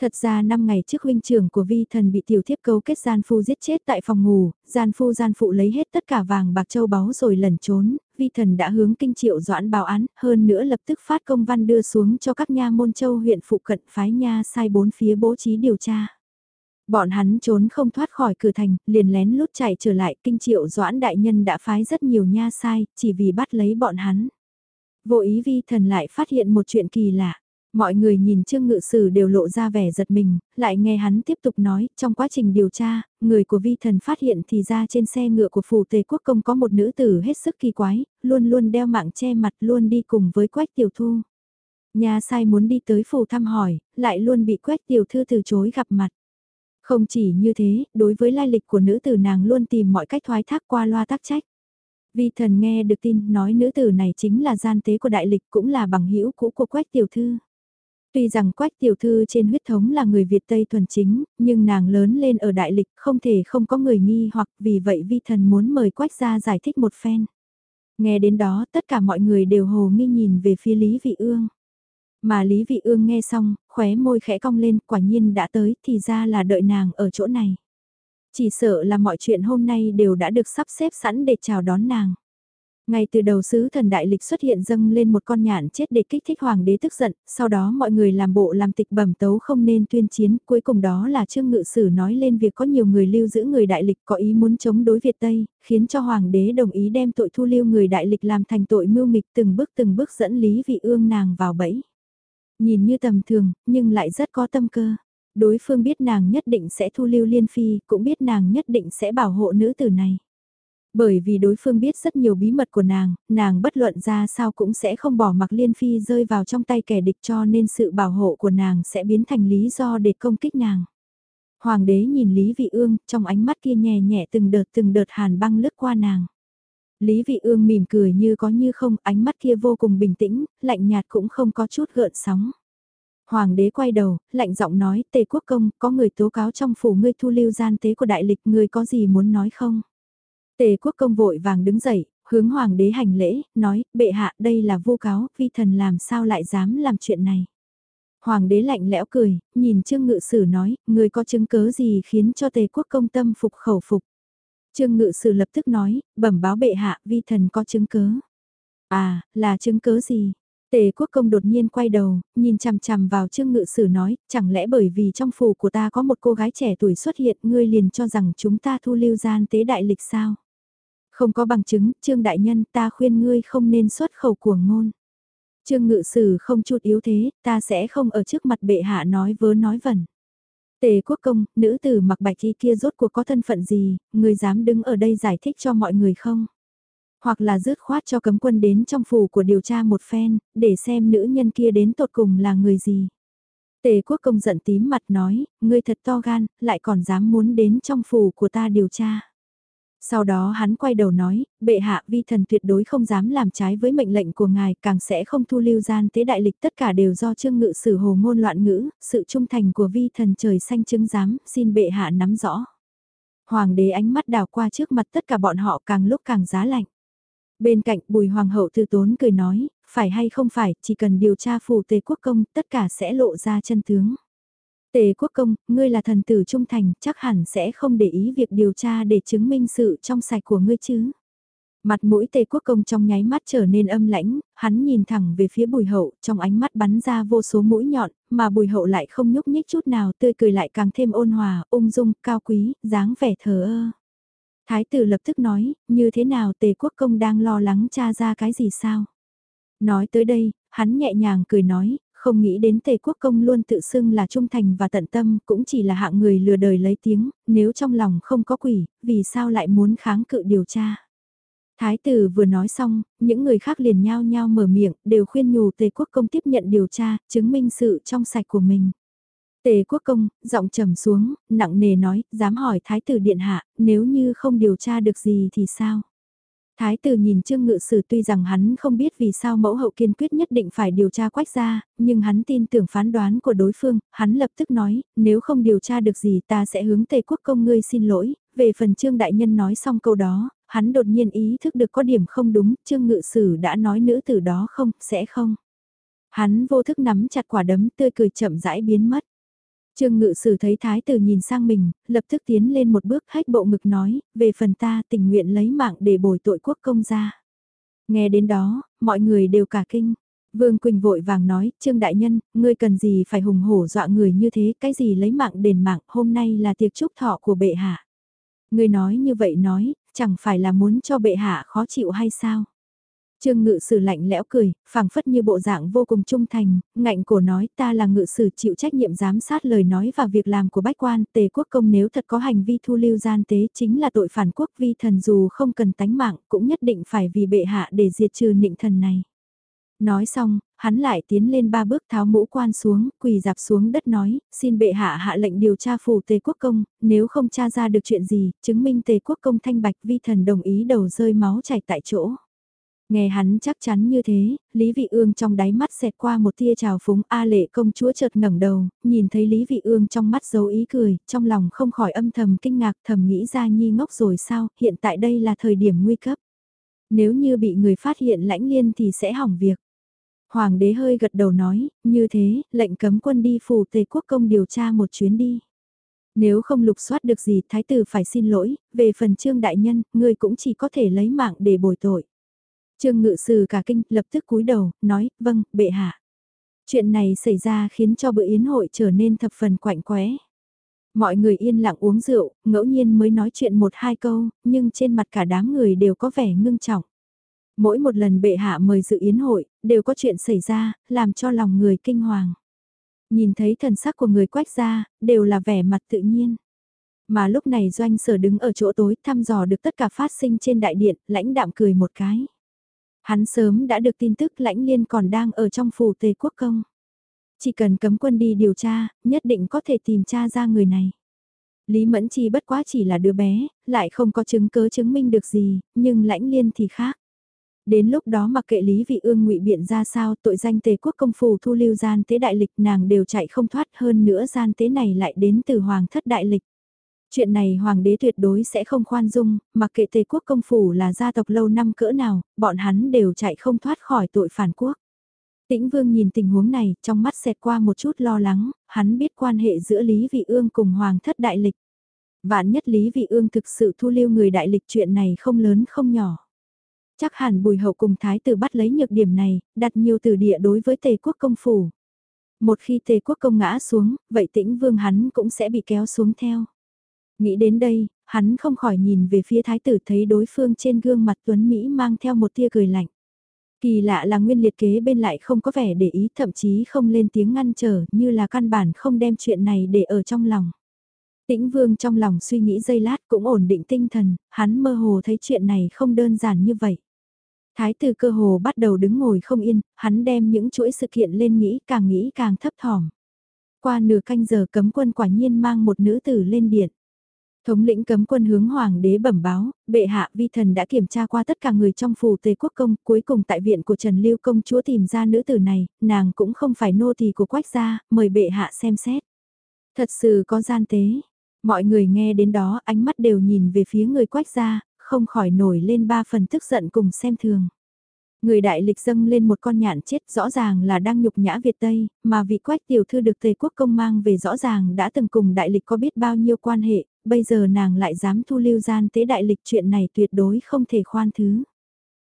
Thật ra 5 ngày trước huynh trưởng của vi thần bị tiểu thiếp cấu kết gian phu giết chết tại phòng ngủ, gian phu gian phụ lấy hết tất cả vàng bạc châu báu rồi lẩn trốn, vi thần đã hướng kinh triệu doãn báo án, hơn nữa lập tức phát công văn đưa xuống cho các nha môn châu huyện phụ cận phái nha sai bốn phía bố trí điều tra. Bọn hắn trốn không thoát khỏi cửa thành, liền lén lút chạy trở lại, kinh triệu doãn đại nhân đã phái rất nhiều nha sai, chỉ vì bắt lấy bọn hắn. Vô ý vi thần lại phát hiện một chuyện kỳ lạ. Mọi người nhìn Trương Ngự Sử đều lộ ra vẻ giật mình, lại nghe hắn tiếp tục nói, trong quá trình điều tra, người của vi thần phát hiện thì ra trên xe ngựa của phủ tề quốc công có một nữ tử hết sức kỳ quái, luôn luôn đeo mạng che mặt luôn đi cùng với quách tiểu thu. Nhà sai muốn đi tới phủ thăm hỏi, lại luôn bị quách tiểu thư từ chối gặp mặt. Không chỉ như thế, đối với lai lịch của nữ tử nàng luôn tìm mọi cách thoái thác qua loa tác trách. Vi thần nghe được tin nói nữ tử này chính là gian tế của đại lịch cũng là bằng hữu cũ của quách tiểu thư. Tuy rằng quách tiểu thư trên huyết thống là người Việt Tây thuần chính, nhưng nàng lớn lên ở đại lịch không thể không có người nghi hoặc vì vậy vi thần muốn mời quách ra giải thích một phen. Nghe đến đó tất cả mọi người đều hồ nghi nhìn về phía Lý Vị Ương. Mà Lý Vị Ương nghe xong, khóe môi khẽ cong lên quả nhiên đã tới thì ra là đợi nàng ở chỗ này. Chỉ sợ là mọi chuyện hôm nay đều đã được sắp xếp sẵn để chào đón nàng. Ngay từ đầu sứ thần đại lịch xuất hiện dâng lên một con nhạn chết để kích thích hoàng đế tức giận, sau đó mọi người làm bộ làm tịch bẩm tấu không nên tuyên chiến, cuối cùng đó là trương ngự sử nói lên việc có nhiều người lưu giữ người đại lịch có ý muốn chống đối Việt Tây, khiến cho hoàng đế đồng ý đem tội thu lưu người đại lịch làm thành tội mưu nghịch từng bước từng bước dẫn lý vị ương nàng vào bẫy. Nhìn như tầm thường, nhưng lại rất có tâm cơ. Đối phương biết nàng nhất định sẽ thu lưu liên phi, cũng biết nàng nhất định sẽ bảo hộ nữ tử này. Bởi vì đối phương biết rất nhiều bí mật của nàng, nàng bất luận ra sao cũng sẽ không bỏ mặc liên phi rơi vào trong tay kẻ địch cho nên sự bảo hộ của nàng sẽ biến thành lý do để công kích nàng. Hoàng đế nhìn Lý Vị Ương, trong ánh mắt kia nhẹ nhẹ từng đợt từng đợt hàn băng lướt qua nàng. Lý Vị Ương mỉm cười như có như không, ánh mắt kia vô cùng bình tĩnh, lạnh nhạt cũng không có chút gợn sóng. Hoàng đế quay đầu, lạnh giọng nói, Tề Quốc Công, có người tố cáo trong phủ ngươi thu lưu gian tế của đại lịch, ngươi có gì muốn nói không? Tề Quốc Công vội vàng đứng dậy, hướng Hoàng đế hành lễ, nói, bệ hạ đây là vu cáo, vi thần làm sao lại dám làm chuyện này? Hoàng đế lạnh lẽo cười, nhìn Trương Ngự Sử nói, người có chứng cớ gì khiến cho Tề Quốc Công tâm phục khẩu phục? Trương Ngự Sử lập tức nói, bẩm báo bệ hạ, vi thần có chứng cớ. À, là chứng cớ gì? Tề quốc công đột nhiên quay đầu, nhìn chằm chằm vào trương ngự sử nói, chẳng lẽ bởi vì trong phủ của ta có một cô gái trẻ tuổi xuất hiện ngươi liền cho rằng chúng ta thu lưu gian tế đại lịch sao? Không có bằng chứng, trương đại nhân ta khuyên ngươi không nên xuất khẩu của ngôn. Trương ngự sử không chút yếu thế, ta sẽ không ở trước mặt bệ hạ nói vớ nói vẩn. Tề quốc công, nữ tử mặc bạch y kia rốt cuộc có thân phận gì, ngươi dám đứng ở đây giải thích cho mọi người không? Hoặc là rứt khoát cho cấm quân đến trong phủ của điều tra một phen, để xem nữ nhân kia đến tột cùng là người gì. Tề quốc công giận tím mặt nói, ngươi thật to gan, lại còn dám muốn đến trong phủ của ta điều tra. Sau đó hắn quay đầu nói, bệ hạ vi thần tuyệt đối không dám làm trái với mệnh lệnh của ngài, càng sẽ không thu lưu gian tế đại lịch tất cả đều do trương ngự sử hồ ngôn loạn ngữ, sự trung thành của vi thần trời xanh chứng giám, xin bệ hạ nắm rõ. Hoàng đế ánh mắt đào qua trước mặt tất cả bọn họ càng lúc càng giá lạnh. Bên cạnh bùi hoàng hậu thư tốn cười nói, phải hay không phải, chỉ cần điều tra phù tề quốc công, tất cả sẽ lộ ra chân tướng. Tề quốc công, ngươi là thần tử trung thành, chắc hẳn sẽ không để ý việc điều tra để chứng minh sự trong sạch của ngươi chứ. Mặt mũi tề quốc công trong nháy mắt trở nên âm lãnh, hắn nhìn thẳng về phía bùi hậu, trong ánh mắt bắn ra vô số mũi nhọn, mà bùi hậu lại không nhúc nhích chút nào, tươi cười lại càng thêm ôn hòa, ung dung, cao quý, dáng vẻ thờ ơ. Thái tử lập tức nói, như thế nào tề quốc công đang lo lắng cha ra cái gì sao? Nói tới đây, hắn nhẹ nhàng cười nói, không nghĩ đến tề quốc công luôn tự xưng là trung thành và tận tâm, cũng chỉ là hạng người lừa đời lấy tiếng, nếu trong lòng không có quỷ, vì sao lại muốn kháng cự điều tra? Thái tử vừa nói xong, những người khác liền nhao nhao mở miệng, đều khuyên nhủ tề quốc công tiếp nhận điều tra, chứng minh sự trong sạch của mình. Tề quốc công, giọng trầm xuống, nặng nề nói, dám hỏi thái tử điện hạ, nếu như không điều tra được gì thì sao? Thái tử nhìn Trương Ngự Sử tuy rằng hắn không biết vì sao mẫu hậu kiên quyết nhất định phải điều tra quách ra, nhưng hắn tin tưởng phán đoán của đối phương, hắn lập tức nói, nếu không điều tra được gì ta sẽ hướng tây quốc công ngươi xin lỗi, về phần Trương Đại Nhân nói xong câu đó, hắn đột nhiên ý thức được có điểm không đúng, Trương Ngự Sử đã nói nữ tử đó không, sẽ không. Hắn vô thức nắm chặt quả đấm tươi cười chậm rãi biến mất. Trương ngự sử thấy thái tử nhìn sang mình, lập tức tiến lên một bước hách bộ ngực nói, về phần ta tình nguyện lấy mạng để bồi tội quốc công gia. Nghe đến đó, mọi người đều cả kinh. Vương Quỳnh vội vàng nói, Trương Đại Nhân, ngươi cần gì phải hùng hổ dọa người như thế, cái gì lấy mạng đền mạng, hôm nay là tiệc chúc thọ của bệ hạ. Ngươi nói như vậy nói, chẳng phải là muốn cho bệ hạ khó chịu hay sao? Trương ngự sử lạnh lẽo cười, phảng phất như bộ dạng vô cùng trung thành, ngạnh cổ nói ta là ngự sử chịu trách nhiệm giám sát lời nói và việc làm của bách quan, tề quốc công nếu thật có hành vi thu lưu gian tế chính là tội phản quốc vi thần dù không cần tánh mạng cũng nhất định phải vì bệ hạ để diệt trừ nịnh thần này. Nói xong, hắn lại tiến lên ba bước tháo mũ quan xuống, quỳ dạp xuống đất nói, xin bệ hạ hạ lệnh điều tra phủ tề quốc công, nếu không tra ra được chuyện gì, chứng minh tề quốc công thanh bạch vi thần đồng ý đầu rơi máu chảy tại chỗ. Nghe hắn chắc chắn như thế, Lý Vị Ương trong đáy mắt xẹt qua một tia trào phúng A lệ công chúa chợt ngẩng đầu, nhìn thấy Lý Vị Ương trong mắt dấu ý cười, trong lòng không khỏi âm thầm kinh ngạc thầm nghĩ ra nhi ngốc rồi sao, hiện tại đây là thời điểm nguy cấp. Nếu như bị người phát hiện lãnh liên thì sẽ hỏng việc. Hoàng đế hơi gật đầu nói, như thế, lệnh cấm quân đi phủ tề quốc công điều tra một chuyến đi. Nếu không lục soát được gì, thái tử phải xin lỗi, về phần trương đại nhân, người cũng chỉ có thể lấy mạng để bồi tội. Trương ngự sử cả kinh lập tức cúi đầu, nói, vâng, bệ hạ. Chuyện này xảy ra khiến cho bữa yến hội trở nên thập phần quạnh quẽ. Mọi người yên lặng uống rượu, ngẫu nhiên mới nói chuyện một hai câu, nhưng trên mặt cả đám người đều có vẻ ngưng trọng. Mỗi một lần bệ hạ mời dự yến hội, đều có chuyện xảy ra, làm cho lòng người kinh hoàng. Nhìn thấy thần sắc của người quách ra đều là vẻ mặt tự nhiên. Mà lúc này doanh sở đứng ở chỗ tối thăm dò được tất cả phát sinh trên đại điện, lãnh đạm cười một cái. Hắn sớm đã được tin tức lãnh liên còn đang ở trong phủ tề quốc công. Chỉ cần cấm quân đi điều tra, nhất định có thể tìm tra ra người này. Lý Mẫn Chi bất quá chỉ là đứa bé, lại không có chứng cứ chứng minh được gì, nhưng lãnh liên thì khác. Đến lúc đó mặc kệ Lý Vị Ương ngụy biện ra sao tội danh tề quốc công phủ thu lưu gian tế đại lịch nàng đều chạy không thoát hơn nữa gian tế này lại đến từ hoàng thất đại lịch. Chuyện này hoàng đế tuyệt đối sẽ không khoan dung, mặc kệ tề quốc công phủ là gia tộc lâu năm cỡ nào, bọn hắn đều chạy không thoát khỏi tội phản quốc. Tĩnh Vương nhìn tình huống này, trong mắt xẹt qua một chút lo lắng, hắn biết quan hệ giữa Lý Vị Ương cùng Hoàng thất đại lịch. Vạn nhất Lý Vị Ương thực sự thu lưu người đại lịch chuyện này không lớn không nhỏ. Chắc hẳn bùi hậu cùng thái tử bắt lấy nhược điểm này, đặt nhiều từ địa đối với tề quốc công phủ. Một khi tề quốc công ngã xuống, vậy tĩnh vương hắn cũng sẽ bị kéo xuống theo. Nghĩ đến đây, hắn không khỏi nhìn về phía thái tử thấy đối phương trên gương mặt tuấn Mỹ mang theo một tia cười lạnh. Kỳ lạ là nguyên liệt kế bên lại không có vẻ để ý thậm chí không lên tiếng ngăn trở như là căn bản không đem chuyện này để ở trong lòng. Tĩnh vương trong lòng suy nghĩ giây lát cũng ổn định tinh thần, hắn mơ hồ thấy chuyện này không đơn giản như vậy. Thái tử cơ hồ bắt đầu đứng ngồi không yên, hắn đem những chuỗi sự kiện lên nghĩ càng nghĩ càng thấp thỏm. Qua nửa canh giờ cấm quân quả nhiên mang một nữ tử lên điện. Thống lĩnh cấm quân hướng hoàng đế bẩm báo, bệ hạ vi thần đã kiểm tra qua tất cả người trong phủ tề quốc công, cuối cùng tại viện của Trần Lưu công chúa tìm ra nữ tử này, nàng cũng không phải nô tỳ của quách gia, mời bệ hạ xem xét. Thật sự có gian tế, mọi người nghe đến đó ánh mắt đều nhìn về phía người quách gia, không khỏi nổi lên ba phần tức giận cùng xem thường. Người đại lịch dâng lên một con nhạn chết rõ ràng là đang nhục nhã Việt Tây, mà vị quách tiểu thư được Tây quốc công mang về rõ ràng đã từng cùng đại lịch có biết bao nhiêu quan hệ, bây giờ nàng lại dám thu lưu gian tế đại lịch chuyện này tuyệt đối không thể khoan thứ.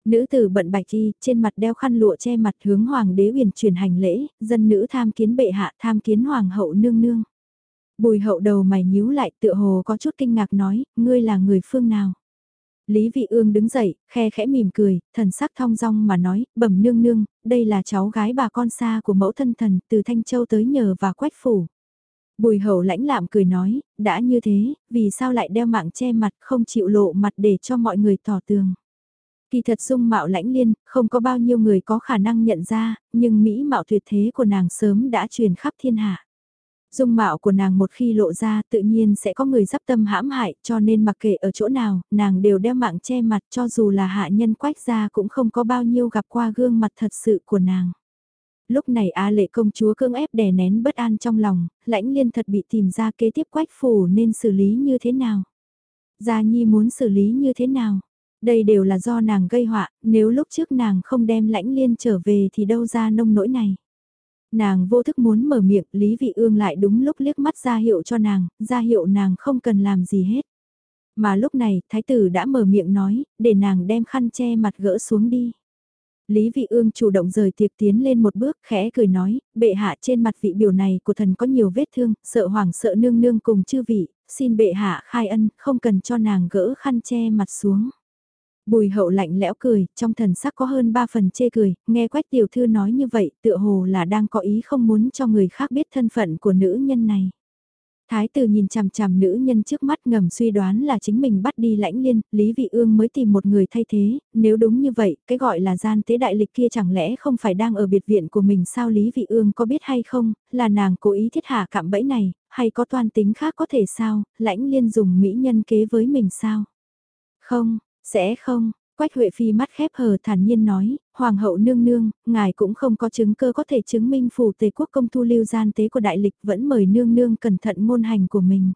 Nữ tử bận bạch y, trên mặt đeo khăn lụa che mặt hướng hoàng đế huyền truyền hành lễ, dân nữ tham kiến bệ hạ tham kiến hoàng hậu nương nương. Bùi hậu đầu mày nhíu lại tựa hồ có chút kinh ngạc nói, ngươi là người phương nào? Lý Vị Ương đứng dậy, khe khẽ mỉm cười, thần sắc thong dong mà nói, bẩm nương nương, đây là cháu gái bà con xa của mẫu thân thần từ Thanh Châu tới nhờ và quách phủ. Bùi hậu lãnh lạm cười nói, đã như thế, vì sao lại đeo mạng che mặt không chịu lộ mặt để cho mọi người tỏ tường. Kỳ thật dung mạo lãnh liên, không có bao nhiêu người có khả năng nhận ra, nhưng mỹ mạo tuyệt thế của nàng sớm đã truyền khắp thiên hạ. Dung mạo của nàng một khi lộ ra tự nhiên sẽ có người dắp tâm hãm hại cho nên mặc kệ ở chỗ nào, nàng đều đeo mạng che mặt cho dù là hạ nhân quách ra cũng không có bao nhiêu gặp qua gương mặt thật sự của nàng. Lúc này A lệ công chúa cưỡng ép đè nén bất an trong lòng, lãnh liên thật bị tìm ra kế tiếp quách phủ nên xử lý như thế nào. Gia Nhi muốn xử lý như thế nào. Đây đều là do nàng gây họa, nếu lúc trước nàng không đem lãnh liên trở về thì đâu ra nông nỗi này. Nàng vô thức muốn mở miệng, Lý Vị Ương lại đúng lúc liếc mắt ra hiệu cho nàng, ra hiệu nàng không cần làm gì hết. Mà lúc này, thái tử đã mở miệng nói, để nàng đem khăn che mặt gỡ xuống đi. Lý Vị Ương chủ động rời tiệc tiến lên một bước khẽ cười nói, bệ hạ trên mặt vị biểu này của thần có nhiều vết thương, sợ hoàng sợ nương nương cùng chư vị, xin bệ hạ khai ân, không cần cho nàng gỡ khăn che mặt xuống. Bùi hậu lạnh lẽo cười, trong thần sắc có hơn ba phần chê cười, nghe quách tiểu thư nói như vậy tựa hồ là đang có ý không muốn cho người khác biết thân phận của nữ nhân này. Thái tử nhìn chằm chằm nữ nhân trước mắt ngầm suy đoán là chính mình bắt đi lãnh liên, Lý Vị Ương mới tìm một người thay thế, nếu đúng như vậy, cái gọi là gian tế đại lịch kia chẳng lẽ không phải đang ở biệt viện của mình sao Lý Vị Ương có biết hay không, là nàng cố ý thiết hạ cạm bẫy này, hay có toan tính khác có thể sao, lãnh liên dùng mỹ nhân kế với mình sao? Không, sẽ không, Quách Huệ Phi mắt khép hờ thản nhiên nói, Hoàng hậu nương nương, ngài cũng không có chứng cơ có thể chứng minh phủ tề quốc công thu lưu gian tế của đại lịch vẫn mời nương nương cẩn thận ngôn hành của mình.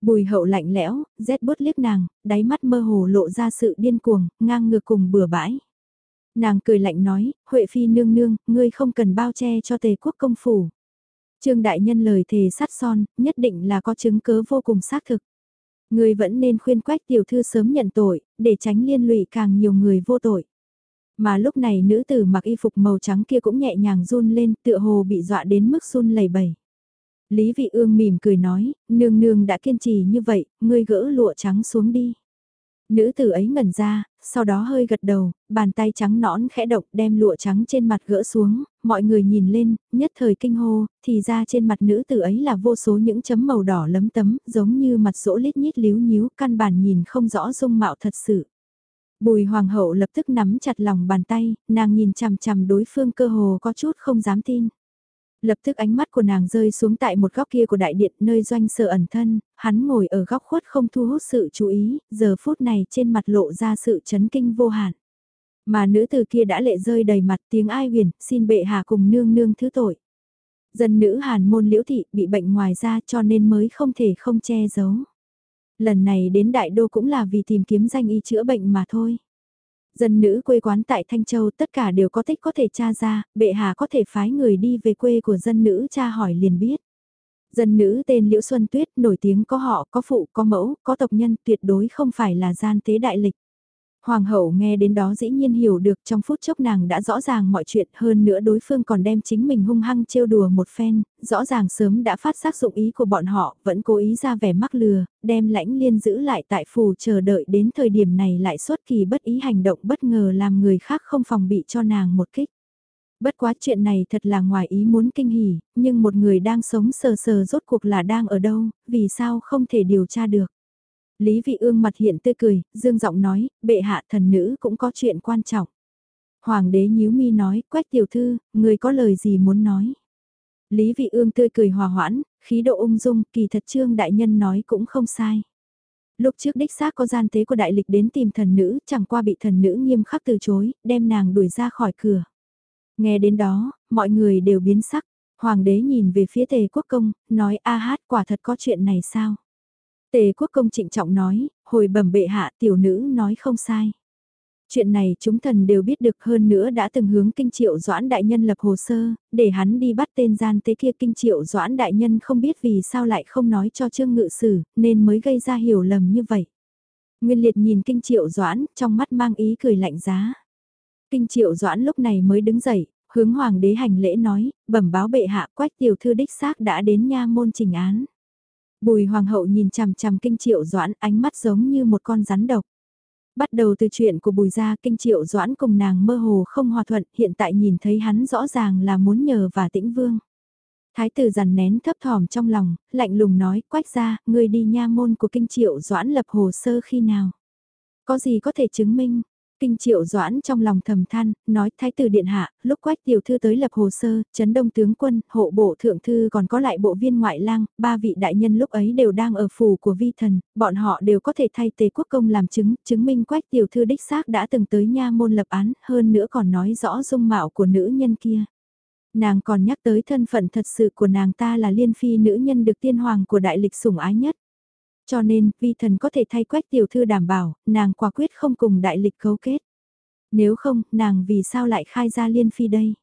Bùi hậu lạnh lẽo, rét bút liếc nàng, đáy mắt mơ hồ lộ ra sự điên cuồng, ngang ngược cùng bừa bãi. Nàng cười lạnh nói, Huệ Phi nương nương, ngươi không cần bao che cho tề quốc công phủ. Trương đại nhân lời thề sắt son, nhất định là có chứng cớ vô cùng xác thực. Người vẫn nên khuyên quách tiểu thư sớm nhận tội, để tránh liên lụy càng nhiều người vô tội. Mà lúc này nữ tử mặc y phục màu trắng kia cũng nhẹ nhàng run lên tựa hồ bị dọa đến mức run lẩy bẩy. Lý vị ương mỉm cười nói, nương nương đã kiên trì như vậy, ngươi gỡ lụa trắng xuống đi. Nữ tử ấy ngẩn ra, sau đó hơi gật đầu, bàn tay trắng nõn khẽ động đem lụa trắng trên mặt gỡ xuống, mọi người nhìn lên, nhất thời kinh hô, thì ra trên mặt nữ tử ấy là vô số những chấm màu đỏ lấm tấm, giống như mặt rỗ lít nhít líu nhíu, căn bản nhìn không rõ dung mạo thật sự. Bùi hoàng hậu lập tức nắm chặt lòng bàn tay, nàng nhìn chằm chằm đối phương cơ hồ có chút không dám tin. Lập tức ánh mắt của nàng rơi xuống tại một góc kia của đại điện nơi doanh sở ẩn thân, hắn ngồi ở góc khuất không thu hút sự chú ý, giờ phút này trên mặt lộ ra sự chấn kinh vô hạn. Mà nữ từ kia đã lệ rơi đầy mặt tiếng ai huyền, xin bệ hạ cùng nương nương thứ tội. Dân nữ hàn môn liễu thị bị bệnh ngoài ra cho nên mới không thể không che giấu. Lần này đến đại đô cũng là vì tìm kiếm danh y chữa bệnh mà thôi. Dân nữ quê quán tại Thanh Châu tất cả đều có tích có thể tra ra, bệ hạ có thể phái người đi về quê của dân nữ tra hỏi liền biết. Dân nữ tên Liễu Xuân Tuyết nổi tiếng có họ, có phụ, có mẫu, có tộc nhân tuyệt đối không phải là gian tế đại lịch. Hoàng hậu nghe đến đó dĩ nhiên hiểu được trong phút chốc nàng đã rõ ràng mọi chuyện hơn nữa đối phương còn đem chính mình hung hăng trêu đùa một phen, rõ ràng sớm đã phát giác dụng ý của bọn họ, vẫn cố ý ra vẻ mắc lừa, đem lãnh liên giữ lại tại phủ chờ đợi đến thời điểm này lại xuất kỳ bất ý hành động bất ngờ làm người khác không phòng bị cho nàng một kích. Bất quá chuyện này thật là ngoài ý muốn kinh hỉ, nhưng một người đang sống sờ sờ rốt cuộc là đang ở đâu, vì sao không thể điều tra được. Lý Vị Ương mặt hiện tươi cười, dương giọng nói, bệ hạ thần nữ cũng có chuyện quan trọng. Hoàng đế nhíu mi nói, quách tiểu thư, người có lời gì muốn nói. Lý Vị Ương tươi cười hòa hoãn, khí độ ung dung, kỳ thật trương đại nhân nói cũng không sai. Lúc trước đích xác có gian tế của đại lịch đến tìm thần nữ, chẳng qua bị thần nữ nghiêm khắc từ chối, đem nàng đuổi ra khỏi cửa. Nghe đến đó, mọi người đều biến sắc. Hoàng đế nhìn về phía tề quốc công, nói a hát quả thật có chuyện này sao? Tề quốc công trịnh trọng nói, hồi bẩm bệ hạ tiểu nữ nói không sai. Chuyện này chúng thần đều biết được hơn nữa đã từng hướng kinh triệu doãn đại nhân lập hồ sơ, để hắn đi bắt tên gian tế kia kinh triệu doãn đại nhân không biết vì sao lại không nói cho trương ngự sử, nên mới gây ra hiểu lầm như vậy. Nguyên liệt nhìn kinh triệu doãn, trong mắt mang ý cười lạnh giá. Kinh triệu doãn lúc này mới đứng dậy, hướng hoàng đế hành lễ nói, bẩm báo bệ hạ quách tiểu thư đích xác đã đến nha môn trình án. Bùi hoàng hậu nhìn chằm chằm kinh triệu doãn ánh mắt giống như một con rắn độc. Bắt đầu từ chuyện của bùi gia kinh triệu doãn cùng nàng mơ hồ không hòa thuận hiện tại nhìn thấy hắn rõ ràng là muốn nhờ và tĩnh vương. Thái tử dằn nén thấp thỏm trong lòng, lạnh lùng nói quách ra, ngươi đi nha môn của kinh triệu doãn lập hồ sơ khi nào. Có gì có thể chứng minh, Kinh triệu doãn trong lòng thầm than, nói thái tử điện hạ, lúc quách tiểu thư tới lập hồ sơ, chấn đông tướng quân, hộ bộ thượng thư còn có lại bộ viên ngoại lang, ba vị đại nhân lúc ấy đều đang ở phủ của vi thần, bọn họ đều có thể thay tề quốc công làm chứng, chứng minh quách tiểu thư đích xác đã từng tới nha môn lập án, hơn nữa còn nói rõ dung mạo của nữ nhân kia. Nàng còn nhắc tới thân phận thật sự của nàng ta là liên phi nữ nhân được tiên hoàng của đại lịch sủng ái nhất. Cho nên, vi thần có thể thay quách tiểu thư đảm bảo, nàng quả quyết không cùng đại lịch cấu kết. Nếu không, nàng vì sao lại khai ra liên phi đây?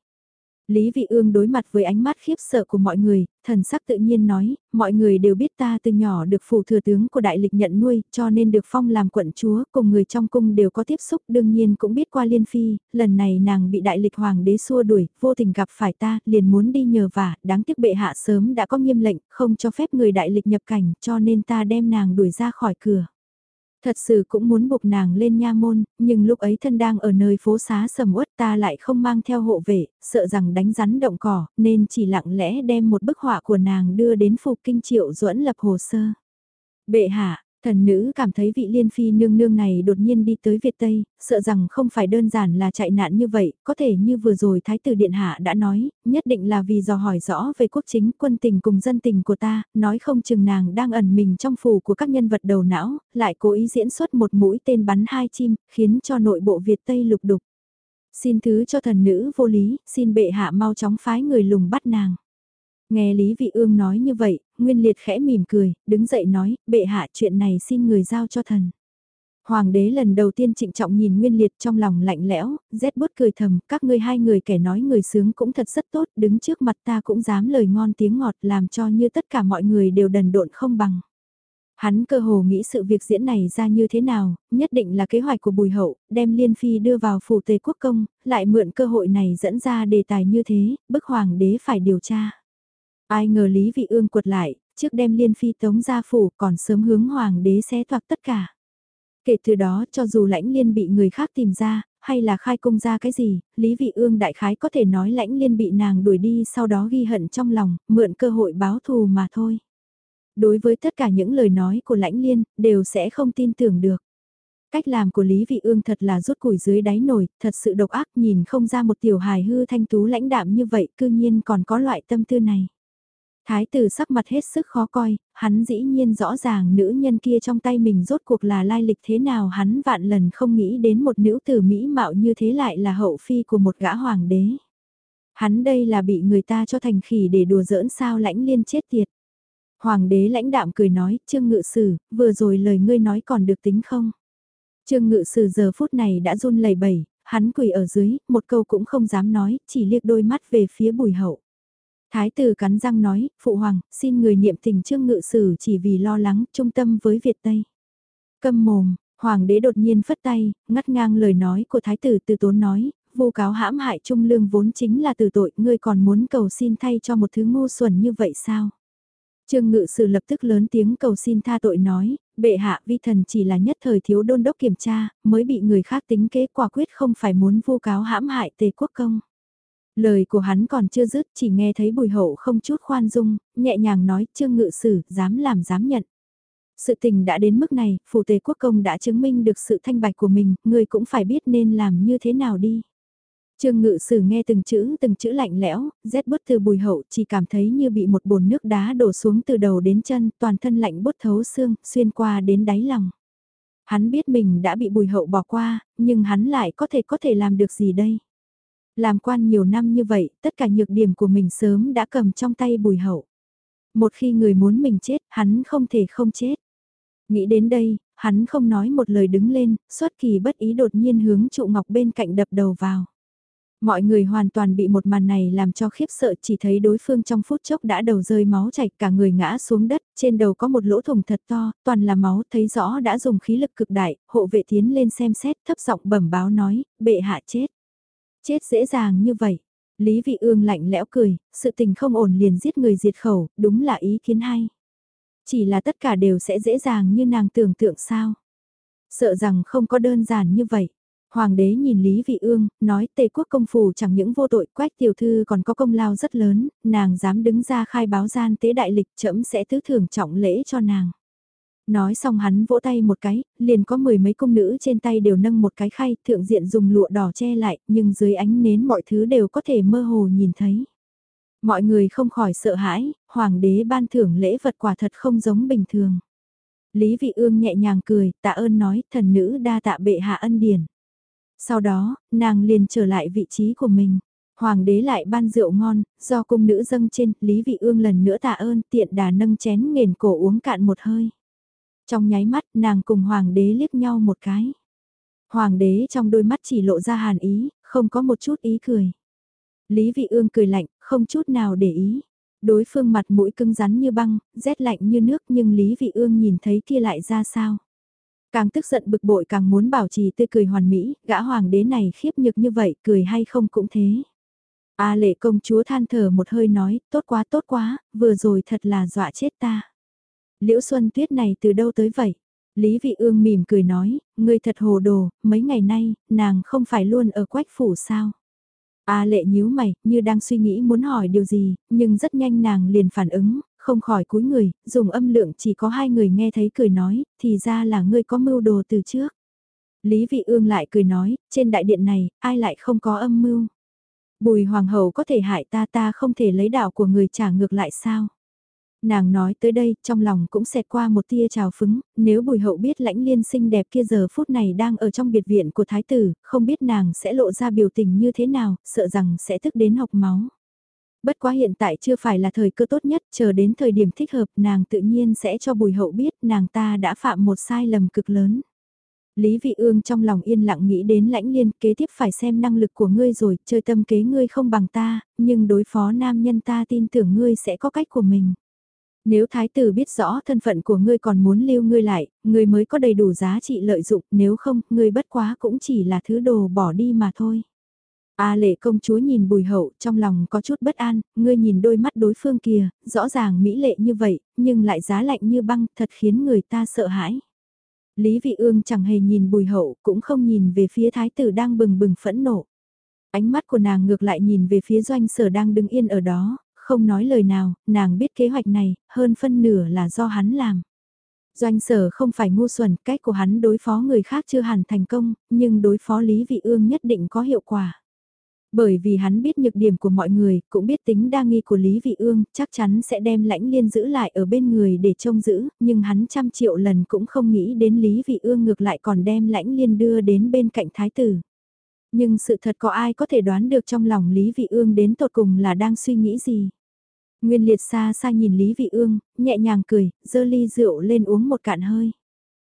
Lý Vị Ương đối mặt với ánh mắt khiếp sợ của mọi người, thần sắc tự nhiên nói, mọi người đều biết ta từ nhỏ được phủ thừa tướng của đại lịch nhận nuôi, cho nên được phong làm quận chúa, cùng người trong cung đều có tiếp xúc, đương nhiên cũng biết qua liên phi, lần này nàng bị đại lịch hoàng đế xua đuổi, vô tình gặp phải ta, liền muốn đi nhờ vả, đáng tiếc bệ hạ sớm đã có nghiêm lệnh, không cho phép người đại lịch nhập cảnh, cho nên ta đem nàng đuổi ra khỏi cửa. Thật sự cũng muốn buộc nàng lên nha môn, nhưng lúc ấy thân đang ở nơi phố xá sầm uất ta lại không mang theo hộ vệ, sợ rằng đánh rắn động cỏ, nên chỉ lặng lẽ đem một bức họa của nàng đưa đến phục kinh triệu duẫn lập hồ sơ. Bệ hạ, Thần nữ cảm thấy vị liên phi nương nương này đột nhiên đi tới Việt Tây, sợ rằng không phải đơn giản là chạy nạn như vậy, có thể như vừa rồi Thái tử Điện Hạ đã nói, nhất định là vì dò hỏi rõ về quốc chính quân tình cùng dân tình của ta, nói không chừng nàng đang ẩn mình trong phủ của các nhân vật đầu não, lại cố ý diễn xuất một mũi tên bắn hai chim, khiến cho nội bộ Việt Tây lục đục. Xin thứ cho thần nữ vô lý, xin bệ hạ mau chóng phái người lùng bắt nàng. Nghe Lý Vị Ương nói như vậy, Nguyên Liệt khẽ mỉm cười, đứng dậy nói, bệ hạ chuyện này xin người giao cho thần. Hoàng đế lần đầu tiên trịnh trọng nhìn Nguyên Liệt trong lòng lạnh lẽo, rét bút cười thầm, các ngươi hai người kẻ nói người sướng cũng thật rất tốt, đứng trước mặt ta cũng dám lời ngon tiếng ngọt làm cho như tất cả mọi người đều đần độn không bằng. Hắn cơ hồ nghĩ sự việc diễn này ra như thế nào, nhất định là kế hoạch của Bùi Hậu, đem Liên Phi đưa vào phủ tề quốc công, lại mượn cơ hội này dẫn ra đề tài như thế, bức hoàng đế phải điều tra. Ai ngờ Lý Vị Ương quật lại, trước đem Liên Phi tống ra phủ còn sớm hướng hoàng đế xé toạc tất cả. Kể từ đó cho dù lãnh liên bị người khác tìm ra, hay là khai cung ra cái gì, Lý Vị Ương đại khái có thể nói lãnh liên bị nàng đuổi đi sau đó ghi hận trong lòng, mượn cơ hội báo thù mà thôi. Đối với tất cả những lời nói của lãnh liên, đều sẽ không tin tưởng được. Cách làm của Lý Vị Ương thật là rút củi dưới đáy nồi, thật sự độc ác nhìn không ra một tiểu hài hư thanh tú lãnh đạm như vậy cư nhiên còn có loại tâm tư này. Thái tử sắc mặt hết sức khó coi, hắn dĩ nhiên rõ ràng nữ nhân kia trong tay mình rốt cuộc là lai lịch thế nào hắn vạn lần không nghĩ đến một nữ tử mỹ mạo như thế lại là hậu phi của một gã hoàng đế. Hắn đây là bị người ta cho thành khỉ để đùa giỡn sao lãnh liên chết tiệt. Hoàng đế lãnh đạm cười nói, Trương Ngự Sử, vừa rồi lời ngươi nói còn được tính không? Trương Ngự Sử giờ phút này đã run lẩy bẩy, hắn quỳ ở dưới, một câu cũng không dám nói, chỉ liếc đôi mắt về phía bùi hậu. Thái tử cắn răng nói, Phụ Hoàng, xin người niệm tình Trương Ngự Sử chỉ vì lo lắng, trung tâm với Việt Tây. Câm mồm, Hoàng đế đột nhiên phất tay, ngắt ngang lời nói của Thái tử từ tốn nói, vô cáo hãm hại trung lương vốn chính là từ tội, ngươi còn muốn cầu xin thay cho một thứ ngu xuẩn như vậy sao? Trương ngự sử lập tức lớn tiếng cầu xin tha tội nói, bệ hạ vi thần chỉ là nhất thời thiếu đôn đốc kiểm tra, mới bị người khác tính kế quả quyết không phải muốn vu cáo hãm hại tề quốc công. Lời của hắn còn chưa dứt chỉ nghe thấy bùi hậu không chút khoan dung, nhẹ nhàng nói trương ngự sử, dám làm dám nhận. Sự tình đã đến mức này, phủ tề quốc công đã chứng minh được sự thanh bạch của mình, người cũng phải biết nên làm như thế nào đi. Trương ngự sử nghe từng chữ từng chữ lạnh lẽo, rét bút từ bùi hậu chỉ cảm thấy như bị một bồn nước đá đổ xuống từ đầu đến chân, toàn thân lạnh bút thấu xương, xuyên qua đến đáy lòng. Hắn biết mình đã bị bùi hậu bỏ qua, nhưng hắn lại có thể có thể làm được gì đây? Làm quan nhiều năm như vậy, tất cả nhược điểm của mình sớm đã cầm trong tay bùi hậu. Một khi người muốn mình chết, hắn không thể không chết. Nghĩ đến đây, hắn không nói một lời đứng lên, xuất kỳ bất ý đột nhiên hướng trụ ngọc bên cạnh đập đầu vào. Mọi người hoàn toàn bị một màn này làm cho khiếp sợ chỉ thấy đối phương trong phút chốc đã đầu rơi máu chảy cả người ngã xuống đất, trên đầu có một lỗ thủng thật to, toàn là máu, thấy rõ đã dùng khí lực cực đại, hộ vệ tiến lên xem xét thấp giọng bẩm báo nói, bệ hạ chết. Chết dễ dàng như vậy. Lý vị ương lạnh lẽo cười, sự tình không ổn liền giết người diệt khẩu, đúng là ý kiến hay. Chỉ là tất cả đều sẽ dễ dàng như nàng tưởng tượng sao. Sợ rằng không có đơn giản như vậy. Hoàng đế nhìn Lý Vị Ương, nói Tề quốc công phủ chẳng những vô tội quách tiểu thư còn có công lao rất lớn, nàng dám đứng ra khai báo gian tế đại lịch chậm sẽ tứ thưởng trọng lễ cho nàng. Nói xong hắn vỗ tay một cái, liền có mười mấy công nữ trên tay đều nâng một cái khay, thượng diện dùng lụa đỏ che lại, nhưng dưới ánh nến mọi thứ đều có thể mơ hồ nhìn thấy. Mọi người không khỏi sợ hãi, hoàng đế ban thưởng lễ vật quả thật không giống bình thường. Lý Vị Ương nhẹ nhàng cười, tạ ơn nói, thần nữ đa tạ bệ hạ ân điển. Sau đó, nàng liền trở lại vị trí của mình. Hoàng đế lại ban rượu ngon, do cung nữ dâng trên, Lý Vị Ương lần nữa tạ ơn tiện đà nâng chén nghền cổ uống cạn một hơi. Trong nháy mắt, nàng cùng hoàng đế liếc nhau một cái. Hoàng đế trong đôi mắt chỉ lộ ra hàn ý, không có một chút ý cười. Lý Vị Ương cười lạnh, không chút nào để ý. Đối phương mặt mũi cứng rắn như băng, rét lạnh như nước nhưng Lý Vị Ương nhìn thấy kia lại ra sao. Càng tức giận bực bội càng muốn bảo trì tươi cười hoàn mỹ, gã hoàng đế này khiếp nhược như vậy, cười hay không cũng thế. A lệ công chúa than thở một hơi nói, tốt quá tốt quá, vừa rồi thật là dọa chết ta. Liễu Xuân Tuyết này từ đâu tới vậy? Lý Vị Ương mỉm cười nói, ngươi thật hồ đồ, mấy ngày nay, nàng không phải luôn ở quách phủ sao? A lệ nhíu mày, như đang suy nghĩ muốn hỏi điều gì, nhưng rất nhanh nàng liền phản ứng, không khỏi cúi người, dùng âm lượng chỉ có hai người nghe thấy cười nói, thì ra là ngươi có mưu đồ từ trước. Lý Vị Ương lại cười nói, trên đại điện này, ai lại không có âm mưu? Bùi hoàng hậu có thể hại ta ta không thể lấy đạo của người trả ngược lại sao? Nàng nói tới đây, trong lòng cũng xẹt qua một tia trào phúng nếu bùi hậu biết lãnh liên xinh đẹp kia giờ phút này đang ở trong biệt viện của thái tử, không biết nàng sẽ lộ ra biểu tình như thế nào, sợ rằng sẽ thức đến học máu. Bất quá hiện tại chưa phải là thời cơ tốt nhất, chờ đến thời điểm thích hợp nàng tự nhiên sẽ cho bùi hậu biết nàng ta đã phạm một sai lầm cực lớn. Lý Vị Ương trong lòng yên lặng nghĩ đến lãnh liên kế tiếp phải xem năng lực của ngươi rồi, chơi tâm kế ngươi không bằng ta, nhưng đối phó nam nhân ta tin tưởng ngươi sẽ có cách của mình. Nếu thái tử biết rõ thân phận của ngươi còn muốn lưu ngươi lại, ngươi mới có đầy đủ giá trị lợi dụng, nếu không, ngươi bất quá cũng chỉ là thứ đồ bỏ đi mà thôi. A lệ công chúa nhìn bùi hậu trong lòng có chút bất an, ngươi nhìn đôi mắt đối phương kia, rõ ràng mỹ lệ như vậy, nhưng lại giá lạnh như băng thật khiến người ta sợ hãi. Lý Vị Ương chẳng hề nhìn bùi hậu, cũng không nhìn về phía thái tử đang bừng bừng phẫn nộ. Ánh mắt của nàng ngược lại nhìn về phía doanh sở đang đứng yên ở đó, không nói lời nào, nàng biết kế hoạch này, hơn phân nửa là do hắn làm. Doanh sở không phải ngu xuẩn, cách của hắn đối phó người khác chưa hẳn thành công, nhưng đối phó Lý Vị Ương nhất định có hiệu quả. Bởi vì hắn biết nhược điểm của mọi người, cũng biết tính đa nghi của Lý Vị Ương, chắc chắn sẽ đem lãnh liên giữ lại ở bên người để trông giữ, nhưng hắn trăm triệu lần cũng không nghĩ đến Lý Vị Ương ngược lại còn đem lãnh liên đưa đến bên cạnh thái tử. Nhưng sự thật có ai có thể đoán được trong lòng Lý Vị Ương đến tột cùng là đang suy nghĩ gì? Nguyên liệt xa xa nhìn Lý Vị Ương, nhẹ nhàng cười, dơ ly rượu lên uống một cạn hơi.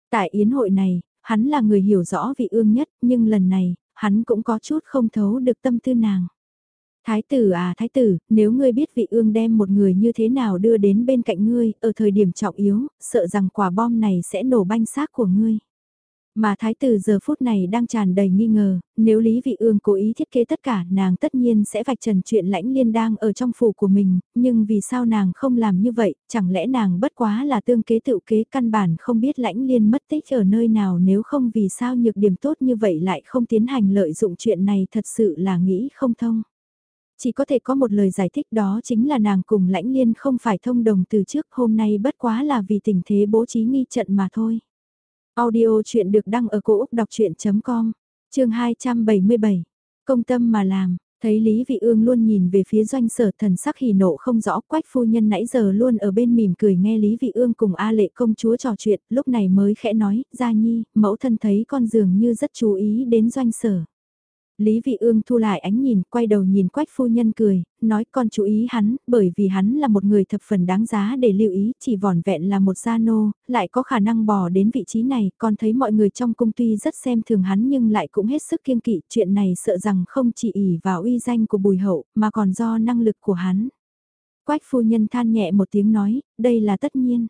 Tại yến hội này, hắn là người hiểu rõ Vị Ương nhất, nhưng lần này, hắn cũng có chút không thấu được tâm tư nàng. Thái tử à thái tử, nếu ngươi biết vị ương đem một người như thế nào đưa đến bên cạnh ngươi, ở thời điểm trọng yếu, sợ rằng quả bom này sẽ nổ banh xác của ngươi. Mà thái tử giờ phút này đang tràn đầy nghi ngờ, nếu Lý Vị Ương cố ý thiết kế tất cả nàng tất nhiên sẽ vạch trần chuyện lãnh liên đang ở trong phủ của mình, nhưng vì sao nàng không làm như vậy, chẳng lẽ nàng bất quá là tương kế tự kế căn bản không biết lãnh liên mất tích ở nơi nào nếu không vì sao nhược điểm tốt như vậy lại không tiến hành lợi dụng chuyện này thật sự là nghĩ không thông. Chỉ có thể có một lời giải thích đó chính là nàng cùng lãnh liên không phải thông đồng từ trước hôm nay bất quá là vì tình thế bố trí nghi trận mà thôi. Audio chuyện được đăng ở cổ Úc đọc chuyện.com, trường 277. Công tâm mà làm, thấy Lý Vị Ương luôn nhìn về phía doanh sở thần sắc hỉ nộ không rõ quách phu nhân nãy giờ luôn ở bên mỉm cười nghe Lý Vị Ương cùng A lệ công chúa trò chuyện, lúc này mới khẽ nói, gia nhi, mẫu thân thấy con dường như rất chú ý đến doanh sở. Lý Vị Ương thu lại ánh nhìn, quay đầu nhìn Quách phu nhân cười, nói con chú ý hắn, bởi vì hắn là một người thập phần đáng giá để lưu ý, chỉ vỏn vẹn là một gia nô, lại có khả năng bò đến vị trí này, con thấy mọi người trong cung tuy rất xem thường hắn nhưng lại cũng hết sức kiêng kỵ, chuyện này sợ rằng không chỉ ỉ vào uy danh của bùi hậu, mà còn do năng lực của hắn. Quách phu nhân than nhẹ một tiếng nói, đây là tất nhiên.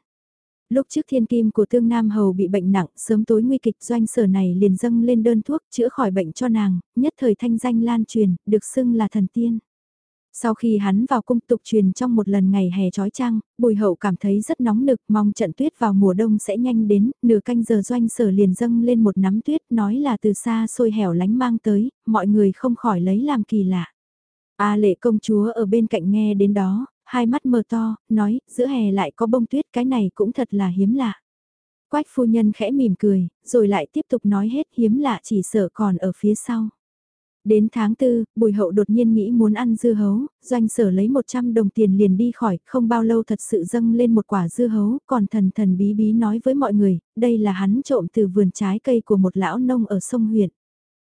Lúc trước thiên kim của Tương Nam Hầu bị bệnh nặng, sớm tối nguy kịch doanh sở này liền dâng lên đơn thuốc chữa khỏi bệnh cho nàng, nhất thời thanh danh lan truyền, được xưng là thần tiên. Sau khi hắn vào cung tục truyền trong một lần ngày hè trói trăng, bùi hậu cảm thấy rất nóng nực, mong trận tuyết vào mùa đông sẽ nhanh đến, nửa canh giờ doanh sở liền dâng lên một nắm tuyết nói là từ xa xôi hẻo lánh mang tới, mọi người không khỏi lấy làm kỳ lạ. A lệ công chúa ở bên cạnh nghe đến đó, hai mắt mờ to, nói, giữa hè lại có bông tuyết cái này cũng thật là hiếm lạ. Quách phu nhân khẽ mỉm cười, rồi lại tiếp tục nói hết hiếm lạ chỉ sợ còn ở phía sau. Đến tháng tư, bùi hậu đột nhiên nghĩ muốn ăn dưa hấu, doanh sở lấy 100 đồng tiền liền đi khỏi, không bao lâu thật sự dâng lên một quả dưa hấu, còn thần thần bí bí nói với mọi người, đây là hắn trộm từ vườn trái cây của một lão nông ở sông huyện.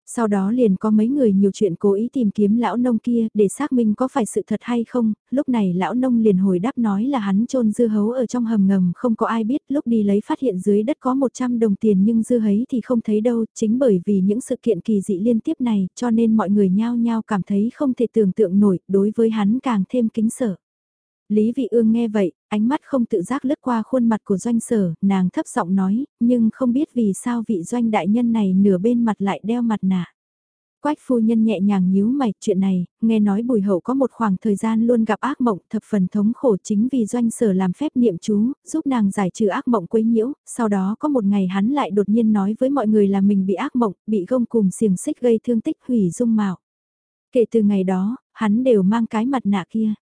Sau đó liền có mấy người nhiều chuyện cố ý tìm kiếm lão nông kia để xác minh có phải sự thật hay không, lúc này lão nông liền hồi đáp nói là hắn trôn dưa hấu ở trong hầm ngầm không có ai biết lúc đi lấy phát hiện dưới đất có 100 đồng tiền nhưng dưa hấy thì không thấy đâu, chính bởi vì những sự kiện kỳ dị liên tiếp này cho nên mọi người nhao nhao cảm thấy không thể tưởng tượng nổi, đối với hắn càng thêm kính sợ. Lý Vị Ương nghe vậy, ánh mắt không tự giác lướt qua khuôn mặt của doanh sở, nàng thấp giọng nói, nhưng không biết vì sao vị doanh đại nhân này nửa bên mặt lại đeo mặt nạ. Quách phu nhân nhẹ nhàng nhíu mày, chuyện này, nghe nói bùi hậu có một khoảng thời gian luôn gặp ác mộng thập phần thống khổ chính vì doanh sở làm phép niệm chú, giúp nàng giải trừ ác mộng quấy nhiễu, sau đó có một ngày hắn lại đột nhiên nói với mọi người là mình bị ác mộng, bị gông cùng xiềng xích gây thương tích hủy dung mạo. Kể từ ngày đó, hắn đều mang cái mặt nạ kia.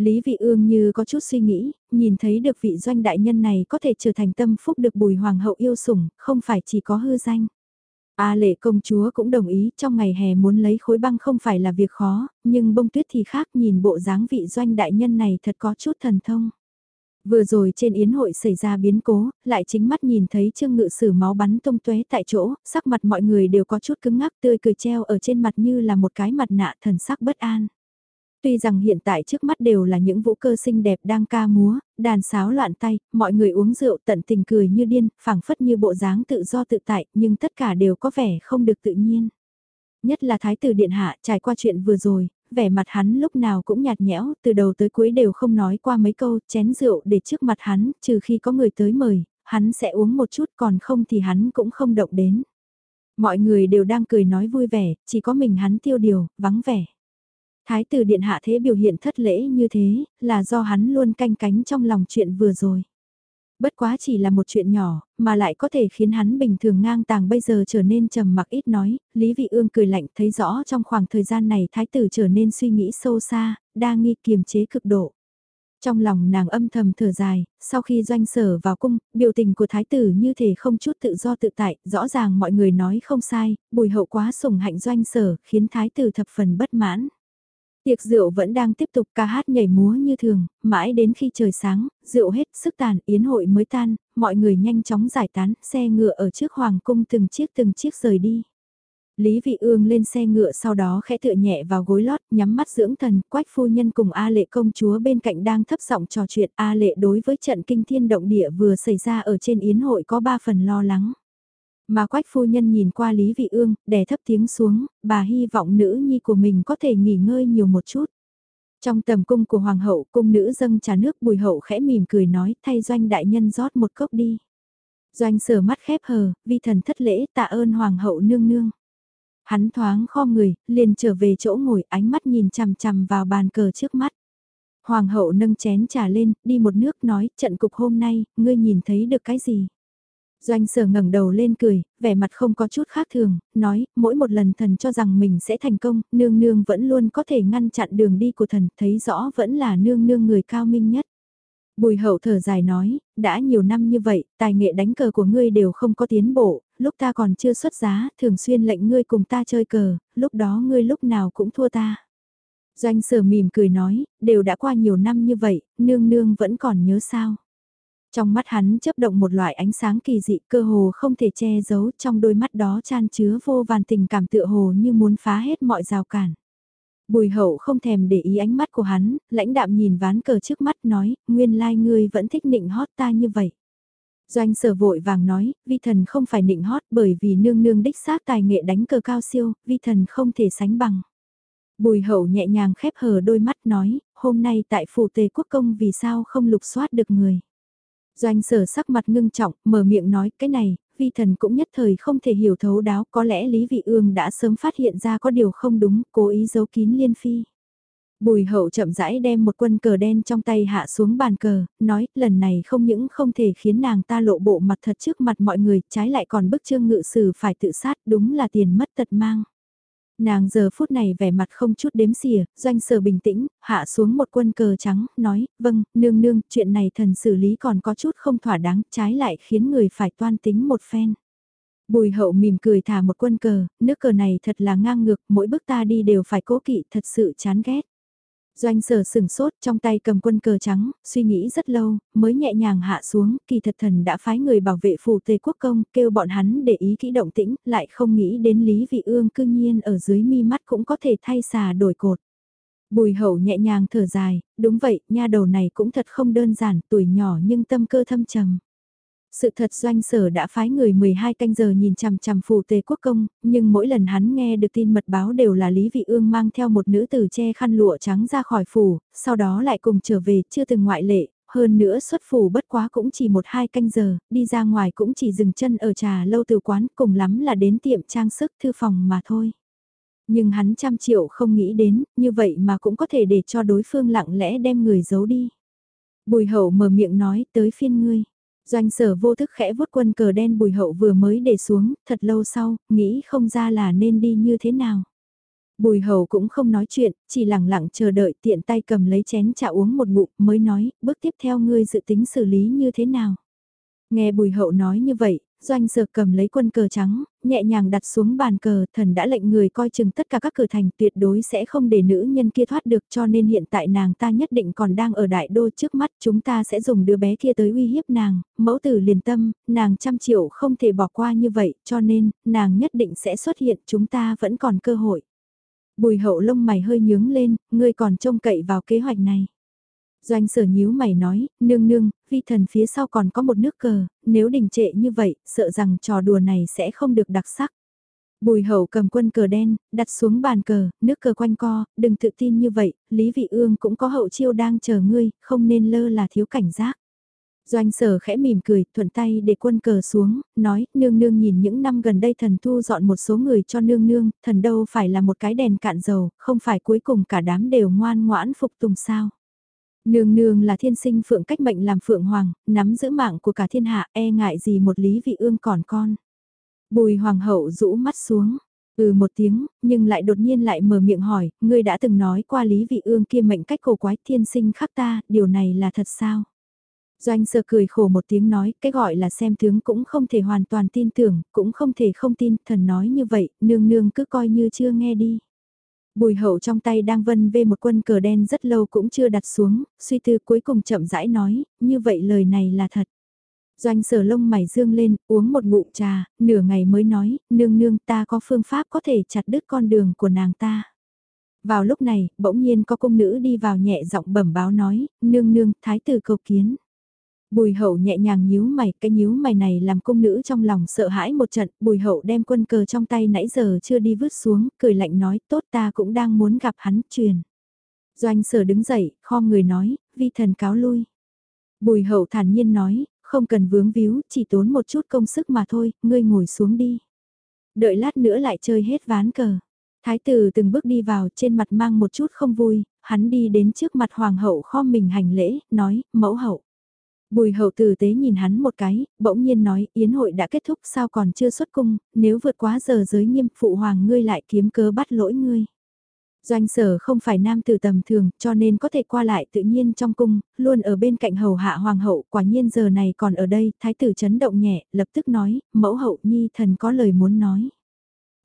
Lý Vị Ương như có chút suy nghĩ, nhìn thấy được vị doanh đại nhân này có thể trở thành tâm phúc được bùi hoàng hậu yêu sủng, không phải chỉ có hư danh. A lệ công chúa cũng đồng ý trong ngày hè muốn lấy khối băng không phải là việc khó, nhưng bông tuyết thì khác nhìn bộ dáng vị doanh đại nhân này thật có chút thần thông. Vừa rồi trên yến hội xảy ra biến cố, lại chính mắt nhìn thấy trương ngự sử máu bắn tung tóe tại chỗ, sắc mặt mọi người đều có chút cứng ngắc tươi cười treo ở trên mặt như là một cái mặt nạ thần sắc bất an. Tuy rằng hiện tại trước mắt đều là những vũ cơ xinh đẹp đang ca múa, đàn sáo loạn tay, mọi người uống rượu tận tình cười như điên, phảng phất như bộ dáng tự do tự tại, nhưng tất cả đều có vẻ không được tự nhiên. Nhất là Thái tử Điện Hạ trải qua chuyện vừa rồi, vẻ mặt hắn lúc nào cũng nhạt nhẽo, từ đầu tới cuối đều không nói qua mấy câu, chén rượu để trước mặt hắn, trừ khi có người tới mời, hắn sẽ uống một chút còn không thì hắn cũng không động đến. Mọi người đều đang cười nói vui vẻ, chỉ có mình hắn tiêu điều, vắng vẻ. Thái tử điện hạ thế biểu hiện thất lễ như thế, là do hắn luôn canh cánh trong lòng chuyện vừa rồi. Bất quá chỉ là một chuyện nhỏ, mà lại có thể khiến hắn bình thường ngang tàng bây giờ trở nên trầm mặc ít nói, Lý Vị Ương cười lạnh thấy rõ trong khoảng thời gian này thái tử trở nên suy nghĩ sâu xa, đa nghi kiềm chế cực độ. Trong lòng nàng âm thầm thở dài, sau khi doanh sở vào cung, biểu tình của thái tử như thể không chút tự do tự tại, rõ ràng mọi người nói không sai, bùi hậu quá sủng hạnh doanh sở, khiến thái tử thập phần bất mãn. Tiệc rượu vẫn đang tiếp tục ca hát nhảy múa như thường, mãi đến khi trời sáng, rượu hết, sức tàn, yến hội mới tan, mọi người nhanh chóng giải tán, xe ngựa ở trước hoàng cung từng chiếc từng chiếc rời đi. Lý Vị Ương lên xe ngựa sau đó khẽ tựa nhẹ vào gối lót, nhắm mắt dưỡng thần, quách phu nhân cùng A lệ công chúa bên cạnh đang thấp giọng trò chuyện A lệ đối với trận kinh thiên động địa vừa xảy ra ở trên yến hội có ba phần lo lắng. Mà quách phu nhân nhìn qua Lý Vị Ương, đè thấp tiếng xuống, bà hy vọng nữ nhi của mình có thể nghỉ ngơi nhiều một chút. Trong tầm cung của hoàng hậu, cung nữ dâng trà nước bùi hậu khẽ mỉm cười nói thay doanh đại nhân rót một cốc đi. Doanh sở mắt khép hờ, vi thần thất lễ tạ ơn hoàng hậu nương nương. Hắn thoáng kho người, liền trở về chỗ ngồi ánh mắt nhìn chằm chằm vào bàn cờ trước mắt. Hoàng hậu nâng chén trà lên, đi một nước nói, trận cục hôm nay, ngươi nhìn thấy được cái gì? Doanh sở ngẩng đầu lên cười, vẻ mặt không có chút khác thường, nói, mỗi một lần thần cho rằng mình sẽ thành công, nương nương vẫn luôn có thể ngăn chặn đường đi của thần, thấy rõ vẫn là nương nương người cao minh nhất. Bùi hậu thở dài nói, đã nhiều năm như vậy, tài nghệ đánh cờ của ngươi đều không có tiến bộ, lúc ta còn chưa xuất giá, thường xuyên lệnh ngươi cùng ta chơi cờ, lúc đó ngươi lúc nào cũng thua ta. Doanh sở mỉm cười nói, đều đã qua nhiều năm như vậy, nương nương vẫn còn nhớ sao. Trong mắt hắn chấp động một loại ánh sáng kỳ dị cơ hồ không thể che giấu trong đôi mắt đó chan chứa vô vàn tình cảm tựa hồ như muốn phá hết mọi rào cản. Bùi hậu không thèm để ý ánh mắt của hắn, lãnh đạm nhìn ván cờ trước mắt nói, nguyên lai like ngươi vẫn thích nịnh hót ta như vậy. Doanh sở vội vàng nói, vi thần không phải nịnh hót bởi vì nương nương đích xác tài nghệ đánh cờ cao siêu, vi thần không thể sánh bằng. Bùi hậu nhẹ nhàng khép hờ đôi mắt nói, hôm nay tại phủ tề quốc công vì sao không lục soát được người. Doanh sở sắc mặt ngưng trọng, mở miệng nói, cái này, vi thần cũng nhất thời không thể hiểu thấu đáo, có lẽ Lý Vị Ương đã sớm phát hiện ra có điều không đúng, cố ý giấu kín liên phi. Bùi hậu chậm rãi đem một quân cờ đen trong tay hạ xuống bàn cờ, nói lần này không những không thể khiến nàng ta lộ bộ mặt thật trước mặt mọi người, trái lại còn bức trương ngự sử phải tự sát đúng là tiền mất tật mang. Nàng giờ phút này vẻ mặt không chút đếm xỉa, doanh sở bình tĩnh, hạ xuống một quân cờ trắng, nói, vâng, nương nương, chuyện này thần xử lý còn có chút không thỏa đáng, trái lại khiến người phải toan tính một phen. Bùi hậu mỉm cười thả một quân cờ, nước cờ này thật là ngang ngược, mỗi bước ta đi đều phải cố kỵ, thật sự chán ghét. Doanh sở sừng sốt trong tay cầm quân cờ trắng, suy nghĩ rất lâu, mới nhẹ nhàng hạ xuống, kỳ thật thần đã phái người bảo vệ phủ tề quốc công, kêu bọn hắn để ý kỹ động tĩnh, lại không nghĩ đến Lý Vị Ương cư nhiên ở dưới mi mắt cũng có thể thay xà đổi cột. Bùi hậu nhẹ nhàng thở dài, đúng vậy, nha đầu này cũng thật không đơn giản, tuổi nhỏ nhưng tâm cơ thâm trầm. Sự thật doanh sở đã phái người 12 canh giờ nhìn chằm chằm phù tề quốc công, nhưng mỗi lần hắn nghe được tin mật báo đều là Lý Vị Ương mang theo một nữ tử che khăn lụa trắng ra khỏi phủ, sau đó lại cùng trở về, chưa từng ngoại lệ, hơn nữa xuất phủ bất quá cũng chỉ một hai canh giờ, đi ra ngoài cũng chỉ dừng chân ở trà lâu từ quán, cùng lắm là đến tiệm trang sức thư phòng mà thôi. Nhưng hắn trăm triệu không nghĩ đến, như vậy mà cũng có thể để cho đối phương lặng lẽ đem người giấu đi. Bùi hậu mở miệng nói tới phiên ngươi. Doanh sở vô thức khẽ vuốt quân cờ đen bùi hậu vừa mới để xuống, thật lâu sau, nghĩ không ra là nên đi như thế nào. Bùi hậu cũng không nói chuyện, chỉ lặng lặng chờ đợi tiện tay cầm lấy chén trà uống một ngụm mới nói, bước tiếp theo ngươi dự tính xử lý như thế nào. Nghe bùi hậu nói như vậy, doanh sở cầm lấy quân cờ trắng, nhẹ nhàng đặt xuống bàn cờ, thần đã lệnh người coi chừng tất cả các cửa thành tuyệt đối sẽ không để nữ nhân kia thoát được cho nên hiện tại nàng ta nhất định còn đang ở đại đô trước mắt chúng ta sẽ dùng đứa bé kia tới uy hiếp nàng, mẫu tử liền tâm, nàng trăm triệu không thể bỏ qua như vậy cho nên, nàng nhất định sẽ xuất hiện chúng ta vẫn còn cơ hội. Bùi hậu lông mày hơi nhướng lên, ngươi còn trông cậy vào kế hoạch này. Doanh sở nhíu mày nói, nương nương, vi thần phía sau còn có một nước cờ, nếu đình trệ như vậy, sợ rằng trò đùa này sẽ không được đặc sắc. Bùi hậu cầm quân cờ đen, đặt xuống bàn cờ, nước cờ quanh co, đừng tự tin như vậy, Lý Vị Ương cũng có hậu chiêu đang chờ ngươi, không nên lơ là thiếu cảnh giác. Doanh sở khẽ mỉm cười, thuận tay để quân cờ xuống, nói, nương nương nhìn những năm gần đây thần thu dọn một số người cho nương nương, thần đâu phải là một cái đèn cạn dầu, không phải cuối cùng cả đám đều ngoan ngoãn phục tùng sao. Nương nương là thiên sinh phượng cách mệnh làm phượng hoàng, nắm giữ mạng của cả thiên hạ e ngại gì một lý vị ương còn con. Bùi hoàng hậu rũ mắt xuống, ừ một tiếng, nhưng lại đột nhiên lại mở miệng hỏi, ngươi đã từng nói qua lý vị ương kia mệnh cách cổ quái thiên sinh khắc ta, điều này là thật sao? Doanh sơ cười khổ một tiếng nói, cái gọi là xem tướng cũng không thể hoàn toàn tin tưởng, cũng không thể không tin, thần nói như vậy, nương nương cứ coi như chưa nghe đi. Bùi hậu trong tay đang vân vê một quân cờ đen rất lâu cũng chưa đặt xuống, suy tư cuối cùng chậm rãi nói, như vậy lời này là thật. Doanh sở lông mày dương lên, uống một ngụm trà, nửa ngày mới nói, nương nương ta có phương pháp có thể chặt đứt con đường của nàng ta. Vào lúc này, bỗng nhiên có công nữ đi vào nhẹ giọng bẩm báo nói, nương nương, thái tử cầu kiến. Bùi hậu nhẹ nhàng nhíu mày, cái nhíu mày này làm cung nữ trong lòng sợ hãi một trận, bùi hậu đem quân cờ trong tay nãy giờ chưa đi vứt xuống, cười lạnh nói, tốt ta cũng đang muốn gặp hắn, truyền. Doanh sở đứng dậy, khom người nói, vi thần cáo lui. Bùi hậu thản nhiên nói, không cần vướng víu, chỉ tốn một chút công sức mà thôi, ngươi ngồi xuống đi. Đợi lát nữa lại chơi hết ván cờ. Thái tử từng bước đi vào trên mặt mang một chút không vui, hắn đi đến trước mặt hoàng hậu khom mình hành lễ, nói, mẫu hậu. Bùi hậu tử tế nhìn hắn một cái, bỗng nhiên nói, yến hội đã kết thúc sao còn chưa xuất cung, nếu vượt quá giờ giới nghiêm phụ hoàng ngươi lại kiếm cớ bắt lỗi ngươi. Doanh sở không phải nam tử tầm thường, cho nên có thể qua lại tự nhiên trong cung, luôn ở bên cạnh hầu hạ hoàng hậu, quả nhiên giờ này còn ở đây, thái tử chấn động nhẹ, lập tức nói, mẫu hậu nhi thần có lời muốn nói.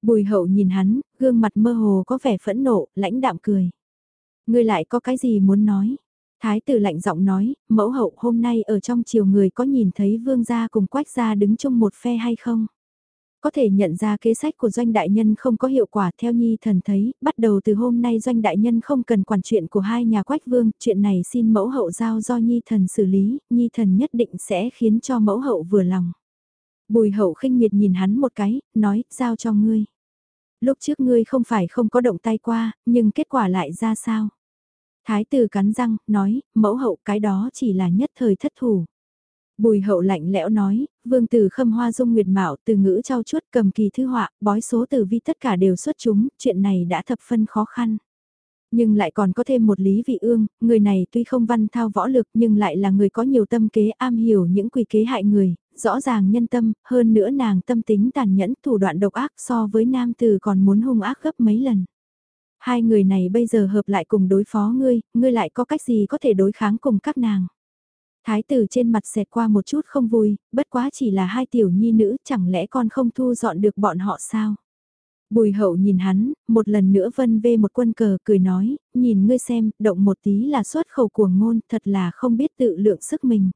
Bùi hậu nhìn hắn, gương mặt mơ hồ có vẻ phẫn nộ, lãnh đạm cười. Ngươi lại có cái gì muốn nói? Thái tử lạnh giọng nói, mẫu hậu hôm nay ở trong chiều người có nhìn thấy vương gia cùng quách gia đứng chung một phe hay không? Có thể nhận ra kế sách của doanh đại nhân không có hiệu quả theo nhi thần thấy, bắt đầu từ hôm nay doanh đại nhân không cần quản chuyện của hai nhà quách vương, chuyện này xin mẫu hậu giao do nhi thần xử lý, nhi thần nhất định sẽ khiến cho mẫu hậu vừa lòng. Bùi hậu khinh miệt nhìn hắn một cái, nói, giao cho ngươi. Lúc trước ngươi không phải không có động tay qua, nhưng kết quả lại ra sao? Thái tử cắn răng, nói, mẫu hậu cái đó chỉ là nhất thời thất thủ. Bùi hậu lạnh lẽo nói, vương tử khâm hoa dung nguyệt mạo từ ngữ trao chuốt cầm kỳ thư họa, bói số tử vi tất cả đều xuất chúng, chuyện này đã thập phân khó khăn. Nhưng lại còn có thêm một lý vị ương, người này tuy không văn thao võ lực nhưng lại là người có nhiều tâm kế am hiểu những quỷ kế hại người, rõ ràng nhân tâm, hơn nữa nàng tâm tính tàn nhẫn thủ đoạn độc ác so với nam tử còn muốn hung ác gấp mấy lần. Hai người này bây giờ hợp lại cùng đối phó ngươi, ngươi lại có cách gì có thể đối kháng cùng các nàng. Thái tử trên mặt xẹt qua một chút không vui, bất quá chỉ là hai tiểu nhi nữ, chẳng lẽ con không thu dọn được bọn họ sao? Bùi hậu nhìn hắn, một lần nữa vân vê một quân cờ cười nói, nhìn ngươi xem, động một tí là xuất khẩu của ngôn, thật là không biết tự lượng sức mình.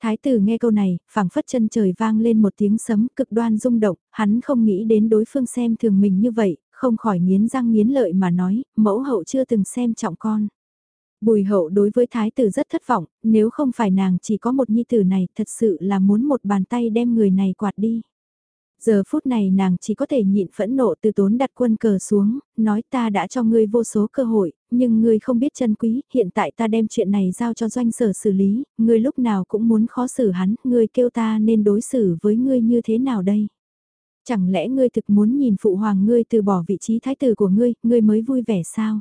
Thái tử nghe câu này, phảng phất chân trời vang lên một tiếng sấm cực đoan rung động, hắn không nghĩ đến đối phương xem thường mình như vậy, không khỏi nghiến răng nghiến lợi mà nói, mẫu hậu chưa từng xem trọng con. Bùi hậu đối với thái tử rất thất vọng, nếu không phải nàng chỉ có một nhi tử này thật sự là muốn một bàn tay đem người này quạt đi. Giờ phút này nàng chỉ có thể nhịn phẫn nộ từ tốn đặt quân cờ xuống, nói ta đã cho ngươi vô số cơ hội, nhưng ngươi không biết chân quý, hiện tại ta đem chuyện này giao cho doanh sở xử lý, ngươi lúc nào cũng muốn khó xử hắn, ngươi kêu ta nên đối xử với ngươi như thế nào đây? Chẳng lẽ ngươi thực muốn nhìn phụ hoàng ngươi từ bỏ vị trí thái tử của ngươi, ngươi mới vui vẻ sao?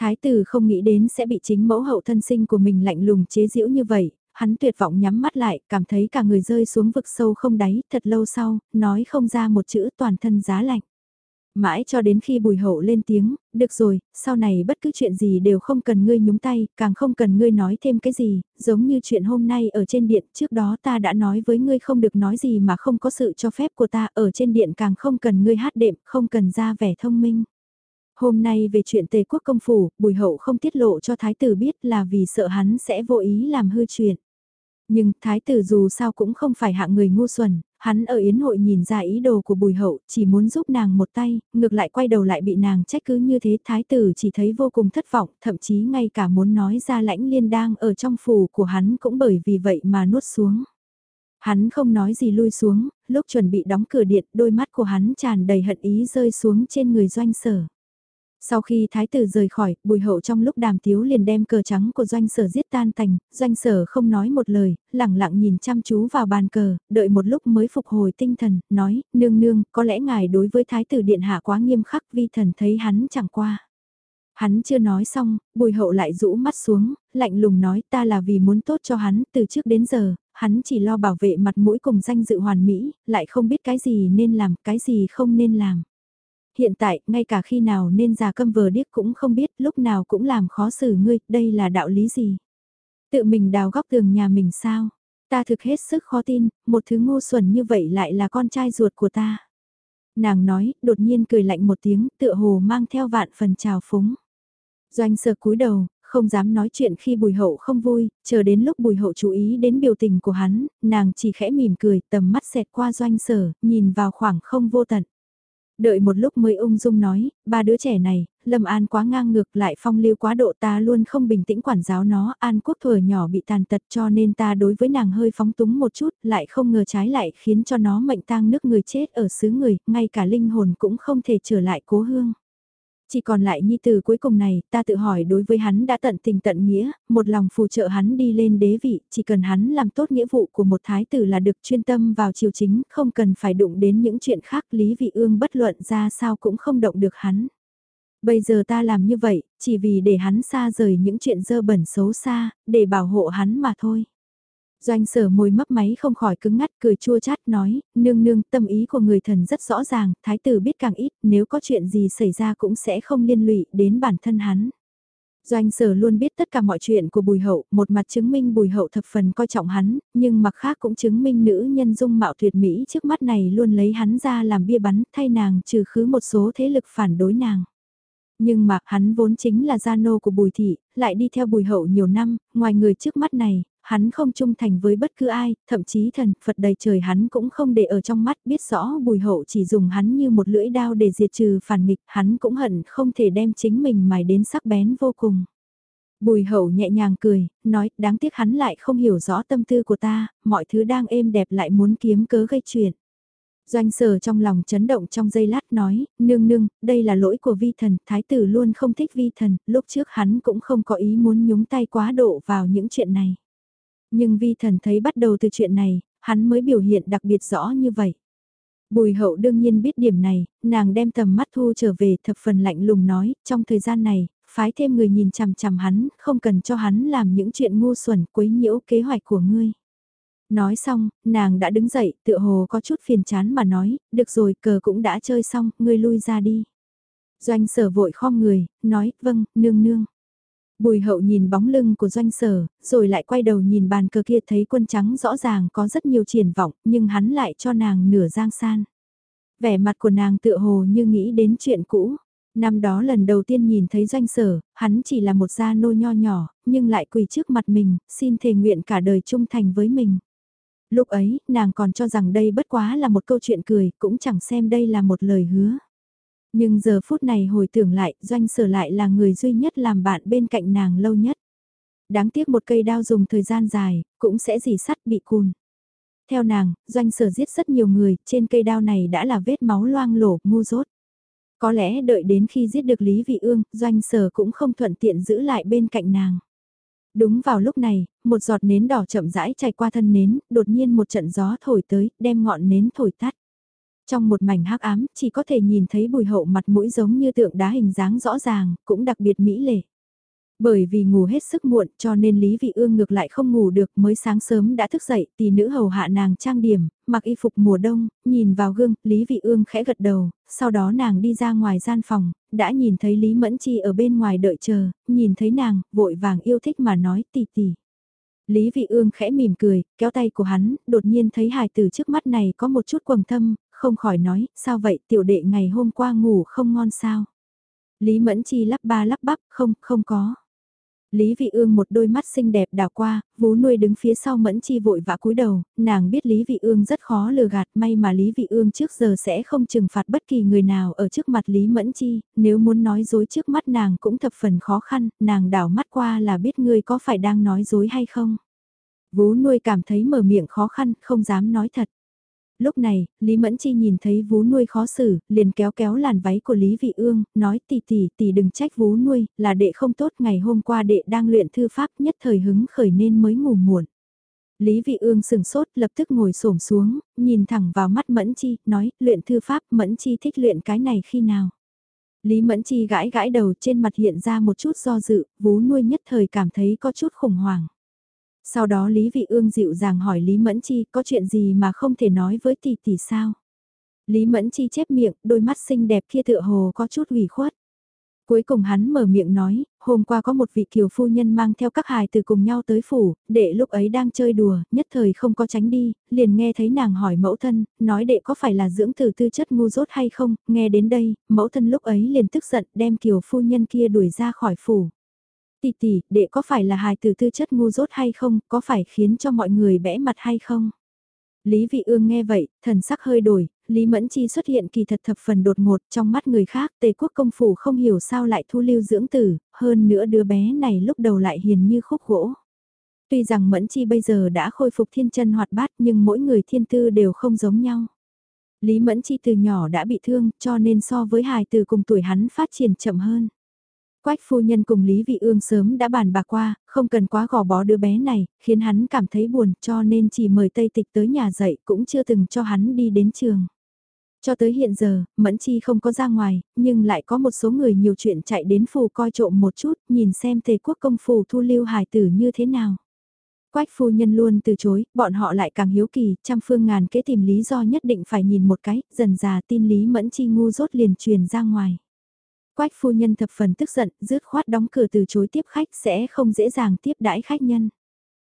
Thái tử không nghĩ đến sẽ bị chính mẫu hậu thân sinh của mình lạnh lùng chế giễu như vậy, hắn tuyệt vọng nhắm mắt lại, cảm thấy cả người rơi xuống vực sâu không đáy, thật lâu sau, nói không ra một chữ toàn thân giá lạnh. Mãi cho đến khi bùi hậu lên tiếng, được rồi, sau này bất cứ chuyện gì đều không cần ngươi nhúng tay, càng không cần ngươi nói thêm cái gì, giống như chuyện hôm nay ở trên điện, trước đó ta đã nói với ngươi không được nói gì mà không có sự cho phép của ta, ở trên điện càng không cần ngươi hát đệm, không cần ra vẻ thông minh. Hôm nay về chuyện tề quốc công phủ, bùi hậu không tiết lộ cho thái tử biết là vì sợ hắn sẽ vô ý làm hư chuyện. Nhưng thái tử dù sao cũng không phải hạng người ngu xuẩn, hắn ở yến hội nhìn ra ý đồ của bùi hậu, chỉ muốn giúp nàng một tay, ngược lại quay đầu lại bị nàng trách cứ như thế, thái tử chỉ thấy vô cùng thất vọng, thậm chí ngay cả muốn nói ra lãnh liên đang ở trong phủ của hắn cũng bởi vì vậy mà nuốt xuống. Hắn không nói gì lui xuống, lúc chuẩn bị đóng cửa điện, đôi mắt của hắn tràn đầy hận ý rơi xuống trên người doanh sở. Sau khi thái tử rời khỏi, bùi hậu trong lúc đàm tiếu liền đem cờ trắng của doanh sở giết tan thành, doanh sở không nói một lời, lặng lặng nhìn chăm chú vào bàn cờ, đợi một lúc mới phục hồi tinh thần, nói, nương nương, có lẽ ngài đối với thái tử điện hạ quá nghiêm khắc vi thần thấy hắn chẳng qua. Hắn chưa nói xong, bùi hậu lại rũ mắt xuống, lạnh lùng nói ta là vì muốn tốt cho hắn từ trước đến giờ, hắn chỉ lo bảo vệ mặt mũi cùng danh dự hoàn mỹ, lại không biết cái gì nên làm, cái gì không nên làm. Hiện tại, ngay cả khi nào nên già câm vờ điếc cũng không biết, lúc nào cũng làm khó xử ngươi, đây là đạo lý gì? Tự mình đào góc tường nhà mình sao? Ta thực hết sức khó tin, một thứ ngu xuẩn như vậy lại là con trai ruột của ta. Nàng nói, đột nhiên cười lạnh một tiếng, tựa hồ mang theo vạn phần trào phúng. Doanh sơ cúi đầu, không dám nói chuyện khi bùi hậu không vui, chờ đến lúc bùi hậu chú ý đến biểu tình của hắn, nàng chỉ khẽ mỉm cười, tầm mắt xẹt qua doanh sở, nhìn vào khoảng không vô tận. Đợi một lúc mới ung dung nói, ba đứa trẻ này, Lâm An quá ngang ngược lại phong lưu quá độ ta luôn không bình tĩnh quản giáo nó, An Quốc thừa nhỏ bị tàn tật cho nên ta đối với nàng hơi phóng túng một chút, lại không ngờ trái lại khiến cho nó mệnh tang nước người chết ở xứ người, ngay cả linh hồn cũng không thể trở lại cố hương. Chỉ còn lại nhi tử cuối cùng này, ta tự hỏi đối với hắn đã tận tình tận nghĩa, một lòng phù trợ hắn đi lên đế vị, chỉ cần hắn làm tốt nghĩa vụ của một thái tử là được chuyên tâm vào triều chính, không cần phải đụng đến những chuyện khác Lý Vị Ương bất luận ra sao cũng không động được hắn. Bây giờ ta làm như vậy, chỉ vì để hắn xa rời những chuyện dơ bẩn xấu xa, để bảo hộ hắn mà thôi. Doanh sở môi mấp máy không khỏi cứng ngắt cười chua chát nói, nương nương tâm ý của người thần rất rõ ràng, thái tử biết càng ít, nếu có chuyện gì xảy ra cũng sẽ không liên lụy đến bản thân hắn. Doanh sở luôn biết tất cả mọi chuyện của bùi hậu, một mặt chứng minh bùi hậu thập phần coi trọng hắn, nhưng mặt khác cũng chứng minh nữ nhân dung mạo tuyệt mỹ trước mắt này luôn lấy hắn ra làm bia bắn thay nàng trừ khứ một số thế lực phản đối nàng. Nhưng mà hắn vốn chính là gia nô của bùi thị, lại đi theo bùi hậu nhiều năm, ngoài người trước mắt này, hắn không trung thành với bất cứ ai, thậm chí thần, Phật đầy trời hắn cũng không để ở trong mắt, biết rõ bùi hậu chỉ dùng hắn như một lưỡi đao để diệt trừ phản nghịch, hắn cũng hận không thể đem chính mình mài đến sắc bén vô cùng. Bùi hậu nhẹ nhàng cười, nói, đáng tiếc hắn lại không hiểu rõ tâm tư của ta, mọi thứ đang êm đẹp lại muốn kiếm cớ gây chuyện. Doanh sở trong lòng chấn động trong giây lát nói, nương nương, đây là lỗi của vi thần, thái tử luôn không thích vi thần, lúc trước hắn cũng không có ý muốn nhúng tay quá độ vào những chuyện này. Nhưng vi thần thấy bắt đầu từ chuyện này, hắn mới biểu hiện đặc biệt rõ như vậy. Bùi hậu đương nhiên biết điểm này, nàng đem tầm mắt thu trở về thập phần lạnh lùng nói, trong thời gian này, phái thêm người nhìn chằm chằm hắn, không cần cho hắn làm những chuyện ngu xuẩn quấy nhiễu kế hoạch của ngươi. Nói xong, nàng đã đứng dậy, tựa hồ có chút phiền chán mà nói, được rồi, cờ cũng đã chơi xong, ngươi lui ra đi. Doanh sở vội khom người, nói, vâng, nương nương. Bùi hậu nhìn bóng lưng của doanh sở, rồi lại quay đầu nhìn bàn cờ kia thấy quân trắng rõ ràng có rất nhiều triển vọng, nhưng hắn lại cho nàng nửa giang san. Vẻ mặt của nàng tựa hồ như nghĩ đến chuyện cũ. Năm đó lần đầu tiên nhìn thấy doanh sở, hắn chỉ là một gia nô nho nhỏ, nhưng lại quỳ trước mặt mình, xin thề nguyện cả đời trung thành với mình. Lúc ấy, nàng còn cho rằng đây bất quá là một câu chuyện cười, cũng chẳng xem đây là một lời hứa. Nhưng giờ phút này hồi tưởng lại, doanh sở lại là người duy nhất làm bạn bên cạnh nàng lâu nhất. Đáng tiếc một cây đao dùng thời gian dài, cũng sẽ dì sắt bị cùn. Theo nàng, doanh sở giết rất nhiều người, trên cây đao này đã là vết máu loang lổ, ngu dốt. Có lẽ đợi đến khi giết được Lý Vị Ương, doanh sở cũng không thuận tiện giữ lại bên cạnh nàng. Đúng vào lúc này, một giọt nến đỏ chậm rãi chạy qua thân nến, đột nhiên một trận gió thổi tới, đem ngọn nến thổi tắt. Trong một mảnh hắc ám, chỉ có thể nhìn thấy bùi hậu mặt mũi giống như tượng đá hình dáng rõ ràng, cũng đặc biệt mỹ lệ. Bởi vì ngủ hết sức muộn cho nên Lý Vị Ương ngược lại không ngủ được mới sáng sớm đã thức dậy tỷ nữ hầu hạ nàng trang điểm, mặc y phục mùa đông, nhìn vào gương, Lý Vị Ương khẽ gật đầu, sau đó nàng đi ra ngoài gian phòng, đã nhìn thấy Lý Mẫn Chi ở bên ngoài đợi chờ, nhìn thấy nàng, vội vàng yêu thích mà nói tỷ tỷ. Lý Vị Ương khẽ mỉm cười, kéo tay của hắn, đột nhiên thấy hài tử trước mắt này có một chút quầng thâm, không khỏi nói, sao vậy tiểu đệ ngày hôm qua ngủ không ngon sao? Lý Mẫn Chi lắp ba lắp bắp, không, không có. Lý Vị Ương một đôi mắt xinh đẹp đảo qua, vú nuôi đứng phía sau Mẫn Chi vội vã cúi đầu, nàng biết Lý Vị Ương rất khó lừa gạt, may mà Lý Vị Ương trước giờ sẽ không trừng phạt bất kỳ người nào ở trước mặt Lý Mẫn Chi, nếu muốn nói dối trước mắt nàng cũng thập phần khó khăn, nàng đảo mắt qua là biết ngươi có phải đang nói dối hay không. Vú nuôi cảm thấy mở miệng khó khăn, không dám nói thật. Lúc này, Lý Mẫn Chi nhìn thấy vú nuôi khó xử, liền kéo kéo làn váy của Lý Vị Ương, nói tỷ tỷ tỷ đừng trách vú nuôi, là đệ không tốt ngày hôm qua đệ đang luyện thư pháp nhất thời hứng khởi nên mới ngủ muộn. Lý Vị Ương sừng sốt lập tức ngồi xổm xuống, nhìn thẳng vào mắt Mẫn Chi, nói, luyện thư pháp Mẫn Chi thích luyện cái này khi nào. Lý Mẫn Chi gãi gãi đầu trên mặt hiện ra một chút do dự, vú nuôi nhất thời cảm thấy có chút khủng hoảng. Sau đó Lý Vị Ương dịu dàng hỏi Lý Mẫn Chi có chuyện gì mà không thể nói với tỷ tỷ sao? Lý Mẫn Chi chép miệng, đôi mắt xinh đẹp kia tựa hồ có chút ủy khuất. Cuối cùng hắn mở miệng nói, hôm qua có một vị kiều phu nhân mang theo các hài từ cùng nhau tới phủ, đệ lúc ấy đang chơi đùa, nhất thời không có tránh đi, liền nghe thấy nàng hỏi mẫu thân, nói đệ có phải là dưỡng từ tư chất ngu dốt hay không, nghe đến đây, mẫu thân lúc ấy liền tức giận đem kiều phu nhân kia đuổi ra khỏi phủ. Tỷ tỷ, đệ có phải là hài từ tư chất ngu dốt hay không, có phải khiến cho mọi người bẽ mặt hay không? Lý Vị Ương nghe vậy, thần sắc hơi đổi, Lý Mẫn Chi xuất hiện kỳ thật thập phần đột ngột trong mắt người khác, tề quốc công phủ không hiểu sao lại thu lưu dưỡng tử, hơn nữa đứa bé này lúc đầu lại hiền như khúc gỗ. Tuy rằng Mẫn Chi bây giờ đã khôi phục thiên chân hoạt bát nhưng mỗi người thiên tư đều không giống nhau. Lý Mẫn Chi từ nhỏ đã bị thương cho nên so với hài từ cùng tuổi hắn phát triển chậm hơn. Quách phu nhân cùng Lý Vị Ương sớm đã bàn bạc qua, không cần quá gò bó đứa bé này, khiến hắn cảm thấy buồn cho nên chỉ mời Tây Tịch tới nhà dạy cũng chưa từng cho hắn đi đến trường. Cho tới hiện giờ, Mẫn Chi không có ra ngoài, nhưng lại có một số người nhiều chuyện chạy đến phù coi trộm một chút, nhìn xem tề quốc công phù thu lưu hài tử như thế nào. Quách phu nhân luôn từ chối, bọn họ lại càng hiếu kỳ, trăm phương ngàn kế tìm lý do nhất định phải nhìn một cái, dần già tin Lý Mẫn Chi ngu rốt liền truyền ra ngoài. Quách phu nhân thập phần tức giận, rứt khoát đóng cửa từ chối tiếp khách sẽ không dễ dàng tiếp đãi khách nhân.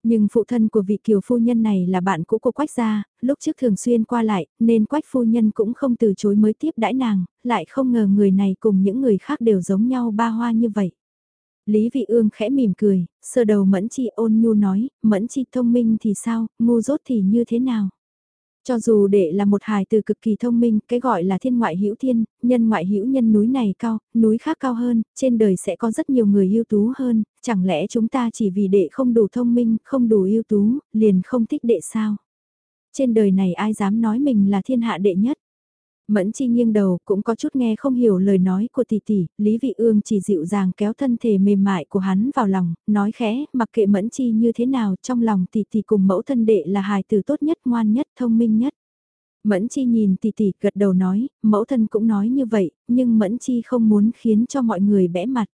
Nhưng phụ thân của vị kiều phu nhân này là bạn cũ của Quách gia, lúc trước thường xuyên qua lại, nên Quách phu nhân cũng không từ chối mới tiếp đãi nàng, lại không ngờ người này cùng những người khác đều giống nhau ba hoa như vậy. Lý Vị Ương khẽ mỉm cười, sờ đầu Mẫn Chi ôn nhu nói, Mẫn Chi thông minh thì sao, ngu dốt thì như thế nào? Cho dù đệ là một hài từ cực kỳ thông minh, cái gọi là thiên ngoại hữu thiên, nhân ngoại hữu nhân núi này cao, núi khác cao hơn, trên đời sẽ có rất nhiều người ưu tú hơn, chẳng lẽ chúng ta chỉ vì đệ không đủ thông minh, không đủ ưu tú, liền không thích đệ sao? Trên đời này ai dám nói mình là thiên hạ đệ nhất? Mẫn chi nghiêng đầu cũng có chút nghe không hiểu lời nói của tỷ tỷ, Lý Vị Ương chỉ dịu dàng kéo thân thể mềm mại của hắn vào lòng, nói khẽ, mặc kệ Mẫn chi như thế nào trong lòng tỷ tỷ cùng mẫu thân đệ là hài tử tốt nhất, ngoan nhất, thông minh nhất. Mẫn chi nhìn tỷ tỷ gật đầu nói, mẫu thân cũng nói như vậy, nhưng Mẫn chi không muốn khiến cho mọi người bẽ mặt.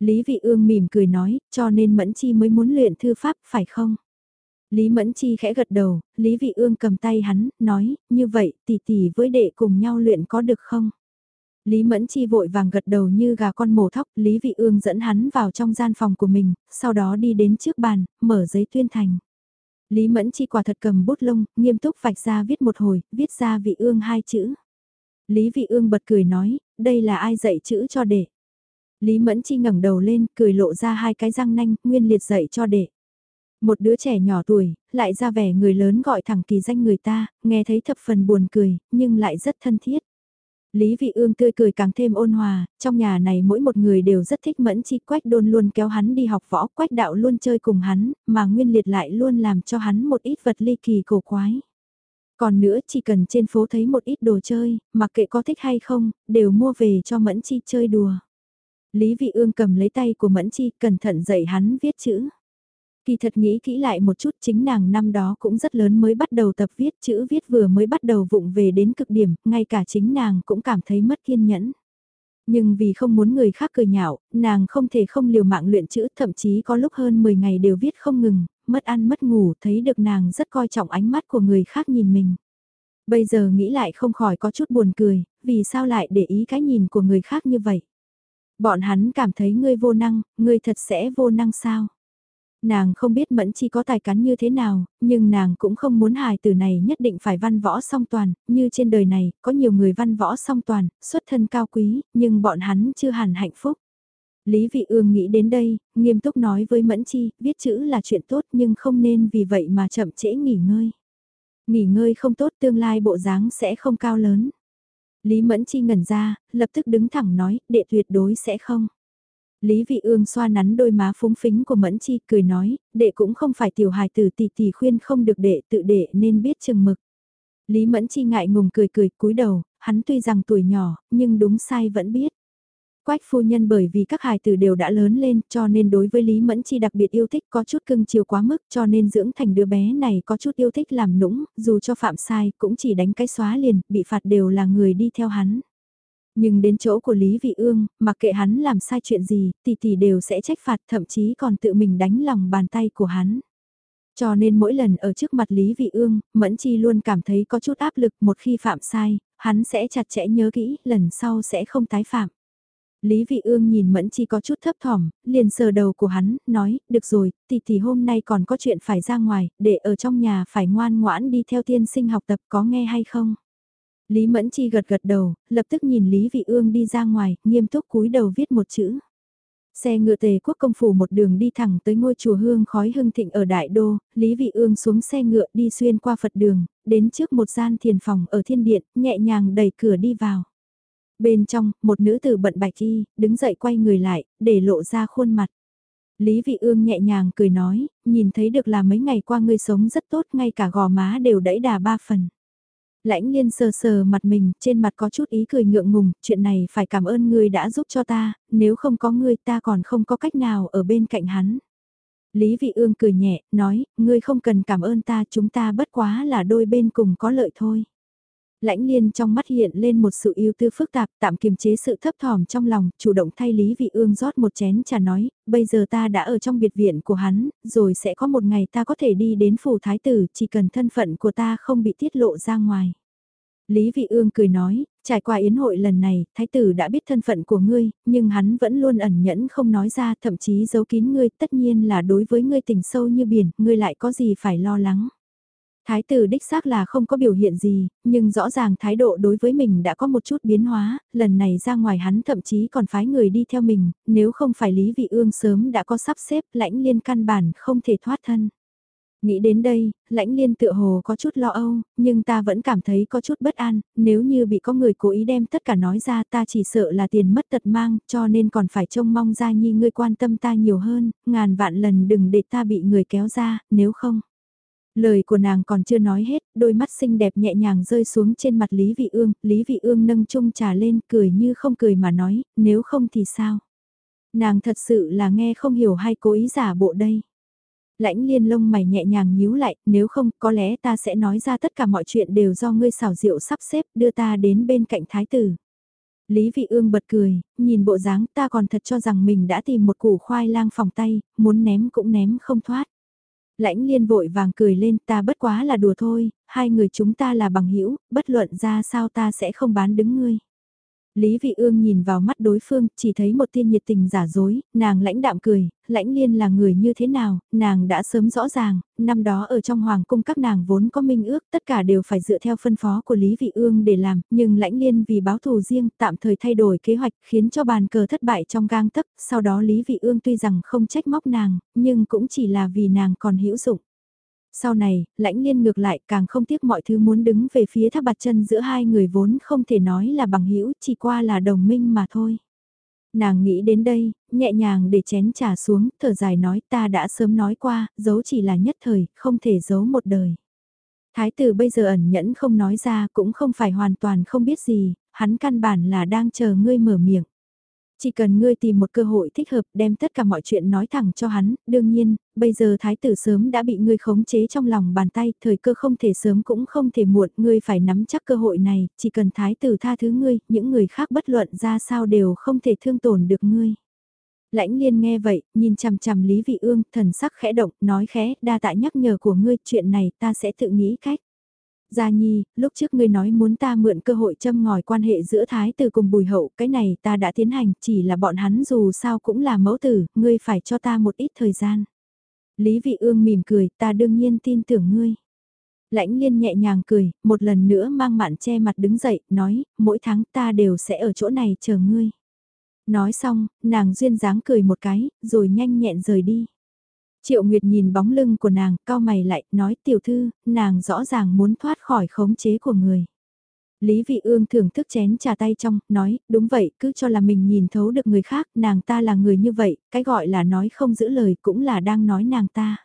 Lý Vị Ương mỉm cười nói, cho nên Mẫn chi mới muốn luyện thư pháp, phải không? Lý Mẫn Chi khẽ gật đầu, Lý Vị Ương cầm tay hắn, nói, như vậy tỷ tỷ với đệ cùng nhau luyện có được không? Lý Mẫn Chi vội vàng gật đầu như gà con mổ thóc, Lý Vị Ương dẫn hắn vào trong gian phòng của mình, sau đó đi đến trước bàn, mở giấy tuyên thành. Lý Mẫn Chi quả thật cầm bút lông, nghiêm túc vạch ra viết một hồi, viết ra Vị Ương hai chữ. Lý Vị Ương bật cười nói, đây là ai dạy chữ cho đệ? Lý Mẫn Chi ngẩng đầu lên, cười lộ ra hai cái răng nanh, nguyên liệt dạy cho đệ. Một đứa trẻ nhỏ tuổi, lại ra vẻ người lớn gọi thẳng kỳ danh người ta, nghe thấy thập phần buồn cười, nhưng lại rất thân thiết. Lý Vị Ương tươi cười càng thêm ôn hòa, trong nhà này mỗi một người đều rất thích mẫn chi quách đôn luôn kéo hắn đi học võ quách đạo luôn chơi cùng hắn, mà nguyên liệt lại luôn làm cho hắn một ít vật ly kỳ cổ quái. Còn nữa chỉ cần trên phố thấy một ít đồ chơi, mặc kệ có thích hay không, đều mua về cho mẫn chi chơi đùa. Lý Vị Ương cầm lấy tay của mẫn chi cẩn thận dạy hắn viết chữ. Kỳ thật nghĩ kỹ lại một chút chính nàng năm đó cũng rất lớn mới bắt đầu tập viết chữ viết vừa mới bắt đầu vụng về đến cực điểm, ngay cả chính nàng cũng cảm thấy mất kiên nhẫn. Nhưng vì không muốn người khác cười nhạo, nàng không thể không liều mạng luyện chữ thậm chí có lúc hơn 10 ngày đều viết không ngừng, mất ăn mất ngủ thấy được nàng rất coi trọng ánh mắt của người khác nhìn mình. Bây giờ nghĩ lại không khỏi có chút buồn cười, vì sao lại để ý cái nhìn của người khác như vậy. Bọn hắn cảm thấy ngươi vô năng, ngươi thật sẽ vô năng sao? Nàng không biết Mẫn Chi có tài cán như thế nào, nhưng nàng cũng không muốn hài tử này nhất định phải văn võ song toàn, như trên đời này, có nhiều người văn võ song toàn, xuất thân cao quý, nhưng bọn hắn chưa hẳn hạnh phúc. Lý Vị Ương nghĩ đến đây, nghiêm túc nói với Mẫn Chi, viết chữ là chuyện tốt nhưng không nên vì vậy mà chậm trễ nghỉ ngơi. Nghỉ ngơi không tốt tương lai bộ dáng sẽ không cao lớn. Lý Mẫn Chi ngẩn ra, lập tức đứng thẳng nói, đệ tuyệt đối sẽ không. Lý Vị Ương xoa nắn đôi má phúng phính của Mẫn Chi cười nói, đệ cũng không phải tiểu hài tử tỷ tỷ khuyên không được đệ tự đệ nên biết chừng mực. Lý Mẫn Chi ngại ngùng cười cười cúi đầu, hắn tuy rằng tuổi nhỏ, nhưng đúng sai vẫn biết. Quách phu nhân bởi vì các hài tử đều đã lớn lên cho nên đối với Lý Mẫn Chi đặc biệt yêu thích có chút cưng chiều quá mức cho nên dưỡng thành đứa bé này có chút yêu thích làm nũng, dù cho phạm sai cũng chỉ đánh cái xóa liền, bị phạt đều là người đi theo hắn. Nhưng đến chỗ của Lý Vị Ương, mặc kệ hắn làm sai chuyện gì, tỷ tỷ đều sẽ trách phạt thậm chí còn tự mình đánh lòng bàn tay của hắn. Cho nên mỗi lần ở trước mặt Lý Vị Ương, Mẫn Chi luôn cảm thấy có chút áp lực một khi phạm sai, hắn sẽ chặt chẽ nhớ kỹ, lần sau sẽ không tái phạm. Lý Vị Ương nhìn Mẫn Chi có chút thấp thỏm, liền sờ đầu của hắn, nói, được rồi, tỷ tỷ hôm nay còn có chuyện phải ra ngoài, để ở trong nhà phải ngoan ngoãn đi theo tiên sinh học tập có nghe hay không? Lý Mẫn Chi gật gật đầu, lập tức nhìn Lý Vị Ương đi ra ngoài, nghiêm túc cúi đầu viết một chữ. Xe ngựa tề quốc công phủ một đường đi thẳng tới ngôi chùa hương khói hưng thịnh ở Đại Đô, Lý Vị Ương xuống xe ngựa đi xuyên qua Phật đường, đến trước một gian thiền phòng ở thiên điện, nhẹ nhàng đẩy cửa đi vào. Bên trong, một nữ tử bận bạch y, đứng dậy quay người lại, để lộ ra khuôn mặt. Lý Vị Ương nhẹ nhàng cười nói, nhìn thấy được là mấy ngày qua ngươi sống rất tốt, ngay cả gò má đều đẫy đà ba phần. Lãnh liên sờ sờ mặt mình, trên mặt có chút ý cười ngượng ngùng, chuyện này phải cảm ơn ngươi đã giúp cho ta, nếu không có ngươi ta còn không có cách nào ở bên cạnh hắn. Lý Vị Ương cười nhẹ, nói, ngươi không cần cảm ơn ta, chúng ta bất quá là đôi bên cùng có lợi thôi. Lãnh liên trong mắt hiện lên một sự yêu tư phức tạp, tạm kiềm chế sự thấp thỏm trong lòng, chủ động thay Lý Vị Ương rót một chén trà nói, bây giờ ta đã ở trong biệt viện của hắn, rồi sẽ có một ngày ta có thể đi đến phủ thái tử, chỉ cần thân phận của ta không bị tiết lộ ra ngoài. Lý Vị Ương cười nói, trải qua yến hội lần này, thái tử đã biết thân phận của ngươi, nhưng hắn vẫn luôn ẩn nhẫn không nói ra, thậm chí giấu kín ngươi, tất nhiên là đối với ngươi tình sâu như biển, ngươi lại có gì phải lo lắng. Thái tử đích xác là không có biểu hiện gì, nhưng rõ ràng thái độ đối với mình đã có một chút biến hóa, lần này ra ngoài hắn thậm chí còn phái người đi theo mình, nếu không phải Lý Vị Ương sớm đã có sắp xếp lãnh liên căn bản không thể thoát thân. Nghĩ đến đây, lãnh liên tựa hồ có chút lo âu, nhưng ta vẫn cảm thấy có chút bất an, nếu như bị có người cố ý đem tất cả nói ra ta chỉ sợ là tiền mất tật mang, cho nên còn phải trông mong ra nhi ngươi quan tâm ta nhiều hơn, ngàn vạn lần đừng để ta bị người kéo ra, nếu không. Lời của nàng còn chưa nói hết, đôi mắt xinh đẹp nhẹ nhàng rơi xuống trên mặt Lý Vị Ương, Lý Vị Ương nâng chung trà lên cười như không cười mà nói, nếu không thì sao? Nàng thật sự là nghe không hiểu hay cố ý giả bộ đây. Lãnh liên lông mày nhẹ nhàng nhíu lại, nếu không có lẽ ta sẽ nói ra tất cả mọi chuyện đều do ngươi xảo diệu sắp xếp đưa ta đến bên cạnh thái tử. Lý Vị Ương bật cười, nhìn bộ dáng ta còn thật cho rằng mình đã tìm một củ khoai lang phòng tay, muốn ném cũng ném không thoát. Lãnh liên vội vàng cười lên ta bất quá là đùa thôi, hai người chúng ta là bằng hữu bất luận ra sao ta sẽ không bán đứng ngươi. Lý Vị Ương nhìn vào mắt đối phương, chỉ thấy một tiên nhiệt tình giả dối, nàng lãnh đạm cười, lãnh liên là người như thế nào, nàng đã sớm rõ ràng, năm đó ở trong hoàng cung các nàng vốn có minh ước, tất cả đều phải dựa theo phân phó của Lý Vị Ương để làm, nhưng lãnh liên vì báo thù riêng, tạm thời thay đổi kế hoạch, khiến cho bàn cờ thất bại trong gang tấc, sau đó Lý Vị Ương tuy rằng không trách móc nàng, nhưng cũng chỉ là vì nàng còn hữu dụng. Sau này, lãnh liên ngược lại càng không tiếc mọi thứ muốn đứng về phía tháp bạt chân giữa hai người vốn không thể nói là bằng hữu chỉ qua là đồng minh mà thôi. Nàng nghĩ đến đây, nhẹ nhàng để chén trà xuống, thở dài nói ta đã sớm nói qua, giấu chỉ là nhất thời, không thể giấu một đời. Thái tử bây giờ ẩn nhẫn không nói ra cũng không phải hoàn toàn không biết gì, hắn căn bản là đang chờ ngươi mở miệng. Chỉ cần ngươi tìm một cơ hội thích hợp đem tất cả mọi chuyện nói thẳng cho hắn, đương nhiên, bây giờ thái tử sớm đã bị ngươi khống chế trong lòng bàn tay, thời cơ không thể sớm cũng không thể muộn, ngươi phải nắm chắc cơ hội này, chỉ cần thái tử tha thứ ngươi, những người khác bất luận ra sao đều không thể thương tổn được ngươi. Lãnh liên nghe vậy, nhìn chằm chằm Lý Vị Ương, thần sắc khẽ động, nói khẽ, đa tạ nhắc nhở của ngươi, chuyện này ta sẽ tự nghĩ cách. Gia Nhi, lúc trước ngươi nói muốn ta mượn cơ hội châm ngòi quan hệ giữa Thái tử cùng Bùi Hậu, cái này ta đã tiến hành, chỉ là bọn hắn dù sao cũng là mẫu tử, ngươi phải cho ta một ít thời gian. Lý Vị Ương mỉm cười, ta đương nhiên tin tưởng ngươi. Lãnh liên nhẹ nhàng cười, một lần nữa mang mạn che mặt đứng dậy, nói, mỗi tháng ta đều sẽ ở chỗ này chờ ngươi. Nói xong, nàng duyên dáng cười một cái, rồi nhanh nhẹn rời đi. Triệu Nguyệt nhìn bóng lưng của nàng, cao mày lại, nói tiểu thư, nàng rõ ràng muốn thoát khỏi khống chế của người. Lý Vị Ương thưởng thức chén trà tay trong, nói, đúng vậy, cứ cho là mình nhìn thấu được người khác, nàng ta là người như vậy, cái gọi là nói không giữ lời cũng là đang nói nàng ta.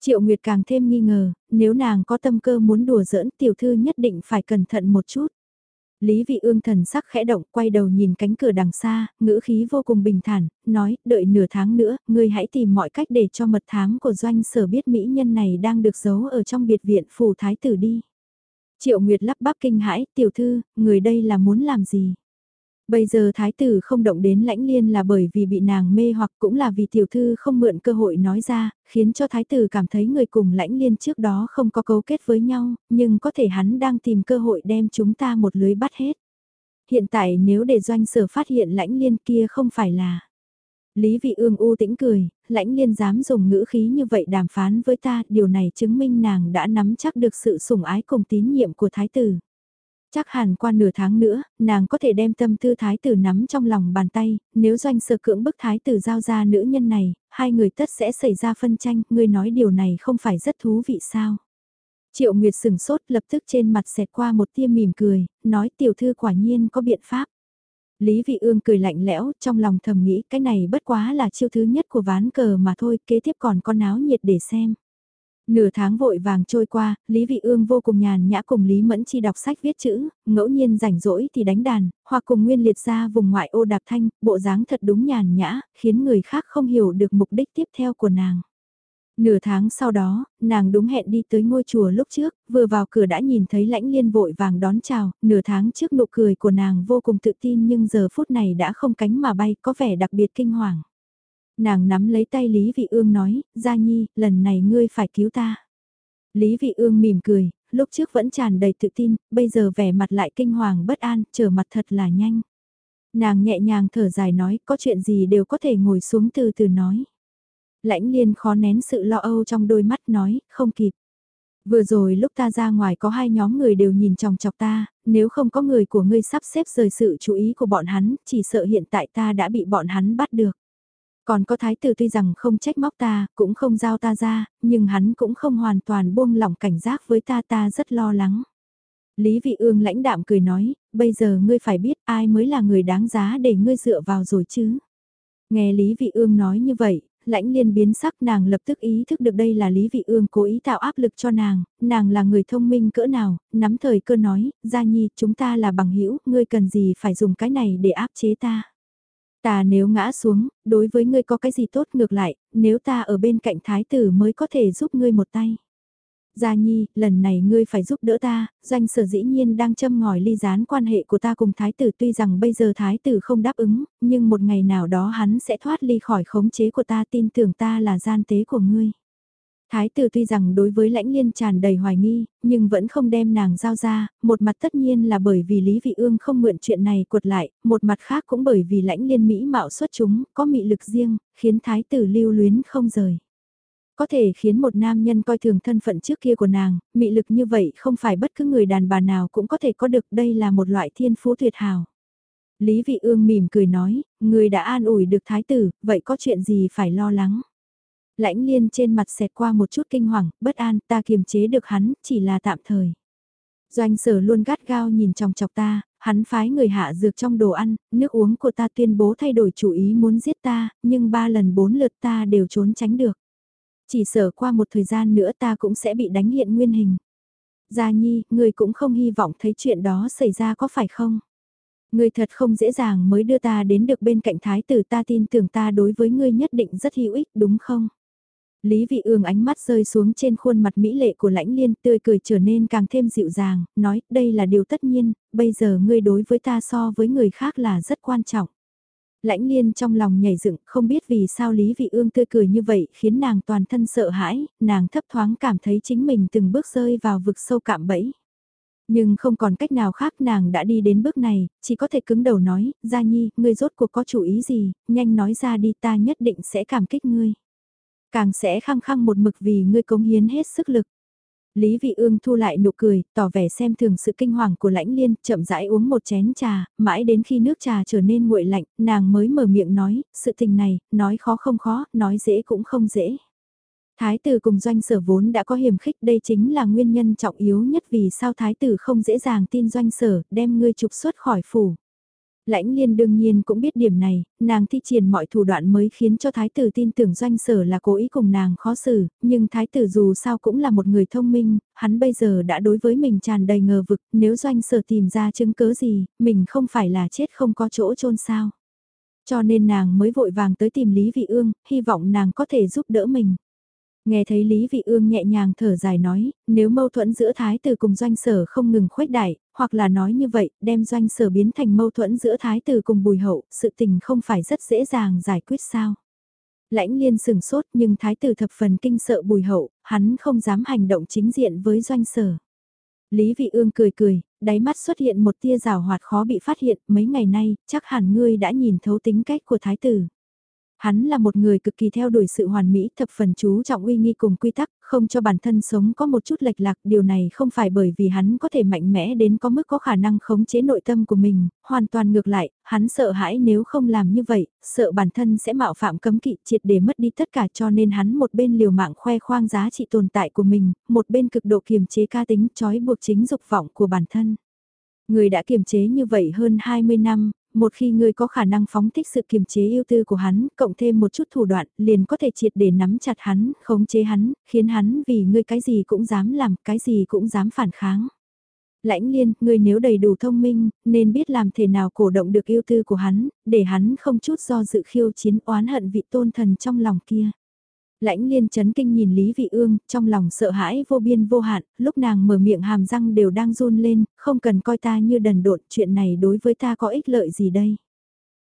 Triệu Nguyệt càng thêm nghi ngờ, nếu nàng có tâm cơ muốn đùa giỡn tiểu thư nhất định phải cẩn thận một chút. Lý vị ương thần sắc khẽ động quay đầu nhìn cánh cửa đằng xa, ngữ khí vô cùng bình thản, nói, đợi nửa tháng nữa, ngươi hãy tìm mọi cách để cho mật thám của doanh sở biết mỹ nhân này đang được giấu ở trong biệt viện phủ thái tử đi. Triệu Nguyệt lắp bắp kinh hãi, tiểu thư, người đây là muốn làm gì? Bây giờ thái tử không động đến lãnh liên là bởi vì bị nàng mê hoặc cũng là vì tiểu thư không mượn cơ hội nói ra, khiến cho thái tử cảm thấy người cùng lãnh liên trước đó không có cấu kết với nhau, nhưng có thể hắn đang tìm cơ hội đem chúng ta một lưới bắt hết. Hiện tại nếu để doanh sở phát hiện lãnh liên kia không phải là... Lý vị ương u tĩnh cười, lãnh liên dám dùng ngữ khí như vậy đàm phán với ta, điều này chứng minh nàng đã nắm chắc được sự sủng ái cùng tín nhiệm của thái tử. Chắc hẳn qua nửa tháng nữa, nàng có thể đem tâm tư thái tử nắm trong lòng bàn tay, nếu doanh sơ cưỡng bức thái tử giao ra nữ nhân này, hai người tất sẽ xảy ra phân tranh, ngươi nói điều này không phải rất thú vị sao. Triệu Nguyệt sừng sốt lập tức trên mặt xẹt qua một tia mỉm cười, nói tiểu thư quả nhiên có biện pháp. Lý Vị Ương cười lạnh lẽo, trong lòng thầm nghĩ cái này bất quá là chiêu thứ nhất của ván cờ mà thôi, kế tiếp còn có náo nhiệt để xem. Nửa tháng vội vàng trôi qua, Lý Vị Ương vô cùng nhàn nhã cùng Lý Mẫn Chi đọc sách viết chữ, ngẫu nhiên rảnh rỗi thì đánh đàn, hoặc cùng Nguyên Liệt ra vùng ngoại ô đạp thanh, bộ dáng thật đúng nhàn nhã, khiến người khác không hiểu được mục đích tiếp theo của nàng. Nửa tháng sau đó, nàng đúng hẹn đi tới ngôi chùa lúc trước, vừa vào cửa đã nhìn thấy lãnh liên vội vàng đón chào, nửa tháng trước nụ cười của nàng vô cùng tự tin nhưng giờ phút này đã không cánh mà bay, có vẻ đặc biệt kinh hoàng. Nàng nắm lấy tay Lý Vị Ương nói, Gia Nhi, lần này ngươi phải cứu ta. Lý Vị Ương mỉm cười, lúc trước vẫn tràn đầy tự tin, bây giờ vẻ mặt lại kinh hoàng bất an, trở mặt thật là nhanh. Nàng nhẹ nhàng thở dài nói, có chuyện gì đều có thể ngồi xuống từ từ nói. Lãnh liên khó nén sự lo âu trong đôi mắt nói, không kịp. Vừa rồi lúc ta ra ngoài có hai nhóm người đều nhìn chòng chọc ta, nếu không có người của ngươi sắp xếp rời sự chú ý của bọn hắn, chỉ sợ hiện tại ta đã bị bọn hắn bắt được. Còn có thái tử tuy rằng không trách móc ta, cũng không giao ta ra, nhưng hắn cũng không hoàn toàn buông lỏng cảnh giác với ta ta rất lo lắng. Lý vị ương lãnh đạm cười nói, bây giờ ngươi phải biết ai mới là người đáng giá để ngươi dựa vào rồi chứ. Nghe Lý vị ương nói như vậy, lãnh liên biến sắc nàng lập tức ý thức được đây là Lý Vị Ương cố ý tạo áp lực cho nàng, nàng là người thông minh cỡ nào, nắm thời cơ nói, Gia Nhi, chúng ta là bằng hữu ngươi cần gì phải dùng cái này để áp chế ta. Ta nếu ngã xuống, đối với ngươi có cái gì tốt ngược lại, nếu ta ở bên cạnh thái tử mới có thể giúp ngươi một tay. Gia Nhi, lần này ngươi phải giúp đỡ ta, doanh sở dĩ nhiên đang châm ngòi ly gián quan hệ của ta cùng thái tử tuy rằng bây giờ thái tử không đáp ứng, nhưng một ngày nào đó hắn sẽ thoát ly khỏi khống chế của ta tin tưởng ta là gian tế của ngươi. Thái tử tuy rằng đối với lãnh liên tràn đầy hoài nghi, nhưng vẫn không đem nàng giao ra, một mặt tất nhiên là bởi vì Lý Vị Ương không mượn chuyện này quật lại, một mặt khác cũng bởi vì lãnh liên Mỹ mạo xuất chúng, có mị lực riêng, khiến thái tử lưu luyến không rời. Có thể khiến một nam nhân coi thường thân phận trước kia của nàng, mị lực như vậy không phải bất cứ người đàn bà nào cũng có thể có được đây là một loại thiên phú tuyệt hảo. Lý Vị Ương mỉm cười nói, người đã an ủi được thái tử, vậy có chuyện gì phải lo lắng. Lãnh liên trên mặt xẹt qua một chút kinh hoàng, bất an, ta kiềm chế được hắn, chỉ là tạm thời. Doanh sở luôn gắt gao nhìn trong chọc ta, hắn phái người hạ dược trong đồ ăn, nước uống của ta tuyên bố thay đổi chủ ý muốn giết ta, nhưng ba lần bốn lượt ta đều trốn tránh được. Chỉ sợ qua một thời gian nữa ta cũng sẽ bị đánh hiện nguyên hình. Gia Nhi, người cũng không hy vọng thấy chuyện đó xảy ra có phải không? Người thật không dễ dàng mới đưa ta đến được bên cạnh thái tử ta tin tưởng ta đối với ngươi nhất định rất hữu ích đúng không? Lý Vị Ương ánh mắt rơi xuống trên khuôn mặt mỹ lệ của lãnh liên tươi cười trở nên càng thêm dịu dàng, nói đây là điều tất nhiên, bây giờ ngươi đối với ta so với người khác là rất quan trọng. Lãnh liên trong lòng nhảy dựng không biết vì sao Lý Vị Ương tươi cười như vậy khiến nàng toàn thân sợ hãi, nàng thấp thoáng cảm thấy chính mình từng bước rơi vào vực sâu cạm bẫy. Nhưng không còn cách nào khác nàng đã đi đến bước này, chỉ có thể cứng đầu nói, Gia Nhi, ngươi rốt cuộc có chủ ý gì, nhanh nói ra đi ta nhất định sẽ cảm kích ngươi. Càng sẽ khăng khăng một mực vì ngươi cống hiến hết sức lực. Lý Vị Ương thu lại nụ cười, tỏ vẻ xem thường sự kinh hoàng của lãnh liên, chậm rãi uống một chén trà, mãi đến khi nước trà trở nên nguội lạnh, nàng mới mở miệng nói, sự tình này, nói khó không khó, nói dễ cũng không dễ. Thái tử cùng doanh sở vốn đã có hiểm khích đây chính là nguyên nhân trọng yếu nhất vì sao thái tử không dễ dàng tin doanh sở, đem ngươi trục xuất khỏi phủ. Lãnh liên đương nhiên cũng biết điểm này, nàng thi triển mọi thủ đoạn mới khiến cho thái tử tin tưởng doanh sở là cố ý cùng nàng khó xử, nhưng thái tử dù sao cũng là một người thông minh, hắn bây giờ đã đối với mình tràn đầy ngờ vực, nếu doanh sở tìm ra chứng cớ gì, mình không phải là chết không có chỗ chôn sao. Cho nên nàng mới vội vàng tới tìm Lý Vị Ương, hy vọng nàng có thể giúp đỡ mình. Nghe thấy Lý Vị Ương nhẹ nhàng thở dài nói, nếu mâu thuẫn giữa thái tử cùng doanh sở không ngừng khuếch đại, hoặc là nói như vậy, đem doanh sở biến thành mâu thuẫn giữa thái tử cùng bùi hậu, sự tình không phải rất dễ dàng giải quyết sao. Lãnh liên sừng sốt nhưng thái tử thập phần kinh sợ bùi hậu, hắn không dám hành động chính diện với doanh sở. Lý Vị Ương cười cười, đáy mắt xuất hiện một tia rào hoạt khó bị phát hiện, mấy ngày nay, chắc hẳn ngươi đã nhìn thấu tính cách của thái tử. Hắn là một người cực kỳ theo đuổi sự hoàn mỹ, thập phần chú trọng uy nghi cùng quy tắc, không cho bản thân sống có một chút lệch lạc, điều này không phải bởi vì hắn có thể mạnh mẽ đến có mức có khả năng khống chế nội tâm của mình, hoàn toàn ngược lại, hắn sợ hãi nếu không làm như vậy, sợ bản thân sẽ mạo phạm cấm kỵ triệt để mất đi tất cả cho nên hắn một bên liều mạng khoe khoang giá trị tồn tại của mình, một bên cực độ kiềm chế ca tính trói buộc chính dục vọng của bản thân. Người đã kiềm chế như vậy hơn 20 năm, một khi ngươi có khả năng phóng thích sự kiềm chế yêu tư của hắn, cộng thêm một chút thủ đoạn, liền có thể triệt để nắm chặt hắn, khống chế hắn, khiến hắn vì ngươi cái gì cũng dám làm, cái gì cũng dám phản kháng. Lãnh liên, ngươi nếu đầy đủ thông minh, nên biết làm thế nào cổ động được yêu tư của hắn, để hắn không chút do dự khiêu chiến oán hận vị tôn thần trong lòng kia. Lãnh liên chấn kinh nhìn Lý Vị Ương, trong lòng sợ hãi vô biên vô hạn, lúc nàng mở miệng hàm răng đều đang run lên, không cần coi ta như đần độn, chuyện này đối với ta có ích lợi gì đây.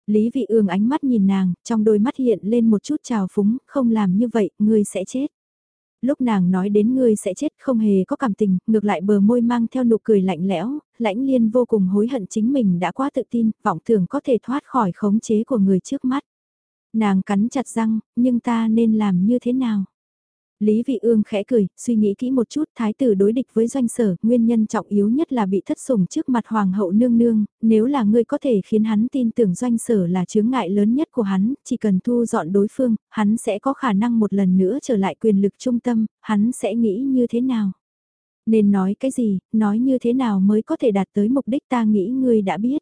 Lý Vị Ương ánh mắt nhìn nàng, trong đôi mắt hiện lên một chút trào phúng, không làm như vậy, ngươi sẽ chết. Lúc nàng nói đến ngươi sẽ chết không hề có cảm tình, ngược lại bờ môi mang theo nụ cười lạnh lẽo, lãnh liên vô cùng hối hận chính mình đã quá tự tin, vọng tưởng có thể thoát khỏi khống chế của người trước mắt. Nàng cắn chặt răng, nhưng ta nên làm như thế nào? Lý Vị Ương khẽ cười, suy nghĩ kỹ một chút, thái tử đối địch với doanh sở, nguyên nhân trọng yếu nhất là bị thất sủng trước mặt hoàng hậu nương nương, nếu là ngươi có thể khiến hắn tin tưởng doanh sở là chướng ngại lớn nhất của hắn, chỉ cần thu dọn đối phương, hắn sẽ có khả năng một lần nữa trở lại quyền lực trung tâm, hắn sẽ nghĩ như thế nào? Nên nói cái gì, nói như thế nào mới có thể đạt tới mục đích ta nghĩ ngươi đã biết.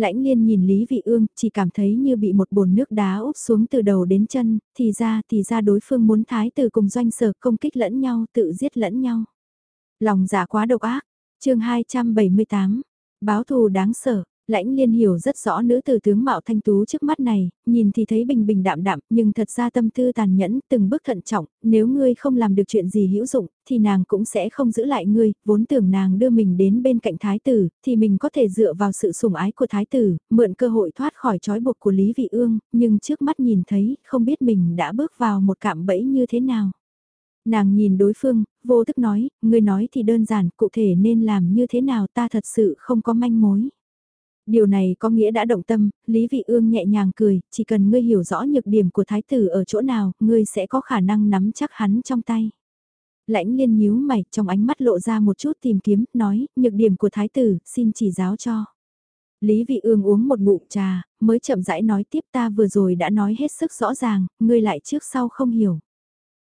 Lãnh liên nhìn Lý Vị Ương, chỉ cảm thấy như bị một bồn nước đá úp xuống từ đầu đến chân, thì ra thì ra đối phương muốn thái tử cùng doanh sở công kích lẫn nhau, tự giết lẫn nhau. Lòng giả dạ quá độc ác, chương 278, báo thù đáng sợ, Lãnh liên hiểu rất rõ nữ tử tướng mạo thanh tú trước mắt này, nhìn thì thấy bình bình đạm đạm, nhưng thật ra tâm tư tàn nhẫn, từng bước thận trọng, nếu ngươi không làm được chuyện gì hữu dụng, thì nàng cũng sẽ không giữ lại ngươi, vốn tưởng nàng đưa mình đến bên cạnh thái tử, thì mình có thể dựa vào sự sủng ái của thái tử, mượn cơ hội thoát khỏi trói buộc của Lý Vị Ương, nhưng trước mắt nhìn thấy, không biết mình đã bước vào một cạm bẫy như thế nào. Nàng nhìn đối phương, vô thức nói, ngươi nói thì đơn giản, cụ thể nên làm như thế nào ta thật sự không có manh mối. Điều này có nghĩa đã động tâm, Lý Vị Ương nhẹ nhàng cười, chỉ cần ngươi hiểu rõ nhược điểm của thái tử ở chỗ nào, ngươi sẽ có khả năng nắm chắc hắn trong tay. Lãnh liên nhíu mày, trong ánh mắt lộ ra một chút tìm kiếm, nói, nhược điểm của thái tử, xin chỉ giáo cho. Lý Vị Ương uống một ngụm trà, mới chậm rãi nói tiếp ta vừa rồi đã nói hết sức rõ ràng, ngươi lại trước sau không hiểu.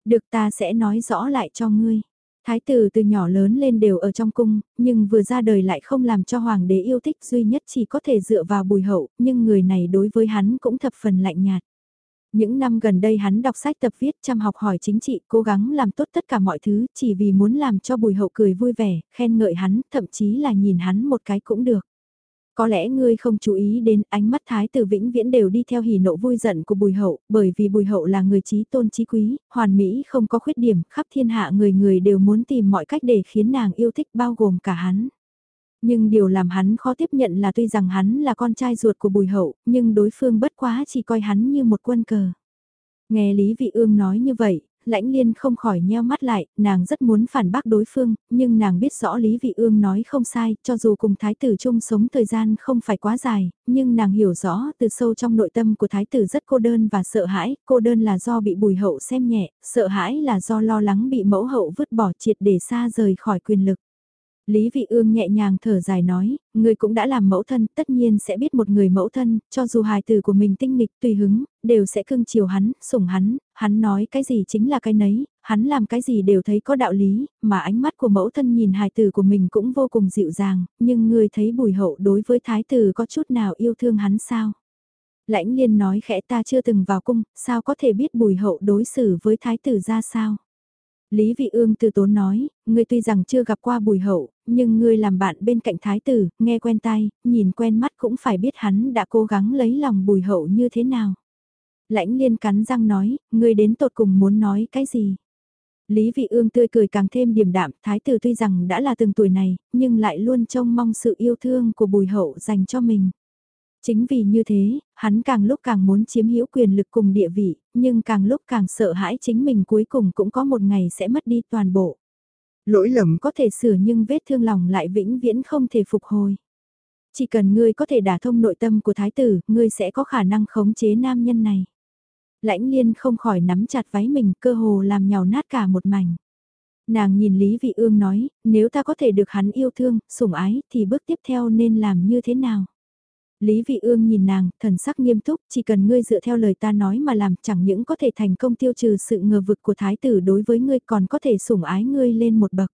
Được ta sẽ nói rõ lại cho ngươi. Thái tử từ nhỏ lớn lên đều ở trong cung, nhưng vừa ra đời lại không làm cho hoàng đế yêu thích duy nhất chỉ có thể dựa vào bùi hậu, nhưng người này đối với hắn cũng thập phần lạnh nhạt. Những năm gần đây hắn đọc sách tập viết chăm học hỏi chính trị, cố gắng làm tốt tất cả mọi thứ, chỉ vì muốn làm cho bùi hậu cười vui vẻ, khen ngợi hắn, thậm chí là nhìn hắn một cái cũng được. Có lẽ ngươi không chú ý đến ánh mắt thái tử vĩnh viễn đều đi theo hỉ nộ vui giận của bùi hậu, bởi vì bùi hậu là người trí tôn trí quý, hoàn mỹ không có khuyết điểm, khắp thiên hạ người người đều muốn tìm mọi cách để khiến nàng yêu thích bao gồm cả hắn. Nhưng điều làm hắn khó tiếp nhận là tuy rằng hắn là con trai ruột của bùi hậu, nhưng đối phương bất quá chỉ coi hắn như một quân cờ. Nghe Lý Vị Ương nói như vậy, lãnh liên không khỏi nheo mắt lại, nàng rất muốn phản bác đối phương, nhưng nàng biết rõ Lý Vị Ương nói không sai, cho dù cùng thái tử chung sống thời gian không phải quá dài, nhưng nàng hiểu rõ từ sâu trong nội tâm của thái tử rất cô đơn và sợ hãi, cô đơn là do bị bùi hậu xem nhẹ, sợ hãi là do lo lắng bị mẫu hậu vứt bỏ triệt để xa rời khỏi quyền lực. Lý Vị Ương nhẹ nhàng thở dài nói, người cũng đã làm mẫu thân, tất nhiên sẽ biết một người mẫu thân, cho dù hài tử của mình tinh nghịch tùy hứng, đều sẽ cưng chiều hắn, sủng hắn, hắn nói cái gì chính là cái nấy, hắn làm cái gì đều thấy có đạo lý, mà ánh mắt của mẫu thân nhìn hài tử của mình cũng vô cùng dịu dàng, nhưng người thấy bùi hậu đối với thái tử có chút nào yêu thương hắn sao? Lãnh liên nói khẽ ta chưa từng vào cung, sao có thể biết bùi hậu đối xử với thái tử ra sao? Lý Vị Ương từ tốn nói, ngươi tuy rằng chưa gặp qua bùi hậu, nhưng ngươi làm bạn bên cạnh thái tử, nghe quen tai, nhìn quen mắt cũng phải biết hắn đã cố gắng lấy lòng bùi hậu như thế nào. Lãnh liên cắn răng nói, ngươi đến tột cùng muốn nói cái gì? Lý Vị Ương tươi cười càng thêm điềm đạm, thái tử tuy rằng đã là từng tuổi này, nhưng lại luôn trông mong sự yêu thương của bùi hậu dành cho mình. Chính vì như thế, hắn càng lúc càng muốn chiếm hữu quyền lực cùng địa vị, nhưng càng lúc càng sợ hãi chính mình cuối cùng cũng có một ngày sẽ mất đi toàn bộ. Lỗi lầm có thể sửa nhưng vết thương lòng lại vĩnh viễn không thể phục hồi. Chỉ cần ngươi có thể đả thông nội tâm của thái tử, ngươi sẽ có khả năng khống chế nam nhân này. Lãnh liên không khỏi nắm chặt váy mình cơ hồ làm nhào nát cả một mảnh. Nàng nhìn Lý Vị Ương nói, nếu ta có thể được hắn yêu thương, sủng ái, thì bước tiếp theo nên làm như thế nào? Lý Vị Ương nhìn nàng, thần sắc nghiêm túc, chỉ cần ngươi dựa theo lời ta nói mà làm chẳng những có thể thành công tiêu trừ sự ngờ vực của thái tử đối với ngươi còn có thể sủng ái ngươi lên một bậc.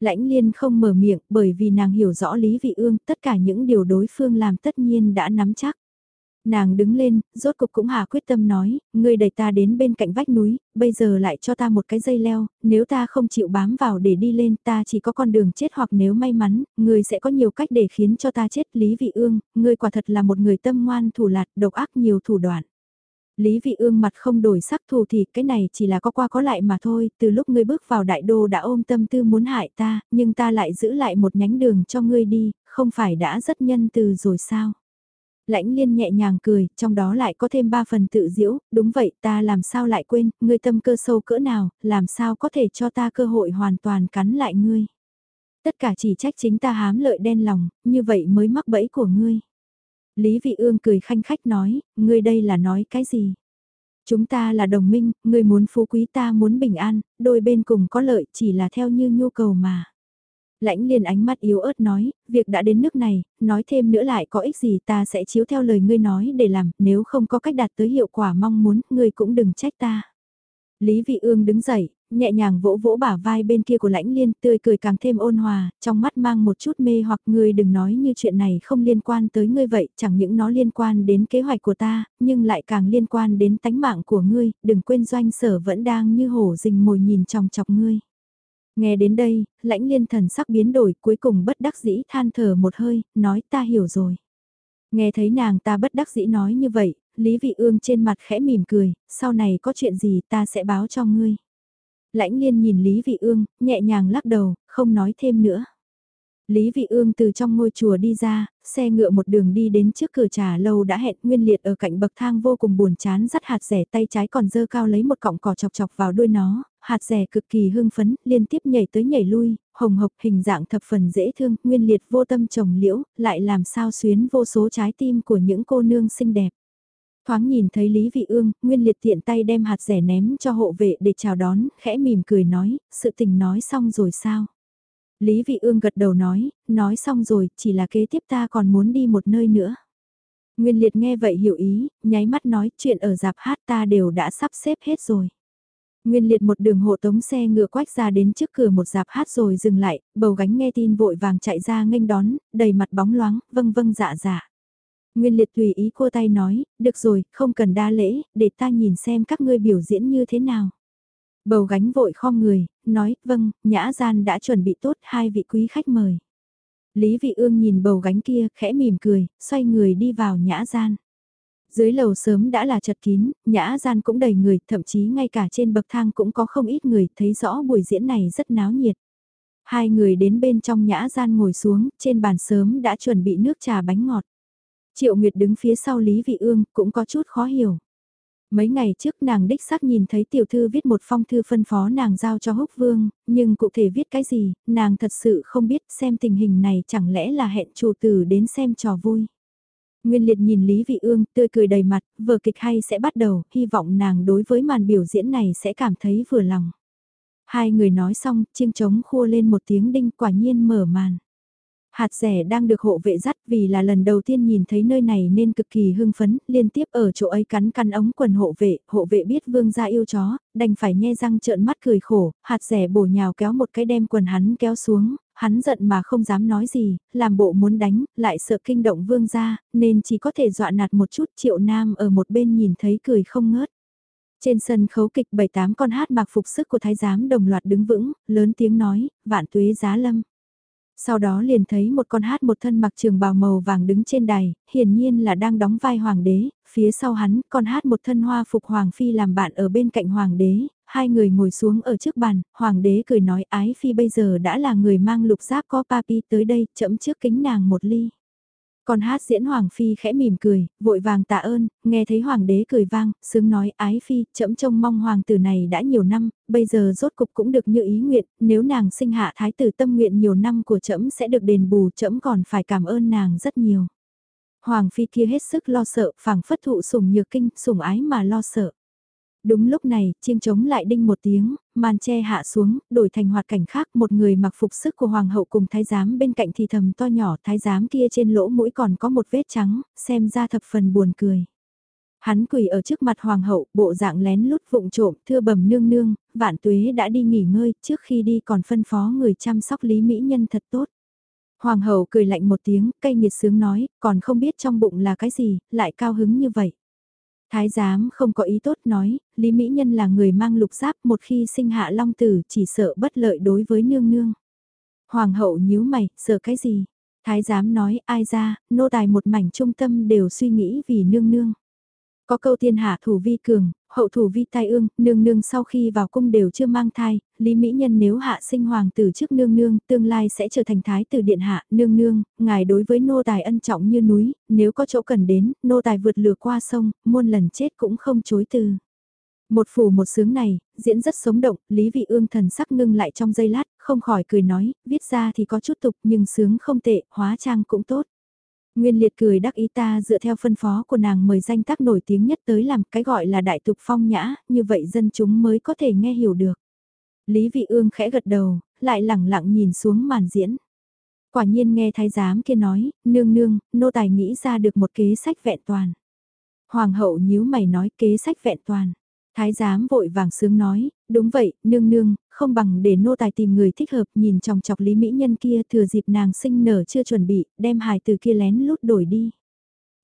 Lãnh liên không mở miệng bởi vì nàng hiểu rõ Lý Vị Ương, tất cả những điều đối phương làm tất nhiên đã nắm chắc. Nàng đứng lên, rốt cục cũng hà quyết tâm nói, ngươi đẩy ta đến bên cạnh vách núi, bây giờ lại cho ta một cái dây leo, nếu ta không chịu bám vào để đi lên ta chỉ có con đường chết hoặc nếu may mắn, ngươi sẽ có nhiều cách để khiến cho ta chết. Lý Vị Ương, ngươi quả thật là một người tâm ngoan thủ lạt, độc ác nhiều thủ đoạn. Lý Vị Ương mặt không đổi sắc thù thì cái này chỉ là có qua có lại mà thôi, từ lúc ngươi bước vào đại đô đã ôm tâm tư muốn hại ta, nhưng ta lại giữ lại một nhánh đường cho ngươi đi, không phải đã rất nhân từ rồi sao? Lãnh liên nhẹ nhàng cười, trong đó lại có thêm ba phần tự diễu, đúng vậy ta làm sao lại quên, ngươi tâm cơ sâu cỡ nào, làm sao có thể cho ta cơ hội hoàn toàn cắn lại ngươi. Tất cả chỉ trách chính ta hám lợi đen lòng, như vậy mới mắc bẫy của ngươi. Lý Vị Ương cười khanh khách nói, ngươi đây là nói cái gì? Chúng ta là đồng minh, ngươi muốn phú quý ta muốn bình an, đôi bên cùng có lợi chỉ là theo như nhu cầu mà. Lãnh liền ánh mắt yếu ớt nói, việc đã đến nước này, nói thêm nữa lại có ích gì ta sẽ chiếu theo lời ngươi nói để làm, nếu không có cách đạt tới hiệu quả mong muốn, ngươi cũng đừng trách ta. Lý Vị Ương đứng dậy, nhẹ nhàng vỗ vỗ bả vai bên kia của lãnh liên tươi cười càng thêm ôn hòa, trong mắt mang một chút mê hoặc ngươi đừng nói như chuyện này không liên quan tới ngươi vậy, chẳng những nó liên quan đến kế hoạch của ta, nhưng lại càng liên quan đến tánh mạng của ngươi, đừng quên doanh sở vẫn đang như hổ rình mồi nhìn trong chọc ngươi. Nghe đến đây, lãnh liên thần sắc biến đổi cuối cùng bất đắc dĩ than thở một hơi, nói ta hiểu rồi. Nghe thấy nàng ta bất đắc dĩ nói như vậy, Lý Vị Ương trên mặt khẽ mỉm cười, sau này có chuyện gì ta sẽ báo cho ngươi. Lãnh liên nhìn Lý Vị Ương, nhẹ nhàng lắc đầu, không nói thêm nữa. Lý Vị Ương từ trong ngôi chùa đi ra, xe ngựa một đường đi đến trước cửa trà lâu đã hẹn nguyên liệt ở cạnh bậc thang vô cùng buồn chán dắt hạt rẻ tay trái còn dơ cao lấy một cọng cỏ chọc chọc vào đuôi nó, hạt rẻ cực kỳ hưng phấn, liên tiếp nhảy tới nhảy lui, hồng hộc hình dạng thập phần dễ thương, nguyên liệt vô tâm trồng liễu, lại làm sao xuyến vô số trái tim của những cô nương xinh đẹp. Thoáng nhìn thấy Lý Vị Ương, Nguyên Liệt tiện tay đem hạt rẻ ném cho hộ vệ để chào đón, khẽ mỉm cười nói, sự tình nói xong rồi sao? Lý Vị Ương gật đầu nói, nói xong rồi, chỉ là kế tiếp ta còn muốn đi một nơi nữa. Nguyên Liệt nghe vậy hiểu ý, nháy mắt nói chuyện ở dạp hát ta đều đã sắp xếp hết rồi. Nguyên liệt một đường hộ tống xe ngựa quách ra đến trước cửa một dạp hát rồi dừng lại, bầu gánh nghe tin vội vàng chạy ra nghênh đón, đầy mặt bóng loáng, vâng vâng dạ dạ. Nguyên liệt tùy ý cô tay nói, được rồi, không cần đa lễ, để ta nhìn xem các ngươi biểu diễn như thế nào. Bầu gánh vội khom người, nói, vâng, nhã gian đã chuẩn bị tốt hai vị quý khách mời. Lý vị ương nhìn bầu gánh kia, khẽ mỉm cười, xoay người đi vào nhã gian. Dưới lầu sớm đã là chật kín, nhã gian cũng đầy người, thậm chí ngay cả trên bậc thang cũng có không ít người, thấy rõ buổi diễn này rất náo nhiệt. Hai người đến bên trong nhã gian ngồi xuống, trên bàn sớm đã chuẩn bị nước trà bánh ngọt. Triệu Nguyệt đứng phía sau Lý Vị Ương, cũng có chút khó hiểu. Mấy ngày trước nàng đích xác nhìn thấy tiểu thư viết một phong thư phân phó nàng giao cho húc vương, nhưng cụ thể viết cái gì, nàng thật sự không biết xem tình hình này chẳng lẽ là hẹn chủ tử đến xem trò vui. Nguyên liệt nhìn Lý Vị Ương tươi cười đầy mặt, vở kịch hay sẽ bắt đầu, hy vọng nàng đối với màn biểu diễn này sẽ cảm thấy vừa lòng. Hai người nói xong, chiêng trống khua lên một tiếng đinh quả nhiên mở màn. Hạt rẻ đang được hộ vệ dắt vì là lần đầu tiên nhìn thấy nơi này nên cực kỳ hưng phấn, liên tiếp ở chỗ ấy cắn cắn ống quần hộ vệ, hộ vệ biết vương gia yêu chó, đành phải nhe răng trợn mắt cười khổ, hạt rẻ bổ nhào kéo một cái đem quần hắn kéo xuống, hắn giận mà không dám nói gì, làm bộ muốn đánh, lại sợ kinh động vương gia, nên chỉ có thể dọa nạt một chút triệu nam ở một bên nhìn thấy cười không ngớt. Trên sân khấu kịch bảy tám con hát mặc phục sức của thái giám đồng loạt đứng vững, lớn tiếng nói, vạn tuế giá lâm. Sau đó liền thấy một con hát một thân mặc trường bào màu vàng đứng trên đài, hiển nhiên là đang đóng vai hoàng đế, phía sau hắn con hát một thân hoa phục hoàng phi làm bạn ở bên cạnh hoàng đế, hai người ngồi xuống ở trước bàn, hoàng đế cười nói ái phi bây giờ đã là người mang lục giáp có papi tới đây, chậm trước kính nàng một ly. Còn hát diễn Hoàng Phi khẽ mỉm cười, vội vàng tạ ơn, nghe thấy Hoàng đế cười vang, sướng nói ái Phi, chậm trông mong Hoàng tử này đã nhiều năm, bây giờ rốt cục cũng được như ý nguyện, nếu nàng sinh hạ thái tử tâm nguyện nhiều năm của trẫm sẽ được đền bù trẫm còn phải cảm ơn nàng rất nhiều. Hoàng Phi kia hết sức lo sợ, phảng phất thụ sủng nhược kinh, sủng ái mà lo sợ. Đúng lúc này, chiêng trống lại đinh một tiếng, màn che hạ xuống, đổi thành hoạt cảnh khác, một người mặc phục sức của hoàng hậu cùng thái giám bên cạnh thì thầm to nhỏ, thái giám kia trên lỗ mũi còn có một vết trắng, xem ra thập phần buồn cười. Hắn quỳ ở trước mặt hoàng hậu, bộ dạng lén lút vụng trộm, thưa bẩm nương nương, vạn tuế đã đi nghỉ ngơi, trước khi đi còn phân phó người chăm sóc lý mỹ nhân thật tốt. Hoàng hậu cười lạnh một tiếng, cay nghiệt sướng nói, còn không biết trong bụng là cái gì, lại cao hứng như vậy. Thái giám không có ý tốt nói, Lý Mỹ Nhân là người mang lục giáp một khi sinh hạ long tử chỉ sợ bất lợi đối với nương nương. Hoàng hậu nhíu mày, sợ cái gì? Thái giám nói ai ra, nô tài một mảnh trung tâm đều suy nghĩ vì nương nương. Có câu thiên hạ thủ vi cường, hậu thủ vi tai ương, nương nương sau khi vào cung đều chưa mang thai, Lý Mỹ Nhân nếu hạ sinh hoàng tử trước nương nương, tương lai sẽ trở thành thái tử điện hạ, nương nương, ngài đối với nô tài ân trọng như núi, nếu có chỗ cần đến, nô tài vượt lừa qua sông, muôn lần chết cũng không chối từ. Một phủ một sướng này, diễn rất sống động, Lý Vị Ương thần sắc ngưng lại trong giây lát, không khỏi cười nói, viết ra thì có chút tục nhưng sướng không tệ, hóa trang cũng tốt. Nguyên liệt cười đắc ý ta dựa theo phân phó của nàng mời danh tác nổi tiếng nhất tới làm cái gọi là đại tục phong nhã, như vậy dân chúng mới có thể nghe hiểu được. Lý Vị Ương khẽ gật đầu, lại lẳng lặng nhìn xuống màn diễn. Quả nhiên nghe thái giám kia nói, nương nương, nô tài nghĩ ra được một kế sách vẹn toàn. Hoàng hậu nhíu mày nói kế sách vẹn toàn. Thái giám vội vàng sướng nói, đúng vậy, nương nương, không bằng để nô tài tìm người thích hợp nhìn chòng chọc lý mỹ nhân kia thừa dịp nàng sinh nở chưa chuẩn bị, đem hài từ kia lén lút đổi đi.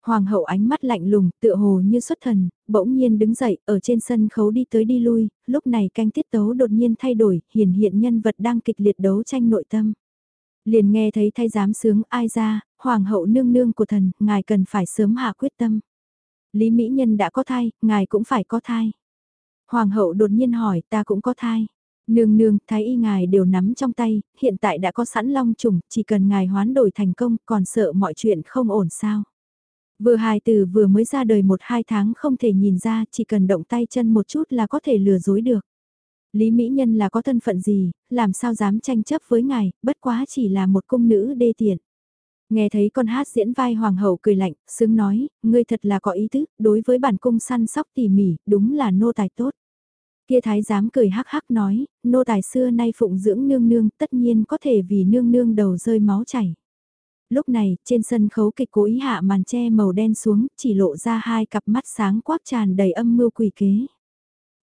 Hoàng hậu ánh mắt lạnh lùng, tựa hồ như xuất thần, bỗng nhiên đứng dậy, ở trên sân khấu đi tới đi lui, lúc này canh tiết tấu đột nhiên thay đổi, hiển hiện nhân vật đang kịch liệt đấu tranh nội tâm. Liền nghe thấy thay giám sướng ai ra, hoàng hậu nương nương của thần, ngài cần phải sớm hạ quyết tâm. Lý Mỹ Nhân đã có thai, ngài cũng phải có thai. Hoàng hậu đột nhiên hỏi ta cũng có thai. Nương nương, thái y ngài đều nắm trong tay, hiện tại đã có sẵn long trùng, chỉ cần ngài hoán đổi thành công, còn sợ mọi chuyện không ổn sao. Vừa hài từ vừa mới ra đời một hai tháng không thể nhìn ra, chỉ cần động tay chân một chút là có thể lừa dối được. Lý Mỹ Nhân là có thân phận gì, làm sao dám tranh chấp với ngài, bất quá chỉ là một cung nữ đê tiện. Nghe thấy con hát diễn vai hoàng hậu cười lạnh, sướng nói, ngươi thật là có ý tứ, đối với bản cung săn sóc tỉ mỉ, đúng là nô tài tốt. Kia thái giám cười hắc hắc nói, nô tài xưa nay phụng dưỡng nương nương tất nhiên có thể vì nương nương đầu rơi máu chảy. Lúc này, trên sân khấu kịch cố ý hạ màn che màu đen xuống, chỉ lộ ra hai cặp mắt sáng quắc tràn đầy âm mưu quỷ kế.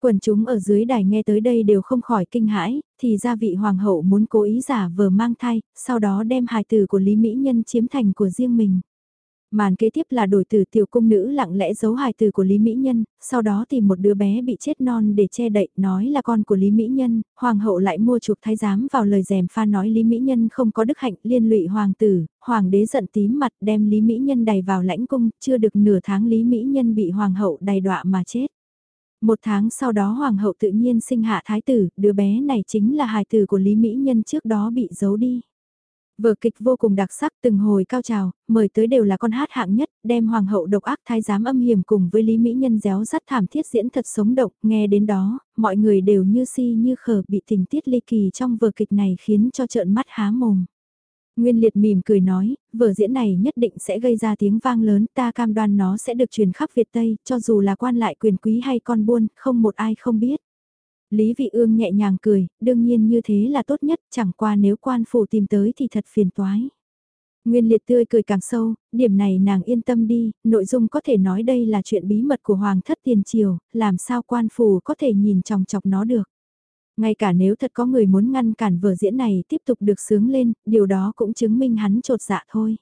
Quần chúng ở dưới đài nghe tới đây đều không khỏi kinh hãi, thì ra vị hoàng hậu muốn cố ý giả vờ mang thai, sau đó đem hài tử của Lý Mỹ Nhân chiếm thành của riêng mình. Màn kế tiếp là đổi từ tiểu cung nữ lặng lẽ giấu hài từ của Lý Mỹ Nhân, sau đó tìm một đứa bé bị chết non để che đậy, nói là con của Lý Mỹ Nhân, hoàng hậu lại mua chuộc thái giám vào lời dèm pha nói Lý Mỹ Nhân không có đức hạnh liên lụy hoàng tử, hoàng đế giận tím mặt đem Lý Mỹ Nhân đày vào lãnh cung, chưa được nửa tháng Lý Mỹ Nhân bị hoàng hậu đày đọa mà chết. Một tháng sau đó hoàng hậu tự nhiên sinh hạ thái tử, đứa bé này chính là hài tử của Lý Mỹ Nhân trước đó bị giấu đi. Vở kịch vô cùng đặc sắc từng hồi cao trào, mời tới đều là con hát hạng nhất, đem hoàng hậu độc ác thái giám âm hiểm cùng với Lý Mỹ Nhân réo rắt thảm thiết diễn thật sống động, nghe đến đó, mọi người đều như si như khờ bị tình tiết ly kỳ trong vở kịch này khiến cho trợn mắt há mồm. Nguyên liệt mỉm cười nói, vở diễn này nhất định sẽ gây ra tiếng vang lớn, ta cam đoan nó sẽ được truyền khắp Việt Tây, cho dù là quan lại quyền quý hay con buôn, không một ai không biết. Lý Vị Ương nhẹ nhàng cười, đương nhiên như thế là tốt nhất, chẳng qua nếu quan phủ tìm tới thì thật phiền toái. Nguyên liệt tươi cười càng sâu, điểm này nàng yên tâm đi, nội dung có thể nói đây là chuyện bí mật của Hoàng thất tiền triều, làm sao quan phủ có thể nhìn chòng chọc nó được. Ngay cả nếu thật có người muốn ngăn cản vở diễn này tiếp tục được sướng lên, điều đó cũng chứng minh hắn trột dạ thôi.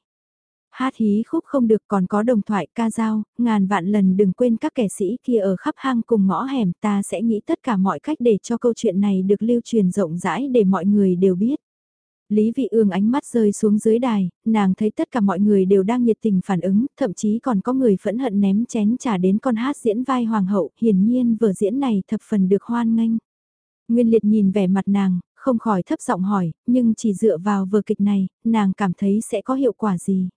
Hát hí khúc không được còn có đồng thoại ca dao, ngàn vạn lần đừng quên các kẻ sĩ kia ở khắp hang cùng ngõ hẻm ta sẽ nghĩ tất cả mọi cách để cho câu chuyện này được lưu truyền rộng rãi để mọi người đều biết. Lý Vị Ương ánh mắt rơi xuống dưới đài, nàng thấy tất cả mọi người đều đang nhiệt tình phản ứng, thậm chí còn có người phẫn hận ném chén trà đến con hát diễn vai hoàng hậu, hiển nhiên vở diễn này thập phần được hoan nghênh. Nguyên Liệt nhìn vẻ mặt nàng, không khỏi thấp giọng hỏi, nhưng chỉ dựa vào vở kịch này, nàng cảm thấy sẽ có hiệu quả gì?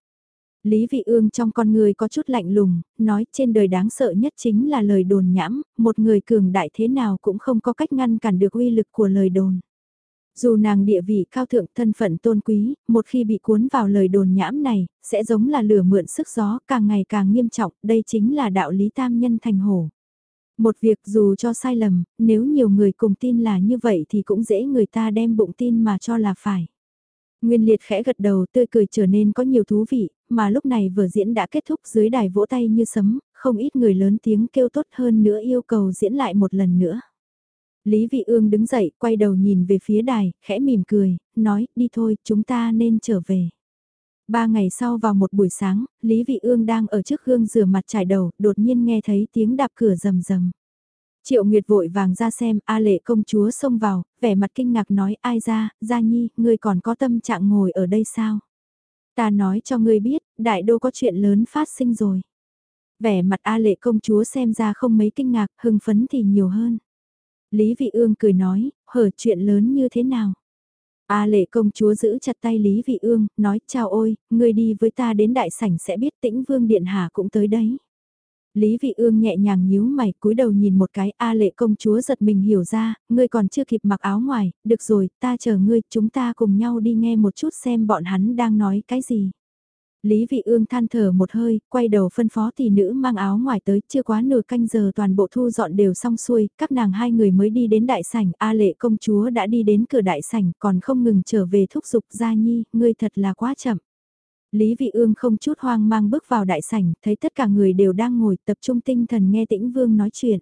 Lý Vị Ương trong con người có chút lạnh lùng, nói trên đời đáng sợ nhất chính là lời đồn nhãm, một người cường đại thế nào cũng không có cách ngăn cản được uy lực của lời đồn. Dù nàng địa vị cao thượng thân phận tôn quý, một khi bị cuốn vào lời đồn nhãm này, sẽ giống là lửa mượn sức gió càng ngày càng nghiêm trọng, đây chính là đạo lý tam nhân thành hổ. Một việc dù cho sai lầm, nếu nhiều người cùng tin là như vậy thì cũng dễ người ta đem bụng tin mà cho là phải. Nguyên liệt khẽ gật đầu tươi cười trở nên có nhiều thú vị, mà lúc này vừa diễn đã kết thúc dưới đài vỗ tay như sấm, không ít người lớn tiếng kêu tốt hơn nữa yêu cầu diễn lại một lần nữa. Lý Vị Ương đứng dậy, quay đầu nhìn về phía đài, khẽ mỉm cười, nói, đi thôi, chúng ta nên trở về. Ba ngày sau vào một buổi sáng, Lý Vị Ương đang ở trước gương rửa mặt trải đầu, đột nhiên nghe thấy tiếng đạp cửa rầm rầm. Triệu Nguyệt vội vàng ra xem, A lệ công chúa xông vào, vẻ mặt kinh ngạc nói ai ra, Gia Nhi, ngươi còn có tâm trạng ngồi ở đây sao? Ta nói cho ngươi biết, đại đô có chuyện lớn phát sinh rồi. Vẻ mặt A lệ công chúa xem ra không mấy kinh ngạc, hưng phấn thì nhiều hơn. Lý Vị Ương cười nói, hở chuyện lớn như thế nào? A lệ công chúa giữ chặt tay Lý Vị Ương, nói chào ôi, ngươi đi với ta đến đại sảnh sẽ biết tĩnh vương điện hạ cũng tới đấy. Lý Vị Ương nhẹ nhàng nhíu mày cúi đầu nhìn một cái A lệ công chúa giật mình hiểu ra, ngươi còn chưa kịp mặc áo ngoài, được rồi, ta chờ ngươi, chúng ta cùng nhau đi nghe một chút xem bọn hắn đang nói cái gì. Lý Vị Ương than thở một hơi, quay đầu phân phó tỷ nữ mang áo ngoài tới, chưa quá nửa canh giờ toàn bộ thu dọn đều xong xuôi, các nàng hai người mới đi đến đại sảnh, A lệ công chúa đã đi đến cửa đại sảnh, còn không ngừng trở về thúc giục gia nhi, ngươi thật là quá chậm. Lý Vị Ương không chút hoang mang bước vào đại sảnh, thấy tất cả người đều đang ngồi tập trung tinh thần nghe tĩnh vương nói chuyện.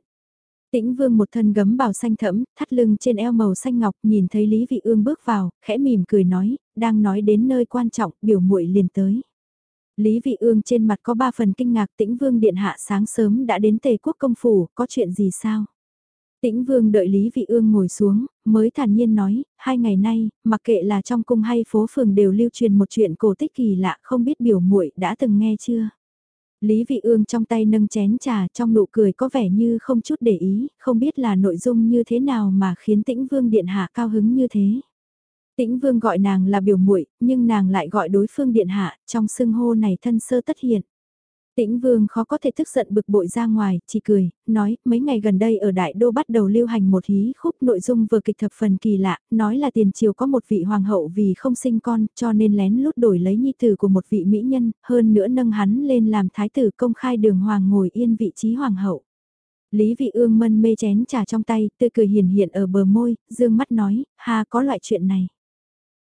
Tĩnh Vương một thân gấm bào xanh thẫm, thắt lưng trên eo màu xanh ngọc, nhìn thấy Lý Vị Ương bước vào, khẽ mỉm cười nói, đang nói đến nơi quan trọng, biểu muội liền tới. Lý Vị Ương trên mặt có ba phần kinh ngạc tĩnh vương điện hạ sáng sớm đã đến tề quốc công phủ, có chuyện gì sao? Tĩnh vương đợi Lý Vị Ương ngồi xuống, mới thản nhiên nói, hai ngày nay, mặc kệ là trong cung hay phố phường đều lưu truyền một chuyện cổ tích kỳ lạ không biết biểu muội đã từng nghe chưa? Lý Vị Ương trong tay nâng chén trà trong nụ cười có vẻ như không chút để ý, không biết là nội dung như thế nào mà khiến tĩnh vương điện hạ cao hứng như thế. Tĩnh Vương gọi nàng là biểu muội, nhưng nàng lại gọi đối phương điện hạ, trong xưng hô này thân sơ tất hiện. Tĩnh Vương khó có thể tức giận bực bội ra ngoài, chỉ cười, nói, mấy ngày gần đây ở Đại Đô bắt đầu lưu hành một hí khúc nội dung vừa kịch thập phần kỳ lạ, nói là tiền triều có một vị hoàng hậu vì không sinh con, cho nên lén lút đổi lấy nhi tử của một vị mỹ nhân, hơn nữa nâng hắn lên làm thái tử công khai đường hoàng ngồi yên vị trí hoàng hậu. Lý Vị Ương mân mê chén trà trong tay, tươi cười hiền hiện ở bờ môi, dương mắt nói, ha có loại chuyện này.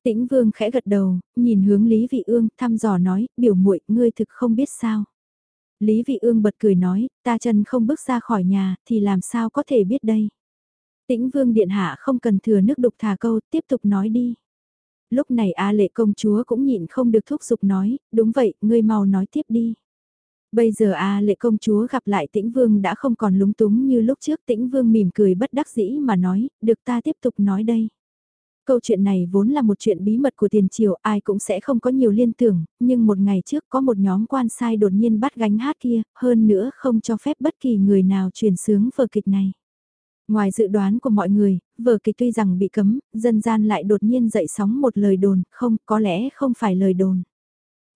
Tĩnh Vương khẽ gật đầu, nhìn hướng Lý Vị Ương, thăm dò nói, biểu muội, ngươi thực không biết sao. Lý Vị Ương bật cười nói, ta chân không bước ra khỏi nhà, thì làm sao có thể biết đây. Tĩnh Vương Điện Hạ không cần thừa nước đục thả câu, tiếp tục nói đi. Lúc này A lệ công chúa cũng nhịn không được thúc giục nói, đúng vậy, ngươi mau nói tiếp đi. Bây giờ A lệ công chúa gặp lại tĩnh vương đã không còn lúng túng như lúc trước tĩnh vương mỉm cười bất đắc dĩ mà nói, được ta tiếp tục nói đây. Câu chuyện này vốn là một chuyện bí mật của tiền triều, ai cũng sẽ không có nhiều liên tưởng, nhưng một ngày trước có một nhóm quan sai đột nhiên bắt gánh hát kia, hơn nữa không cho phép bất kỳ người nào truyền sướng vở kịch này. Ngoài dự đoán của mọi người, vở kịch tuy rằng bị cấm, dân gian lại đột nhiên dậy sóng một lời đồn, không, có lẽ không phải lời đồn.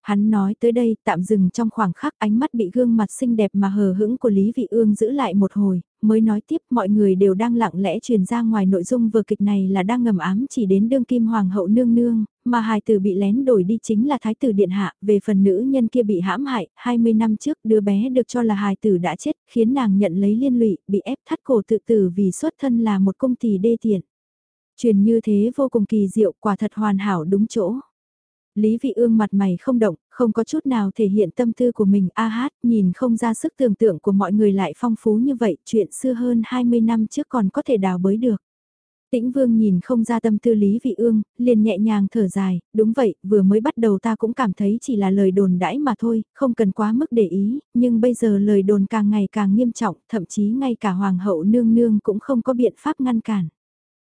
Hắn nói tới đây tạm dừng trong khoảng khắc ánh mắt bị gương mặt xinh đẹp mà hờ hững của Lý Vị Ương giữ lại một hồi, mới nói tiếp mọi người đều đang lặng lẽ truyền ra ngoài nội dung vừa kịch này là đang ngầm ám chỉ đến đương kim hoàng hậu nương nương, mà hài tử bị lén đổi đi chính là thái tử điện hạ, về phần nữ nhân kia bị hãm hại, 20 năm trước đứa bé được cho là hài tử đã chết, khiến nàng nhận lấy liên lụy, bị ép thắt cổ tự tử vì xuất thân là một công tỷ đê tiện. Truyền như thế vô cùng kỳ diệu, quả thật hoàn hảo đúng chỗ. Lý Vị Ương mặt mày không động, không có chút nào thể hiện tâm tư của mình a hát, nhìn không ra sức tưởng tượng của mọi người lại phong phú như vậy, chuyện xưa hơn 20 năm trước còn có thể đào bới được. Tĩnh Vương nhìn không ra tâm tư Lý Vị Ương, liền nhẹ nhàng thở dài, đúng vậy, vừa mới bắt đầu ta cũng cảm thấy chỉ là lời đồn đãi mà thôi, không cần quá mức để ý, nhưng bây giờ lời đồn càng ngày càng nghiêm trọng, thậm chí ngay cả Hoàng hậu nương nương cũng không có biện pháp ngăn cản.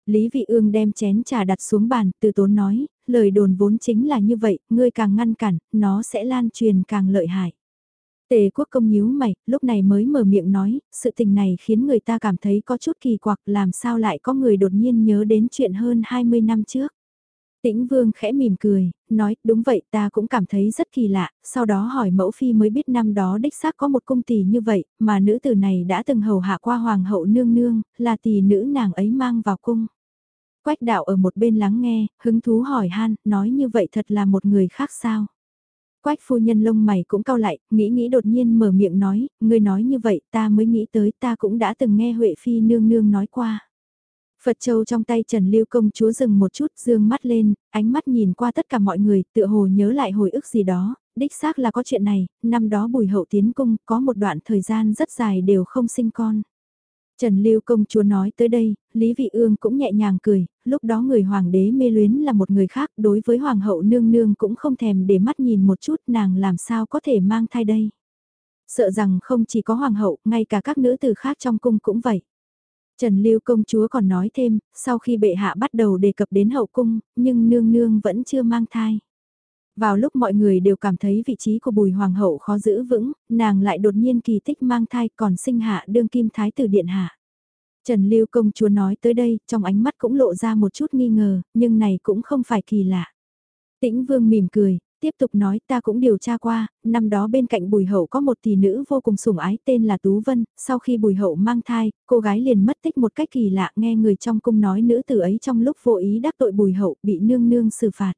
Lý Vị Ương đem chén trà đặt xuống bàn, từ tốn nói, lời đồn vốn chính là như vậy, ngươi càng ngăn cản, nó sẽ lan truyền càng lợi hại. Tề quốc công nhíu mày, lúc này mới mở miệng nói, sự tình này khiến người ta cảm thấy có chút kỳ quặc làm sao lại có người đột nhiên nhớ đến chuyện hơn 20 năm trước. Tĩnh Vương khẽ mỉm cười, nói, đúng vậy ta cũng cảm thấy rất kỳ lạ, sau đó hỏi mẫu phi mới biết năm đó đích xác có một cung tỷ như vậy, mà nữ tử này đã từng hầu hạ qua hoàng hậu nương nương, là tỷ nữ nàng ấy mang vào cung. Quách đạo ở một bên lắng nghe, hứng thú hỏi han, nói như vậy thật là một người khác sao? Quách phu nhân lông mày cũng cau lại, nghĩ nghĩ đột nhiên mở miệng nói, người nói như vậy ta mới nghĩ tới ta cũng đã từng nghe Huệ Phi nương nương nói qua. Phật Châu trong tay Trần Lưu công chúa dừng một chút, dương mắt lên, ánh mắt nhìn qua tất cả mọi người, tựa hồ nhớ lại hồi ức gì đó, đích xác là có chuyện này, năm đó bùi hậu tiến cung, có một đoạn thời gian rất dài đều không sinh con. Trần Lưu công chúa nói tới đây, Lý Vị Ương cũng nhẹ nhàng cười, lúc đó người hoàng đế mê luyến là một người khác, đối với hoàng hậu nương nương cũng không thèm để mắt nhìn một chút nàng làm sao có thể mang thai đây. Sợ rằng không chỉ có hoàng hậu, ngay cả các nữ tử khác trong cung cũng vậy. Trần Lưu công chúa còn nói thêm, sau khi bệ hạ bắt đầu đề cập đến hậu cung, nhưng nương nương vẫn chưa mang thai. Vào lúc mọi người đều cảm thấy vị trí của bùi hoàng hậu khó giữ vững, nàng lại đột nhiên kỳ tích mang thai còn sinh hạ đương kim thái tử điện hạ. Trần Lưu công chúa nói tới đây, trong ánh mắt cũng lộ ra một chút nghi ngờ, nhưng này cũng không phải kỳ lạ. Tĩnh Vương mỉm cười, tiếp tục nói ta cũng điều tra qua, năm đó bên cạnh Bùi Hậu có một tỷ nữ vô cùng sủng ái tên là Tú Vân, sau khi Bùi Hậu mang thai, cô gái liền mất tích một cách kỳ lạ nghe người trong cung nói nữ tử ấy trong lúc vô ý đắc tội Bùi Hậu bị nương nương xử phạt.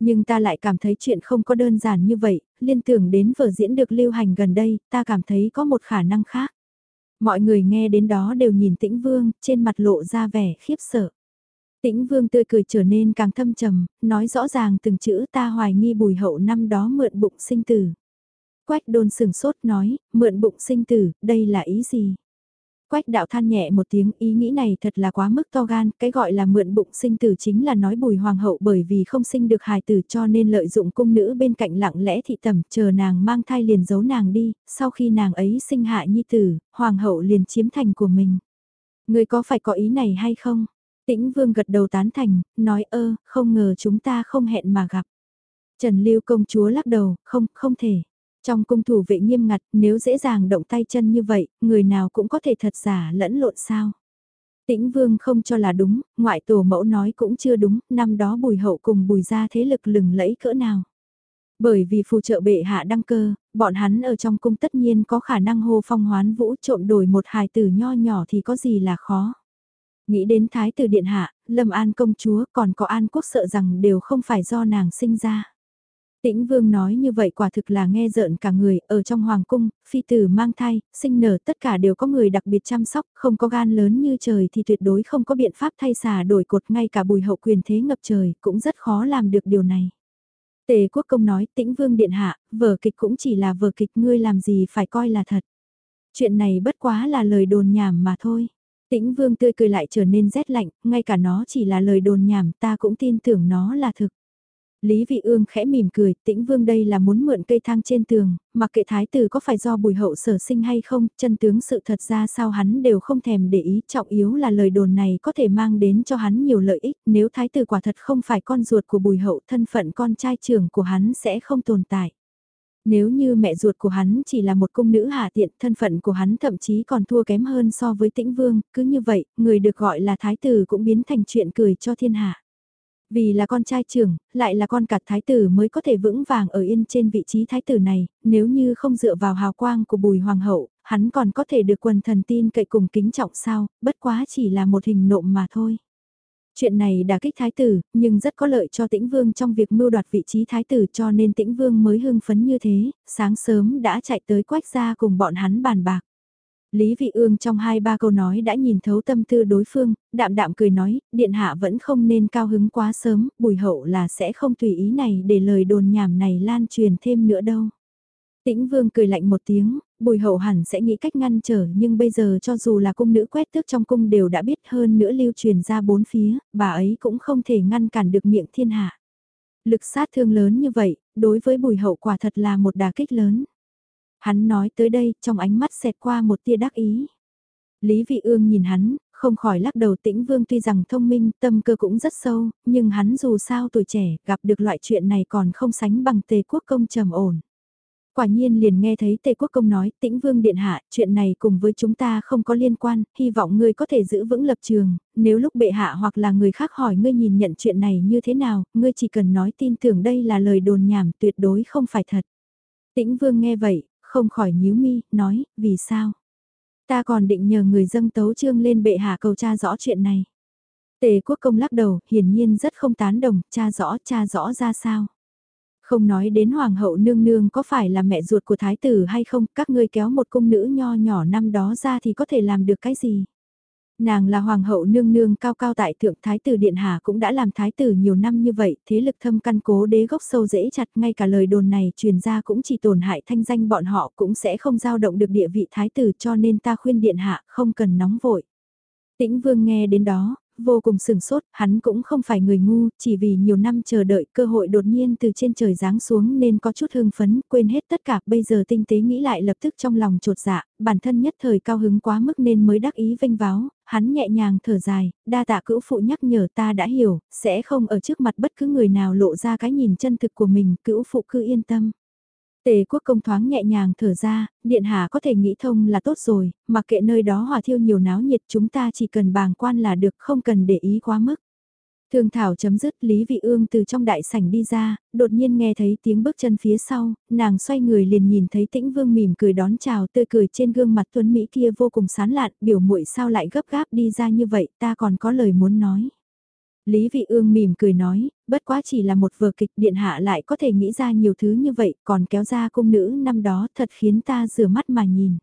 Nhưng ta lại cảm thấy chuyện không có đơn giản như vậy, liên tưởng đến vở diễn được lưu hành gần đây, ta cảm thấy có một khả năng khác. Mọi người nghe đến đó đều nhìn tĩnh vương, trên mặt lộ ra vẻ khiếp sợ. Tĩnh vương tươi cười trở nên càng thâm trầm, nói rõ ràng từng chữ ta hoài nghi bùi hậu năm đó mượn bụng sinh tử. Quách đôn sừng sốt nói, mượn bụng sinh tử, đây là ý gì? Quách đạo than nhẹ một tiếng ý nghĩ này thật là quá mức to gan, cái gọi là mượn bụng sinh tử chính là nói bùi hoàng hậu bởi vì không sinh được hài tử cho nên lợi dụng cung nữ bên cạnh lặng lẽ thị tầm chờ nàng mang thai liền giấu nàng đi, sau khi nàng ấy sinh hạ nhi tử, hoàng hậu liền chiếm thành của mình. Người có phải có ý này hay không? Tĩnh vương gật đầu tán thành, nói ơ, không ngờ chúng ta không hẹn mà gặp. Trần Lưu công chúa lắc đầu, không, không thể. Trong cung thủ vệ nghiêm ngặt, nếu dễ dàng động tay chân như vậy, người nào cũng có thể thật giả lẫn lộn sao. Tĩnh Vương không cho là đúng, ngoại tổ mẫu nói cũng chưa đúng, năm đó bùi hậu cùng bùi ra thế lực lừng lẫy cỡ nào. Bởi vì phù trợ bệ hạ đăng cơ, bọn hắn ở trong cung tất nhiên có khả năng hô phong hoán vũ trộm đổi một hài tử nho nhỏ thì có gì là khó. Nghĩ đến thái tử điện hạ, lâm an công chúa còn có an quốc sợ rằng đều không phải do nàng sinh ra. Tĩnh Vương nói như vậy quả thực là nghe rợn cả người, ở trong hoàng cung, phi tử mang thai, sinh nở tất cả đều có người đặc biệt chăm sóc, không có gan lớn như trời thì tuyệt đối không có biện pháp thay xà đổi cột ngay cả bùi hậu quyền thế ngập trời, cũng rất khó làm được điều này. Tề quốc công nói tĩnh vương điện hạ, vở kịch cũng chỉ là vở kịch ngươi làm gì phải coi là thật. Chuyện này bất quá là lời đồn nhảm mà thôi. Tĩnh vương tươi cười lại trở nên rét lạnh, ngay cả nó chỉ là lời đồn nhảm ta cũng tin tưởng nó là thực. Lý Vị Ương khẽ mỉm cười, tĩnh vương đây là muốn mượn cây thang trên tường, mặc kệ thái tử có phải do bùi hậu sở sinh hay không, chân tướng sự thật ra sao hắn đều không thèm để ý, trọng yếu là lời đồn này có thể mang đến cho hắn nhiều lợi ích, nếu thái tử quả thật không phải con ruột của bùi hậu, thân phận con trai trưởng của hắn sẽ không tồn tại. Nếu như mẹ ruột của hắn chỉ là một cung nữ hạ tiện, thân phận của hắn thậm chí còn thua kém hơn so với tĩnh vương, cứ như vậy, người được gọi là thái tử cũng biến thành chuyện cười cho thiên hạ. Vì là con trai trưởng, lại là con cả thái tử mới có thể vững vàng ở yên trên vị trí thái tử này, nếu như không dựa vào hào quang của bùi hoàng hậu, hắn còn có thể được quần thần tin cậy cùng kính trọng sao, bất quá chỉ là một hình nộm mà thôi. Chuyện này đã kích thái tử, nhưng rất có lợi cho tĩnh vương trong việc mưu đoạt vị trí thái tử cho nên tĩnh vương mới hưng phấn như thế, sáng sớm đã chạy tới quách gia cùng bọn hắn bàn bạc. Lý Vị Ương trong hai ba câu nói đã nhìn thấu tâm tư đối phương, đạm đạm cười nói, điện hạ vẫn không nên cao hứng quá sớm, bùi hậu là sẽ không tùy ý này để lời đồn nhảm này lan truyền thêm nữa đâu. Tĩnh Vương cười lạnh một tiếng, bùi hậu hẳn sẽ nghĩ cách ngăn trở nhưng bây giờ cho dù là cung nữ quét tước trong cung đều đã biết hơn nữa lưu truyền ra bốn phía, bà ấy cũng không thể ngăn cản được miệng thiên hạ. Lực sát thương lớn như vậy, đối với bùi hậu quả thật là một đà kích lớn. Hắn nói tới đây, trong ánh mắt xẹt qua một tia đắc ý. Lý Vị Ương nhìn hắn, không khỏi lắc đầu tĩnh vương tuy rằng thông minh, tâm cơ cũng rất sâu, nhưng hắn dù sao tuổi trẻ, gặp được loại chuyện này còn không sánh bằng tề quốc công trầm ổn. Quả nhiên liền nghe thấy Tề Quốc Công nói, tĩnh vương điện hạ, chuyện này cùng với chúng ta không có liên quan, hy vọng ngươi có thể giữ vững lập trường, nếu lúc bệ hạ hoặc là người khác hỏi ngươi nhìn nhận chuyện này như thế nào, ngươi chỉ cần nói tin tưởng đây là lời đồn nhảm tuyệt đối không phải thật. Tĩnh vương nghe vậy, không khỏi nhíu mi, nói, vì sao? Ta còn định nhờ người dâng tấu trương lên bệ hạ cầu tra rõ chuyện này. Tề quốc công lắc đầu, hiển nhiên rất không tán đồng, cha rõ cha rõ ra sao. Không nói đến hoàng hậu nương nương có phải là mẹ ruột của thái tử hay không, các ngươi kéo một cung nữ nho nhỏ năm đó ra thì có thể làm được cái gì. Nàng là hoàng hậu nương nương cao cao tại thượng thái tử điện hạ cũng đã làm thái tử nhiều năm như vậy, thế lực thâm căn cố đế gốc sâu dễ chặt, ngay cả lời đồn này truyền ra cũng chỉ tổn hại thanh danh bọn họ cũng sẽ không giao động được địa vị thái tử cho nên ta khuyên điện hạ không cần nóng vội. Tĩnh vương nghe đến đó, vô cùng sừng sốt, hắn cũng không phải người ngu, chỉ vì nhiều năm chờ đợi cơ hội đột nhiên từ trên trời giáng xuống nên có chút hưng phấn, quên hết tất cả, bây giờ tinh tế nghĩ lại lập tức trong lòng trột dạ, bản thân nhất thời cao hứng quá mức nên mới đắc ý vinh váo, hắn nhẹ nhàng thở dài, đa tạ cữu phụ nhắc nhở ta đã hiểu, sẽ không ở trước mặt bất cứ người nào lộ ra cái nhìn chân thực của mình, cữu phụ cứ yên tâm. Tề quốc công thoáng nhẹ nhàng thở ra, điện hạ có thể nghĩ thông là tốt rồi, mặc kệ nơi đó hỏa thiêu nhiều náo nhiệt chúng ta chỉ cần bàng quan là được không cần để ý quá mức. Thương thảo chấm dứt Lý Vị Ương từ trong đại sảnh đi ra, đột nhiên nghe thấy tiếng bước chân phía sau, nàng xoay người liền nhìn thấy tĩnh vương mỉm cười đón chào tươi cười trên gương mặt tuấn Mỹ kia vô cùng sán lạn, biểu muội sao lại gấp gáp đi ra như vậy ta còn có lời muốn nói. Lý Vị Ương mỉm cười nói, bất quá chỉ là một vở kịch điện hạ lại có thể nghĩ ra nhiều thứ như vậy, còn kéo ra cung nữ năm đó thật khiến ta rửa mắt mà nhìn.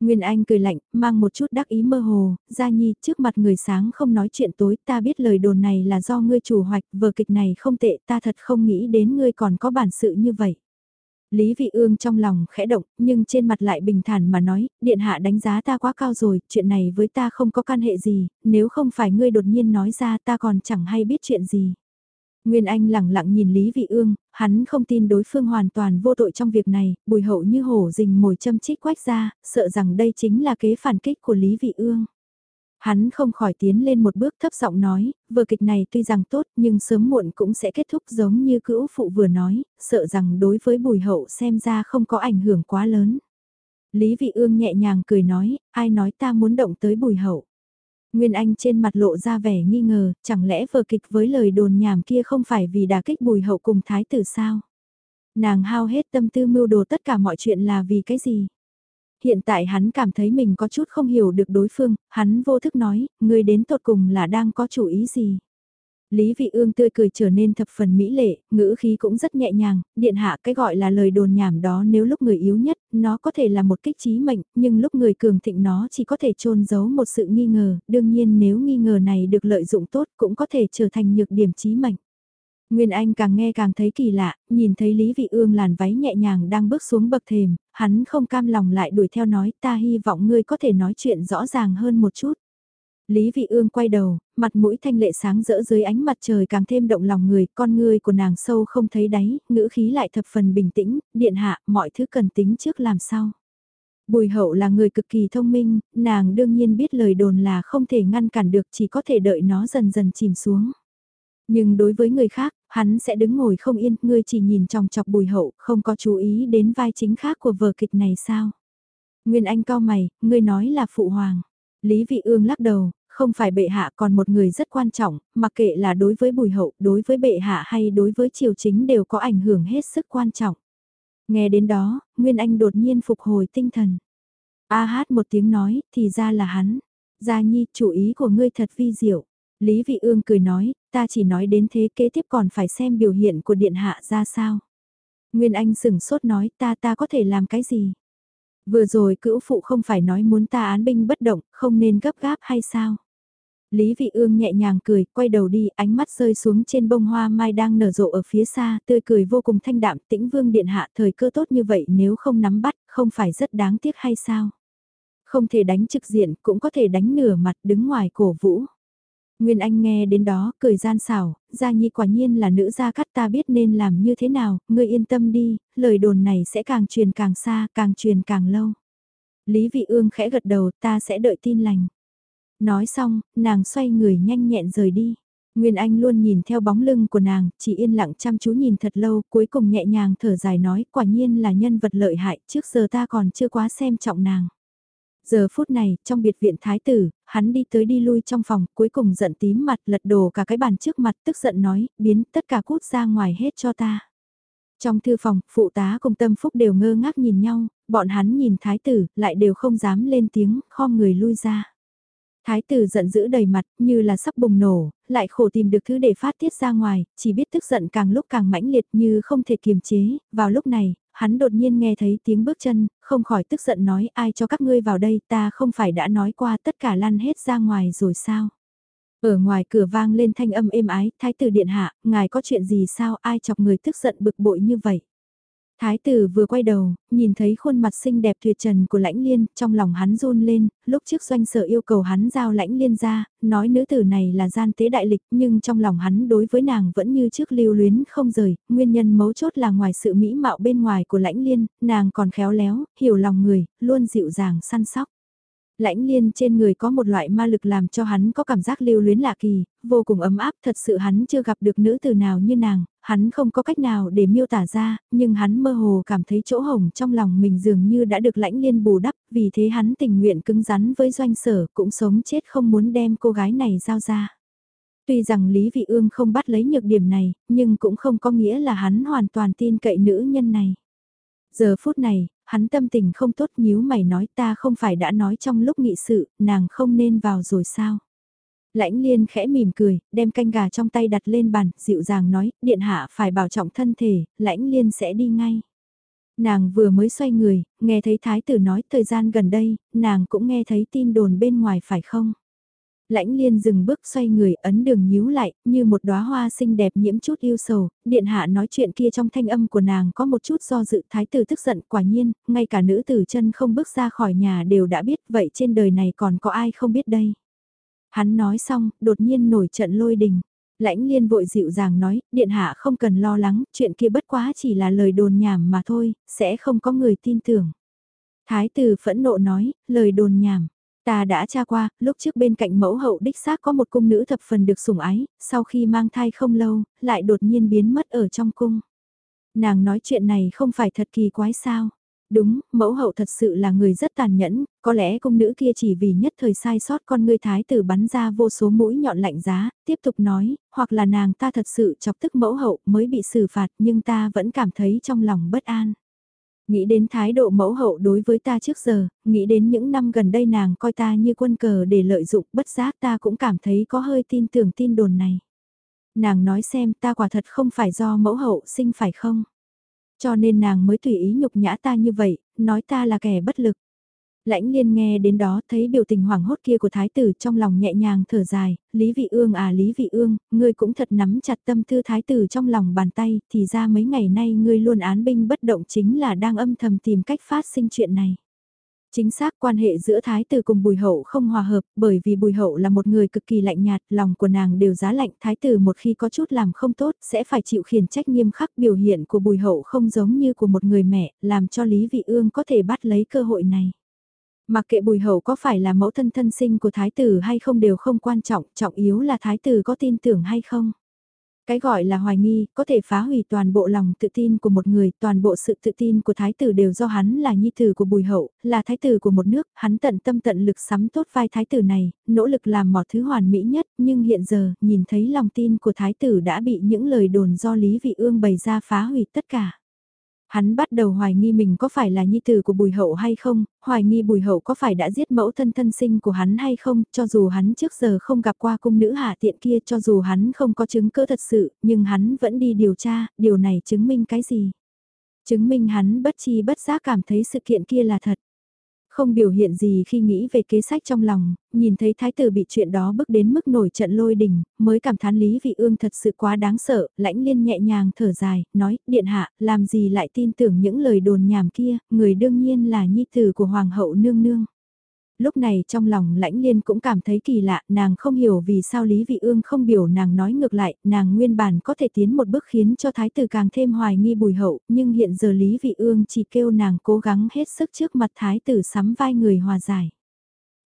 Nguyên Anh cười lạnh, mang một chút đắc ý mơ hồ, Gia Nhi trước mặt người sáng không nói chuyện tối, ta biết lời đồn này là do ngươi chủ hoạch, vở kịch này không tệ, ta thật không nghĩ đến ngươi còn có bản sự như vậy. Lý Vị Ương trong lòng khẽ động, nhưng trên mặt lại bình thản mà nói, điện hạ đánh giá ta quá cao rồi, chuyện này với ta không có can hệ gì, nếu không phải ngươi đột nhiên nói ra ta còn chẳng hay biết chuyện gì. Nguyên Anh lẳng lặng nhìn Lý Vị Ương, hắn không tin đối phương hoàn toàn vô tội trong việc này, bùi hậu như hổ rình mồi châm chích quách ra, sợ rằng đây chính là kế phản kích của Lý Vị Ương. Hắn không khỏi tiến lên một bước thấp giọng nói, vở kịch này tuy rằng tốt nhưng sớm muộn cũng sẽ kết thúc giống như cữu phụ vừa nói, sợ rằng đối với bùi hậu xem ra không có ảnh hưởng quá lớn. Lý Vị Ương nhẹ nhàng cười nói, ai nói ta muốn động tới bùi hậu. Nguyên Anh trên mặt lộ ra vẻ nghi ngờ, chẳng lẽ vở kịch với lời đồn nhảm kia không phải vì đả kích bùi hậu cùng thái tử sao? Nàng hao hết tâm tư mưu đồ tất cả mọi chuyện là vì cái gì? hiện tại hắn cảm thấy mình có chút không hiểu được đối phương, hắn vô thức nói, người đến tột cùng là đang có chủ ý gì. Lý Vị Ương tươi cười trở nên thập phần mỹ lệ, ngữ khí cũng rất nhẹ nhàng, điện hạ cái gọi là lời đồn nhảm đó nếu lúc người yếu nhất, nó có thể là một kích trí mệnh, nhưng lúc người cường thịnh nó chỉ có thể trôn giấu một sự nghi ngờ, đương nhiên nếu nghi ngờ này được lợi dụng tốt cũng có thể trở thành nhược điểm trí mệnh. Nguyên Anh càng nghe càng thấy kỳ lạ, nhìn thấy Lý Vị Ương làn váy nhẹ nhàng đang bước xuống bậc thềm, hắn không cam lòng lại đuổi theo nói ta hy vọng ngươi có thể nói chuyện rõ ràng hơn một chút. Lý Vị Ương quay đầu, mặt mũi thanh lệ sáng rỡ dưới ánh mặt trời càng thêm động lòng người, con ngươi của nàng sâu không thấy đáy, ngữ khí lại thập phần bình tĩnh, điện hạ, mọi thứ cần tính trước làm sao. Bùi hậu là người cực kỳ thông minh, nàng đương nhiên biết lời đồn là không thể ngăn cản được chỉ có thể đợi nó dần dần chìm xuống. Nhưng đối với người khác, hắn sẽ đứng ngồi không yên, ngươi chỉ nhìn chòng chọc bùi hậu, không có chú ý đến vai chính khác của vở kịch này sao? Nguyên Anh cao mày, ngươi nói là phụ hoàng. Lý Vị Ương lắc đầu, không phải bệ hạ còn một người rất quan trọng, mặc kệ là đối với bùi hậu, đối với bệ hạ hay đối với triều chính đều có ảnh hưởng hết sức quan trọng. Nghe đến đó, Nguyên Anh đột nhiên phục hồi tinh thần. A hát một tiếng nói, thì ra là hắn. Gia Nhi, chủ ý của ngươi thật vi diệu. Lý Vị Ương cười nói, ta chỉ nói đến thế kế tiếp còn phải xem biểu hiện của điện hạ ra sao. Nguyên Anh sửng sốt nói ta ta có thể làm cái gì? Vừa rồi cữu phụ không phải nói muốn ta án binh bất động, không nên gấp gáp hay sao? Lý Vị Ương nhẹ nhàng cười, quay đầu đi, ánh mắt rơi xuống trên bông hoa mai đang nở rộ ở phía xa, tươi cười vô cùng thanh đạm, tĩnh vương điện hạ thời cơ tốt như vậy nếu không nắm bắt, không phải rất đáng tiếc hay sao? Không thể đánh trực diện, cũng có thể đánh nửa mặt đứng ngoài cổ vũ. Nguyên Anh nghe đến đó, cười gian xảo, Gia Nhi quả nhiên là nữ gia cắt ta biết nên làm như thế nào, ngươi yên tâm đi, lời đồn này sẽ càng truyền càng xa, càng truyền càng lâu. Lý Vị Ương khẽ gật đầu, ta sẽ đợi tin lành. Nói xong, nàng xoay người nhanh nhẹn rời đi. Nguyên Anh luôn nhìn theo bóng lưng của nàng, chỉ yên lặng chăm chú nhìn thật lâu, cuối cùng nhẹ nhàng thở dài nói, quả nhiên là nhân vật lợi hại, trước giờ ta còn chưa quá xem trọng nàng. Giờ phút này, trong biệt viện thái tử, hắn đi tới đi lui trong phòng, cuối cùng giận tím mặt lật đổ cả cái bàn trước mặt, tức giận nói, biến tất cả cút ra ngoài hết cho ta. Trong thư phòng, phụ tá cùng tâm phúc đều ngơ ngác nhìn nhau, bọn hắn nhìn thái tử, lại đều không dám lên tiếng, khom người lui ra. Thái tử giận dữ đầy mặt, như là sắp bùng nổ, lại khổ tìm được thứ để phát tiết ra ngoài, chỉ biết tức giận càng lúc càng mãnh liệt như không thể kiềm chế. Vào lúc này, hắn đột nhiên nghe thấy tiếng bước chân, không khỏi tức giận nói ai cho các ngươi vào đây ta không phải đã nói qua tất cả lăn hết ra ngoài rồi sao. Ở ngoài cửa vang lên thanh âm êm ái, thái tử điện hạ, ngài có chuyện gì sao ai chọc người tức giận bực bội như vậy. Thái tử vừa quay đầu, nhìn thấy khuôn mặt xinh đẹp tuyệt trần của lãnh liên, trong lòng hắn run lên, lúc trước doanh sở yêu cầu hắn giao lãnh liên ra, nói nữ tử này là gian tế đại lịch nhưng trong lòng hắn đối với nàng vẫn như trước lưu luyến không rời, nguyên nhân mấu chốt là ngoài sự mỹ mạo bên ngoài của lãnh liên, nàng còn khéo léo, hiểu lòng người, luôn dịu dàng săn sóc lãnh liên trên người có một loại ma lực làm cho hắn có cảm giác lưu luyến lạ kỳ, vô cùng ấm áp thật sự hắn chưa gặp được nữ từ nào như nàng, hắn không có cách nào để miêu tả ra, nhưng hắn mơ hồ cảm thấy chỗ hồng trong lòng mình dường như đã được lãnh liên bù đắp, vì thế hắn tình nguyện cứng rắn với doanh sở cũng sống chết không muốn đem cô gái này giao ra. Tuy rằng Lý Vị Ương không bắt lấy nhược điểm này, nhưng cũng không có nghĩa là hắn hoàn toàn tin cậy nữ nhân này. Giờ phút này, hắn tâm tình không tốt nhíu mày nói ta không phải đã nói trong lúc nghị sự, nàng không nên vào rồi sao. Lãnh liên khẽ mỉm cười, đem canh gà trong tay đặt lên bàn, dịu dàng nói, điện hạ phải bảo trọng thân thể, lãnh liên sẽ đi ngay. Nàng vừa mới xoay người, nghe thấy thái tử nói thời gian gần đây, nàng cũng nghe thấy tin đồn bên ngoài phải không? Lãnh liên dừng bước xoay người ấn đường nhíu lại, như một đóa hoa xinh đẹp nhiễm chút yêu sầu, điện hạ nói chuyện kia trong thanh âm của nàng có một chút do dự thái tử tức giận quả nhiên, ngay cả nữ tử chân không bước ra khỏi nhà đều đã biết vậy trên đời này còn có ai không biết đây. Hắn nói xong, đột nhiên nổi trận lôi đình. Lãnh liên vội dịu dàng nói, điện hạ không cần lo lắng, chuyện kia bất quá chỉ là lời đồn nhảm mà thôi, sẽ không có người tin tưởng. Thái tử phẫn nộ nói, lời đồn nhảm, Ta đã tra qua, lúc trước bên cạnh mẫu hậu đích xác có một cung nữ thập phần được sủng ái, sau khi mang thai không lâu, lại đột nhiên biến mất ở trong cung. Nàng nói chuyện này không phải thật kỳ quái sao. Đúng, mẫu hậu thật sự là người rất tàn nhẫn, có lẽ cung nữ kia chỉ vì nhất thời sai sót con ngươi thái tử bắn ra vô số mũi nhọn lạnh giá, tiếp tục nói, hoặc là nàng ta thật sự chọc tức mẫu hậu mới bị xử phạt nhưng ta vẫn cảm thấy trong lòng bất an. Nghĩ đến thái độ mẫu hậu đối với ta trước giờ, nghĩ đến những năm gần đây nàng coi ta như quân cờ để lợi dụng bất giác ta cũng cảm thấy có hơi tin tưởng tin đồn này. Nàng nói xem ta quả thật không phải do mẫu hậu sinh phải không? Cho nên nàng mới tùy ý nhục nhã ta như vậy, nói ta là kẻ bất lực. Lãnh liên nghe đến đó thấy biểu tình hoảng hốt kia của thái tử trong lòng nhẹ nhàng thở dài, Lý Vị Ương à Lý Vị Ương, ngươi cũng thật nắm chặt tâm tư thái tử trong lòng bàn tay, thì ra mấy ngày nay ngươi luôn án binh bất động chính là đang âm thầm tìm cách phát sinh chuyện này. Chính xác quan hệ giữa thái tử cùng bùi hậu không hòa hợp, bởi vì bùi hậu là một người cực kỳ lạnh nhạt, lòng của nàng đều giá lạnh, thái tử một khi có chút làm không tốt, sẽ phải chịu khiển trách nghiêm khắc biểu hiện của bùi hậu không giống như của một người mẹ, làm cho Lý Vị Ương có thể bắt lấy cơ hội này. Mặc kệ bùi hậu có phải là mẫu thân thân sinh của thái tử hay không đều không quan trọng, trọng yếu là thái tử có tin tưởng hay không. Cái gọi là hoài nghi, có thể phá hủy toàn bộ lòng tự tin của một người, toàn bộ sự tự tin của thái tử đều do hắn là nhi tử của bùi hậu, là thái tử của một nước, hắn tận tâm tận lực sắm tốt vai thái tử này, nỗ lực làm mọi thứ hoàn mỹ nhất, nhưng hiện giờ, nhìn thấy lòng tin của thái tử đã bị những lời đồn do Lý Vị Ương bày ra phá hủy tất cả. Hắn bắt đầu hoài nghi mình có phải là nhi tử của bùi hậu hay không, hoài nghi bùi hậu có phải đã giết mẫu thân thân sinh của hắn hay không, cho dù hắn trước giờ không gặp qua cung nữ hạ tiện kia, cho dù hắn không có chứng cứ thật sự, nhưng hắn vẫn đi điều tra, điều này chứng minh cái gì? Chứng minh hắn bất chi bất giác cảm thấy sự kiện kia là thật. Không biểu hiện gì khi nghĩ về kế sách trong lòng, nhìn thấy thái tử bị chuyện đó bức đến mức nổi trận lôi đình, mới cảm thán Lý Vị Ương thật sự quá đáng sợ, lãnh liên nhẹ nhàng thở dài, nói, điện hạ, làm gì lại tin tưởng những lời đồn nhảm kia, người đương nhiên là nhi tử của hoàng hậu nương nương lúc này trong lòng lãnh liên cũng cảm thấy kỳ lạ, nàng không hiểu vì sao Lý Vị Ương không biểu nàng nói ngược lại, nàng nguyên bản có thể tiến một bước khiến cho thái tử càng thêm hoài nghi bùi hậu, nhưng hiện giờ Lý Vị Ương chỉ kêu nàng cố gắng hết sức trước mặt thái tử sắm vai người hòa giải.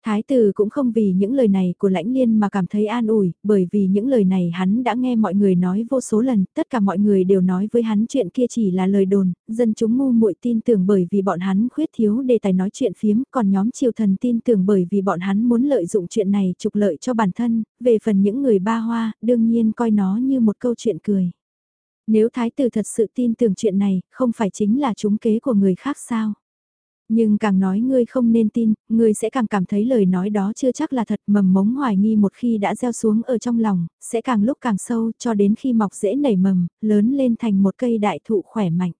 Thái tử cũng không vì những lời này của lãnh liên mà cảm thấy an ủi, bởi vì những lời này hắn đã nghe mọi người nói vô số lần, tất cả mọi người đều nói với hắn chuyện kia chỉ là lời đồn, dân chúng ngu muội tin tưởng bởi vì bọn hắn khuyết thiếu đề tài nói chuyện phiếm, còn nhóm triều thần tin tưởng bởi vì bọn hắn muốn lợi dụng chuyện này trục lợi cho bản thân, về phần những người ba hoa, đương nhiên coi nó như một câu chuyện cười. Nếu thái tử thật sự tin tưởng chuyện này, không phải chính là trúng kế của người khác sao? Nhưng càng nói ngươi không nên tin, ngươi sẽ càng cảm thấy lời nói đó chưa chắc là thật mầm mống hoài nghi một khi đã gieo xuống ở trong lòng, sẽ càng lúc càng sâu cho đến khi mọc dễ nảy mầm, lớn lên thành một cây đại thụ khỏe mạnh.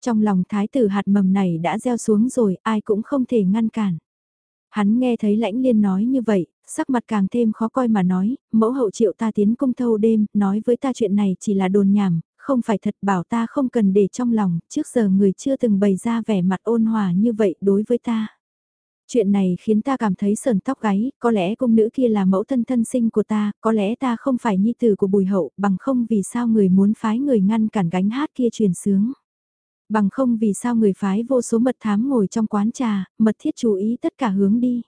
Trong lòng thái tử hạt mầm này đã gieo xuống rồi, ai cũng không thể ngăn cản. Hắn nghe thấy lãnh liên nói như vậy, sắc mặt càng thêm khó coi mà nói, mẫu hậu triệu ta tiến cung thâu đêm, nói với ta chuyện này chỉ là đồn nhảm, không phải thật bảo ta không cần để trong lòng, trước giờ người chưa từng bày ra vẻ mặt ôn hòa như vậy đối với ta. Chuyện này khiến ta cảm thấy sờn tóc gáy, có lẽ cung nữ kia là mẫu thân thân sinh của ta, có lẽ ta không phải nhi tử của bùi hậu, bằng không vì sao người muốn phái người ngăn cản gánh hát kia truyền sướng. Bằng không vì sao người phái vô số mật thám ngồi trong quán trà, mật thiết chú ý tất cả hướng đi.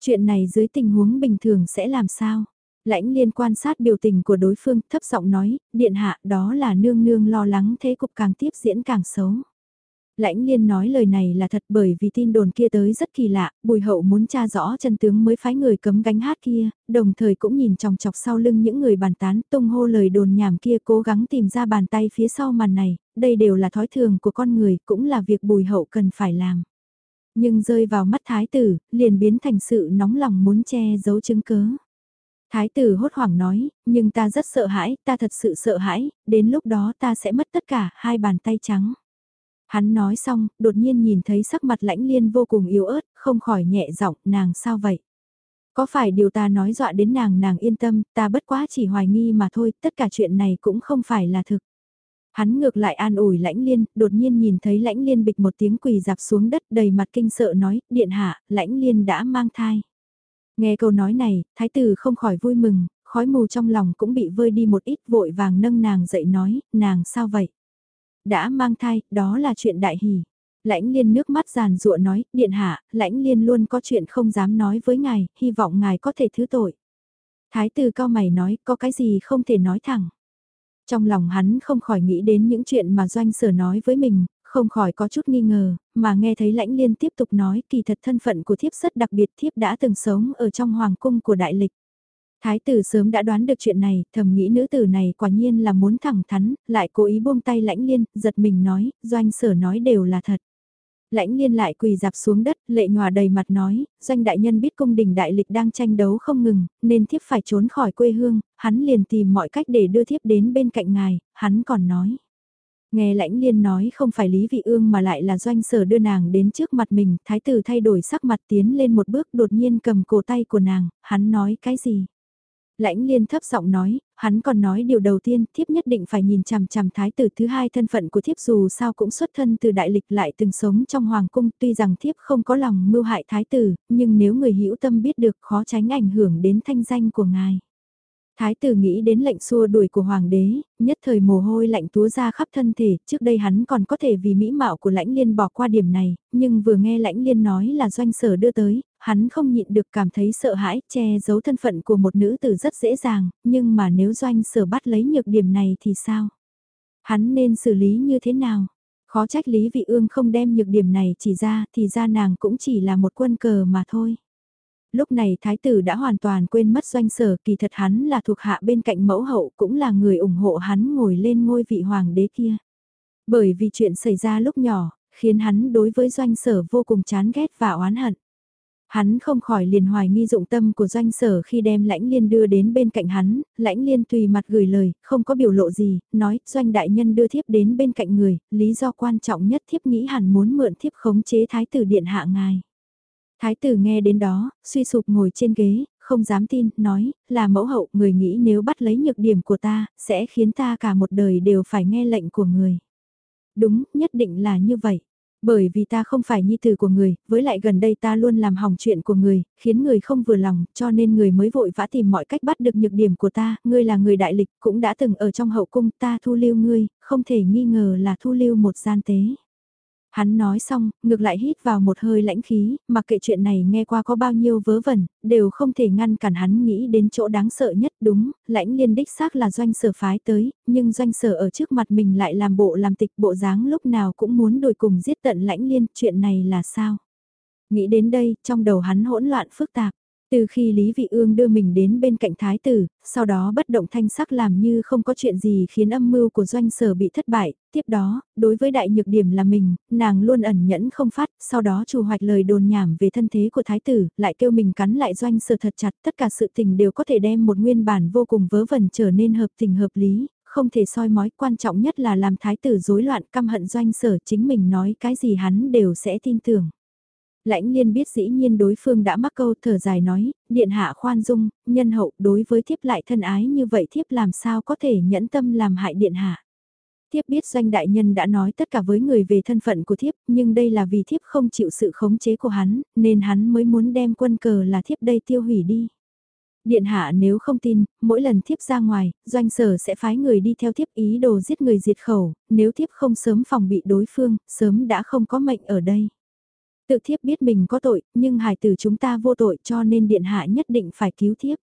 Chuyện này dưới tình huống bình thường sẽ làm sao? Lãnh liên quan sát biểu tình của đối phương thấp giọng nói, điện hạ đó là nương nương lo lắng thế cục càng tiếp diễn càng xấu. Lãnh liên nói lời này là thật bởi vì tin đồn kia tới rất kỳ lạ, bùi hậu muốn tra rõ chân tướng mới phái người cấm gánh hát kia, đồng thời cũng nhìn chòng chọc sau lưng những người bàn tán tung hô lời đồn nhảm kia cố gắng tìm ra bàn tay phía sau màn này, đây đều là thói thường của con người, cũng là việc bùi hậu cần phải làm. Nhưng rơi vào mắt thái tử, liền biến thành sự nóng lòng muốn che giấu chứng cớ. Thái tử hốt hoảng nói, nhưng ta rất sợ hãi, ta thật sự sợ hãi, đến lúc đó ta sẽ mất tất cả hai bàn tay trắng. Hắn nói xong, đột nhiên nhìn thấy sắc mặt lãnh liên vô cùng yếu ớt, không khỏi nhẹ giọng, nàng sao vậy? Có phải điều ta nói dọa đến nàng nàng yên tâm, ta bất quá chỉ hoài nghi mà thôi, tất cả chuyện này cũng không phải là thực. Hắn ngược lại an ủi lãnh liên, đột nhiên nhìn thấy lãnh liên bịch một tiếng quỳ dạp xuống đất đầy mặt kinh sợ nói, điện hạ, lãnh liên đã mang thai. Nghe câu nói này, thái tử không khỏi vui mừng, khói mù trong lòng cũng bị vơi đi một ít vội vàng nâng nàng dậy nói, nàng sao vậy? Đã mang thai, đó là chuyện đại hỷ. Lãnh liên nước mắt giàn rụa nói, điện hạ, lãnh liên luôn có chuyện không dám nói với ngài, hy vọng ngài có thể thứ tội. Thái tử cao mày nói, có cái gì không thể nói thẳng. Trong lòng hắn không khỏi nghĩ đến những chuyện mà doanh sở nói với mình, không khỏi có chút nghi ngờ, mà nghe thấy lãnh liên tiếp tục nói kỳ thật thân phận của thiếp rất đặc biệt thiếp đã từng sống ở trong hoàng cung của đại lịch. Thái tử sớm đã đoán được chuyện này, thầm nghĩ nữ tử này quả nhiên là muốn thẳng thắn, lại cố ý buông tay lãnh liên, giật mình nói, doanh sở nói đều là thật. Lãnh liên lại quỳ dạp xuống đất, lệ nhòa đầy mặt nói, doanh đại nhân biết cung đình đại lịch đang tranh đấu không ngừng, nên thiếp phải trốn khỏi quê hương, hắn liền tìm mọi cách để đưa thiếp đến bên cạnh ngài, hắn còn nói. Nghe lãnh liên nói không phải Lý Vị Ương mà lại là doanh sở đưa nàng đến trước mặt mình, thái tử thay đổi sắc mặt tiến lên một bước đột nhiên cầm cổ tay của nàng, hắn nói cái gì? Lãnh liên thấp giọng nói, hắn còn nói điều đầu tiên, thiếp nhất định phải nhìn chằm chằm thái tử thứ hai thân phận của thiếp dù sao cũng xuất thân từ đại lịch lại từng sống trong hoàng cung tuy rằng thiếp không có lòng mưu hại thái tử, nhưng nếu người hữu tâm biết được khó tránh ảnh hưởng đến thanh danh của ngài. Thái tử nghĩ đến lệnh xua đuổi của hoàng đế, nhất thời mồ hôi lạnh túa ra khắp thân thể, trước đây hắn còn có thể vì mỹ mạo của lãnh liên bỏ qua điểm này, nhưng vừa nghe lãnh liên nói là doanh sở đưa tới, hắn không nhịn được cảm thấy sợ hãi, che giấu thân phận của một nữ tử rất dễ dàng, nhưng mà nếu doanh sở bắt lấy nhược điểm này thì sao? Hắn nên xử lý như thế nào? Khó trách Lý Vị Ương không đem nhược điểm này chỉ ra, thì ra nàng cũng chỉ là một quân cờ mà thôi lúc này thái tử đã hoàn toàn quên mất doanh sở kỳ thật hắn là thuộc hạ bên cạnh mẫu hậu cũng là người ủng hộ hắn ngồi lên ngôi vị hoàng đế kia. Bởi vì chuyện xảy ra lúc nhỏ, khiến hắn đối với doanh sở vô cùng chán ghét và oán hận. Hắn không khỏi liền hoài nghi dụng tâm của doanh sở khi đem lãnh liên đưa đến bên cạnh hắn, lãnh liên tùy mặt gửi lời, không có biểu lộ gì, nói doanh đại nhân đưa thiếp đến bên cạnh người, lý do quan trọng nhất thiếp nghĩ hẳn muốn mượn thiếp khống chế thái tử điện hạ ngài. Thái tử nghe đến đó, suy sụp ngồi trên ghế, không dám tin, nói, là mẫu hậu, người nghĩ nếu bắt lấy nhược điểm của ta, sẽ khiến ta cả một đời đều phải nghe lệnh của người. Đúng, nhất định là như vậy. Bởi vì ta không phải nhi tử của người, với lại gần đây ta luôn làm hỏng chuyện của người, khiến người không vừa lòng, cho nên người mới vội vã tìm mọi cách bắt được nhược điểm của ta, ngươi là người đại lịch, cũng đã từng ở trong hậu cung ta thu lưu ngươi, không thể nghi ngờ là thu lưu một gian tế. Hắn nói xong, ngược lại hít vào một hơi lãnh khí, mà kệ chuyện này nghe qua có bao nhiêu vớ vẩn, đều không thể ngăn cản hắn nghĩ đến chỗ đáng sợ nhất đúng, lãnh liên đích xác là doanh sở phái tới, nhưng doanh sở ở trước mặt mình lại làm bộ làm tịch bộ dáng lúc nào cũng muốn đuổi cùng giết tận lãnh liên, chuyện này là sao? Nghĩ đến đây, trong đầu hắn hỗn loạn phức tạp. Từ khi Lý Vị Ương đưa mình đến bên cạnh thái tử, sau đó bất động thanh sắc làm như không có chuyện gì khiến âm mưu của doanh sở bị thất bại, tiếp đó, đối với đại nhược điểm là mình, nàng luôn ẩn nhẫn không phát, sau đó chủ hoạch lời đồn nhảm về thân thế của thái tử, lại kêu mình cắn lại doanh sở thật chặt, tất cả sự tình đều có thể đem một nguyên bản vô cùng vớ vẩn trở nên hợp tình hợp lý, không thể soi mói, quan trọng nhất là làm thái tử rối loạn căm hận doanh sở chính mình nói cái gì hắn đều sẽ tin tưởng. Lãnh liên biết dĩ nhiên đối phương đã mắc câu thở dài nói, điện hạ khoan dung, nhân hậu đối với thiếp lại thân ái như vậy thiếp làm sao có thể nhẫn tâm làm hại điện hạ. Thiếp biết doanh đại nhân đã nói tất cả với người về thân phận của thiếp, nhưng đây là vì thiếp không chịu sự khống chế của hắn, nên hắn mới muốn đem quân cờ là thiếp đây tiêu hủy đi. Điện hạ nếu không tin, mỗi lần thiếp ra ngoài, doanh sở sẽ phái người đi theo thiếp ý đồ giết người diệt khẩu, nếu thiếp không sớm phòng bị đối phương, sớm đã không có mệnh ở đây. Tự thiếp biết mình có tội, nhưng hài tử chúng ta vô tội cho nên điện hạ nhất định phải cứu thiếp.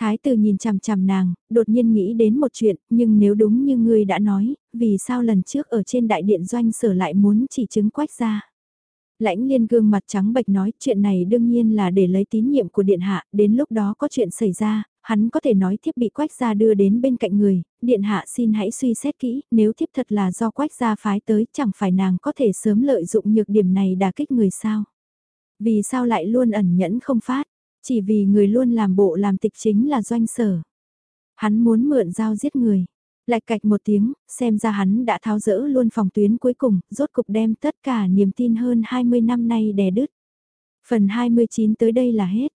Thái tử nhìn chằm chằm nàng, đột nhiên nghĩ đến một chuyện, nhưng nếu đúng như ngươi đã nói, vì sao lần trước ở trên đại điện doanh sở lại muốn chỉ chứng quách ra. Lãnh liên gương mặt trắng bệch nói chuyện này đương nhiên là để lấy tín nhiệm của điện hạ, đến lúc đó có chuyện xảy ra, hắn có thể nói thiếp bị quách gia đưa đến bên cạnh người, điện hạ xin hãy suy xét kỹ, nếu thiếp thật là do quách gia phái tới chẳng phải nàng có thể sớm lợi dụng nhược điểm này đả kích người sao. Vì sao lại luôn ẩn nhẫn không phát, chỉ vì người luôn làm bộ làm tịch chính là doanh sở. Hắn muốn mượn dao giết người. Lạch cạch một tiếng, xem ra hắn đã tháo rỡ luôn phòng tuyến cuối cùng, rốt cục đem tất cả niềm tin hơn 20 năm nay đè đứt. Phần 29 tới đây là hết.